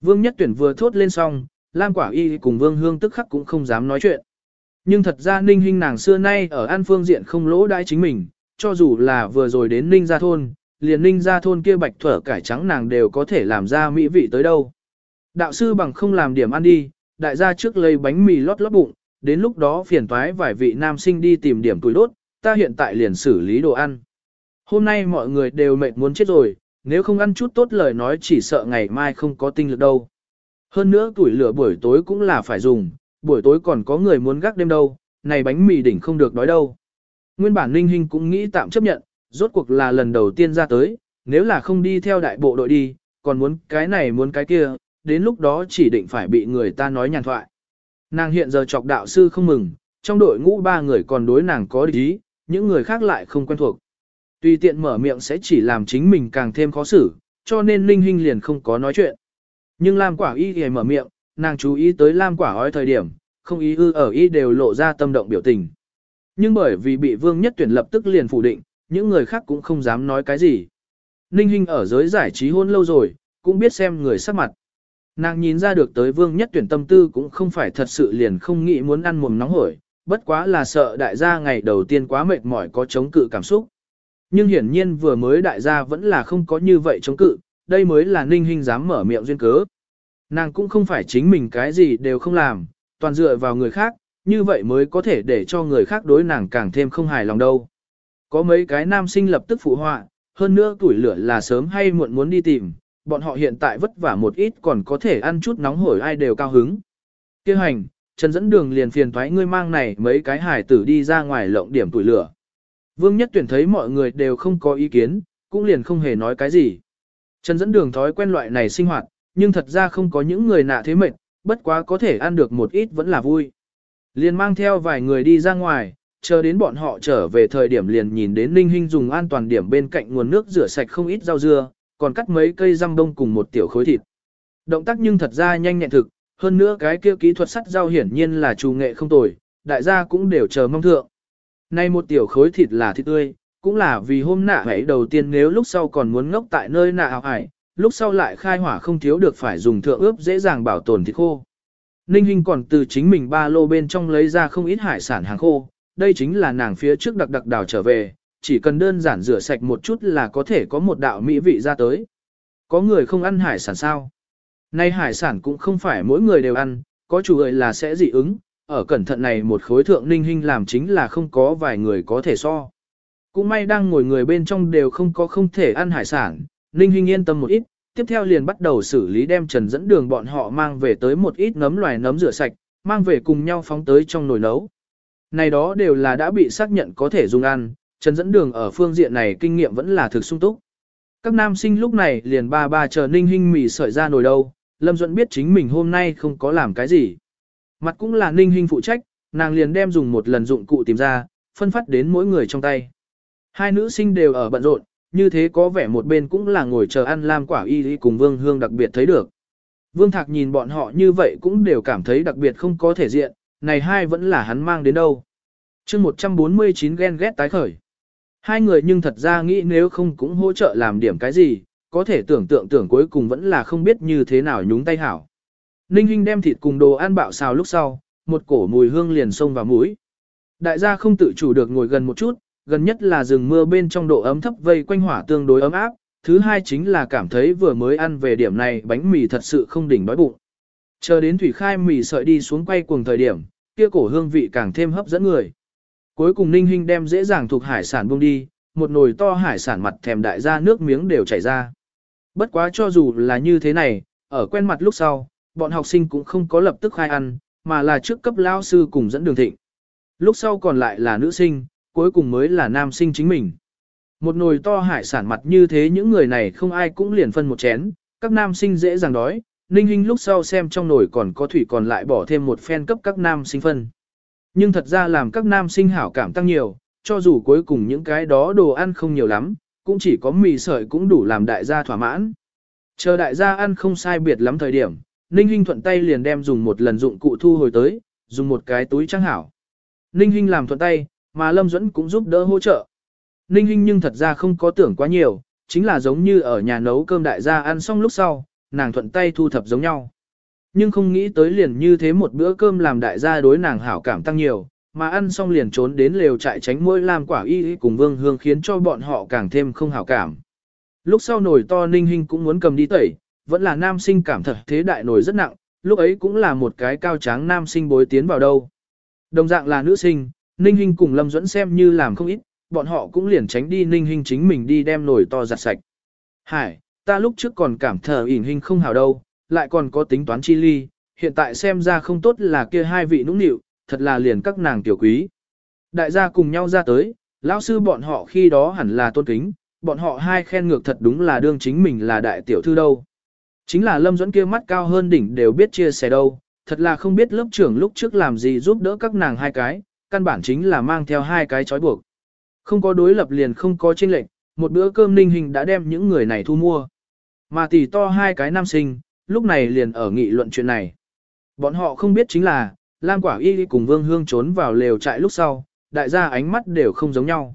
[SPEAKER 1] Vương Nhất Tuyển vừa thốt lên xong, Lam Quả Y cùng Vương Hương tức khắc cũng không dám nói chuyện. Nhưng thật ra Ninh Hinh nàng xưa nay ở An Phương diện không lỗ đãi chính mình, cho dù là vừa rồi đến Ninh Gia Thôn, liền Ninh Gia Thôn kia bạch thuở cải trắng nàng đều có thể làm ra mỹ vị tới đâu. Đạo sư bằng không làm điểm ăn đi, đại gia trước lấy bánh mì lót lót bụng, đến lúc đó phiền toái vài vị nam sinh đi tìm điểm tuổi đốt, ta hiện tại liền xử lý đồ ăn. Hôm nay mọi người đều mệt muốn chết rồi, nếu không ăn chút tốt lời nói chỉ sợ ngày mai không có tinh lực đâu. Hơn nữa tuổi lửa buổi tối cũng là phải dùng, buổi tối còn có người muốn gác đêm đâu, này bánh mì đỉnh không được đói đâu. Nguyên bản Ninh Hinh cũng nghĩ tạm chấp nhận, rốt cuộc là lần đầu tiên ra tới, nếu là không đi theo đại bộ đội đi, còn muốn cái này muốn cái kia, đến lúc đó chỉ định phải bị người ta nói nhàn thoại. Nàng hiện giờ chọc đạo sư không mừng, trong đội ngũ ba người còn đối nàng có địch ý, những người khác lại không quen thuộc. Tùy tiện mở miệng sẽ chỉ làm chính mình càng thêm khó xử, cho nên Linh Hinh liền không có nói chuyện. Nhưng Lam Quả Y thì mở miệng, nàng chú ý tới Lam Quả ói thời điểm, không ý ư ở y đều lộ ra tâm động biểu tình. Nhưng bởi vì bị Vương Nhất Tuyển lập tức liền phủ định, những người khác cũng không dám nói cái gì. Ninh Hinh ở giới giải trí hôn lâu rồi, cũng biết xem người sắc mặt. Nàng nhìn ra được tới Vương Nhất Tuyển tâm tư cũng không phải thật sự liền không nghĩ muốn ăn mồm nóng hổi, bất quá là sợ đại gia ngày đầu tiên quá mệt mỏi có chống cự cảm xúc. Nhưng hiển nhiên vừa mới đại gia vẫn là không có như vậy chống cự, đây mới là ninh hình dám mở miệng duyên cớ. Nàng cũng không phải chính mình cái gì đều không làm, toàn dựa vào người khác, như vậy mới có thể để cho người khác đối nàng càng thêm không hài lòng đâu. Có mấy cái nam sinh lập tức phụ họa, hơn nữa tuổi lửa là sớm hay muộn muốn đi tìm, bọn họ hiện tại vất vả một ít còn có thể ăn chút nóng hổi ai đều cao hứng. Kêu hành, Trần dẫn đường liền phiền thoái ngươi mang này mấy cái hải tử đi ra ngoài lộng điểm tuổi lửa. Vương Nhất Tuyển thấy mọi người đều không có ý kiến, cũng liền không hề nói cái gì. Trần dẫn đường thói quen loại này sinh hoạt, nhưng thật ra không có những người nạ thế mệt, bất quá có thể ăn được một ít vẫn là vui. Liền mang theo vài người đi ra ngoài, chờ đến bọn họ trở về thời điểm liền nhìn đến Ninh Hinh dùng an toàn điểm bên cạnh nguồn nước rửa sạch không ít rau dưa, còn cắt mấy cây răm đông cùng một tiểu khối thịt. Động tác nhưng thật ra nhanh nhẹn thực, hơn nữa cái kia kỹ thuật sắt rau hiển nhiên là trù nghệ không tồi, đại gia cũng đều chờ mong thượng. Nay một tiểu khối thịt là thịt tươi, cũng là vì hôm nạ hãy đầu tiên nếu lúc sau còn muốn ngốc tại nơi nạ hào hải, lúc sau lại khai hỏa không thiếu được phải dùng thượng ướp dễ dàng bảo tồn thịt khô. Ninh Hinh còn từ chính mình ba lô bên trong lấy ra không ít hải sản hàng khô, đây chính là nàng phía trước đặc đặc đào trở về, chỉ cần đơn giản rửa sạch một chút là có thể có một đạo mỹ vị ra tới. Có người không ăn hải sản sao? Nay hải sản cũng không phải mỗi người đều ăn, có chủ người là sẽ dị ứng, ở cẩn thận này một khối thượng ninh hình làm chính là không có vài người có thể so. Cũng may đang ngồi người bên trong đều không có không thể ăn hải sản, ninh hình yên tâm một ít, tiếp theo liền bắt đầu xử lý đem trần dẫn đường bọn họ mang về tới một ít nấm loài nấm rửa sạch, mang về cùng nhau phóng tới trong nồi nấu. Này đó đều là đã bị xác nhận có thể dùng ăn, trần dẫn đường ở phương diện này kinh nghiệm vẫn là thực sung túc. Các nam sinh lúc này liền ba ba chờ ninh hình mì sợi ra nồi đâu, Lâm Duẫn biết chính mình hôm nay không có làm cái gì. Mặt cũng là ninh hình phụ trách, nàng liền đem dùng một lần dụng cụ tìm ra, phân phát đến mỗi người trong tay. Hai nữ sinh đều ở bận rộn, như thế có vẻ một bên cũng là ngồi chờ ăn lam quả y y cùng Vương Hương đặc biệt thấy được. Vương Thạc nhìn bọn họ như vậy cũng đều cảm thấy đặc biệt không có thể diện, này hai vẫn là hắn mang đến đâu. chương 149 ghen ghét tái khởi. Hai người nhưng thật ra nghĩ nếu không cũng hỗ trợ làm điểm cái gì, có thể tưởng tượng tưởng cuối cùng vẫn là không biết như thế nào nhúng tay hảo. Ninh Hinh đem thịt cùng đồ ăn bạo xào lúc sau, một cổ mùi hương liền xông vào mũi. Đại gia không tự chủ được ngồi gần một chút, gần nhất là rừng mưa bên trong độ ấm thấp vây quanh hỏa tương đối ấm áp, thứ hai chính là cảm thấy vừa mới ăn về điểm này bánh mì thật sự không đỉnh đói bụng. Chờ đến thủy khai mì sợi đi xuống quay cuồng thời điểm, kia cổ hương vị càng thêm hấp dẫn người. Cuối cùng Ninh Hinh đem dễ dàng thuộc hải sản buông đi, một nồi to hải sản mặt thèm đại gia nước miếng đều chảy ra. Bất quá cho dù là như thế này, ở quen mặt lúc sau, bọn học sinh cũng không có lập tức khai ăn, mà là trước cấp lao sư cùng dẫn đường thịnh. Lúc sau còn lại là nữ sinh, cuối cùng mới là nam sinh chính mình. Một nồi to hải sản mặt như thế những người này không ai cũng liền phân một chén, các nam sinh dễ dàng đói, ninh hình lúc sau xem trong nồi còn có thủy còn lại bỏ thêm một phen cấp các nam sinh phân. Nhưng thật ra làm các nam sinh hảo cảm tăng nhiều, cho dù cuối cùng những cái đó đồ ăn không nhiều lắm, cũng chỉ có mì sợi cũng đủ làm đại gia thỏa mãn. Chờ đại gia ăn không sai biệt lắm thời điểm, Ninh Hinh thuận tay liền đem dùng một lần dụng cụ thu hồi tới, dùng một cái túi trang hảo. Ninh Hinh làm thuận tay, mà Lâm Duẫn cũng giúp đỡ hỗ trợ. Ninh Hinh nhưng thật ra không có tưởng quá nhiều, chính là giống như ở nhà nấu cơm đại gia ăn xong lúc sau, nàng thuận tay thu thập giống nhau. Nhưng không nghĩ tới liền như thế một bữa cơm làm đại gia đối nàng hảo cảm tăng nhiều, mà ăn xong liền trốn đến lều trại tránh mỗi làm quả y cùng vương hương khiến cho bọn họ càng thêm không hảo cảm. Lúc sau nồi to ninh hình cũng muốn cầm đi tẩy, vẫn là nam sinh cảm thật thế đại nổi rất nặng, lúc ấy cũng là một cái cao tráng nam sinh bối tiến vào đâu. Đồng dạng là nữ sinh, ninh hình cùng lâm duẫn xem như làm không ít, bọn họ cũng liền tránh đi ninh hình chính mình đi đem nồi to giặt sạch. Hải, ta lúc trước còn cảm thờ ỉn hình không hảo đâu, lại còn có tính toán chi ly, hiện tại xem ra không tốt là kia hai vị nũng nịu, thật là liền các nàng tiểu quý. Đại gia cùng nhau ra tới, lão sư bọn họ khi đó hẳn là tôn kính, bọn họ hai khen ngược thật đúng là đương chính mình là đại tiểu thư đâu. Chính là Lâm Duẫn kia mắt cao hơn đỉnh đều biết chia sẻ đâu, thật là không biết lớp trưởng lúc trước làm gì giúp đỡ các nàng hai cái, căn bản chính là mang theo hai cái chói buộc. Không có đối lập liền không có chênh lệnh, một bữa cơm ninh hình đã đem những người này thu mua. Mà tỷ to hai cái nam sinh, lúc này liền ở nghị luận chuyện này. Bọn họ không biết chính là, Lam Quả Y cùng Vương Hương trốn vào lều trại lúc sau, đại gia ánh mắt đều không giống nhau.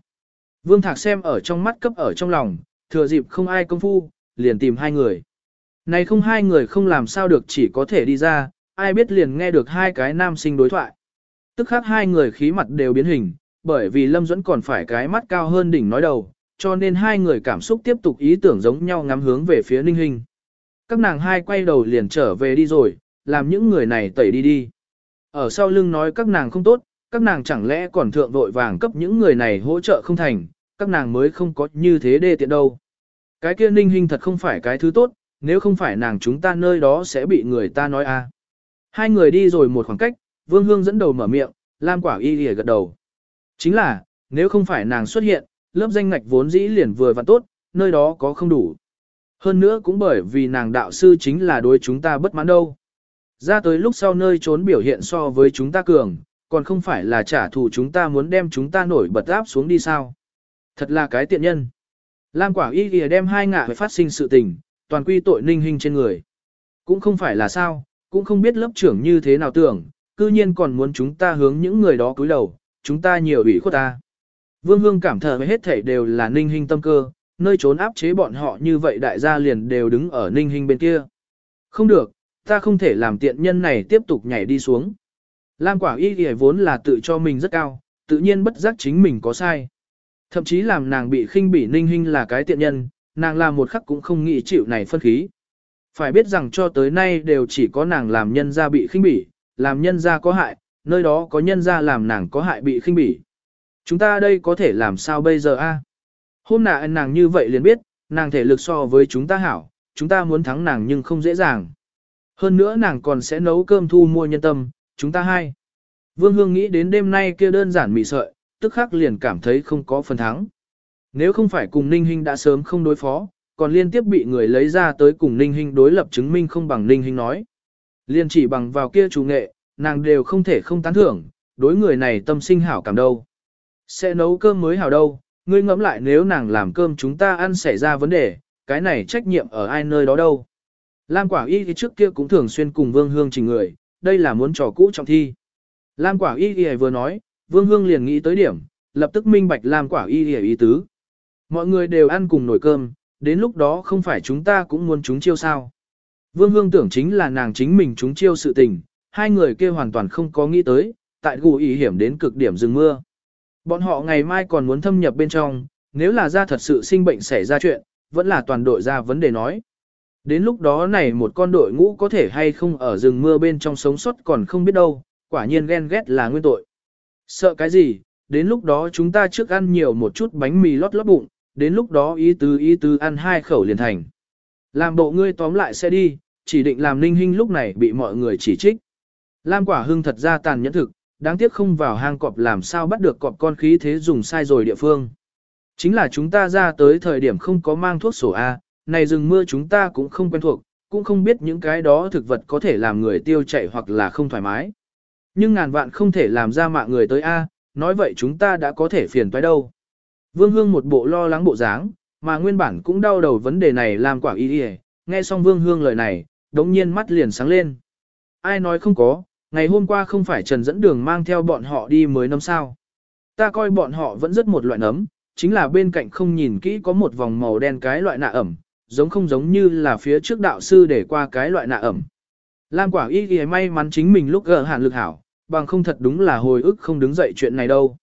[SPEAKER 1] Vương Thạc xem ở trong mắt cấp ở trong lòng, thừa dịp không ai công phu, liền tìm hai người. Này không hai người không làm sao được chỉ có thể đi ra, ai biết liền nghe được hai cái nam sinh đối thoại. Tức khác hai người khí mặt đều biến hình, bởi vì Lâm Duẫn còn phải cái mắt cao hơn đỉnh nói đầu, cho nên hai người cảm xúc tiếp tục ý tưởng giống nhau ngắm hướng về phía Ninh Hình. Các nàng hai quay đầu liền trở về đi rồi, làm những người này tẩy đi đi. Ở sau lưng nói các nàng không tốt, các nàng chẳng lẽ còn thượng vội vàng cấp những người này hỗ trợ không thành, các nàng mới không có như thế đê tiện đâu. Cái kia ninh hình thật không phải cái thứ tốt, nếu không phải nàng chúng ta nơi đó sẽ bị người ta nói a. Hai người đi rồi một khoảng cách, Vương Hương dẫn đầu mở miệng, Lam Quả Y lìa gật đầu. Chính là, nếu không phải nàng xuất hiện, lớp danh ngạch vốn dĩ liền vừa và tốt, nơi đó có không đủ. Hơn nữa cũng bởi vì nàng đạo sư chính là đối chúng ta bất mãn đâu. Ra tới lúc sau nơi trốn biểu hiện so với chúng ta cường, còn không phải là trả thù chúng ta muốn đem chúng ta nổi bật áp xuống đi sao. Thật là cái tiện nhân. Lam quả y kìa đem hai ngạ phát sinh sự tình, toàn quy tội ninh hình trên người. Cũng không phải là sao, cũng không biết lớp trưởng như thế nào tưởng, cư nhiên còn muốn chúng ta hướng những người đó cúi đầu, chúng ta nhiều ủy khuất ta. Vương Hương cảm thở hết thảy đều là ninh hình tâm cơ, nơi trốn áp chế bọn họ như vậy đại gia liền đều đứng ở ninh hình bên kia. Không được, ta không thể làm tiện nhân này tiếp tục nhảy đi xuống. Lam quả y y vốn là tự cho mình rất cao, tự nhiên bất giác chính mình có sai. Thậm chí làm nàng bị khinh bỉ ninh hình là cái tiện nhân, nàng làm một khắc cũng không nghĩ chịu này phân khí. Phải biết rằng cho tới nay đều chỉ có nàng làm nhân gia bị khinh bỉ, làm nhân gia có hại, nơi đó có nhân gia làm nàng có hại bị khinh bỉ. Chúng ta đây có thể làm sao bây giờ a? Hôm nạ nàng như vậy liền biết, nàng thể lực so với chúng ta hảo, chúng ta muốn thắng nàng nhưng không dễ dàng. Hơn nữa nàng còn sẽ nấu cơm thu mua nhân tâm, chúng ta hai. Vương Hương nghĩ đến đêm nay kia đơn giản mị sợi, tức khắc liền cảm thấy không có phần thắng. Nếu không phải cùng Ninh Hinh đã sớm không đối phó, còn liên tiếp bị người lấy ra tới cùng Ninh Hinh đối lập chứng minh không bằng Ninh Hinh nói. Liên chỉ bằng vào kia chủ nghệ, nàng đều không thể không tán thưởng, đối người này tâm sinh hảo cảm đâu. Sẽ nấu cơm mới hảo đâu, ngươi ngẫm lại nếu nàng làm cơm chúng ta ăn xảy ra vấn đề, cái này trách nhiệm ở ai nơi đó đâu. Lam quả y thì trước kia cũng thường xuyên cùng Vương Hương trình người, đây là muốn trò cũ trọng thi. Lam quả y thì vừa nói, Vương Hương liền nghĩ tới điểm, lập tức minh bạch Lam quả y thì ý tứ. Mọi người đều ăn cùng nồi cơm, đến lúc đó không phải chúng ta cũng muốn chúng chiêu sao. Vương Hương tưởng chính là nàng chính mình chúng chiêu sự tình, hai người kia hoàn toàn không có nghĩ tới, tại gù ý hiểm đến cực điểm rừng mưa. Bọn họ ngày mai còn muốn thâm nhập bên trong, nếu là ra thật sự sinh bệnh xảy ra chuyện, vẫn là toàn đội ra vấn đề nói. Đến lúc đó này một con đội ngũ có thể hay không ở rừng mưa bên trong sống sót còn không biết đâu, quả nhiên ghen ghét là nguyên tội. Sợ cái gì, đến lúc đó chúng ta trước ăn nhiều một chút bánh mì lót lót bụng, đến lúc đó ý tứ ý tứ ăn hai khẩu liền thành. Làm bộ ngươi tóm lại sẽ đi, chỉ định làm ninh hinh lúc này bị mọi người chỉ trích. Lam quả hưng thật ra tàn nhẫn thực, đáng tiếc không vào hang cọp làm sao bắt được cọp con khí thế dùng sai rồi địa phương. Chính là chúng ta ra tới thời điểm không có mang thuốc sổ A, này rừng mưa chúng ta cũng không quen thuộc, cũng không biết những cái đó thực vật có thể làm người tiêu chảy hoặc là không thoải mái. Nhưng ngàn vạn không thể làm ra mạng người tới A, nói vậy chúng ta đã có thể phiền toái đâu. Vương Hương một bộ lo lắng bộ dáng, mà nguyên bản cũng đau đầu vấn đề này làm quả y đi nghe xong Vương Hương lời này, đống nhiên mắt liền sáng lên. Ai nói không có, ngày hôm qua không phải Trần dẫn đường mang theo bọn họ đi mới nấm sao. Ta coi bọn họ vẫn rất một loại nấm, chính là bên cạnh không nhìn kỹ có một vòng màu đen cái loại nạ ẩm, giống không giống như là phía trước đạo sư để qua cái loại nạ ẩm. Lam quả y ghi may mắn chính mình lúc gỡ hạn lực hảo, bằng không thật đúng là hồi ức không đứng dậy chuyện này đâu.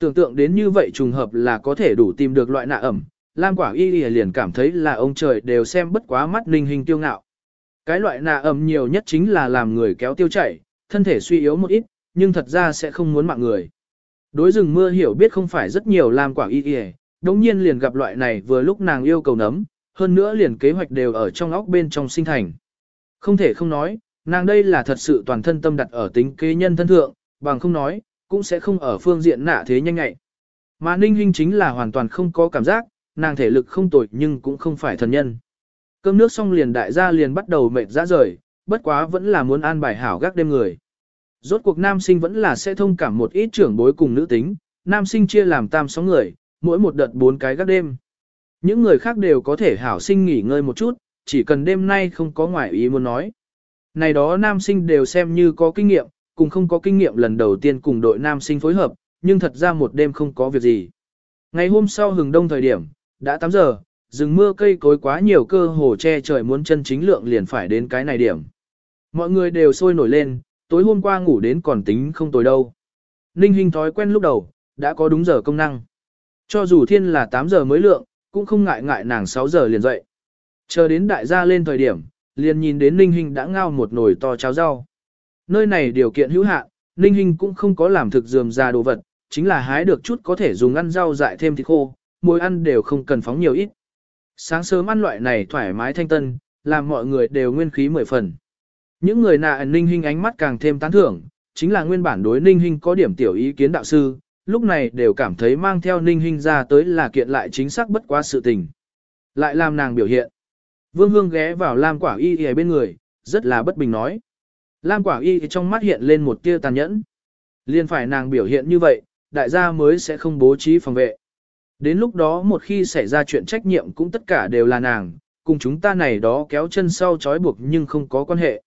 [SPEAKER 1] Tưởng tượng đến như vậy trùng hợp là có thể đủ tìm được loại nạ ẩm, Lam quả y ghi liền cảm thấy là ông trời đều xem bất quá mắt ninh hình tiêu ngạo. Cái loại nạ ẩm nhiều nhất chính là làm người kéo tiêu chảy, thân thể suy yếu một ít, nhưng thật ra sẽ không muốn mạng người. Đối rừng mưa hiểu biết không phải rất nhiều Lam quả y ghi, đống nhiên liền gặp loại này vừa lúc nàng yêu cầu nấm, hơn nữa liền kế hoạch đều ở trong óc bên trong sinh thành. Không thể không nói, nàng đây là thật sự toàn thân tâm đặt ở tính kế nhân thân thượng, bằng không nói, cũng sẽ không ở phương diện nạ thế nhanh ngại. Mà Ninh Hinh chính là hoàn toàn không có cảm giác, nàng thể lực không tồi nhưng cũng không phải thần nhân. Cơm nước xong liền đại gia liền bắt đầu mệt ra rời, bất quá vẫn là muốn an bài hảo gác đêm người. Rốt cuộc nam sinh vẫn là sẽ thông cảm một ít trưởng bối cùng nữ tính, nam sinh chia làm tam sáu người, mỗi một đợt bốn cái gác đêm. Những người khác đều có thể hảo sinh nghỉ ngơi một chút, chỉ cần đêm nay không có ngoại ý muốn nói. Này đó nam sinh đều xem như có kinh nghiệm, cùng không có kinh nghiệm lần đầu tiên cùng đội nam sinh phối hợp, nhưng thật ra một đêm không có việc gì. Ngày hôm sau hừng đông thời điểm, đã 8 giờ, rừng mưa cây cối quá nhiều cơ hồ che trời muốn chân chính lượng liền phải đến cái này điểm. Mọi người đều sôi nổi lên, tối hôm qua ngủ đến còn tính không tối đâu. Ninh Hinh thói quen lúc đầu, đã có đúng giờ công năng. Cho dù thiên là 8 giờ mới lượng, cũng không ngại ngại nàng 6 giờ liền dậy. Chờ đến đại gia lên thời điểm, liền nhìn đến Ninh Hinh đã ngao một nồi to cháo rau. Nơi này điều kiện hữu hạn, Ninh Hinh cũng không có làm thực dườm ra đồ vật, chính là hái được chút có thể dùng ăn rau dại thêm thịt khô, mỗi ăn đều không cần phóng nhiều ít. Sáng sớm ăn loại này thoải mái thanh tân, làm mọi người đều nguyên khí mười phần. Những người nạ Ninh Hinh ánh mắt càng thêm tán thưởng, chính là nguyên bản đối Ninh Hinh có điểm tiểu ý kiến đạo sư, lúc này đều cảm thấy mang theo Ninh Hinh ra tới là kiện lại chính xác bất quá sự tình. Lại làm nàng biểu hiện. Vương Hương ghé vào Lam Quả Y Y bên người, rất là bất bình nói. Lam Quả Y trong mắt hiện lên một tia tàn nhẫn. Liên phải nàng biểu hiện như vậy, đại gia mới sẽ không bố trí phòng vệ. Đến lúc đó một khi xảy ra chuyện trách nhiệm cũng tất cả đều là nàng, cùng chúng ta này đó kéo chân sau trói buộc nhưng không có quan hệ.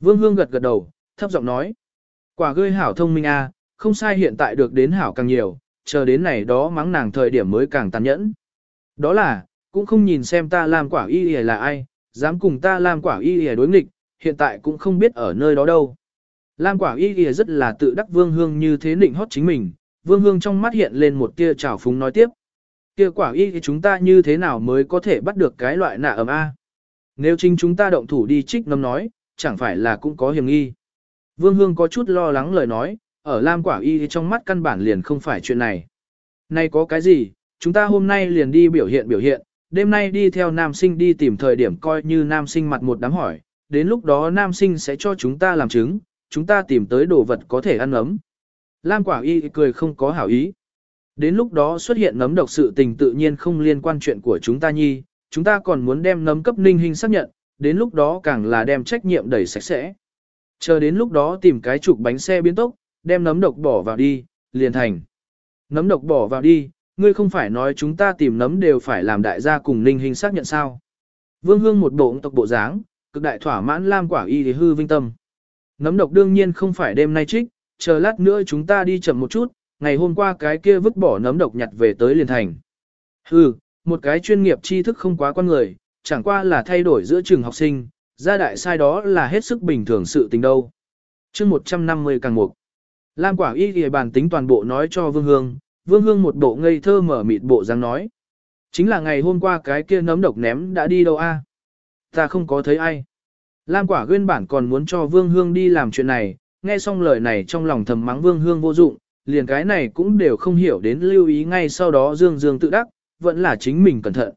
[SPEAKER 1] Vương Hương gật gật đầu, thấp giọng nói. Quả gươi hảo thông minh a, à, không sai hiện tại được đến hảo càng nhiều, chờ đến này đó mắng nàng thời điểm mới càng tàn nhẫn. Đó là, cũng không nhìn xem ta làm quả y y là ai, dám cùng ta làm quả y y đối nghịch, hiện tại cũng không biết ở nơi đó đâu. Lam quả y y rất là tự đắc Vương Hương như thế nịnh hót chính mình, Vương Hương trong mắt hiện lên một tia trào phúng nói tiếp. Kia quả y thì chúng ta như thế nào mới có thể bắt được cái loại nạ ấm A. Nếu chính chúng ta động thủ đi trích nấm nói, chẳng phải là cũng có hiểm nghi. Vương Hương có chút lo lắng lời nói, ở Lam quả y thì trong mắt căn bản liền không phải chuyện này. Nay có cái gì, chúng ta hôm nay liền đi biểu hiện biểu hiện, đêm nay đi theo nam sinh đi tìm thời điểm coi như nam sinh mặt một đám hỏi, đến lúc đó nam sinh sẽ cho chúng ta làm chứng, chúng ta tìm tới đồ vật có thể ăn ấm. Lam quả y cười không có hảo ý. Đến lúc đó xuất hiện nấm độc sự tình tự nhiên không liên quan chuyện của chúng ta nhi, chúng ta còn muốn đem nấm cấp ninh hình xác nhận, đến lúc đó càng là đem trách nhiệm đẩy sạch sẽ. Chờ đến lúc đó tìm cái trục bánh xe biến tốc, đem nấm độc bỏ vào đi, liền thành. Nấm độc bỏ vào đi, ngươi không phải nói chúng ta tìm nấm đều phải làm đại gia cùng ninh hình xác nhận sao. Vương hương một bộ tộc bộ dáng, cực đại thỏa mãn lam quả y thì hư vinh tâm. Nấm độc đương nhiên không phải đêm nay trích, chờ lát nữa chúng ta đi chậm một chút, ngày hôm qua cái kia vứt bỏ nấm độc nhặt về tới liền thành. Hừ, một cái chuyên nghiệp tri thức không quá quan người, chẳng qua là thay đổi giữa trường học sinh, gia đại sai đó là hết sức bình thường sự tình đâu. chương 150 càng mục. Lam quả y thì bàn tính toàn bộ nói cho Vương Hương, Vương Hương một bộ ngây thơ mở mịt bộ dáng nói. Chính là ngày hôm qua cái kia nấm độc ném đã đi đâu a? Ta không có thấy ai. Lam quả nguyên bản còn muốn cho Vương Hương đi làm chuyện này, nghe xong lời này trong lòng thầm mắng Vương Hương vô dụng, liền cái này cũng đều không hiểu đến lưu ý ngay sau đó Dương Dương tự đắc, vẫn là chính mình cẩn thận.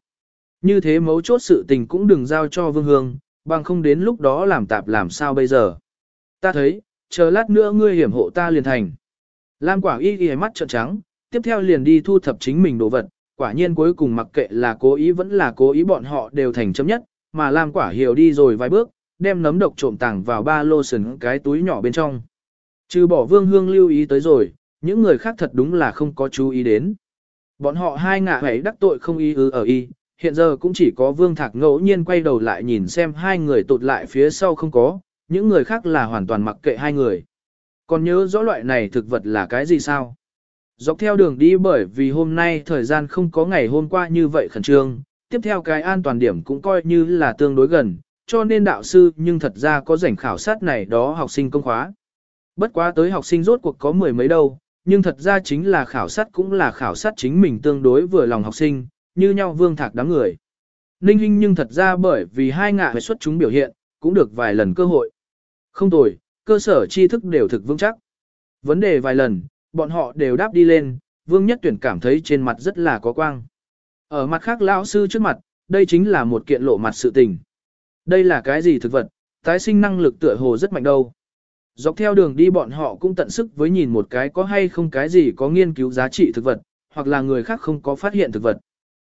[SPEAKER 1] Như thế mấu chốt sự tình cũng đừng giao cho Vương Hương, bằng không đến lúc đó làm tạp làm sao bây giờ. Ta thấy, chờ lát nữa ngươi hiểm hộ ta liền thành. Lam quả y ghi mắt trợn trắng, tiếp theo liền đi thu thập chính mình đồ vật, quả nhiên cuối cùng mặc kệ là cố ý vẫn là cố ý bọn họ đều thành chấm nhất, mà Lam quả hiểu đi rồi vài bước, đem nấm độc trộm tàng vào ba lô sừng cái túi nhỏ bên trong. Trừ bỏ vương hương lưu ý tới rồi, những người khác thật đúng là không có chú ý đến. Bọn họ hai ngạ hãy đắc tội không ý ư ở y, hiện giờ cũng chỉ có vương thạc ngẫu nhiên quay đầu lại nhìn xem hai người tụt lại phía sau không có, những người khác là hoàn toàn mặc kệ hai người. Còn nhớ rõ loại này thực vật là cái gì sao? Dọc theo đường đi bởi vì hôm nay thời gian không có ngày hôm qua như vậy khẩn trương, tiếp theo cái an toàn điểm cũng coi như là tương đối gần, cho nên đạo sư nhưng thật ra có rảnh khảo sát này đó học sinh công khóa. Bất quá tới học sinh rốt cuộc có mười mấy đâu, nhưng thật ra chính là khảo sát cũng là khảo sát chính mình tương đối vừa lòng học sinh, như nhau vương thạc đám người. Ninh Hinh nhưng thật ra bởi vì hai ngạ về xuất chúng biểu hiện, cũng được vài lần cơ hội. Không tồi, cơ sở tri thức đều thực vững chắc. Vấn đề vài lần, bọn họ đều đáp đi lên, vương nhất tuyển cảm thấy trên mặt rất là có quang. Ở mặt khác lão sư trước mặt, đây chính là một kiện lộ mặt sự tình. Đây là cái gì thực vật, tái sinh năng lực tựa hồ rất mạnh đâu. Dọc theo đường đi bọn họ cũng tận sức với nhìn một cái có hay không cái gì có nghiên cứu giá trị thực vật, hoặc là người khác không có phát hiện thực vật.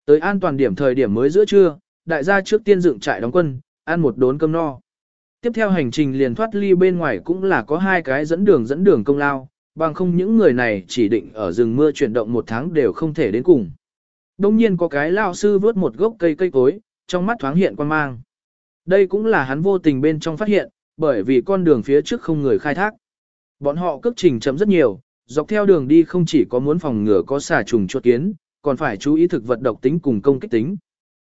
[SPEAKER 1] Tới an toàn điểm thời điểm mới giữa trưa, đại gia trước tiên dựng trại đóng quân, ăn một đốn cơm no. Tiếp theo hành trình liền thoát ly bên ngoài cũng là có hai cái dẫn đường dẫn đường công lao, bằng không những người này chỉ định ở rừng mưa chuyển động một tháng đều không thể đến cùng đông nhiên có cái lao sư vớt một gốc cây cây cối, trong mắt thoáng hiện quan mang. Đây cũng là hắn vô tình bên trong phát hiện, bởi vì con đường phía trước không người khai thác. Bọn họ cước trình chậm rất nhiều, dọc theo đường đi không chỉ có muốn phòng ngừa có xà trùng chuột kiến, còn phải chú ý thực vật độc tính cùng công kích tính.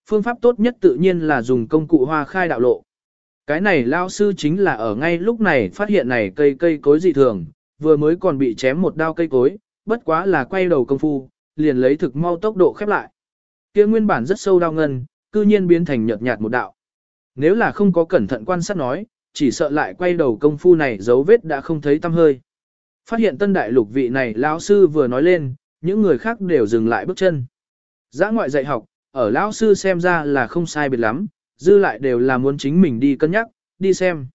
[SPEAKER 1] Phương pháp tốt nhất tự nhiên là dùng công cụ hoa khai đạo lộ. Cái này lao sư chính là ở ngay lúc này phát hiện này cây cây cối dị thường, vừa mới còn bị chém một đao cây cối, bất quá là quay đầu công phu, liền lấy thực mau tốc độ khép lại. Kia nguyên bản rất sâu đau ngân, cư nhiên biến thành nhợt nhạt một đạo. Nếu là không có cẩn thận quan sát nói, chỉ sợ lại quay đầu công phu này dấu vết đã không thấy tăm hơi. Phát hiện tân đại lục vị này lão sư vừa nói lên, những người khác đều dừng lại bước chân. Giã ngoại dạy học, ở lão sư xem ra là không sai biệt lắm, dư lại đều là muốn chính mình đi cân nhắc, đi xem.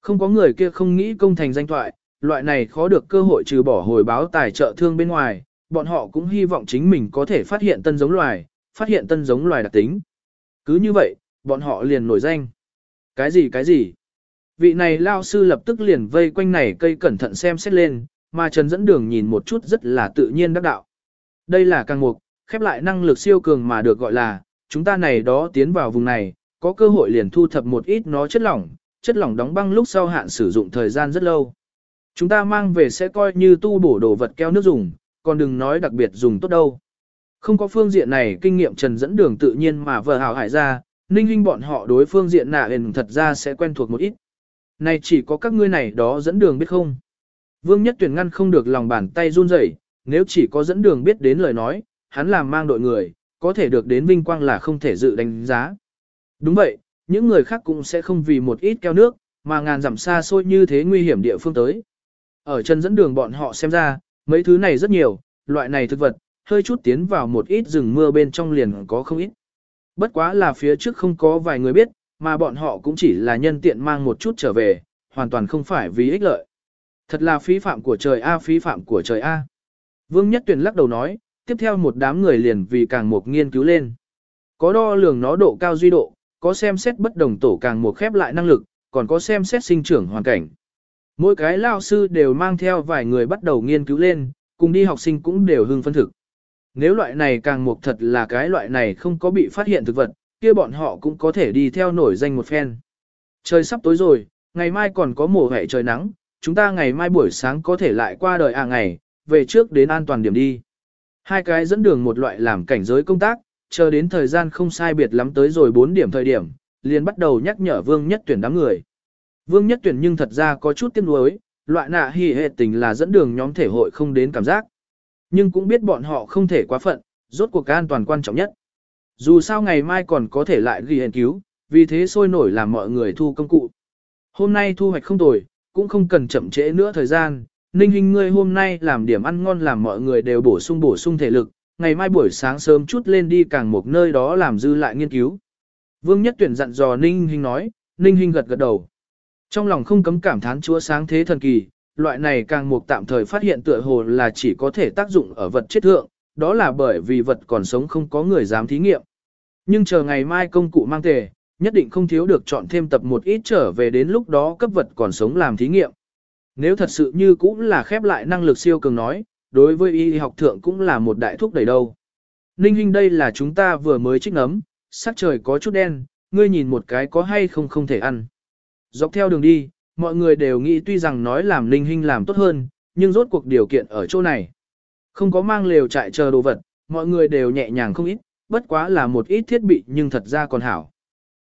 [SPEAKER 1] Không có người kia không nghĩ công thành danh thoại, loại này khó được cơ hội trừ bỏ hồi báo tài trợ thương bên ngoài, bọn họ cũng hy vọng chính mình có thể phát hiện tân giống loài, phát hiện tân giống loài đặc tính. Cứ như vậy, bọn họ liền nổi danh. Cái gì cái gì? Vị này lao sư lập tức liền vây quanh này cây cẩn thận xem xét lên, mà Trần dẫn đường nhìn một chút rất là tự nhiên đắc đạo. Đây là càng mục, khép lại năng lực siêu cường mà được gọi là, chúng ta này đó tiến vào vùng này, có cơ hội liền thu thập một ít nó chất lỏng, chất lỏng đóng băng lúc sau hạn sử dụng thời gian rất lâu. Chúng ta mang về sẽ coi như tu bổ đồ vật keo nước dùng, còn đừng nói đặc biệt dùng tốt đâu. Không có phương diện này kinh nghiệm trần dẫn đường tự nhiên mà vợ hào hải ra, ninh hình bọn họ đối phương diện nạ hình thật ra sẽ quen thuộc một ít. Này chỉ có các ngươi này đó dẫn đường biết không. Vương Nhất Tuyển ngăn không được lòng bàn tay run rẩy, nếu chỉ có dẫn đường biết đến lời nói, hắn làm mang đội người, có thể được đến vinh quang là không thể dự đánh giá. Đúng vậy, những người khác cũng sẽ không vì một ít keo nước, mà ngàn dặm xa xôi như thế nguy hiểm địa phương tới. Ở chân dẫn đường bọn họ xem ra, mấy thứ này rất nhiều, loại này thực vật, hơi chút tiến vào một ít rừng mưa bên trong liền có không ít. Bất quá là phía trước không có vài người biết, mà bọn họ cũng chỉ là nhân tiện mang một chút trở về, hoàn toàn không phải vì ích lợi. Thật là phí phạm của trời A phí phạm của trời A. Vương Nhất Tuyền lắc đầu nói, tiếp theo một đám người liền vì càng một nghiên cứu lên. Có đo lường nó độ cao duy độ, có xem xét bất đồng tổ càng một khép lại năng lực, còn có xem xét sinh trưởng hoàn cảnh. Mỗi cái lao sư đều mang theo vài người bắt đầu nghiên cứu lên, cùng đi học sinh cũng đều hưng phân thực. Nếu loại này càng mục thật là cái loại này không có bị phát hiện thực vật, kia bọn họ cũng có thể đi theo nổi danh một phen. Trời sắp tối rồi, ngày mai còn có mùa hè trời nắng, chúng ta ngày mai buổi sáng có thể lại qua đời à ngày, về trước đến an toàn điểm đi. Hai cái dẫn đường một loại làm cảnh giới công tác, chờ đến thời gian không sai biệt lắm tới rồi 4 điểm thời điểm, liền bắt đầu nhắc nhở Vương Nhất Tuyển đám người. Vương Nhất Tuyển nhưng thật ra có chút tiếc nuối, loại nạ hỉ hệ tình là dẫn đường nhóm thể hội không đến cảm giác. Nhưng cũng biết bọn họ không thể quá phận, rốt cuộc an toàn quan trọng nhất. Dù sao ngày mai còn có thể lại ghi hẹn cứu, vì thế sôi nổi làm mọi người thu công cụ. Hôm nay thu hoạch không tồi, cũng không cần chậm trễ nữa thời gian. Ninh hình ngươi hôm nay làm điểm ăn ngon làm mọi người đều bổ sung bổ sung thể lực, ngày mai buổi sáng sớm chút lên đi càng một nơi đó làm dư lại nghiên cứu. Vương Nhất Tuyển dặn dò Ninh hình nói, Ninh hình gật gật đầu. Trong lòng không cấm cảm thán chúa sáng thế thần kỳ, loại này càng một tạm thời phát hiện tựa hồ là chỉ có thể tác dụng ở vật chết thượng, đó là bởi vì vật còn sống không có người dám thí nghiệm. Nhưng chờ ngày mai công cụ mang tề, nhất định không thiếu được chọn thêm tập một ít trở về đến lúc đó cấp vật còn sống làm thí nghiệm. Nếu thật sự như cũng là khép lại năng lực siêu cường nói, đối với y học thượng cũng là một đại thuốc đầy đâu. Ninh huynh đây là chúng ta vừa mới trích ngấm, sắc trời có chút đen, ngươi nhìn một cái có hay không không thể ăn. Dọc theo đường đi, mọi người đều nghĩ tuy rằng nói làm Ninh hình làm tốt hơn, nhưng rốt cuộc điều kiện ở chỗ này. Không có mang lều trại chờ đồ vật, mọi người đều nhẹ nhàng không ít, bất quá là một ít thiết bị nhưng thật ra còn hảo.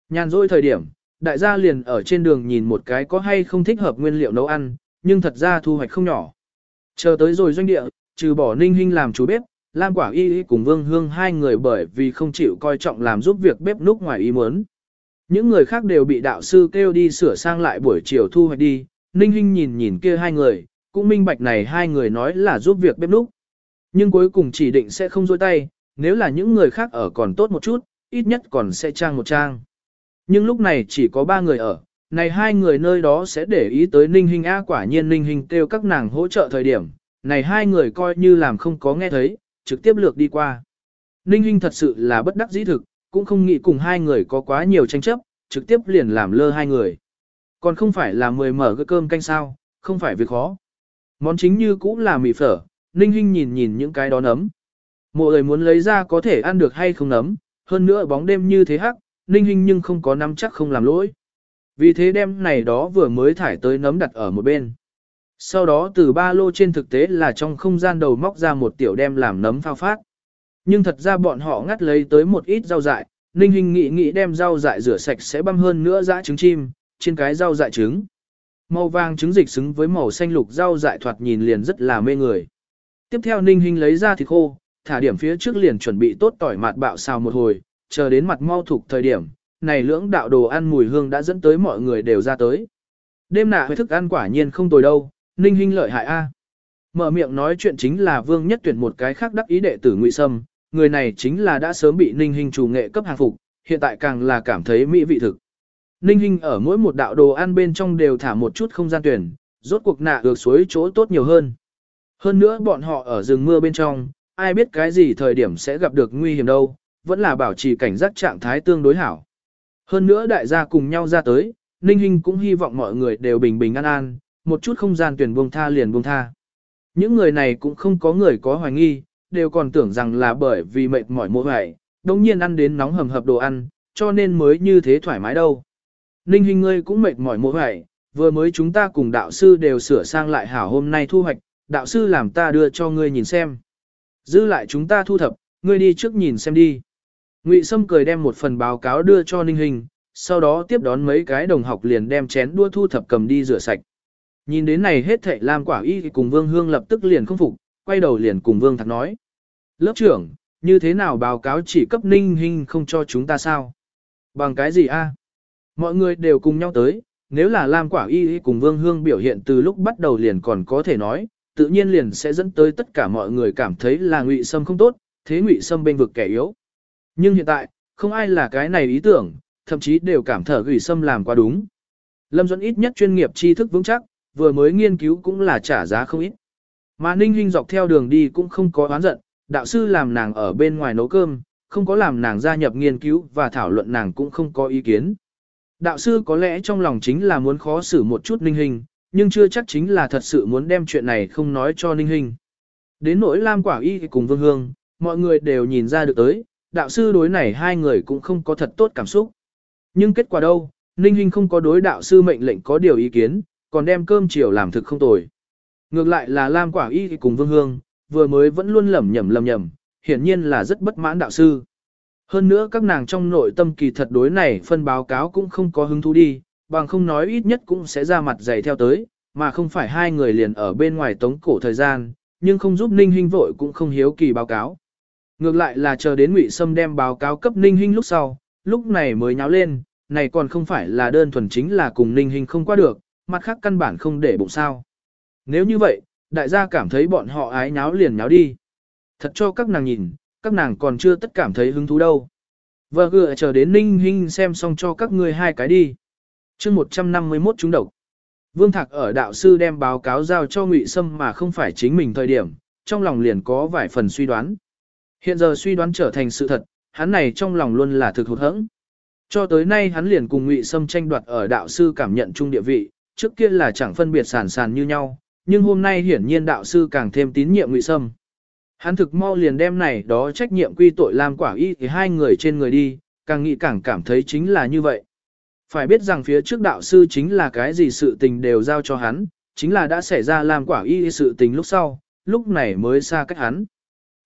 [SPEAKER 1] Nhàn rỗi thời điểm, đại gia liền ở trên đường nhìn một cái có hay không thích hợp nguyên liệu nấu ăn, nhưng thật ra thu hoạch không nhỏ. Chờ tới rồi doanh địa, trừ bỏ ninh hinh làm chú bếp, Lam Quả Y Y cùng Vương Hương hai người bởi vì không chịu coi trọng làm giúp việc bếp núc ngoài ý muốn. Những người khác đều bị đạo sư kêu đi sửa sang lại buổi chiều thu hoạch đi, ninh hinh nhìn nhìn kia hai người, cũng minh bạch này hai người nói là giúp việc bếp núc. Nhưng cuối cùng chỉ định sẽ không dối tay, nếu là những người khác ở còn tốt một chút, ít nhất còn sẽ trang một trang. Nhưng lúc này chỉ có ba người ở, này hai người nơi đó sẽ để ý tới Ninh Hinh A quả nhiên Ninh Hinh kêu các nàng hỗ trợ thời điểm, này hai người coi như làm không có nghe thấy, trực tiếp lược đi qua. Ninh Hinh thật sự là bất đắc dĩ thực, cũng không nghĩ cùng hai người có quá nhiều tranh chấp, trực tiếp liền làm lơ hai người. Còn không phải là mười mở cái cơm canh sao, không phải việc khó. Món chính như cũng là mì phở, Ninh Hinh nhìn nhìn những cái đó nấm. Mộ người muốn lấy ra có thể ăn được hay không nấm, hơn nữa bóng đêm như thế hắc, ninh Hinh nhưng không có nắm chắc không làm lỗi. Vì thế đem này đó vừa mới thải tới nấm đặt ở một bên. Sau đó từ ba lô trên thực tế là trong không gian đầu móc ra một tiểu đem làm nấm phao phát. Nhưng thật ra bọn họ ngắt lấy tới một ít rau dại, Ninh Hình nghĩ nghĩ đem rau dại rửa sạch sẽ băm hơn nữa dã trứng chim, trên cái rau dại trứng. Màu vàng trứng dịch xứng với màu xanh lục rau dại thoạt nhìn liền rất là mê người. Tiếp theo Ninh Hình lấy ra thịt khô, thả điểm phía trước liền chuẩn bị tốt tỏi mạt bạo xào một hồi, chờ đến mặt mau thuộc thời điểm, này lưỡng đạo đồ ăn mùi hương đã dẫn tới mọi người đều ra tới. Đêm nạ thức ăn quả nhiên không tồi đâu, Ninh Hinh lợi hại a. Mở miệng nói chuyện chính là Vương Nhất tuyển một cái khác đắc ý đệ tử Ngụy Sâm, người này chính là đã sớm bị Ninh Hinh chủ nghệ cấp hàng phục, hiện tại càng là cảm thấy mỹ vị thực. Ninh Hinh ở mỗi một đạo đồ ăn bên trong đều thả một chút không gian tuyển, rốt cuộc nạ được suối chỗ tốt nhiều hơn. Hơn nữa bọn họ ở rừng mưa bên trong, ai biết cái gì thời điểm sẽ gặp được nguy hiểm đâu, vẫn là bảo trì cảnh giác trạng thái tương đối hảo. Hơn nữa đại gia cùng nhau ra tới, Ninh Hinh cũng hy vọng mọi người đều bình bình an an, một chút không gian tuyển buông tha liền buông tha. Những người này cũng không có người có hoài nghi, đều còn tưởng rằng là bởi vì mệt mỏi mỗi ngày, đồng nhiên ăn đến nóng hầm hập đồ ăn, cho nên mới như thế thoải mái đâu. Ninh Hinh ngươi cũng mệt mỏi mỗi ngày, vừa mới chúng ta cùng đạo sư đều sửa sang lại hảo hôm nay thu hoạch, đạo sư làm ta đưa cho ngươi nhìn xem. Giữ lại chúng ta thu thập, ngươi đi trước nhìn xem đi. Ngụy Sâm cười đem một phần báo cáo đưa cho Ninh Hình, sau đó tiếp đón mấy cái đồng học liền đem chén đua thu thập cầm đi rửa sạch. Nhìn đến này hết thệ Lam Quả Y cùng Vương Hương lập tức liền không phục, quay đầu liền cùng Vương Thạc nói. Lớp trưởng, như thế nào báo cáo chỉ cấp Ninh Hình không cho chúng ta sao? Bằng cái gì a? Mọi người đều cùng nhau tới, nếu là Lam Quả Y cùng Vương Hương biểu hiện từ lúc bắt đầu liền còn có thể nói, tự nhiên liền sẽ dẫn tới tất cả mọi người cảm thấy là Ngụy Sâm không tốt, thế Ngụy Sâm bên vực kẻ yếu. Nhưng hiện tại, không ai là cái này ý tưởng, thậm chí đều cảm thở gửi xâm làm quá đúng. Lâm Duẫn ít nhất chuyên nghiệp tri thức vững chắc, vừa mới nghiên cứu cũng là trả giá không ít. Mà Ninh Hinh dọc theo đường đi cũng không có oán giận, đạo sư làm nàng ở bên ngoài nấu cơm, không có làm nàng gia nhập nghiên cứu và thảo luận nàng cũng không có ý kiến. Đạo sư có lẽ trong lòng chính là muốn khó xử một chút Ninh Hình, nhưng chưa chắc chính là thật sự muốn đem chuyện này không nói cho Ninh Hình. Đến nỗi Lam Quả Y cùng Vương Hương, mọi người đều nhìn ra được tới, đạo sư đối này hai người cũng không có thật tốt cảm xúc. Nhưng kết quả đâu, Ninh Hinh không có đối đạo sư mệnh lệnh có điều ý kiến, còn đem cơm chiều làm thực không tồi. Ngược lại là Lam Quả Y cùng Vương Hương, vừa mới vẫn luôn lẩm nhẩm lẩm nhẩm, hiển nhiên là rất bất mãn đạo sư. Hơn nữa các nàng trong nội tâm kỳ thật đối này phân báo cáo cũng không có hứng thú đi, bằng không nói ít nhất cũng sẽ ra mặt dày theo tới, mà không phải hai người liền ở bên ngoài tống cổ thời gian, nhưng không giúp Ninh Hinh vội cũng không hiếu kỳ báo cáo. Ngược lại là chờ đến Ngụy Sâm đem báo cáo cấp Ninh Hinh lúc sau, lúc này mới nháo lên, này còn không phải là đơn thuần chính là cùng Ninh Hinh không qua được, mặt khác căn bản không để bụng sao. Nếu như vậy, đại gia cảm thấy bọn họ ái nháo liền nháo đi. Thật cho các nàng nhìn, các nàng còn chưa tất cảm thấy hứng thú đâu. Vợ gựa chờ đến Ninh Hinh xem xong cho các ngươi hai cái đi. chương 151 chúng độc. Vương Thạc ở đạo sư đem báo cáo giao cho Ngụy Sâm mà không phải chính mình thời điểm, trong lòng liền có vài phần suy đoán. Hiện giờ suy đoán trở thành sự thật, hắn này trong lòng luôn là thực hụt hẫng. Cho tới nay hắn liền cùng Ngụy Sâm tranh đoạt ở đạo sư cảm nhận chung địa vị, trước kia là chẳng phân biệt sản sản như nhau, nhưng hôm nay hiển nhiên đạo sư càng thêm tín nhiệm Ngụy Sâm. Hắn thực mau liền đem này đó trách nhiệm quy tội làm quả y thì hai người trên người đi, càng nghĩ càng cảm thấy chính là như vậy. Phải biết rằng phía trước đạo sư chính là cái gì sự tình đều giao cho hắn, chính là đã xảy ra làm quả y sự tình lúc sau, lúc này mới xa cách hắn.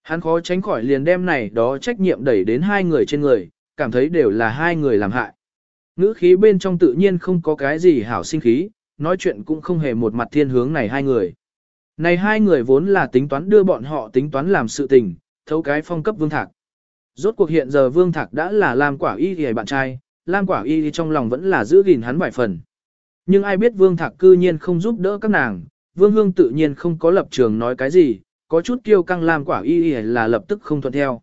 [SPEAKER 1] Hắn khó tránh khỏi liền đem này đó trách nhiệm đẩy đến hai người trên người, cảm thấy đều là hai người làm hại. Ngữ khí bên trong tự nhiên không có cái gì hảo sinh khí, nói chuyện cũng không hề một mặt thiên hướng này hai người. Này hai người vốn là tính toán đưa bọn họ tính toán làm sự tình, thấu cái phong cấp vương thạc. Rốt cuộc hiện giờ vương thạc đã là làm quả y thì bạn trai, làm quả y trong lòng vẫn là giữ gìn hắn vài phần. Nhưng ai biết vương thạc cư nhiên không giúp đỡ các nàng, vương hương tự nhiên không có lập trường nói cái gì, có chút kiêu căng làm quả y y là lập tức không thuận theo.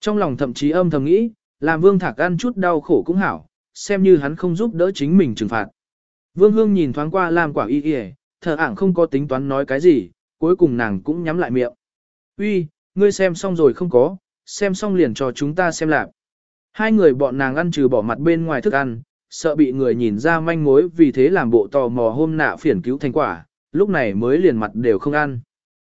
[SPEAKER 1] Trong lòng thậm chí âm thầm nghĩ, làm vương thạc ăn chút đau khổ cũng hảo, xem như hắn không giúp đỡ chính mình trừng phạt. Vương hương nhìn thoáng qua làm quả y y, thở ảng không có tính toán nói cái gì, cuối cùng nàng cũng nhắm lại miệng. Uy, ngươi xem xong rồi không có, xem xong liền cho chúng ta xem lạc. Hai người bọn nàng ăn trừ bỏ mặt bên ngoài thức ăn, sợ bị người nhìn ra manh mối vì thế làm bộ tò mò hôm nạ phiền cứu thành quả, lúc này mới liền mặt đều không ăn.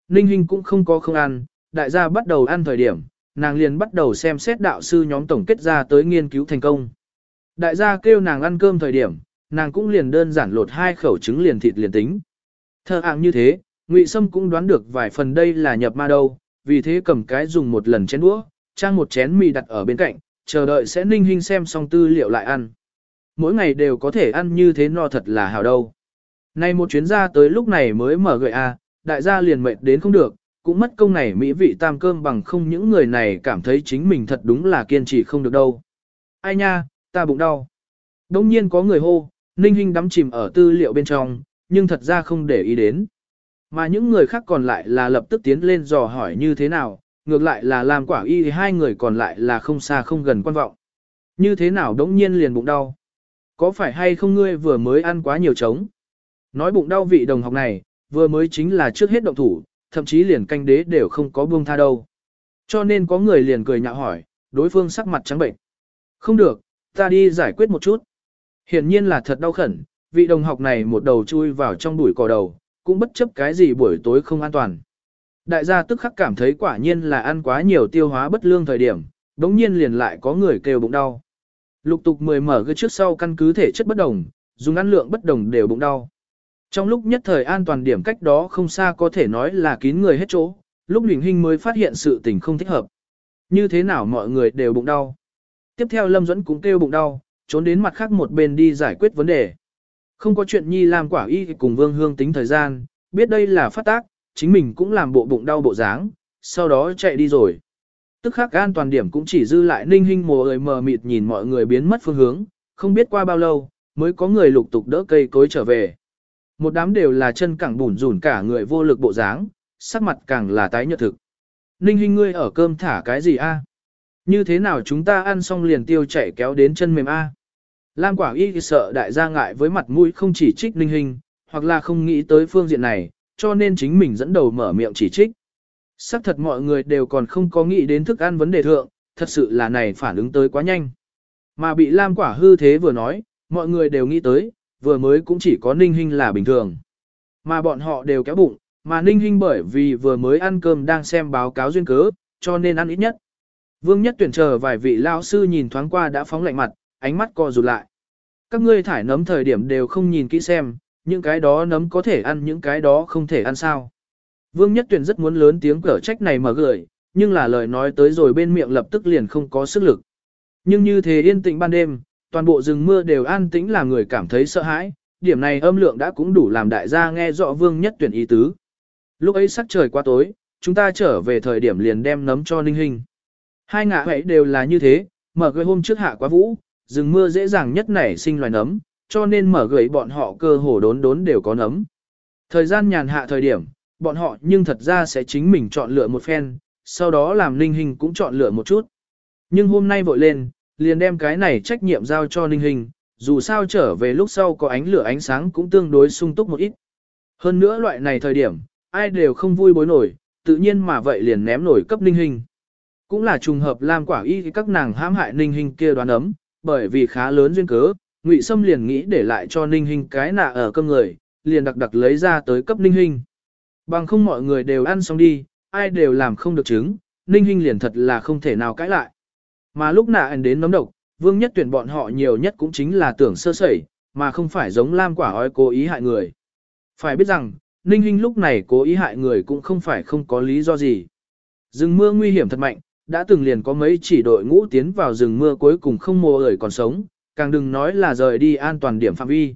[SPEAKER 1] Ninh Hinh cũng không có không ăn, đại gia bắt đầu ăn thời điểm, nàng liền bắt đầu xem xét đạo sư nhóm tổng kết ra tới nghiên cứu thành công. Đại gia kêu nàng ăn cơm thời điểm, nàng cũng liền đơn giản lột hai khẩu trứng liền thịt liền tính. Thơ hạng như thế, Ngụy Sâm cũng đoán được vài phần đây là nhập ma đâu, vì thế cầm cái dùng một lần chén đũa, trang một chén mì đặt ở bên cạnh, chờ đợi sẽ ninh hình xem xong tư liệu lại ăn. Mỗi ngày đều có thể ăn như thế no thật là hào đâu. Nay một chuyến ra tới lúc này mới mở gợi a, đại gia liền mệt đến không được, cũng mất công này mỹ vị tam cơm bằng không những người này cảm thấy chính mình thật đúng là kiên trì không được đâu. Ai nha, ta bụng đau. Đông nhiên có người hô, Ninh Hinh đắm chìm ở tư liệu bên trong, nhưng thật ra không để ý đến. Mà những người khác còn lại là lập tức tiến lên dò hỏi như thế nào, ngược lại là làm quả y thì hai người còn lại là không xa không gần quan vọng. Như thế nào đống nhiên liền bụng đau? Có phải hay không ngươi vừa mới ăn quá nhiều trống? Nói bụng đau vị đồng học này, vừa mới chính là trước hết động thủ, thậm chí liền canh đế đều không có buông tha đâu. Cho nên có người liền cười nhạo hỏi, đối phương sắc mặt trắng bệnh. Không được, ta đi giải quyết một chút. Hiển nhiên là thật đau khẩn, vị đồng học này một đầu chui vào trong bụi cỏ đầu, cũng bất chấp cái gì buổi tối không an toàn. Đại gia tức khắc cảm thấy quả nhiên là ăn quá nhiều tiêu hóa bất lương thời điểm, đống nhiên liền lại có người kêu bụng đau. Lục tục mười mở gư trước sau căn cứ thể chất bất đồng, dùng ăn lượng bất đồng đều bụng đau. Trong lúc nhất thời an toàn điểm cách đó không xa có thể nói là kín người hết chỗ, lúc Luyện hình mới phát hiện sự tình không thích hợp. Như thế nào mọi người đều bụng đau. Tiếp theo Lâm Duẫn cũng kêu bụng đau, trốn đến mặt khác một bên đi giải quyết vấn đề. Không có chuyện nhi làm quả y cùng Vương Hương tính thời gian, biết đây là phát tác, chính mình cũng làm bộ bụng đau bộ dáng, sau đó chạy đi rồi. Tức khắc an toàn điểm cũng chỉ dư lại ninh hình mồ ơi mờ mịt nhìn mọi người biến mất phương hướng, không biết qua bao lâu, mới có người lục tục đỡ cây cối trở về. Một đám đều là chân cẳng bùn rủn cả người vô lực bộ dáng, sắc mặt càng là tái nhợt thực. Ninh hình ngươi ở cơm thả cái gì a? Như thế nào chúng ta ăn xong liền tiêu chảy kéo đến chân mềm a? Lam quả y sợ đại gia ngại với mặt mũi không chỉ trích ninh hình, hoặc là không nghĩ tới phương diện này, cho nên chính mình dẫn đầu mở miệng chỉ trích. Sắc thật mọi người đều còn không có nghĩ đến thức ăn vấn đề thượng, thật sự là này phản ứng tới quá nhanh. Mà bị Lam quả hư thế vừa nói, mọi người đều nghĩ tới, vừa mới cũng chỉ có ninh hình là bình thường. Mà bọn họ đều kéo bụng, mà ninh hình bởi vì vừa mới ăn cơm đang xem báo cáo duyên cớ, cho nên ăn ít nhất. Vương nhất tuyển chờ vài vị lao sư nhìn thoáng qua đã phóng lạnh mặt, ánh mắt co rụt lại. Các ngươi thải nấm thời điểm đều không nhìn kỹ xem, những cái đó nấm có thể ăn những cái đó không thể ăn sao. Vương Nhất Tuyển rất muốn lớn tiếng cở trách này mà gửi, nhưng là lời nói tới rồi bên miệng lập tức liền không có sức lực. Nhưng như thế yên tĩnh ban đêm, toàn bộ rừng mưa đều an tĩnh làm người cảm thấy sợ hãi, điểm này âm lượng đã cũng đủ làm đại gia nghe rõ Vương Nhất Tuyển ý tứ. Lúc ấy sắc trời quá tối, chúng ta trở về thời điểm liền đem nấm cho Ninh Hình. Hai ngạ ấy đều là như thế, mở gửi hôm trước hạ quá vũ, rừng mưa dễ dàng nhất nảy sinh loài nấm, cho nên mở gửi bọn họ cơ hồ đốn đốn đều có nấm. Thời gian nhàn hạ thời điểm, bọn họ nhưng thật ra sẽ chính mình chọn lựa một phen, sau đó làm Ninh Hình cũng chọn lựa một chút. Nhưng hôm nay vội lên, liền đem cái này trách nhiệm giao cho Ninh Hình, dù sao trở về lúc sau có ánh lửa ánh sáng cũng tương đối sung túc một ít. Hơn nữa loại này thời điểm, ai đều không vui bối nổi, tự nhiên mà vậy liền ném nổi cấp Ninh Hình. Cũng là trùng hợp lam quả y các nàng hãm hại Ninh Hình kia đoán ấm, bởi vì khá lớn duyên cớ, Ngụy Sâm liền nghĩ để lại cho Ninh Hình cái nạ ở cơm người, liền đặc đặc lấy ra tới cấp Ninh Hình. Bằng không mọi người đều ăn xong đi, ai đều làm không được chứng, Ninh Hinh liền thật là không thể nào cãi lại. Mà lúc nạ anh đến nấm độc, vương nhất tuyển bọn họ nhiều nhất cũng chính là tưởng sơ sẩy, mà không phải giống lam quả ói cố ý hại người. Phải biết rằng, Ninh Hinh lúc này cố ý hại người cũng không phải không có lý do gì. Rừng mưa nguy hiểm thật mạnh, đã từng liền có mấy chỉ đội ngũ tiến vào rừng mưa cuối cùng không mồ ởi còn sống, càng đừng nói là rời đi an toàn điểm phạm vi.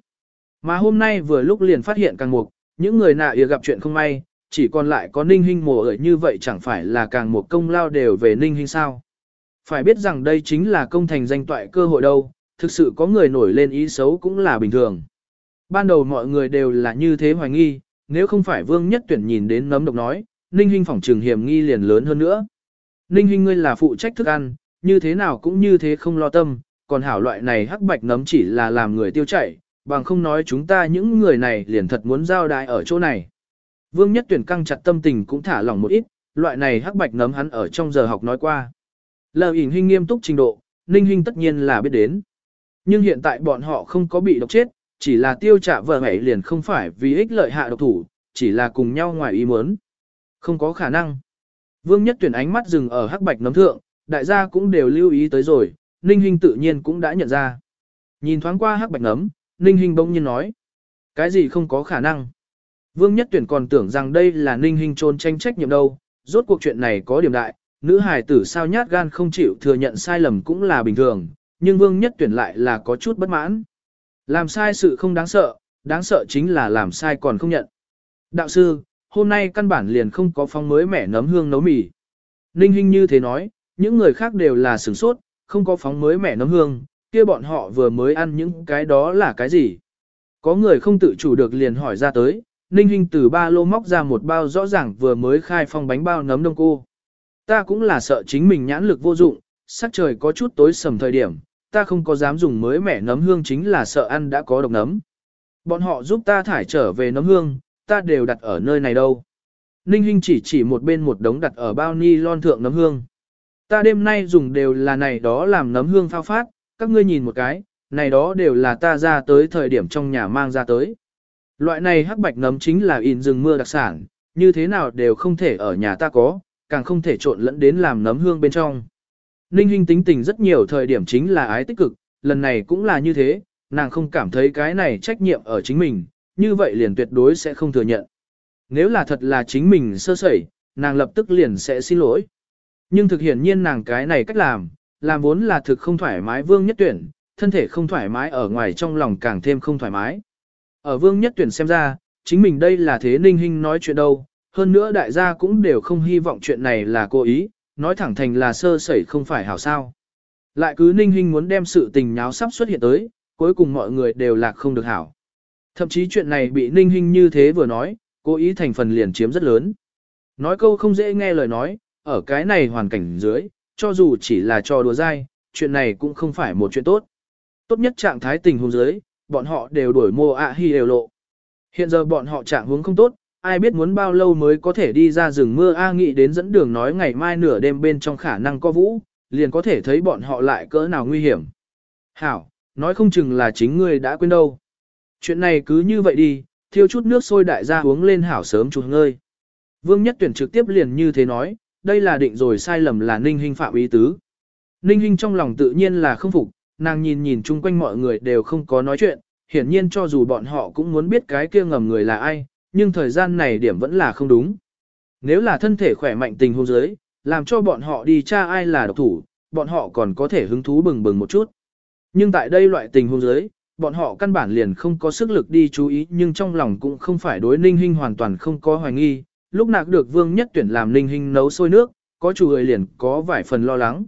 [SPEAKER 1] Mà hôm nay vừa lúc liền phát hiện càng mục, những người nạ ỉa gặp chuyện không may, chỉ còn lại có ninh hình mồ ởi như vậy chẳng phải là càng một công lao đều về ninh hình sao. Phải biết rằng đây chính là công thành danh toại cơ hội đâu, thực sự có người nổi lên ý xấu cũng là bình thường. Ban đầu mọi người đều là như thế hoài nghi, nếu không phải vương nhất tuyển nhìn đến nấm độc nói, ninh hình phỏng trường hiểm nghi liền lớn hơn nữa. Ninh Hinh ngươi là phụ trách thức ăn, như thế nào cũng như thế không lo tâm, còn hảo loại này hắc bạch nấm chỉ là làm người tiêu chảy, bằng không nói chúng ta những người này liền thật muốn giao đại ở chỗ này. Vương Nhất Tuyển căng chặt tâm tình cũng thả lỏng một ít, loại này hắc bạch nấm hắn ở trong giờ học nói qua. Lờ ỉn Hinh nghiêm túc trình độ, ninh Hinh tất nhiên là biết đến. Nhưng hiện tại bọn họ không có bị độc chết, chỉ là tiêu trả vợ mẹ liền không phải vì ích lợi hạ độc thủ, chỉ là cùng nhau ngoài ý muốn. Không có khả năng. Vương Nhất Tuyển ánh mắt dừng ở hắc bạch nấm thượng, đại gia cũng đều lưu ý tới rồi, Ninh Hinh tự nhiên cũng đã nhận ra. Nhìn thoáng qua hắc bạch nấm, Ninh Hinh bỗng nhiên nói. Cái gì không có khả năng. Vương Nhất Tuyển còn tưởng rằng đây là Ninh Hinh trôn tranh trách nhiệm đâu, rốt cuộc chuyện này có điểm đại, nữ hài tử sao nhát gan không chịu thừa nhận sai lầm cũng là bình thường, nhưng Vương Nhất Tuyển lại là có chút bất mãn. Làm sai sự không đáng sợ, đáng sợ chính là làm sai còn không nhận. Đạo sư, hôm nay căn bản liền không có phong mới mẻ nấm hương nấu mì. Ninh Hinh như thế nói, những người khác đều là sửng sốt, không có phóng mới mẻ nấm hương, kia bọn họ vừa mới ăn những cái đó là cái gì. Có người không tự chủ được liền hỏi ra tới, Ninh Hinh từ ba lô móc ra một bao rõ ràng vừa mới khai phong bánh bao nấm đông cô. Ta cũng là sợ chính mình nhãn lực vô dụng, sắc trời có chút tối sầm thời điểm, ta không có dám dùng mới mẻ nấm hương chính là sợ ăn đã có độc nấm. Bọn họ giúp ta thải trở về nấm hương, ta đều đặt ở nơi này đâu. Ninh Hinh chỉ chỉ một bên một đống đặt ở bao ni lon thượng nấm hương. Ta đêm nay dùng đều là này đó làm nấm hương phao phát, các ngươi nhìn một cái, này đó đều là ta ra tới thời điểm trong nhà mang ra tới. Loại này hắc bạch nấm chính là in rừng mưa đặc sản, như thế nào đều không thể ở nhà ta có, càng không thể trộn lẫn đến làm nấm hương bên trong. Ninh Hinh tính tình rất nhiều thời điểm chính là ái tích cực, lần này cũng là như thế, nàng không cảm thấy cái này trách nhiệm ở chính mình, như vậy liền tuyệt đối sẽ không thừa nhận. Nếu là thật là chính mình sơ sẩy, nàng lập tức liền sẽ xin lỗi. Nhưng thực hiện nhiên nàng cái này cách làm, làm vốn là thực không thoải mái vương nhất tuyển, thân thể không thoải mái ở ngoài trong lòng càng thêm không thoải mái. Ở vương nhất tuyển xem ra, chính mình đây là thế ninh hình nói chuyện đâu, hơn nữa đại gia cũng đều không hy vọng chuyện này là cố ý, nói thẳng thành là sơ sẩy không phải hảo sao. Lại cứ ninh hình muốn đem sự tình nháo sắp xuất hiện tới, cuối cùng mọi người đều lạc không được hảo. Thậm chí chuyện này bị ninh hình như thế vừa nói, cố ý thành phần liền chiếm rất lớn. Nói câu không dễ nghe lời nói, ở cái này hoàn cảnh dưới, cho dù chỉ là trò đùa dai, chuyện này cũng không phải một chuyện tốt. Tốt nhất trạng thái tình huống dưới, bọn họ đều đổi mô ạ hi đều lộ. Hiện giờ bọn họ trạng huống không tốt, ai biết muốn bao lâu mới có thể đi ra rừng mưa A nghĩ đến dẫn đường nói ngày mai nửa đêm bên trong khả năng có vũ, liền có thể thấy bọn họ lại cỡ nào nguy hiểm. Hảo, nói không chừng là chính ngươi đã quên đâu. Chuyện này cứ như vậy đi, thiêu chút nước sôi đại gia uống lên hảo sớm chút ngơi. Vương Nhất Tuyển trực tiếp liền như thế nói, đây là định rồi sai lầm là Ninh Hinh phạm ý tứ. Ninh Hinh trong lòng tự nhiên là không phục, nàng nhìn nhìn chung quanh mọi người đều không có nói chuyện, hiển nhiên cho dù bọn họ cũng muốn biết cái kia ngầm người là ai, nhưng thời gian này điểm vẫn là không đúng. Nếu là thân thể khỏe mạnh tình huống giới, làm cho bọn họ đi tra ai là độc thủ, bọn họ còn có thể hứng thú bừng bừng một chút. Nhưng tại đây loại tình huống giới bọn họ căn bản liền không có sức lực đi chú ý nhưng trong lòng cũng không phải đối ninh hình hoàn toàn không có hoài nghi. Lúc nạc được vương nhất tuyển làm ninh hình nấu sôi nước, có chủ người liền có vài phần lo lắng.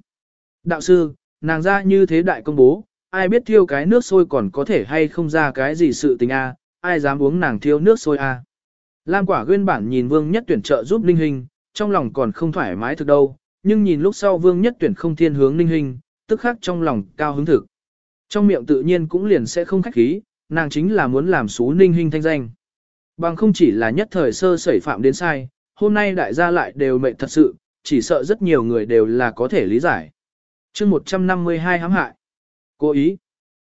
[SPEAKER 1] Đạo sư, nàng ra như thế đại công bố, ai biết thiêu cái nước sôi còn có thể hay không ra cái gì sự tình a ai dám uống nàng thiêu nước sôi a Lam quả nguyên bản nhìn vương nhất tuyển trợ giúp ninh hình, trong lòng còn không thoải mái thực đâu, nhưng nhìn lúc sau vương nhất tuyển không thiên hướng ninh hình, tức khắc trong lòng cao hứng thực. Trong miệng tự nhiên cũng liền sẽ không khách khí, nàng chính là muốn làm xú ninh hình thanh danh. Bằng không chỉ là nhất thời sơ sẩy phạm đến sai, hôm nay đại gia lại đều mệnh thật sự, chỉ sợ rất nhiều người đều là có thể lý giải. chương 152 hãm hại. Cố ý.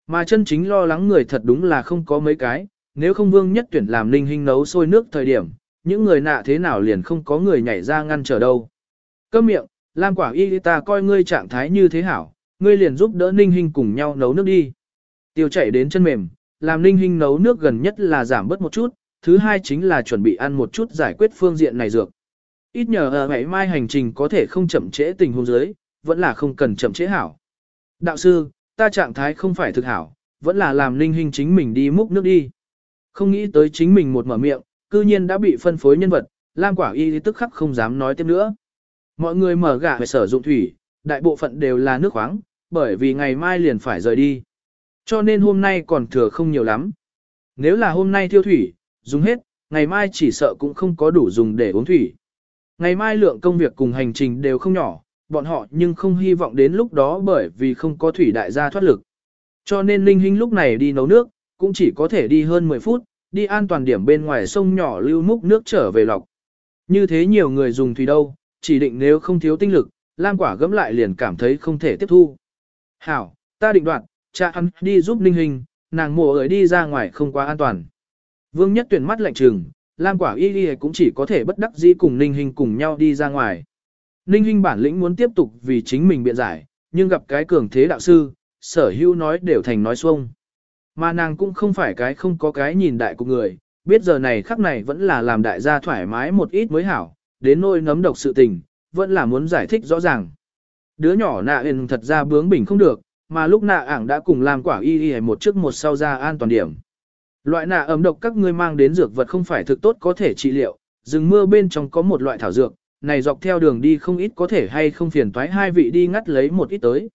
[SPEAKER 1] Mà chân chính lo lắng người thật đúng là không có mấy cái, nếu không vương nhất tuyển làm ninh hình nấu sôi nước thời điểm, những người nạ thế nào liền không có người nhảy ra ngăn trở đâu. Câm miệng, Lam quả y ta coi ngươi trạng thái như thế hảo, ngươi liền giúp đỡ Ninh Hinh cùng nhau nấu nước đi. Tiêu chảy đến chân mềm, làm Ninh Hinh nấu nước gần nhất là giảm bớt một chút, thứ hai chính là chuẩn bị ăn một chút giải quyết phương diện này dược. Ít nhờ ở ngày mai hành trình có thể không chậm trễ tình huống dưới, vẫn là không cần chậm trễ hảo. Đạo sư, ta trạng thái không phải thực hảo, vẫn là làm Ninh Hinh chính mình đi múc nước đi. Không nghĩ tới chính mình một mở miệng, cư nhiên đã bị phân phối nhân vật, Lam Quả Y tức khắc không dám nói tiếp nữa. Mọi người mở gà về sử dụng thủy, đại bộ phận đều là nước khoáng, bởi vì ngày mai liền phải rời đi. Cho nên hôm nay còn thừa không nhiều lắm. Nếu là hôm nay thiêu thủy, dùng hết, ngày mai chỉ sợ cũng không có đủ dùng để uống thủy. Ngày mai lượng công việc cùng hành trình đều không nhỏ, bọn họ nhưng không hy vọng đến lúc đó bởi vì không có thủy đại gia thoát lực. Cho nên Linh Hinh lúc này đi nấu nước, cũng chỉ có thể đi hơn 10 phút, đi an toàn điểm bên ngoài sông nhỏ lưu múc nước trở về lọc. Như thế nhiều người dùng thủy đâu, chỉ định nếu không thiếu tinh lực, Lam quả gấm lại liền cảm thấy không thể tiếp thu. Hảo, ta định đoạn, cha hắn đi giúp Ninh Hình, nàng mùa ở đi ra ngoài không quá an toàn. Vương nhất tuyển mắt lạnh trừng, Lam quả y y cũng chỉ có thể bất đắc dĩ cùng Ninh Hình cùng nhau đi ra ngoài. Ninh Hinh bản lĩnh muốn tiếp tục vì chính mình biện giải, nhưng gặp cái cường thế đạo sư, sở hữu nói đều thành nói xuông. Mà nàng cũng không phải cái không có cái nhìn đại của người, biết giờ này khắc này vẫn là làm đại gia thoải mái một ít mới hảo, đến nỗi nấm độc sự tình, vẫn là muốn giải thích rõ ràng. Đứa nhỏ nạ ên thật ra bướng bỉnh không được, mà lúc nạ ảng đã cùng làm quả y y một trước một sau ra an toàn điểm. Loại nạ ấm độc các ngươi mang đến dược vật không phải thực tốt có thể trị liệu, rừng mưa bên trong có một loại thảo dược, này dọc theo đường đi không ít có thể hay không phiền toái hai vị đi ngắt lấy một ít tới.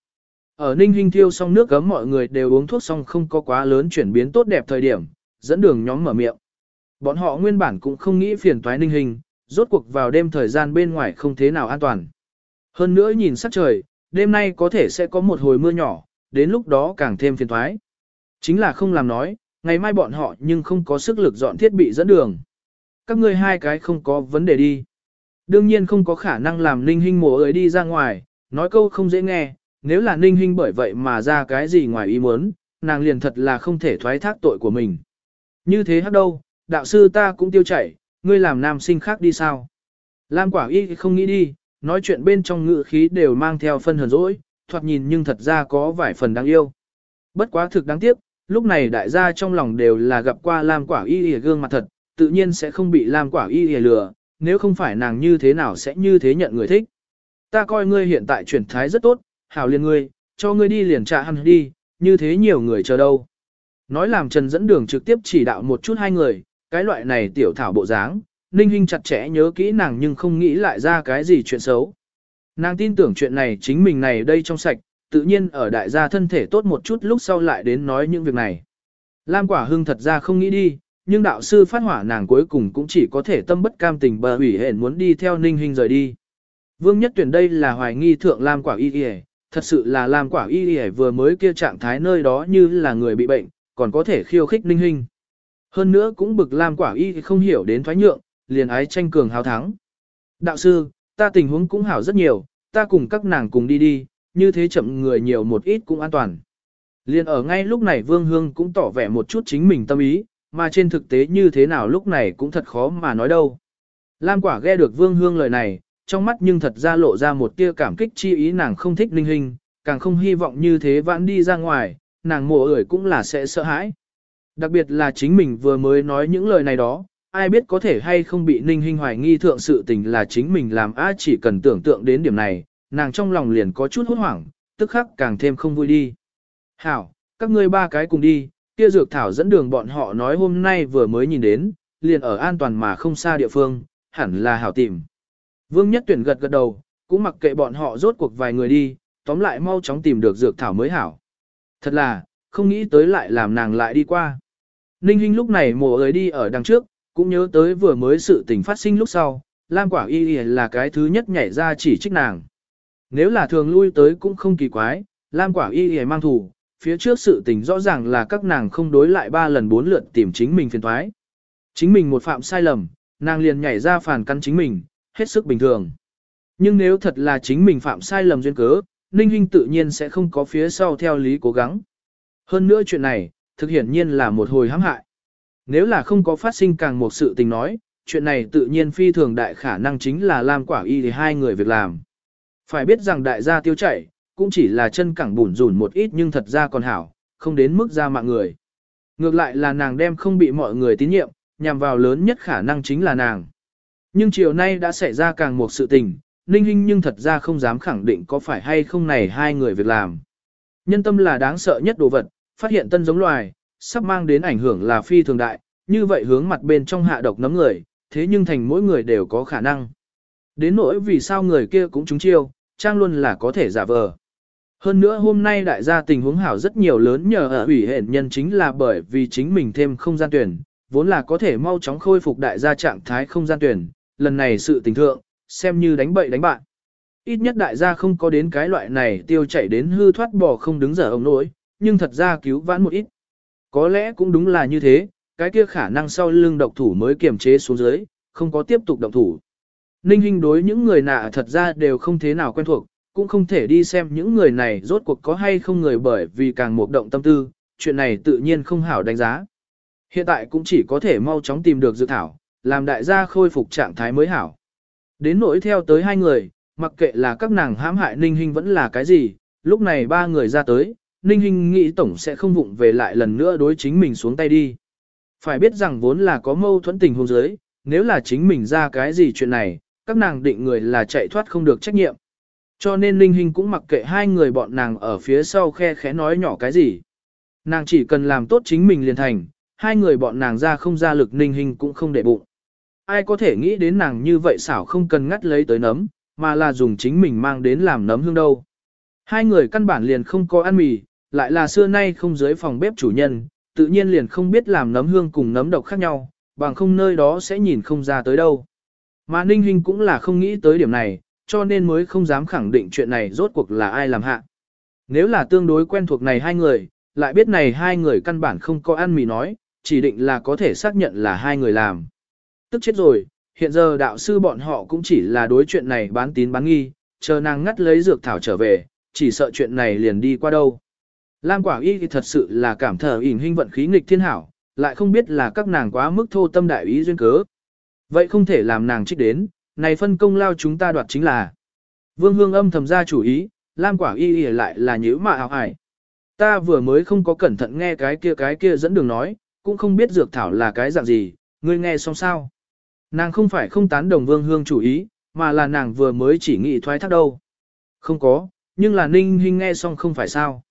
[SPEAKER 1] Ở Ninh Hinh thiêu xong nước gấm mọi người đều uống thuốc xong không có quá lớn chuyển biến tốt đẹp thời điểm, dẫn đường nhóm mở miệng. Bọn họ nguyên bản cũng không nghĩ phiền toái Ninh Hinh, rốt cuộc vào đêm thời gian bên ngoài không thế nào an toàn. Hơn nữa nhìn sắc trời, đêm nay có thể sẽ có một hồi mưa nhỏ, đến lúc đó càng thêm phiền toái. Chính là không làm nói, ngày mai bọn họ nhưng không có sức lực dọn thiết bị dẫn đường. Các ngươi hai cái không có vấn đề đi. Đương nhiên không có khả năng làm Ninh Hinh mùa ấy đi ra ngoài, nói câu không dễ nghe, nếu là Ninh Hinh bởi vậy mà ra cái gì ngoài ý muốn, nàng liền thật là không thể thoái thác tội của mình. Như thế hắc đâu, đạo sư ta cũng tiêu chảy, ngươi làm nam sinh khác đi sao? Lam quả y không nghĩ đi, nói chuyện bên trong ngữ khí đều mang theo phân hờn dỗi, thoạt nhìn nhưng thật ra có vài phần đáng yêu. Bất quá thực đáng tiếc, lúc này đại gia trong lòng đều là gặp qua Lam quả y y gương mặt thật, tự nhiên sẽ không bị Lam quả y y lừa, nếu không phải nàng như thế nào sẽ như thế nhận người thích. Ta coi ngươi hiện tại chuyển thái rất tốt, hảo liền ngươi, cho ngươi đi liền trả hẳn đi, như thế nhiều người chờ đâu. Nói làm Trần dẫn đường trực tiếp chỉ đạo một chút hai người, cái loại này tiểu thảo bộ dáng, Ninh Hinh chặt chẽ nhớ kỹ nàng nhưng không nghĩ lại ra cái gì chuyện xấu. Nàng tin tưởng chuyện này chính mình này đây trong sạch, tự nhiên ở đại gia thân thể tốt một chút lúc sau lại đến nói những việc này. Lam quả hưng thật ra không nghĩ đi, nhưng đạo sư phát hỏa nàng cuối cùng cũng chỉ có thể tâm bất cam tình bờ hủy hẹn muốn đi theo ninh Hinh rời đi. Vương nhất tuyển đây là hoài nghi thượng Lam quả y y thật sự là Lam quả y y vừa mới kia trạng thái nơi đó như là người bị bệnh, còn có thể khiêu khích ninh Hinh. Hơn nữa cũng bực Lam quả y không hiểu đến thoái nhượng, liền ái tranh cường hào thắng. Đạo sư, ta tình huống cũng hảo rất nhiều, ta cùng các nàng cùng đi đi, như thế chậm người nhiều một ít cũng an toàn. Liên ở ngay lúc này Vương Hương cũng tỏ vẻ một chút chính mình tâm ý, mà trên thực tế như thế nào lúc này cũng thật khó mà nói đâu. Lam quả nghe được Vương Hương lời này, trong mắt nhưng thật ra lộ ra một tia cảm kích chi ý nàng không thích ninh hình, càng không hy vọng như thế vãn đi ra ngoài, nàng mùa ởi cũng là sẽ sợ hãi. Đặc biệt là chính mình vừa mới nói những lời này đó, ai biết có thể hay không bị ninh Hinh hoài nghi thượng sự tình là chính mình làm á chỉ cần tưởng tượng đến điểm này, nàng trong lòng liền có chút hốt hoảng, tức khắc càng thêm không vui đi. Hảo, các ngươi ba cái cùng đi, kia dược thảo dẫn đường bọn họ nói hôm nay vừa mới nhìn đến, liền ở an toàn mà không xa địa phương, hẳn là hảo tìm. Vương Nhất Tuyển gật gật đầu, cũng mặc kệ bọn họ rốt cuộc vài người đi, tóm lại mau chóng tìm được dược thảo mới hảo. Thật là, không nghĩ tới lại làm nàng lại đi qua. Ninh Hinh lúc này mồ ấy đi ở đằng trước, cũng nhớ tới vừa mới sự tình phát sinh lúc sau, Lam Quả Y là cái thứ nhất nhảy ra chỉ trích nàng. Nếu là thường lui tới cũng không kỳ quái, Lam Quả Y mang thủ, phía trước sự tình rõ ràng là các nàng không đối lại ba lần bốn lượt tìm chính mình phiền thoái. Chính mình một phạm sai lầm, nàng liền nhảy ra phản căn chính mình, hết sức bình thường. Nhưng nếu thật là chính mình phạm sai lầm duyên cớ, Ninh Hinh tự nhiên sẽ không có phía sau theo lý cố gắng. Hơn nữa chuyện này, thực hiện nhiên là một hồi hãm hại. Nếu là không có phát sinh càng một sự tình nói, chuyện này tự nhiên phi thường đại khả năng chính là Lam Quả Y thì hai người việc làm. Phải biết rằng đại gia tiêu chảy, cũng chỉ là chân cẳng bùn rủn một ít nhưng thật ra còn hảo, không đến mức ra mạng người. Ngược lại là nàng đem không bị mọi người tín nhiệm, nhằm vào lớn nhất khả năng chính là nàng. Nhưng chiều nay đã xảy ra càng một sự tình, Ninh Hinh nhưng thật ra không dám khẳng định có phải hay không này hai người việc làm. Nhân tâm là đáng sợ nhất đồ vật, phát hiện tân giống loài, sắp mang đến ảnh hưởng là phi thường đại, như vậy hướng mặt bên trong hạ độc nấm người, thế nhưng thành mỗi người đều có khả năng. Đến nỗi vì sao người kia cũng trúng chiêu, trang luôn là có thể giả vờ. Hơn nữa hôm nay đại gia tình huống hảo rất nhiều lớn nhờ ở ủy hẹn nhân chính là bởi vì chính mình thêm không gian tuyển, vốn là có thể mau chóng khôi phục đại gia trạng thái không gian tuyển, lần này sự tình thượng, xem như đánh bậy đánh bạn. Ít nhất đại gia không có đến cái loại này tiêu chảy đến hư thoát bỏ không đứng giờ ông nỗi, nhưng thật ra cứu vãn một ít. Có lẽ cũng đúng là như thế, cái kia khả năng sau lưng độc thủ mới kiềm chế xuống dưới, không có tiếp tục động thủ. Ninh Hinh đối những người nạ thật ra đều không thế nào quen thuộc, cũng không thể đi xem những người này rốt cuộc có hay không người bởi vì càng một động tâm tư, chuyện này tự nhiên không hảo đánh giá. Hiện tại cũng chỉ có thể mau chóng tìm được dự thảo, làm đại gia khôi phục trạng thái mới hảo. Đến nỗi theo tới hai người, mặc kệ là các nàng hãm hại Ninh Hinh vẫn là cái gì, lúc này ba người ra tới, Ninh Hinh nghĩ tổng sẽ không vụng về lại lần nữa đối chính mình xuống tay đi. Phải biết rằng vốn là có mâu thuẫn tình hôn giới, nếu là chính mình ra cái gì chuyện này, các nàng định người là chạy thoát không được trách nhiệm. Cho nên Ninh Hinh cũng mặc kệ hai người bọn nàng ở phía sau khe khẽ nói nhỏ cái gì. Nàng chỉ cần làm tốt chính mình liền thành, hai người bọn nàng ra không ra lực Ninh Hinh cũng không để bụng. Ai có thể nghĩ đến nàng như vậy xảo không cần ngắt lấy tới nấm, mà là dùng chính mình mang đến làm nấm hương đâu. Hai người căn bản liền không có ăn mì, lại là xưa nay không dưới phòng bếp chủ nhân, tự nhiên liền không biết làm nấm hương cùng nấm độc khác nhau, bằng không nơi đó sẽ nhìn không ra tới đâu. Mà Ninh Hinh cũng là không nghĩ tới điểm này, cho nên mới không dám khẳng định chuyện này rốt cuộc là ai làm hạ. Nếu là tương đối quen thuộc này hai người, lại biết này hai người căn bản không có ăn mì nói, chỉ định là có thể xác nhận là hai người làm. Tức chết rồi, hiện giờ đạo sư bọn họ cũng chỉ là đối chuyện này bán tín bán nghi, chờ nàng ngắt lấy dược thảo trở về, chỉ sợ chuyện này liền đi qua đâu. Lam quả y thì thật sự là cảm thờ ỉn hình vận khí nghịch thiên hảo, lại không biết là các nàng quá mức thô tâm đại ý duyên cớ. Vậy không thể làm nàng trích đến, này phân công lao chúng ta đoạt chính là. Vương hương âm thầm ra chủ ý, Lam quả y y lại là nhữ mạ hào hải. Ta vừa mới không có cẩn thận nghe cái kia cái kia dẫn đường nói, cũng không biết dược thảo là cái dạng gì, ngươi nghe xong sao. Nàng không phải không tán đồng vương hương chủ ý, mà là nàng vừa mới chỉ nghĩ thoái thác đâu. Không có, nhưng là ninh hinh nghe xong không phải sao.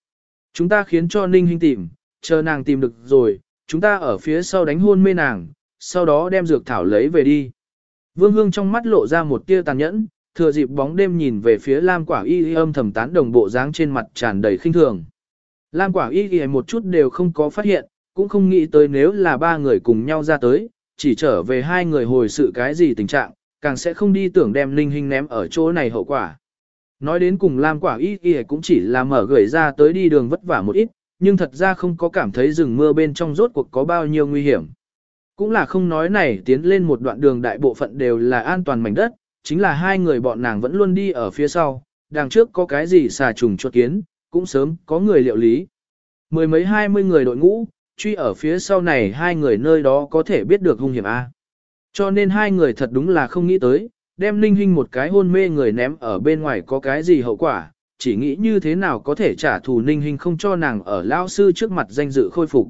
[SPEAKER 1] Chúng ta khiến cho ninh hinh tìm, chờ nàng tìm được rồi, chúng ta ở phía sau đánh hôn mê nàng, sau đó đem dược thảo lấy về đi. Vương hương trong mắt lộ ra một tia tàn nhẫn, thừa dịp bóng đêm nhìn về phía lam quả y âm thầm tán đồng bộ dáng trên mặt tràn đầy khinh thường. Lam quả y y một chút đều không có phát hiện, cũng không nghĩ tới nếu là ba người cùng nhau ra tới, chỉ trở về hai người hồi sự cái gì tình trạng, càng sẽ không đi tưởng đem Ninh hình ném ở chỗ này hậu quả. Nói đến cùng Lam quả y y cũng chỉ là mở gửi ra tới đi đường vất vả một ít, nhưng thật ra không có cảm thấy rừng mưa bên trong rốt cuộc có bao nhiêu nguy hiểm. Cũng là không nói này tiến lên một đoạn đường đại bộ phận đều là an toàn mảnh đất, chính là hai người bọn nàng vẫn luôn đi ở phía sau, đằng trước có cái gì xà trùng chuột kiến, cũng sớm có người liệu lý. Mười mấy hai mươi người đội ngũ, truy ở phía sau này hai người nơi đó có thể biết được hung hiểm A. Cho nên hai người thật đúng là không nghĩ tới, đem linh hình một cái hôn mê người ném ở bên ngoài có cái gì hậu quả, chỉ nghĩ như thế nào có thể trả thù ninh hình không cho nàng ở lao sư trước mặt danh dự khôi phục.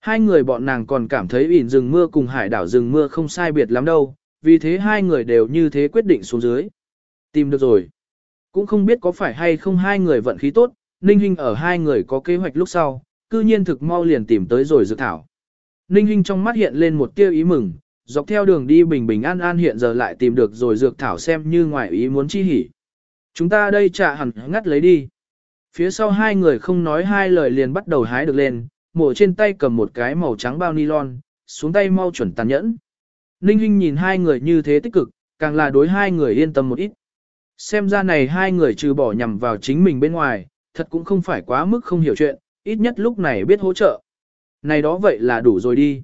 [SPEAKER 1] Hai người bọn nàng còn cảm thấy ỉn rừng mưa cùng hải đảo rừng mưa không sai biệt lắm đâu, vì thế hai người đều như thế quyết định xuống dưới. Tìm được rồi. Cũng không biết có phải hay không hai người vận khí tốt, Ninh Hinh ở hai người có kế hoạch lúc sau, cư nhiên thực mau liền tìm tới rồi dược thảo. Ninh Hinh trong mắt hiện lên một tia ý mừng, dọc theo đường đi bình bình an an hiện giờ lại tìm được rồi dược thảo xem như ngoài ý muốn chi hỉ. Chúng ta đây trả hẳn ngắt lấy đi. Phía sau hai người không nói hai lời liền bắt đầu hái được lên, mổ trên tay cầm một cái màu trắng bao nylon, xuống tay mau chuẩn tàn nhẫn. Ninh Hinh nhìn hai người như thế tích cực, càng là đối hai người yên tâm một ít. Xem ra này hai người trừ bỏ nhằm vào chính mình bên ngoài, thật cũng không phải quá mức không hiểu chuyện, ít nhất lúc này biết hỗ trợ. Này đó vậy là đủ rồi đi.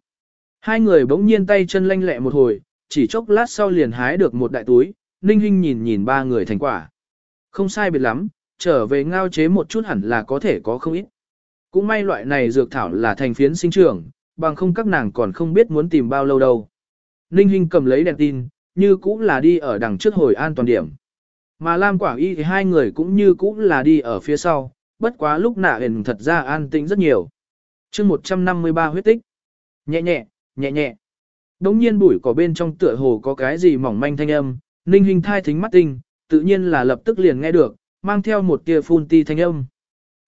[SPEAKER 1] Hai người bỗng nhiên tay chân lanh lẹ một hồi, chỉ chốc lát sau liền hái được một đại túi, Ninh Hinh nhìn nhìn ba người thành quả. Không sai biệt lắm, trở về ngao chế một chút hẳn là có thể có không ít. Cũng may loại này dược thảo là thành phiến sinh trưởng, bằng không các nàng còn không biết muốn tìm bao lâu đâu. Ninh Hinh cầm lấy đèn tin, như cũng là đi ở đằng trước hồi an toàn điểm. Mà Lam Quả Y thì hai người cũng như cũng là đi ở phía sau, bất quá lúc nạ hình thật ra an tĩnh rất nhiều. chương 153 huyết tích. Nhẹ nhẹ, nhẹ nhẹ. Đống nhiên bụi cỏ bên trong tựa hồ có cái gì mỏng manh thanh âm, Ninh Hinh thai thính mắt tinh, tự nhiên là lập tức liền nghe được, mang theo một tia phun ti thanh âm.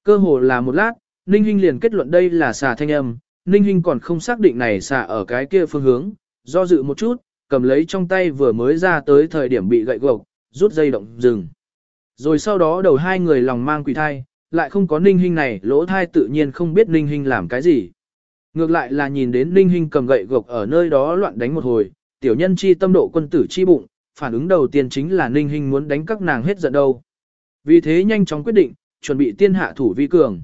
[SPEAKER 1] Cơ hồ là một lát, Ninh Hinh liền kết luận đây là xà thanh âm, Ninh Hinh còn không xác định này xà ở cái kia phương hướng, do dự một chút, cầm lấy trong tay vừa mới ra tới thời điểm bị gậy gộc, rút dây động dừng. Rồi sau đó đầu hai người lòng mang quỷ thai, lại không có ninh hình này, lỗ thai tự nhiên không biết ninh hình làm cái gì. Ngược lại là nhìn đến ninh hình cầm gậy gộc ở nơi đó loạn đánh một hồi, tiểu nhân chi tâm độ quân tử chi bụng, phản ứng đầu tiên chính là ninh hình muốn đánh các nàng hết giận đâu. Vì thế nhanh chóng quyết định, chuẩn bị tiên hạ thủ vi cường.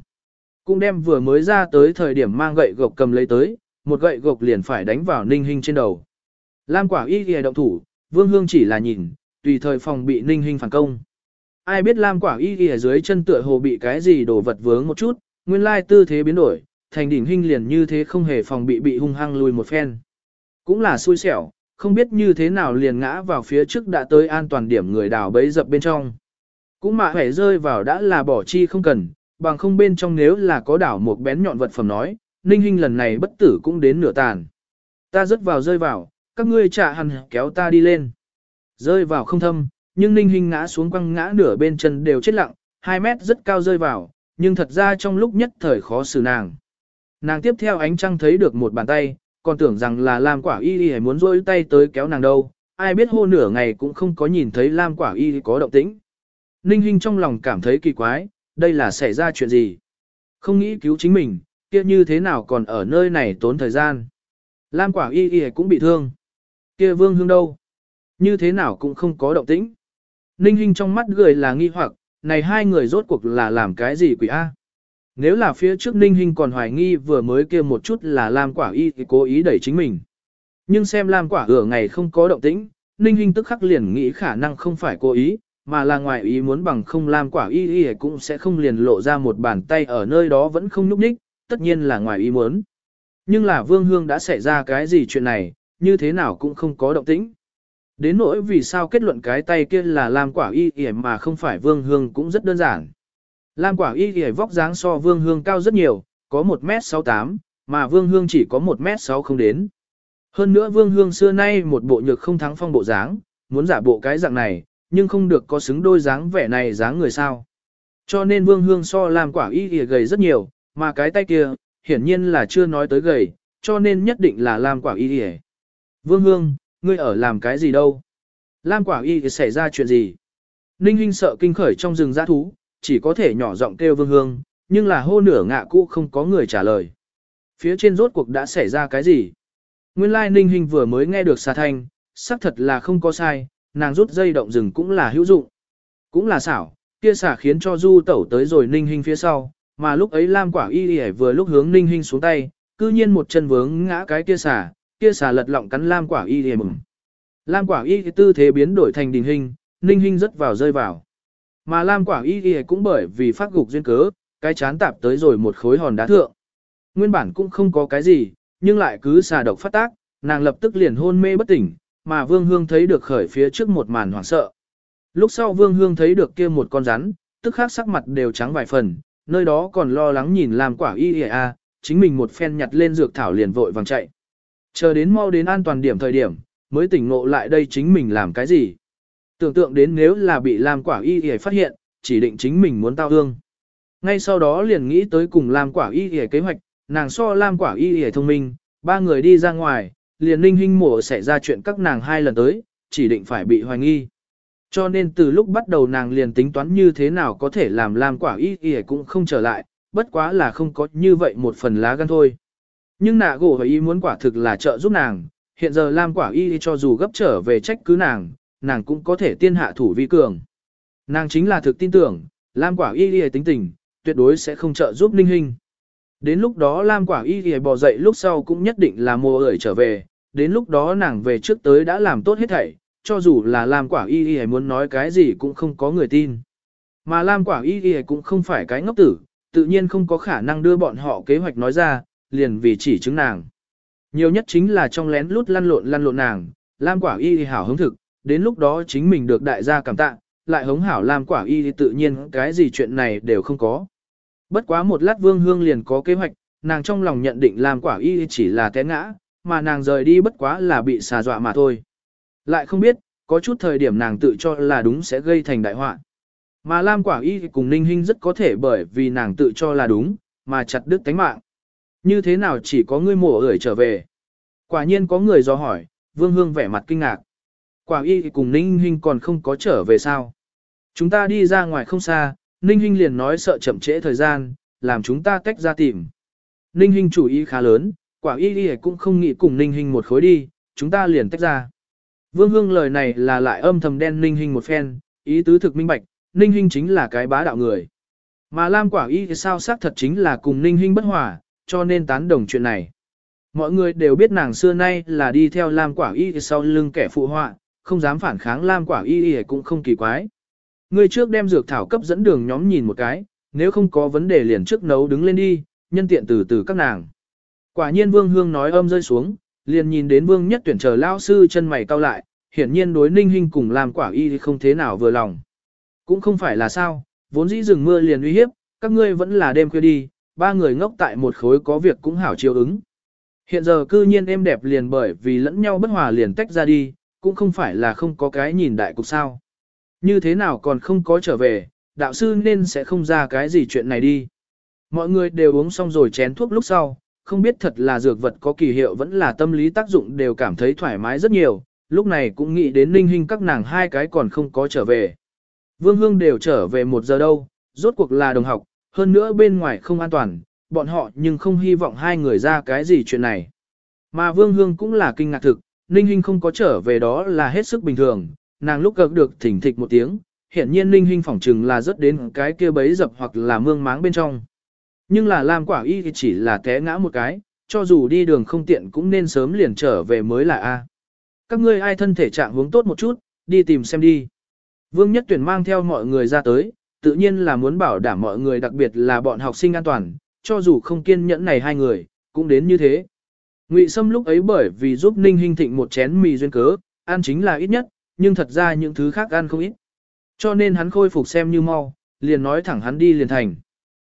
[SPEAKER 1] Cũng đem vừa mới ra tới thời điểm mang gậy gộc cầm lấy tới, một gậy gộc liền phải đánh vào ninh hình trên đầu. Lam quả y ghi động thủ, vương hương chỉ là nhìn, tùy thời phòng bị ninh hình phản công. Ai biết Lam quả y ghi dưới chân tựa hồ bị cái gì đổ vật vướng một chút, nguyên lai tư thế biến đổi, thành đỉnh hình liền như thế không hề phòng bị bị hung hăng lùi một phen. Cũng là xui xẻo, không biết như thế nào liền ngã vào phía trước đã tới an toàn điểm người đào bấy dập bên trong. Cũng mà hẻ rơi vào đã là bỏ chi không cần, bằng không bên trong nếu là có đảo một bén nhọn vật phẩm nói, ninh hình lần này bất tử cũng đến nửa tàn. Ta rớt vào rơi vào, các ngươi trả hẳn kéo ta đi lên. Rơi vào không thâm, nhưng ninh hình ngã xuống quăng ngã nửa bên chân đều chết lặng, 2 mét rất cao rơi vào, nhưng thật ra trong lúc nhất thời khó xử nàng. Nàng tiếp theo ánh trăng thấy được một bàn tay, còn tưởng rằng là Lam Quả Y Y muốn rôi tay tới kéo nàng đâu, ai biết hô nửa ngày cũng không có nhìn thấy Lam Quả Y có động tĩnh. Ninh Hinh trong lòng cảm thấy kỳ quái, đây là xảy ra chuyện gì? Không nghĩ cứu chính mình, kia như thế nào còn ở nơi này tốn thời gian? Lam Quả Y Y cũng bị thương. Kia Vương Hương đâu? Như thế nào cũng không có động tĩnh. Ninh Hinh trong mắt gửi là nghi hoặc, này hai người rốt cuộc là làm cái gì quỷ A? Nếu là phía trước Ninh Hinh còn hoài nghi vừa mới kia một chút là Lam Quả Y thì cố ý đẩy chính mình. Nhưng xem Lam Quả ở ngày không có động tĩnh, Ninh Hinh tức khắc liền nghĩ khả năng không phải cố ý, mà là ngoài ý muốn bằng không Lam Quả Y Y cũng sẽ không liền lộ ra một bàn tay ở nơi đó vẫn không nhúc nhích, tất nhiên là ngoài ý muốn. Nhưng là Vương Hương đã xảy ra cái gì chuyện này, như thế nào cũng không có động tĩnh. Đến nỗi vì sao kết luận cái tay kia là Lam Quả Y Y mà không phải Vương Hương cũng rất đơn giản. Lam quả y y vóc dáng so vương hương cao rất nhiều, có 1m68, mà vương hương chỉ có 1m6 không đến. Hơn nữa vương hương xưa nay một bộ nhược không thắng phong bộ dáng, muốn giả bộ cái dạng này, nhưng không được có xứng đôi dáng vẻ này dáng người sao. Cho nên vương hương so Lam quả y y gầy rất nhiều, mà cái tay kia, hiển nhiên là chưa nói tới gầy, cho nên nhất định là Lam quả y y. Vương hương, ngươi ở làm cái gì đâu? Lam quả y xảy ra chuyện gì? Ninh Hinh sợ kinh khởi trong rừng giã thú, chỉ có thể nhỏ giọng kêu vương hương, nhưng là hô nửa ngạ cũ không có người trả lời. Phía trên rốt cuộc đã xảy ra cái gì? Nguyên lai ninh hình vừa mới nghe được xà thanh, xác thật là không có sai, nàng rút dây động rừng cũng là hữu dụng. Cũng là xảo, kia xả khiến cho du tẩu tới rồi ninh hình phía sau, mà lúc ấy Lam quả y y vừa lúc hướng ninh hình xuống tay, cư nhiên một chân vướng ngã cái kia xả, kia xả lật lọng cắn Lam quả y y mừng. Lam quả y tư thế biến đổi thành đình hình, ninh hình rất vào rơi vào. Mà Lam Quả Y Y cũng bởi vì phát gục duyên cớ, cái chán tạp tới rồi một khối hòn đá thượng. Nguyên bản cũng không có cái gì, nhưng lại cứ xà độc phát tác, nàng lập tức liền hôn mê bất tỉnh, mà Vương Hương thấy được khởi phía trước một màn hoảng sợ. Lúc sau Vương Hương thấy được kia một con rắn, tức khắc sắc mặt đều trắng vài phần, nơi đó còn lo lắng nhìn Lam Quả Y Y A, chính mình một phen nhặt lên dược thảo liền vội vàng chạy. Chờ đến mau đến an toàn điểm thời điểm, mới tỉnh ngộ lại đây chính mình làm cái gì. Tưởng tượng đến nếu là bị Lam Quả Y Y phát hiện, chỉ định chính mình muốn tao hương. Ngay sau đó liền nghĩ tới cùng Lam Quả Y Y kế hoạch, nàng so Lam Quả Y Y thông minh, ba người đi ra ngoài, liền ninh hinh mổ xảy ra chuyện các nàng hai lần tới, chỉ định phải bị hoài nghi. Cho nên từ lúc bắt đầu nàng liền tính toán như thế nào có thể làm Lam Quả Y Y cũng không trở lại, bất quá là không có như vậy một phần lá gan thôi. Nhưng nạ gỗ và y muốn quả thực là trợ giúp nàng, hiện giờ Lam Quả Y cho dù gấp trở về trách cứ nàng, nàng cũng có thể tiên hạ thủ vi cường. Nàng chính là thực tin tưởng, Lam quả y y tính tình, tuyệt đối sẽ không trợ giúp ninh Hinh. Đến lúc đó Lam quả y y bò dậy lúc sau cũng nhất định là mùa ởi trở về, đến lúc đó nàng về trước tới đã làm tốt hết thảy, cho dù là Lam quả y y muốn nói cái gì cũng không có người tin. Mà Lam quả y y cũng không phải cái ngốc tử, tự nhiên không có khả năng đưa bọn họ kế hoạch nói ra, liền vì chỉ chứng nàng. Nhiều nhất chính là trong lén lút lăn lộn lăn lộn nàng, Lam quả y y hảo hứng thực, đến lúc đó chính mình được đại gia cảm tạ, lại hống hảo làm quả y thì tự nhiên cái gì chuyện này đều không có. Bất quá một lát vương hương liền có kế hoạch, nàng trong lòng nhận định làm quả y chỉ là té ngã, mà nàng rời đi bất quá là bị xà dọa mà thôi. Lại không biết, có chút thời điểm nàng tự cho là đúng sẽ gây thành đại họa. Mà Lam Quả Y cùng Ninh Hinh rất có thể bởi vì nàng tự cho là đúng, mà chặt đứt tánh mạng. Như thế nào chỉ có ngươi mổ gửi trở về? Quả nhiên có người do hỏi, Vương Hương vẻ mặt kinh ngạc. Quả y cùng Ninh Hinh còn không có trở về sao. Chúng ta đi ra ngoài không xa, Ninh Hinh liền nói sợ chậm trễ thời gian, làm chúng ta tách ra tìm. Ninh Hinh chủ ý khá lớn, quả y thì cũng không nghĩ cùng Ninh Hinh một khối đi, chúng ta liền tách ra. Vương Hương lời này là lại âm thầm đen Ninh Hinh một phen, ý tứ thực minh bạch, Ninh Hinh chính là cái bá đạo người. Mà Lam quả y thì sao xác thật chính là cùng Ninh Hinh bất hòa, cho nên tán đồng chuyện này. Mọi người đều biết nàng xưa nay là đi theo Lam quả y sau lưng kẻ phụ họa, không dám phản kháng Lam quả y y cũng không kỳ quái. Người trước đem dược thảo cấp dẫn đường nhóm nhìn một cái, nếu không có vấn đề liền trước nấu đứng lên đi, nhân tiện từ từ các nàng. Quả nhiên Vương Hương nói âm rơi xuống, liền nhìn đến vương nhất tuyển chờ lao sư chân mày cau lại, hiển nhiên đối ninh hình cùng làm quả y không thế nào vừa lòng. Cũng không phải là sao, vốn dĩ rừng mưa liền uy hiếp, các ngươi vẫn là đêm khuya đi, ba người ngốc tại một khối có việc cũng hảo chiều ứng. Hiện giờ cư nhiên êm đẹp liền bởi vì lẫn nhau bất hòa liền tách ra đi, cũng không phải là không có cái nhìn đại cục sao. Như thế nào còn không có trở về, đạo sư nên sẽ không ra cái gì chuyện này đi. Mọi người đều uống xong rồi chén thuốc lúc sau, không biết thật là dược vật có kỳ hiệu vẫn là tâm lý tác dụng đều cảm thấy thoải mái rất nhiều, lúc này cũng nghĩ đến ninh hình các nàng hai cái còn không có trở về. Vương Hương đều trở về một giờ đâu, rốt cuộc là đồng học, hơn nữa bên ngoài không an toàn, bọn họ nhưng không hy vọng hai người ra cái gì chuyện này. Mà Vương Hương cũng là kinh ngạc thực, Ninh Hinh không có trở về đó là hết sức bình thường, nàng lúc gặp được thỉnh thịch một tiếng, hiện nhiên Ninh Hinh phỏng chừng là rất đến cái kia bấy dập hoặc là mương máng bên trong. Nhưng là Lam Quả Y thì chỉ là té ngã một cái, cho dù đi đường không tiện cũng nên sớm liền trở về mới là A. Các ngươi ai thân thể trạng hướng tốt một chút, đi tìm xem đi. Vương Nhất Tuyển mang theo mọi người ra tới, tự nhiên là muốn bảo đảm mọi người đặc biệt là bọn học sinh an toàn, cho dù không kiên nhẫn này hai người, cũng đến như thế. Ngụy Sâm lúc ấy bởi vì giúp Ninh Hinh Thịnh một chén mì duyên cớ, ăn chính là ít nhất, nhưng thật ra những thứ khác ăn không ít. Cho nên hắn khôi phục xem như mau, liền nói thẳng hắn đi liền thành.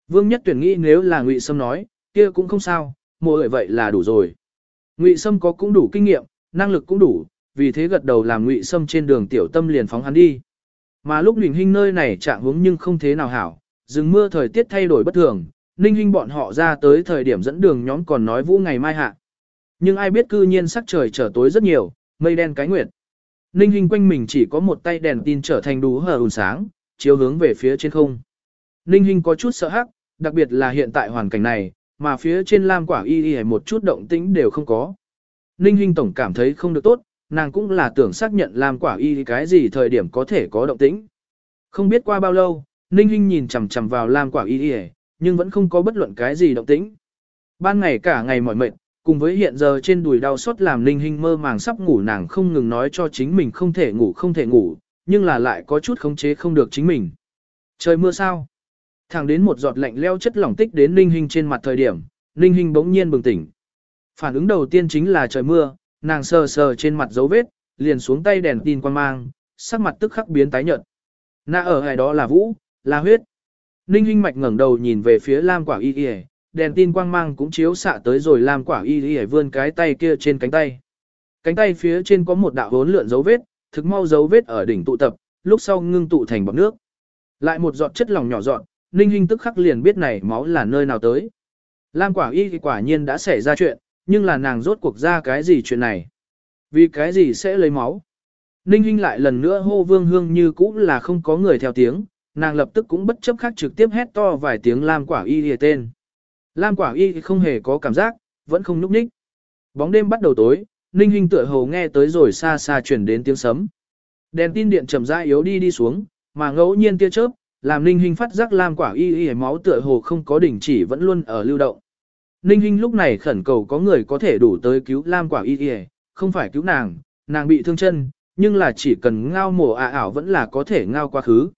[SPEAKER 1] Vương Nhất Tuyển nghĩ nếu là Ngụy Sâm nói, kia cũng không sao, mỗi vậy là đủ rồi. Ngụy Sâm có cũng đủ kinh nghiệm, năng lực cũng đủ, vì thế gật đầu làm Ngụy Sâm trên đường tiểu tâm liền phóng hắn đi. Mà lúc Ninh Hinh nơi này trạng hướng nhưng không thế nào hảo, rừng mưa thời tiết thay đổi bất thường, Ninh Hinh bọn họ ra tới thời điểm dẫn đường nhóm còn nói vũ ngày mai hạ. Nhưng ai biết cư nhiên sắc trời trở tối rất nhiều, mây đen cái nguyệt. Ninh Hinh quanh mình chỉ có một tay đèn tin trở thành đủ hờ ùn sáng, chiếu hướng về phía trên không. Ninh Hinh có chút sợ hãi, đặc biệt là hiện tại hoàn cảnh này, mà phía trên lam quả y y một chút động tĩnh đều không có. Ninh Hinh tổng cảm thấy không được tốt, nàng cũng là tưởng xác nhận lam quả y cái gì thời điểm có thể có động tĩnh. Không biết qua bao lâu, Ninh Hinh nhìn chằm chằm vào lam quả y y, nhưng vẫn không có bất luận cái gì động tĩnh. Ban ngày cả ngày mỏi mệt, cùng với hiện giờ trên đùi đau xót làm Ninh Hinh mơ màng sắp ngủ nàng không ngừng nói cho chính mình không thể ngủ không thể ngủ, nhưng là lại có chút khống chế không được chính mình. Trời mưa sao? Thẳng đến một giọt lạnh leo chất lỏng tích đến Ninh Hinh trên mặt thời điểm, Ninh Hinh bỗng nhiên bừng tỉnh. Phản ứng đầu tiên chính là trời mưa, nàng sờ sờ trên mặt dấu vết, liền xuống tay đèn tin quan mang, sắc mặt tức khắc biến tái nhợt. Na ở hải đó là vũ, là huyết. Ninh Hinh mạch ngẩng đầu nhìn về phía Lam Quả Y Y, đèn tin quang mang cũng chiếu xạ tới rồi làm Quả Y Y vươn cái tay kia trên cánh tay. Cánh tay phía trên có một đạo hốn lượn dấu vết, thực mau dấu vết ở đỉnh tụ tập, lúc sau ngưng tụ thành bọt nước. Lại một giọt chất lỏng nhỏ giọt, Ninh Hinh tức khắc liền biết này máu là nơi nào tới. Lam Quả Y quả nhiên đã xảy ra chuyện, nhưng là nàng rốt cuộc ra cái gì chuyện này? Vì cái gì sẽ lấy máu? Ninh Hinh lại lần nữa hô vương hương như cũ là không có người theo tiếng, nàng lập tức cũng bất chấp khác trực tiếp hét to vài tiếng Lam quả y thì tên. Lam quả y không hề có cảm giác, vẫn không núp ních. Bóng đêm bắt đầu tối, Ninh Hinh tựa hồ nghe tới rồi xa xa chuyển đến tiếng sấm. Đèn tin điện chậm rãi yếu đi đi xuống, mà ngẫu nhiên tia chớp, làm Ninh Hinh phát giác Lam quả y y máu tựa hồ không có đỉnh chỉ vẫn luôn ở lưu động. Ninh Hinh lúc này khẩn cầu có người có thể đủ tới cứu Lam quả y y, không phải cứu nàng, nàng bị thương chân, nhưng là chỉ cần ngao mổ à ảo vẫn là có thể ngao quá khứ.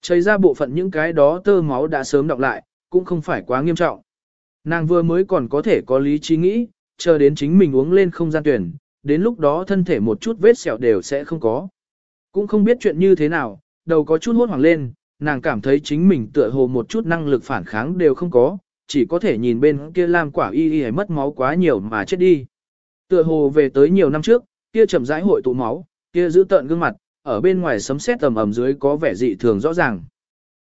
[SPEAKER 1] Chảy ra bộ phận những cái đó tơ máu đã sớm đọc lại, cũng không phải quá nghiêm trọng. Nàng vừa mới còn có thể có lý trí nghĩ, chờ đến chính mình uống lên không gian tuyển, đến lúc đó thân thể một chút vết sẹo đều sẽ không có. Cũng không biết chuyện như thế nào, đầu có chút hốt hoảng lên, nàng cảm thấy chính mình tựa hồ một chút năng lực phản kháng đều không có, chỉ có thể nhìn bên kia làm quả y y mất máu quá nhiều mà chết đi. Tựa hồ về tới nhiều năm trước, kia chậm rãi hội tụ máu, kia giữ tợn gương mặt, ở bên ngoài sấm sét tầm ầm dưới có vẻ dị thường rõ ràng.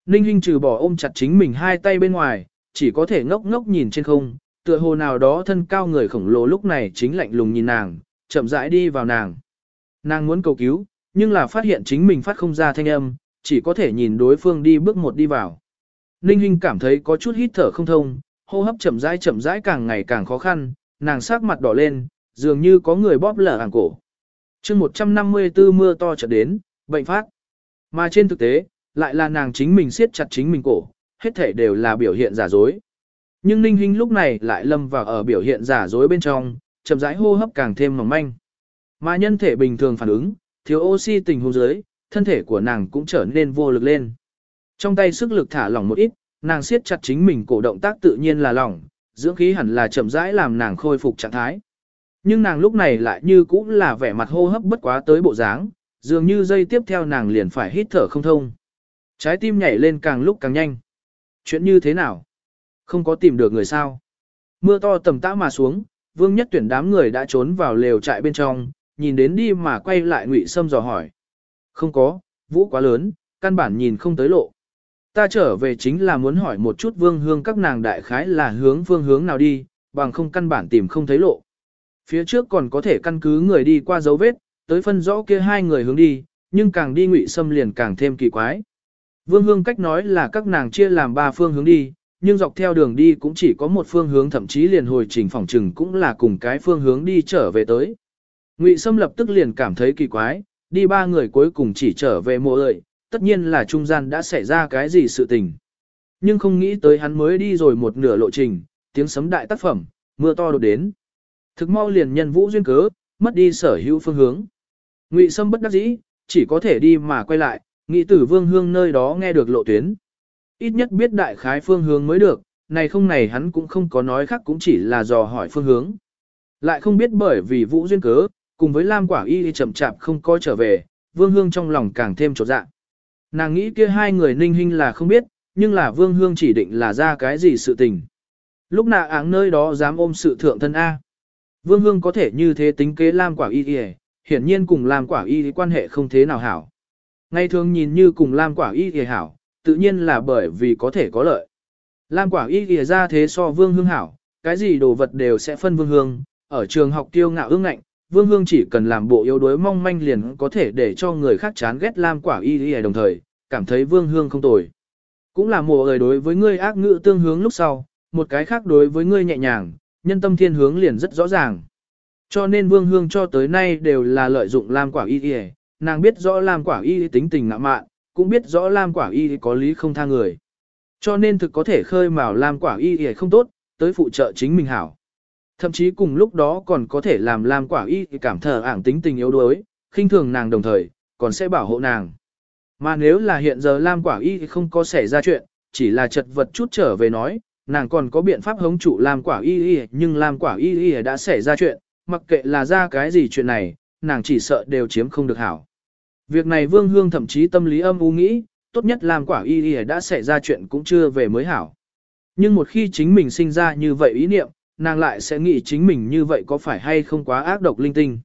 [SPEAKER 1] Ninh Hinh trừ bỏ ôm chặt chính mình hai tay bên ngoài, chỉ có thể ngốc ngốc nhìn trên không, tựa hồ nào đó thân cao người khổng lồ lúc này chính lạnh lùng nhìn nàng, chậm rãi đi vào nàng. Nàng muốn cầu cứu, nhưng là phát hiện chính mình phát không ra thanh âm, chỉ có thể nhìn đối phương đi bước một đi vào. Ninh Hinh cảm thấy có chút hít thở không thông, hô hấp chậm rãi chậm rãi càng ngày càng khó khăn, nàng sắc mặt đỏ lên, dường như có người bóp lở hàng cổ chương 154 mưa to chợt đến, bệnh phát. Mà trên thực tế, lại là nàng chính mình siết chặt chính mình cổ, hết thể đều là biểu hiện giả dối. Nhưng Ninh Hinh lúc này lại lâm vào ở biểu hiện giả dối bên trong, chậm rãi hô hấp càng thêm mỏng manh. Mà nhân thể bình thường phản ứng, thiếu oxy tình huống dưới, thân thể của nàng cũng trở nên vô lực lên. Trong tay sức lực thả lỏng một ít, nàng siết chặt chính mình cổ động tác tự nhiên là lỏng, dưỡng khí hẳn là chậm rãi làm nàng khôi phục trạng thái. Nhưng nàng lúc này lại như cũng là vẻ mặt hô hấp bất quá tới bộ dáng, dường như dây tiếp theo nàng liền phải hít thở không thông. Trái tim nhảy lên càng lúc càng nhanh. Chuyện như thế nào? Không có tìm được người sao? Mưa to tầm tã mà xuống, vương nhất tuyển đám người đã trốn vào lều trại bên trong, nhìn đến đi mà quay lại ngụy sâm dò hỏi. Không có, vũ quá lớn, căn bản nhìn không tới lộ. Ta trở về chính là muốn hỏi một chút vương hương các nàng đại khái là hướng phương hướng nào đi, bằng không căn bản tìm không thấy lộ. Phía trước còn có thể căn cứ người đi qua dấu vết, tới phân rõ kia hai người hướng đi, nhưng càng đi ngụy sâm liền càng thêm kỳ quái. Vương hương cách nói là các nàng chia làm ba phương hướng đi, nhưng dọc theo đường đi cũng chỉ có một phương hướng thậm chí liền hồi trình phòng trừng cũng là cùng cái phương hướng đi trở về tới. Ngụy Sâm lập tức liền cảm thấy kỳ quái, đi ba người cuối cùng chỉ trở về mộ ơi, tất nhiên là trung gian đã xảy ra cái gì sự tình. Nhưng không nghĩ tới hắn mới đi rồi một nửa lộ trình, tiếng sấm đại tác phẩm, mưa to đột đến. Thực mau liền nhân vũ duyên cớ, mất đi sở hữu phương hướng. Ngụy Sâm bất đắc dĩ, chỉ có thể đi mà quay lại, nghĩ tử vương hương nơi đó nghe được lộ tuyến. Ít nhất biết đại khái phương hướng mới được, này không này hắn cũng không có nói khác cũng chỉ là dò hỏi phương hướng. Lại không biết bởi vì vũ duyên cớ, cùng với Lam Quả Y chậm chạp không coi trở về, Vương Hương trong lòng càng thêm trột dạ. Nàng nghĩ kia hai người ninh hình là không biết, nhưng là Vương Hương chỉ định là ra cái gì sự tình. Lúc nạ áng nơi đó dám ôm sự thượng thân A. Vương Hương có thể như thế tính kế Lam Quả Y Y, hiển nhiên cùng Lam Quả Y quan hệ không thế nào hảo ngày thường nhìn như cùng Lam Quả Y thì hảo, tự nhiên là bởi vì có thể có lợi. Lam Quả Y thì ra thế so Vương Hương hảo, cái gì đồ vật đều sẽ phân Vương Hương, ở trường học tiêu ngạo ương ngạnh, Vương Hương chỉ cần làm bộ yếu đuối mong manh liền có thể để cho người khác chán ghét Lam Quả Y thì đồng thời, cảm thấy Vương Hương không tồi. Cũng là mùa người đối với ngươi ác ngữ tương hướng lúc sau, một cái khác đối với ngươi nhẹ nhàng, nhân tâm thiên hướng liền rất rõ ràng. Cho nên Vương Hương cho tới nay đều là lợi dụng Lam Quả Y Y, nàng biết rõ Lam Quả Y tính tình ngạ mạn, cũng biết rõ Lam Quả Y có lý không tha người. Cho nên thực có thể khơi mào Lam Quả Y không tốt, tới phụ trợ chính mình hảo. Thậm chí cùng lúc đó còn có thể làm Lam Quả Y cảm thờ ảng tính tình yếu đuối, khinh thường nàng đồng thời, còn sẽ bảo hộ nàng. Mà nếu là hiện giờ Lam Quả Y không có xảy ra chuyện, chỉ là chật vật chút trở về nói, nàng còn có biện pháp hống trụ Lam Quả Y nhưng Lam Quả Y Y đã xảy ra chuyện, mặc kệ là ra cái gì chuyện này, nàng chỉ sợ đều chiếm không được hảo. Việc này Vương Hương thậm chí tâm lý âm u nghĩ, tốt nhất làm Quả Y Y đã xảy ra chuyện cũng chưa về mới hảo. Nhưng một khi chính mình sinh ra như vậy ý niệm, nàng lại sẽ nghĩ chính mình như vậy có phải hay không quá ác độc linh tinh.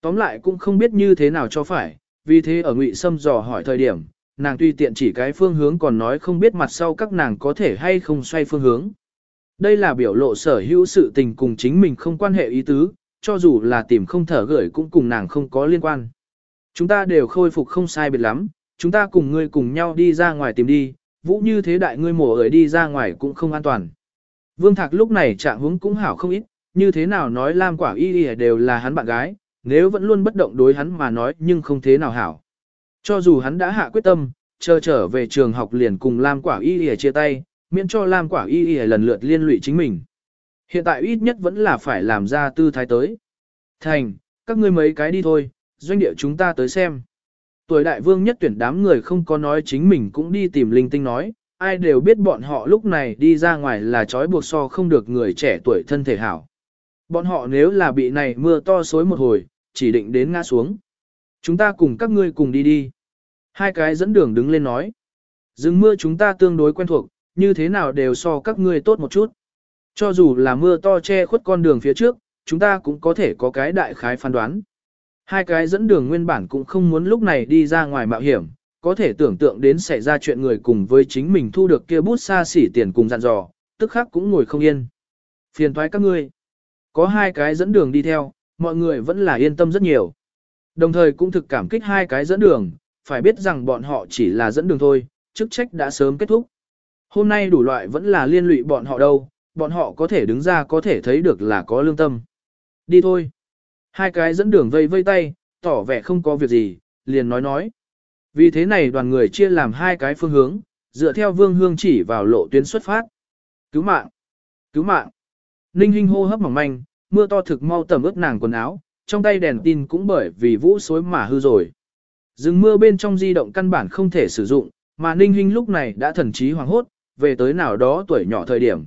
[SPEAKER 1] Tóm lại cũng không biết như thế nào cho phải, vì thế ở ngụy sâm dò hỏi thời điểm, nàng tuy tiện chỉ cái phương hướng còn nói không biết mặt sau các nàng có thể hay không xoay phương hướng. Đây là biểu lộ sở hữu sự tình cùng chính mình không quan hệ ý tứ, cho dù là tìm không thở gửi cũng cùng nàng không có liên quan. Chúng ta đều khôi phục không sai biệt lắm, chúng ta cùng ngươi cùng nhau đi ra ngoài tìm đi, vũ như thế đại ngươi mổ ở đi ra ngoài cũng không an toàn. Vương Thạc lúc này trạng huống cũng hảo không ít, như thế nào nói Lam Quả Y Y đều là hắn bạn gái, nếu vẫn luôn bất động đối hắn mà nói nhưng không thế nào hảo. Cho dù hắn đã hạ quyết tâm, chờ trở về trường học liền cùng Lam Quả Y Y chia tay, miễn cho Lam Quả Y Y lần lượt liên lụy chính mình. Hiện tại ít nhất vẫn là phải làm ra tư thái tới. Thành, các ngươi mấy cái đi thôi, doanh địa chúng ta tới xem. Tuổi đại vương nhất tuyển đám người không có nói chính mình cũng đi tìm linh tinh nói, ai đều biết bọn họ lúc này đi ra ngoài là trói buộc so không được người trẻ tuổi thân thể hảo. Bọn họ nếu là bị này mưa to xối một hồi, chỉ định đến ngã xuống. Chúng ta cùng các ngươi cùng đi đi. Hai cái dẫn đường đứng lên nói. Dừng mưa chúng ta tương đối quen thuộc, như thế nào đều so các ngươi tốt một chút. Cho dù là mưa to che khuất con đường phía trước, chúng ta cũng có thể có cái đại khái phán đoán. Hai cái dẫn đường nguyên bản cũng không muốn lúc này đi ra ngoài mạo hiểm, có thể tưởng tượng đến xảy ra chuyện người cùng với chính mình thu được kia bút xa xỉ tiền cùng dặn dò, tức khắc cũng ngồi không yên. Phiền thoái các ngươi. Có hai cái dẫn đường đi theo, mọi người vẫn là yên tâm rất nhiều. Đồng thời cũng thực cảm kích hai cái dẫn đường, phải biết rằng bọn họ chỉ là dẫn đường thôi, chức trách đã sớm kết thúc. Hôm nay đủ loại vẫn là liên lụy bọn họ đâu, bọn họ có thể đứng ra có thể thấy được là có lương tâm. Đi thôi. Hai cái dẫn đường vây vây tay, tỏ vẻ không có việc gì, liền nói nói. Vì thế này đoàn người chia làm hai cái phương hướng, dựa theo vương hương chỉ vào lộ tuyến xuất phát. Cứu mạng! Cứu mạng! Ninh Hinh hô hấp mỏng manh, mưa to thực mau tẩm ướt nàng quần áo, trong tay đèn tin cũng bởi vì vũ xối mà hư rồi. Dừng mưa bên trong di động căn bản không thể sử dụng, mà Ninh Hinh lúc này đã thần trí hoàng hốt, về tới nào đó tuổi nhỏ thời điểm.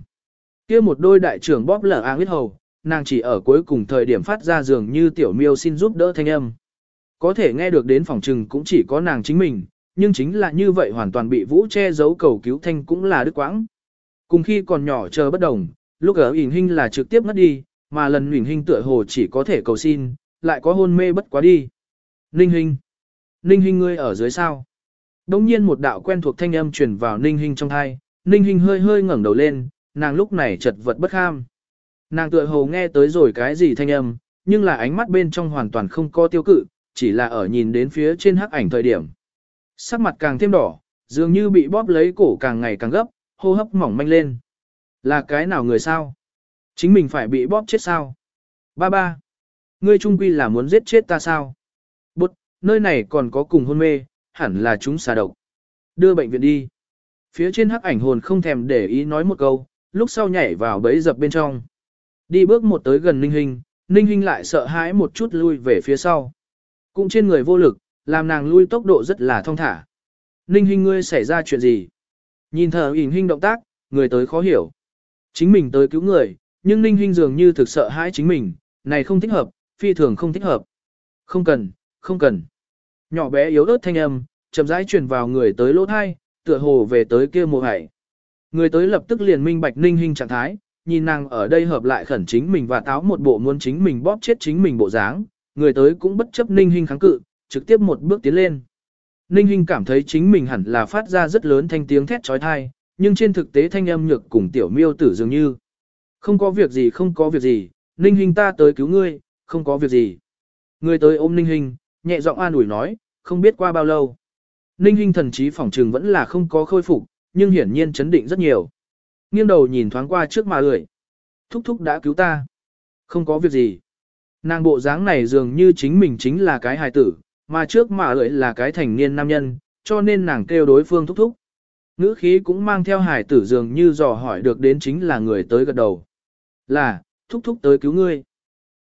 [SPEAKER 1] kia một đôi đại trưởng bóp lở áng huyết hầu, nàng chỉ ở cuối cùng thời điểm phát ra dường như tiểu miêu xin giúp đỡ thanh âm. Có thể nghe được đến phòng trừng cũng chỉ có nàng chính mình, nhưng chính là như vậy hoàn toàn bị vũ che giấu cầu cứu thanh cũng là đức quãng. Cùng khi còn nhỏ chờ bất đồng, lúc ở ỉn hình là trực tiếp ngất đi, mà lần ỉn hình tựa hồ chỉ có thể cầu xin, lại có hôn mê bất quá đi. Ninh hình. Ninh hình ngươi ở dưới sao? Đông nhiên một đạo quen thuộc thanh âm truyền vào ninh hình trong thai, ninh hình hơi hơi ngẩng đầu lên, nàng lúc này chật vật bất kham. Nàng tựa hồ nghe tới rồi cái gì thanh âm, nhưng là ánh mắt bên trong hoàn toàn không có tiêu cự, chỉ là ở nhìn đến phía trên hắc ảnh thời điểm. Sắc mặt càng thêm đỏ, dường như bị bóp lấy cổ càng ngày càng gấp, hô hấp mỏng manh lên. Là cái nào người sao? Chính mình phải bị bóp chết sao? Ba ba. Ngươi trung quy là muốn giết chết ta sao? Bụt, nơi này còn có cùng hôn mê, hẳn là chúng xà độc. Đưa bệnh viện đi. Phía trên hắc ảnh hồn không thèm để ý nói một câu, lúc sau nhảy vào bẫy dập bên trong. Đi bước một tới gần Ninh Hinh, Ninh Hinh lại sợ hãi một chút lui về phía sau. Cũng trên người vô lực, làm nàng lui tốc độ rất là thong thả. Ninh Hinh ngươi xảy ra chuyện gì? Nhìn thờ ỉn Hinh động tác, người tới khó hiểu. Chính mình tới cứu người, nhưng Ninh Hinh dường như thực sợ hãi chính mình, này không thích hợp, phi thường không thích hợp. Không cần, không cần. Nhỏ bé yếu ớt thanh âm, chậm rãi truyền vào người tới lỗ thai, tựa hồ về tới kia mùa hải. Người tới lập tức liền minh bạch Ninh Hinh trạng thái, nhìn nàng ở đây hợp lại khẩn chính mình và táo một bộ muốn chính mình bóp chết chính mình bộ dáng, người tới cũng bất chấp Ninh Hinh kháng cự, trực tiếp một bước tiến lên. Ninh Hinh cảm thấy chính mình hẳn là phát ra rất lớn thanh tiếng thét chói tai nhưng trên thực tế thanh âm nhược cùng tiểu miêu tử dường như. Không có việc gì không có việc gì, Ninh Hinh ta tới cứu ngươi, không có việc gì. Người tới ôm Ninh Hinh, nhẹ giọng an ủi nói, không biết qua bao lâu. Ninh Hinh thần trí phỏng trừng vẫn là không có khôi phục, nhưng hiển nhiên chấn định rất nhiều. Nghiêng đầu nhìn thoáng qua trước mà lười. Thúc thúc đã cứu ta. Không có việc gì. Nàng bộ dáng này dường như chính mình chính là cái hài tử, mà trước mà lười là cái thành niên nam nhân, cho nên nàng kêu đối phương thúc thúc. Ngữ khí cũng mang theo hài tử dường như dò hỏi được đến chính là người tới gật đầu. Là, thúc thúc tới cứu ngươi.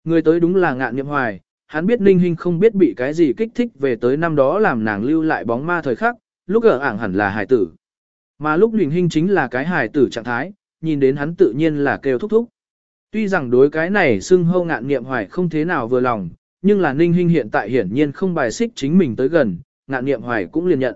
[SPEAKER 1] Người tới đúng là ngạn niệm hoài, hắn biết Ninh Hinh không biết bị cái gì kích thích về tới năm đó làm nàng lưu lại bóng ma thời khắc, lúc ở ảng hẳn là hài tử. Mà lúc luyện hình chính là cái hài tử trạng thái, nhìn đến hắn tự nhiên là kêu thúc thúc. Tuy rằng đối cái này xưng hâu ngạn niệm hoài không thế nào vừa lòng, nhưng là Ninh hình hiện tại hiển nhiên không bài xích chính mình tới gần, ngạn niệm hoài cũng liền nhận.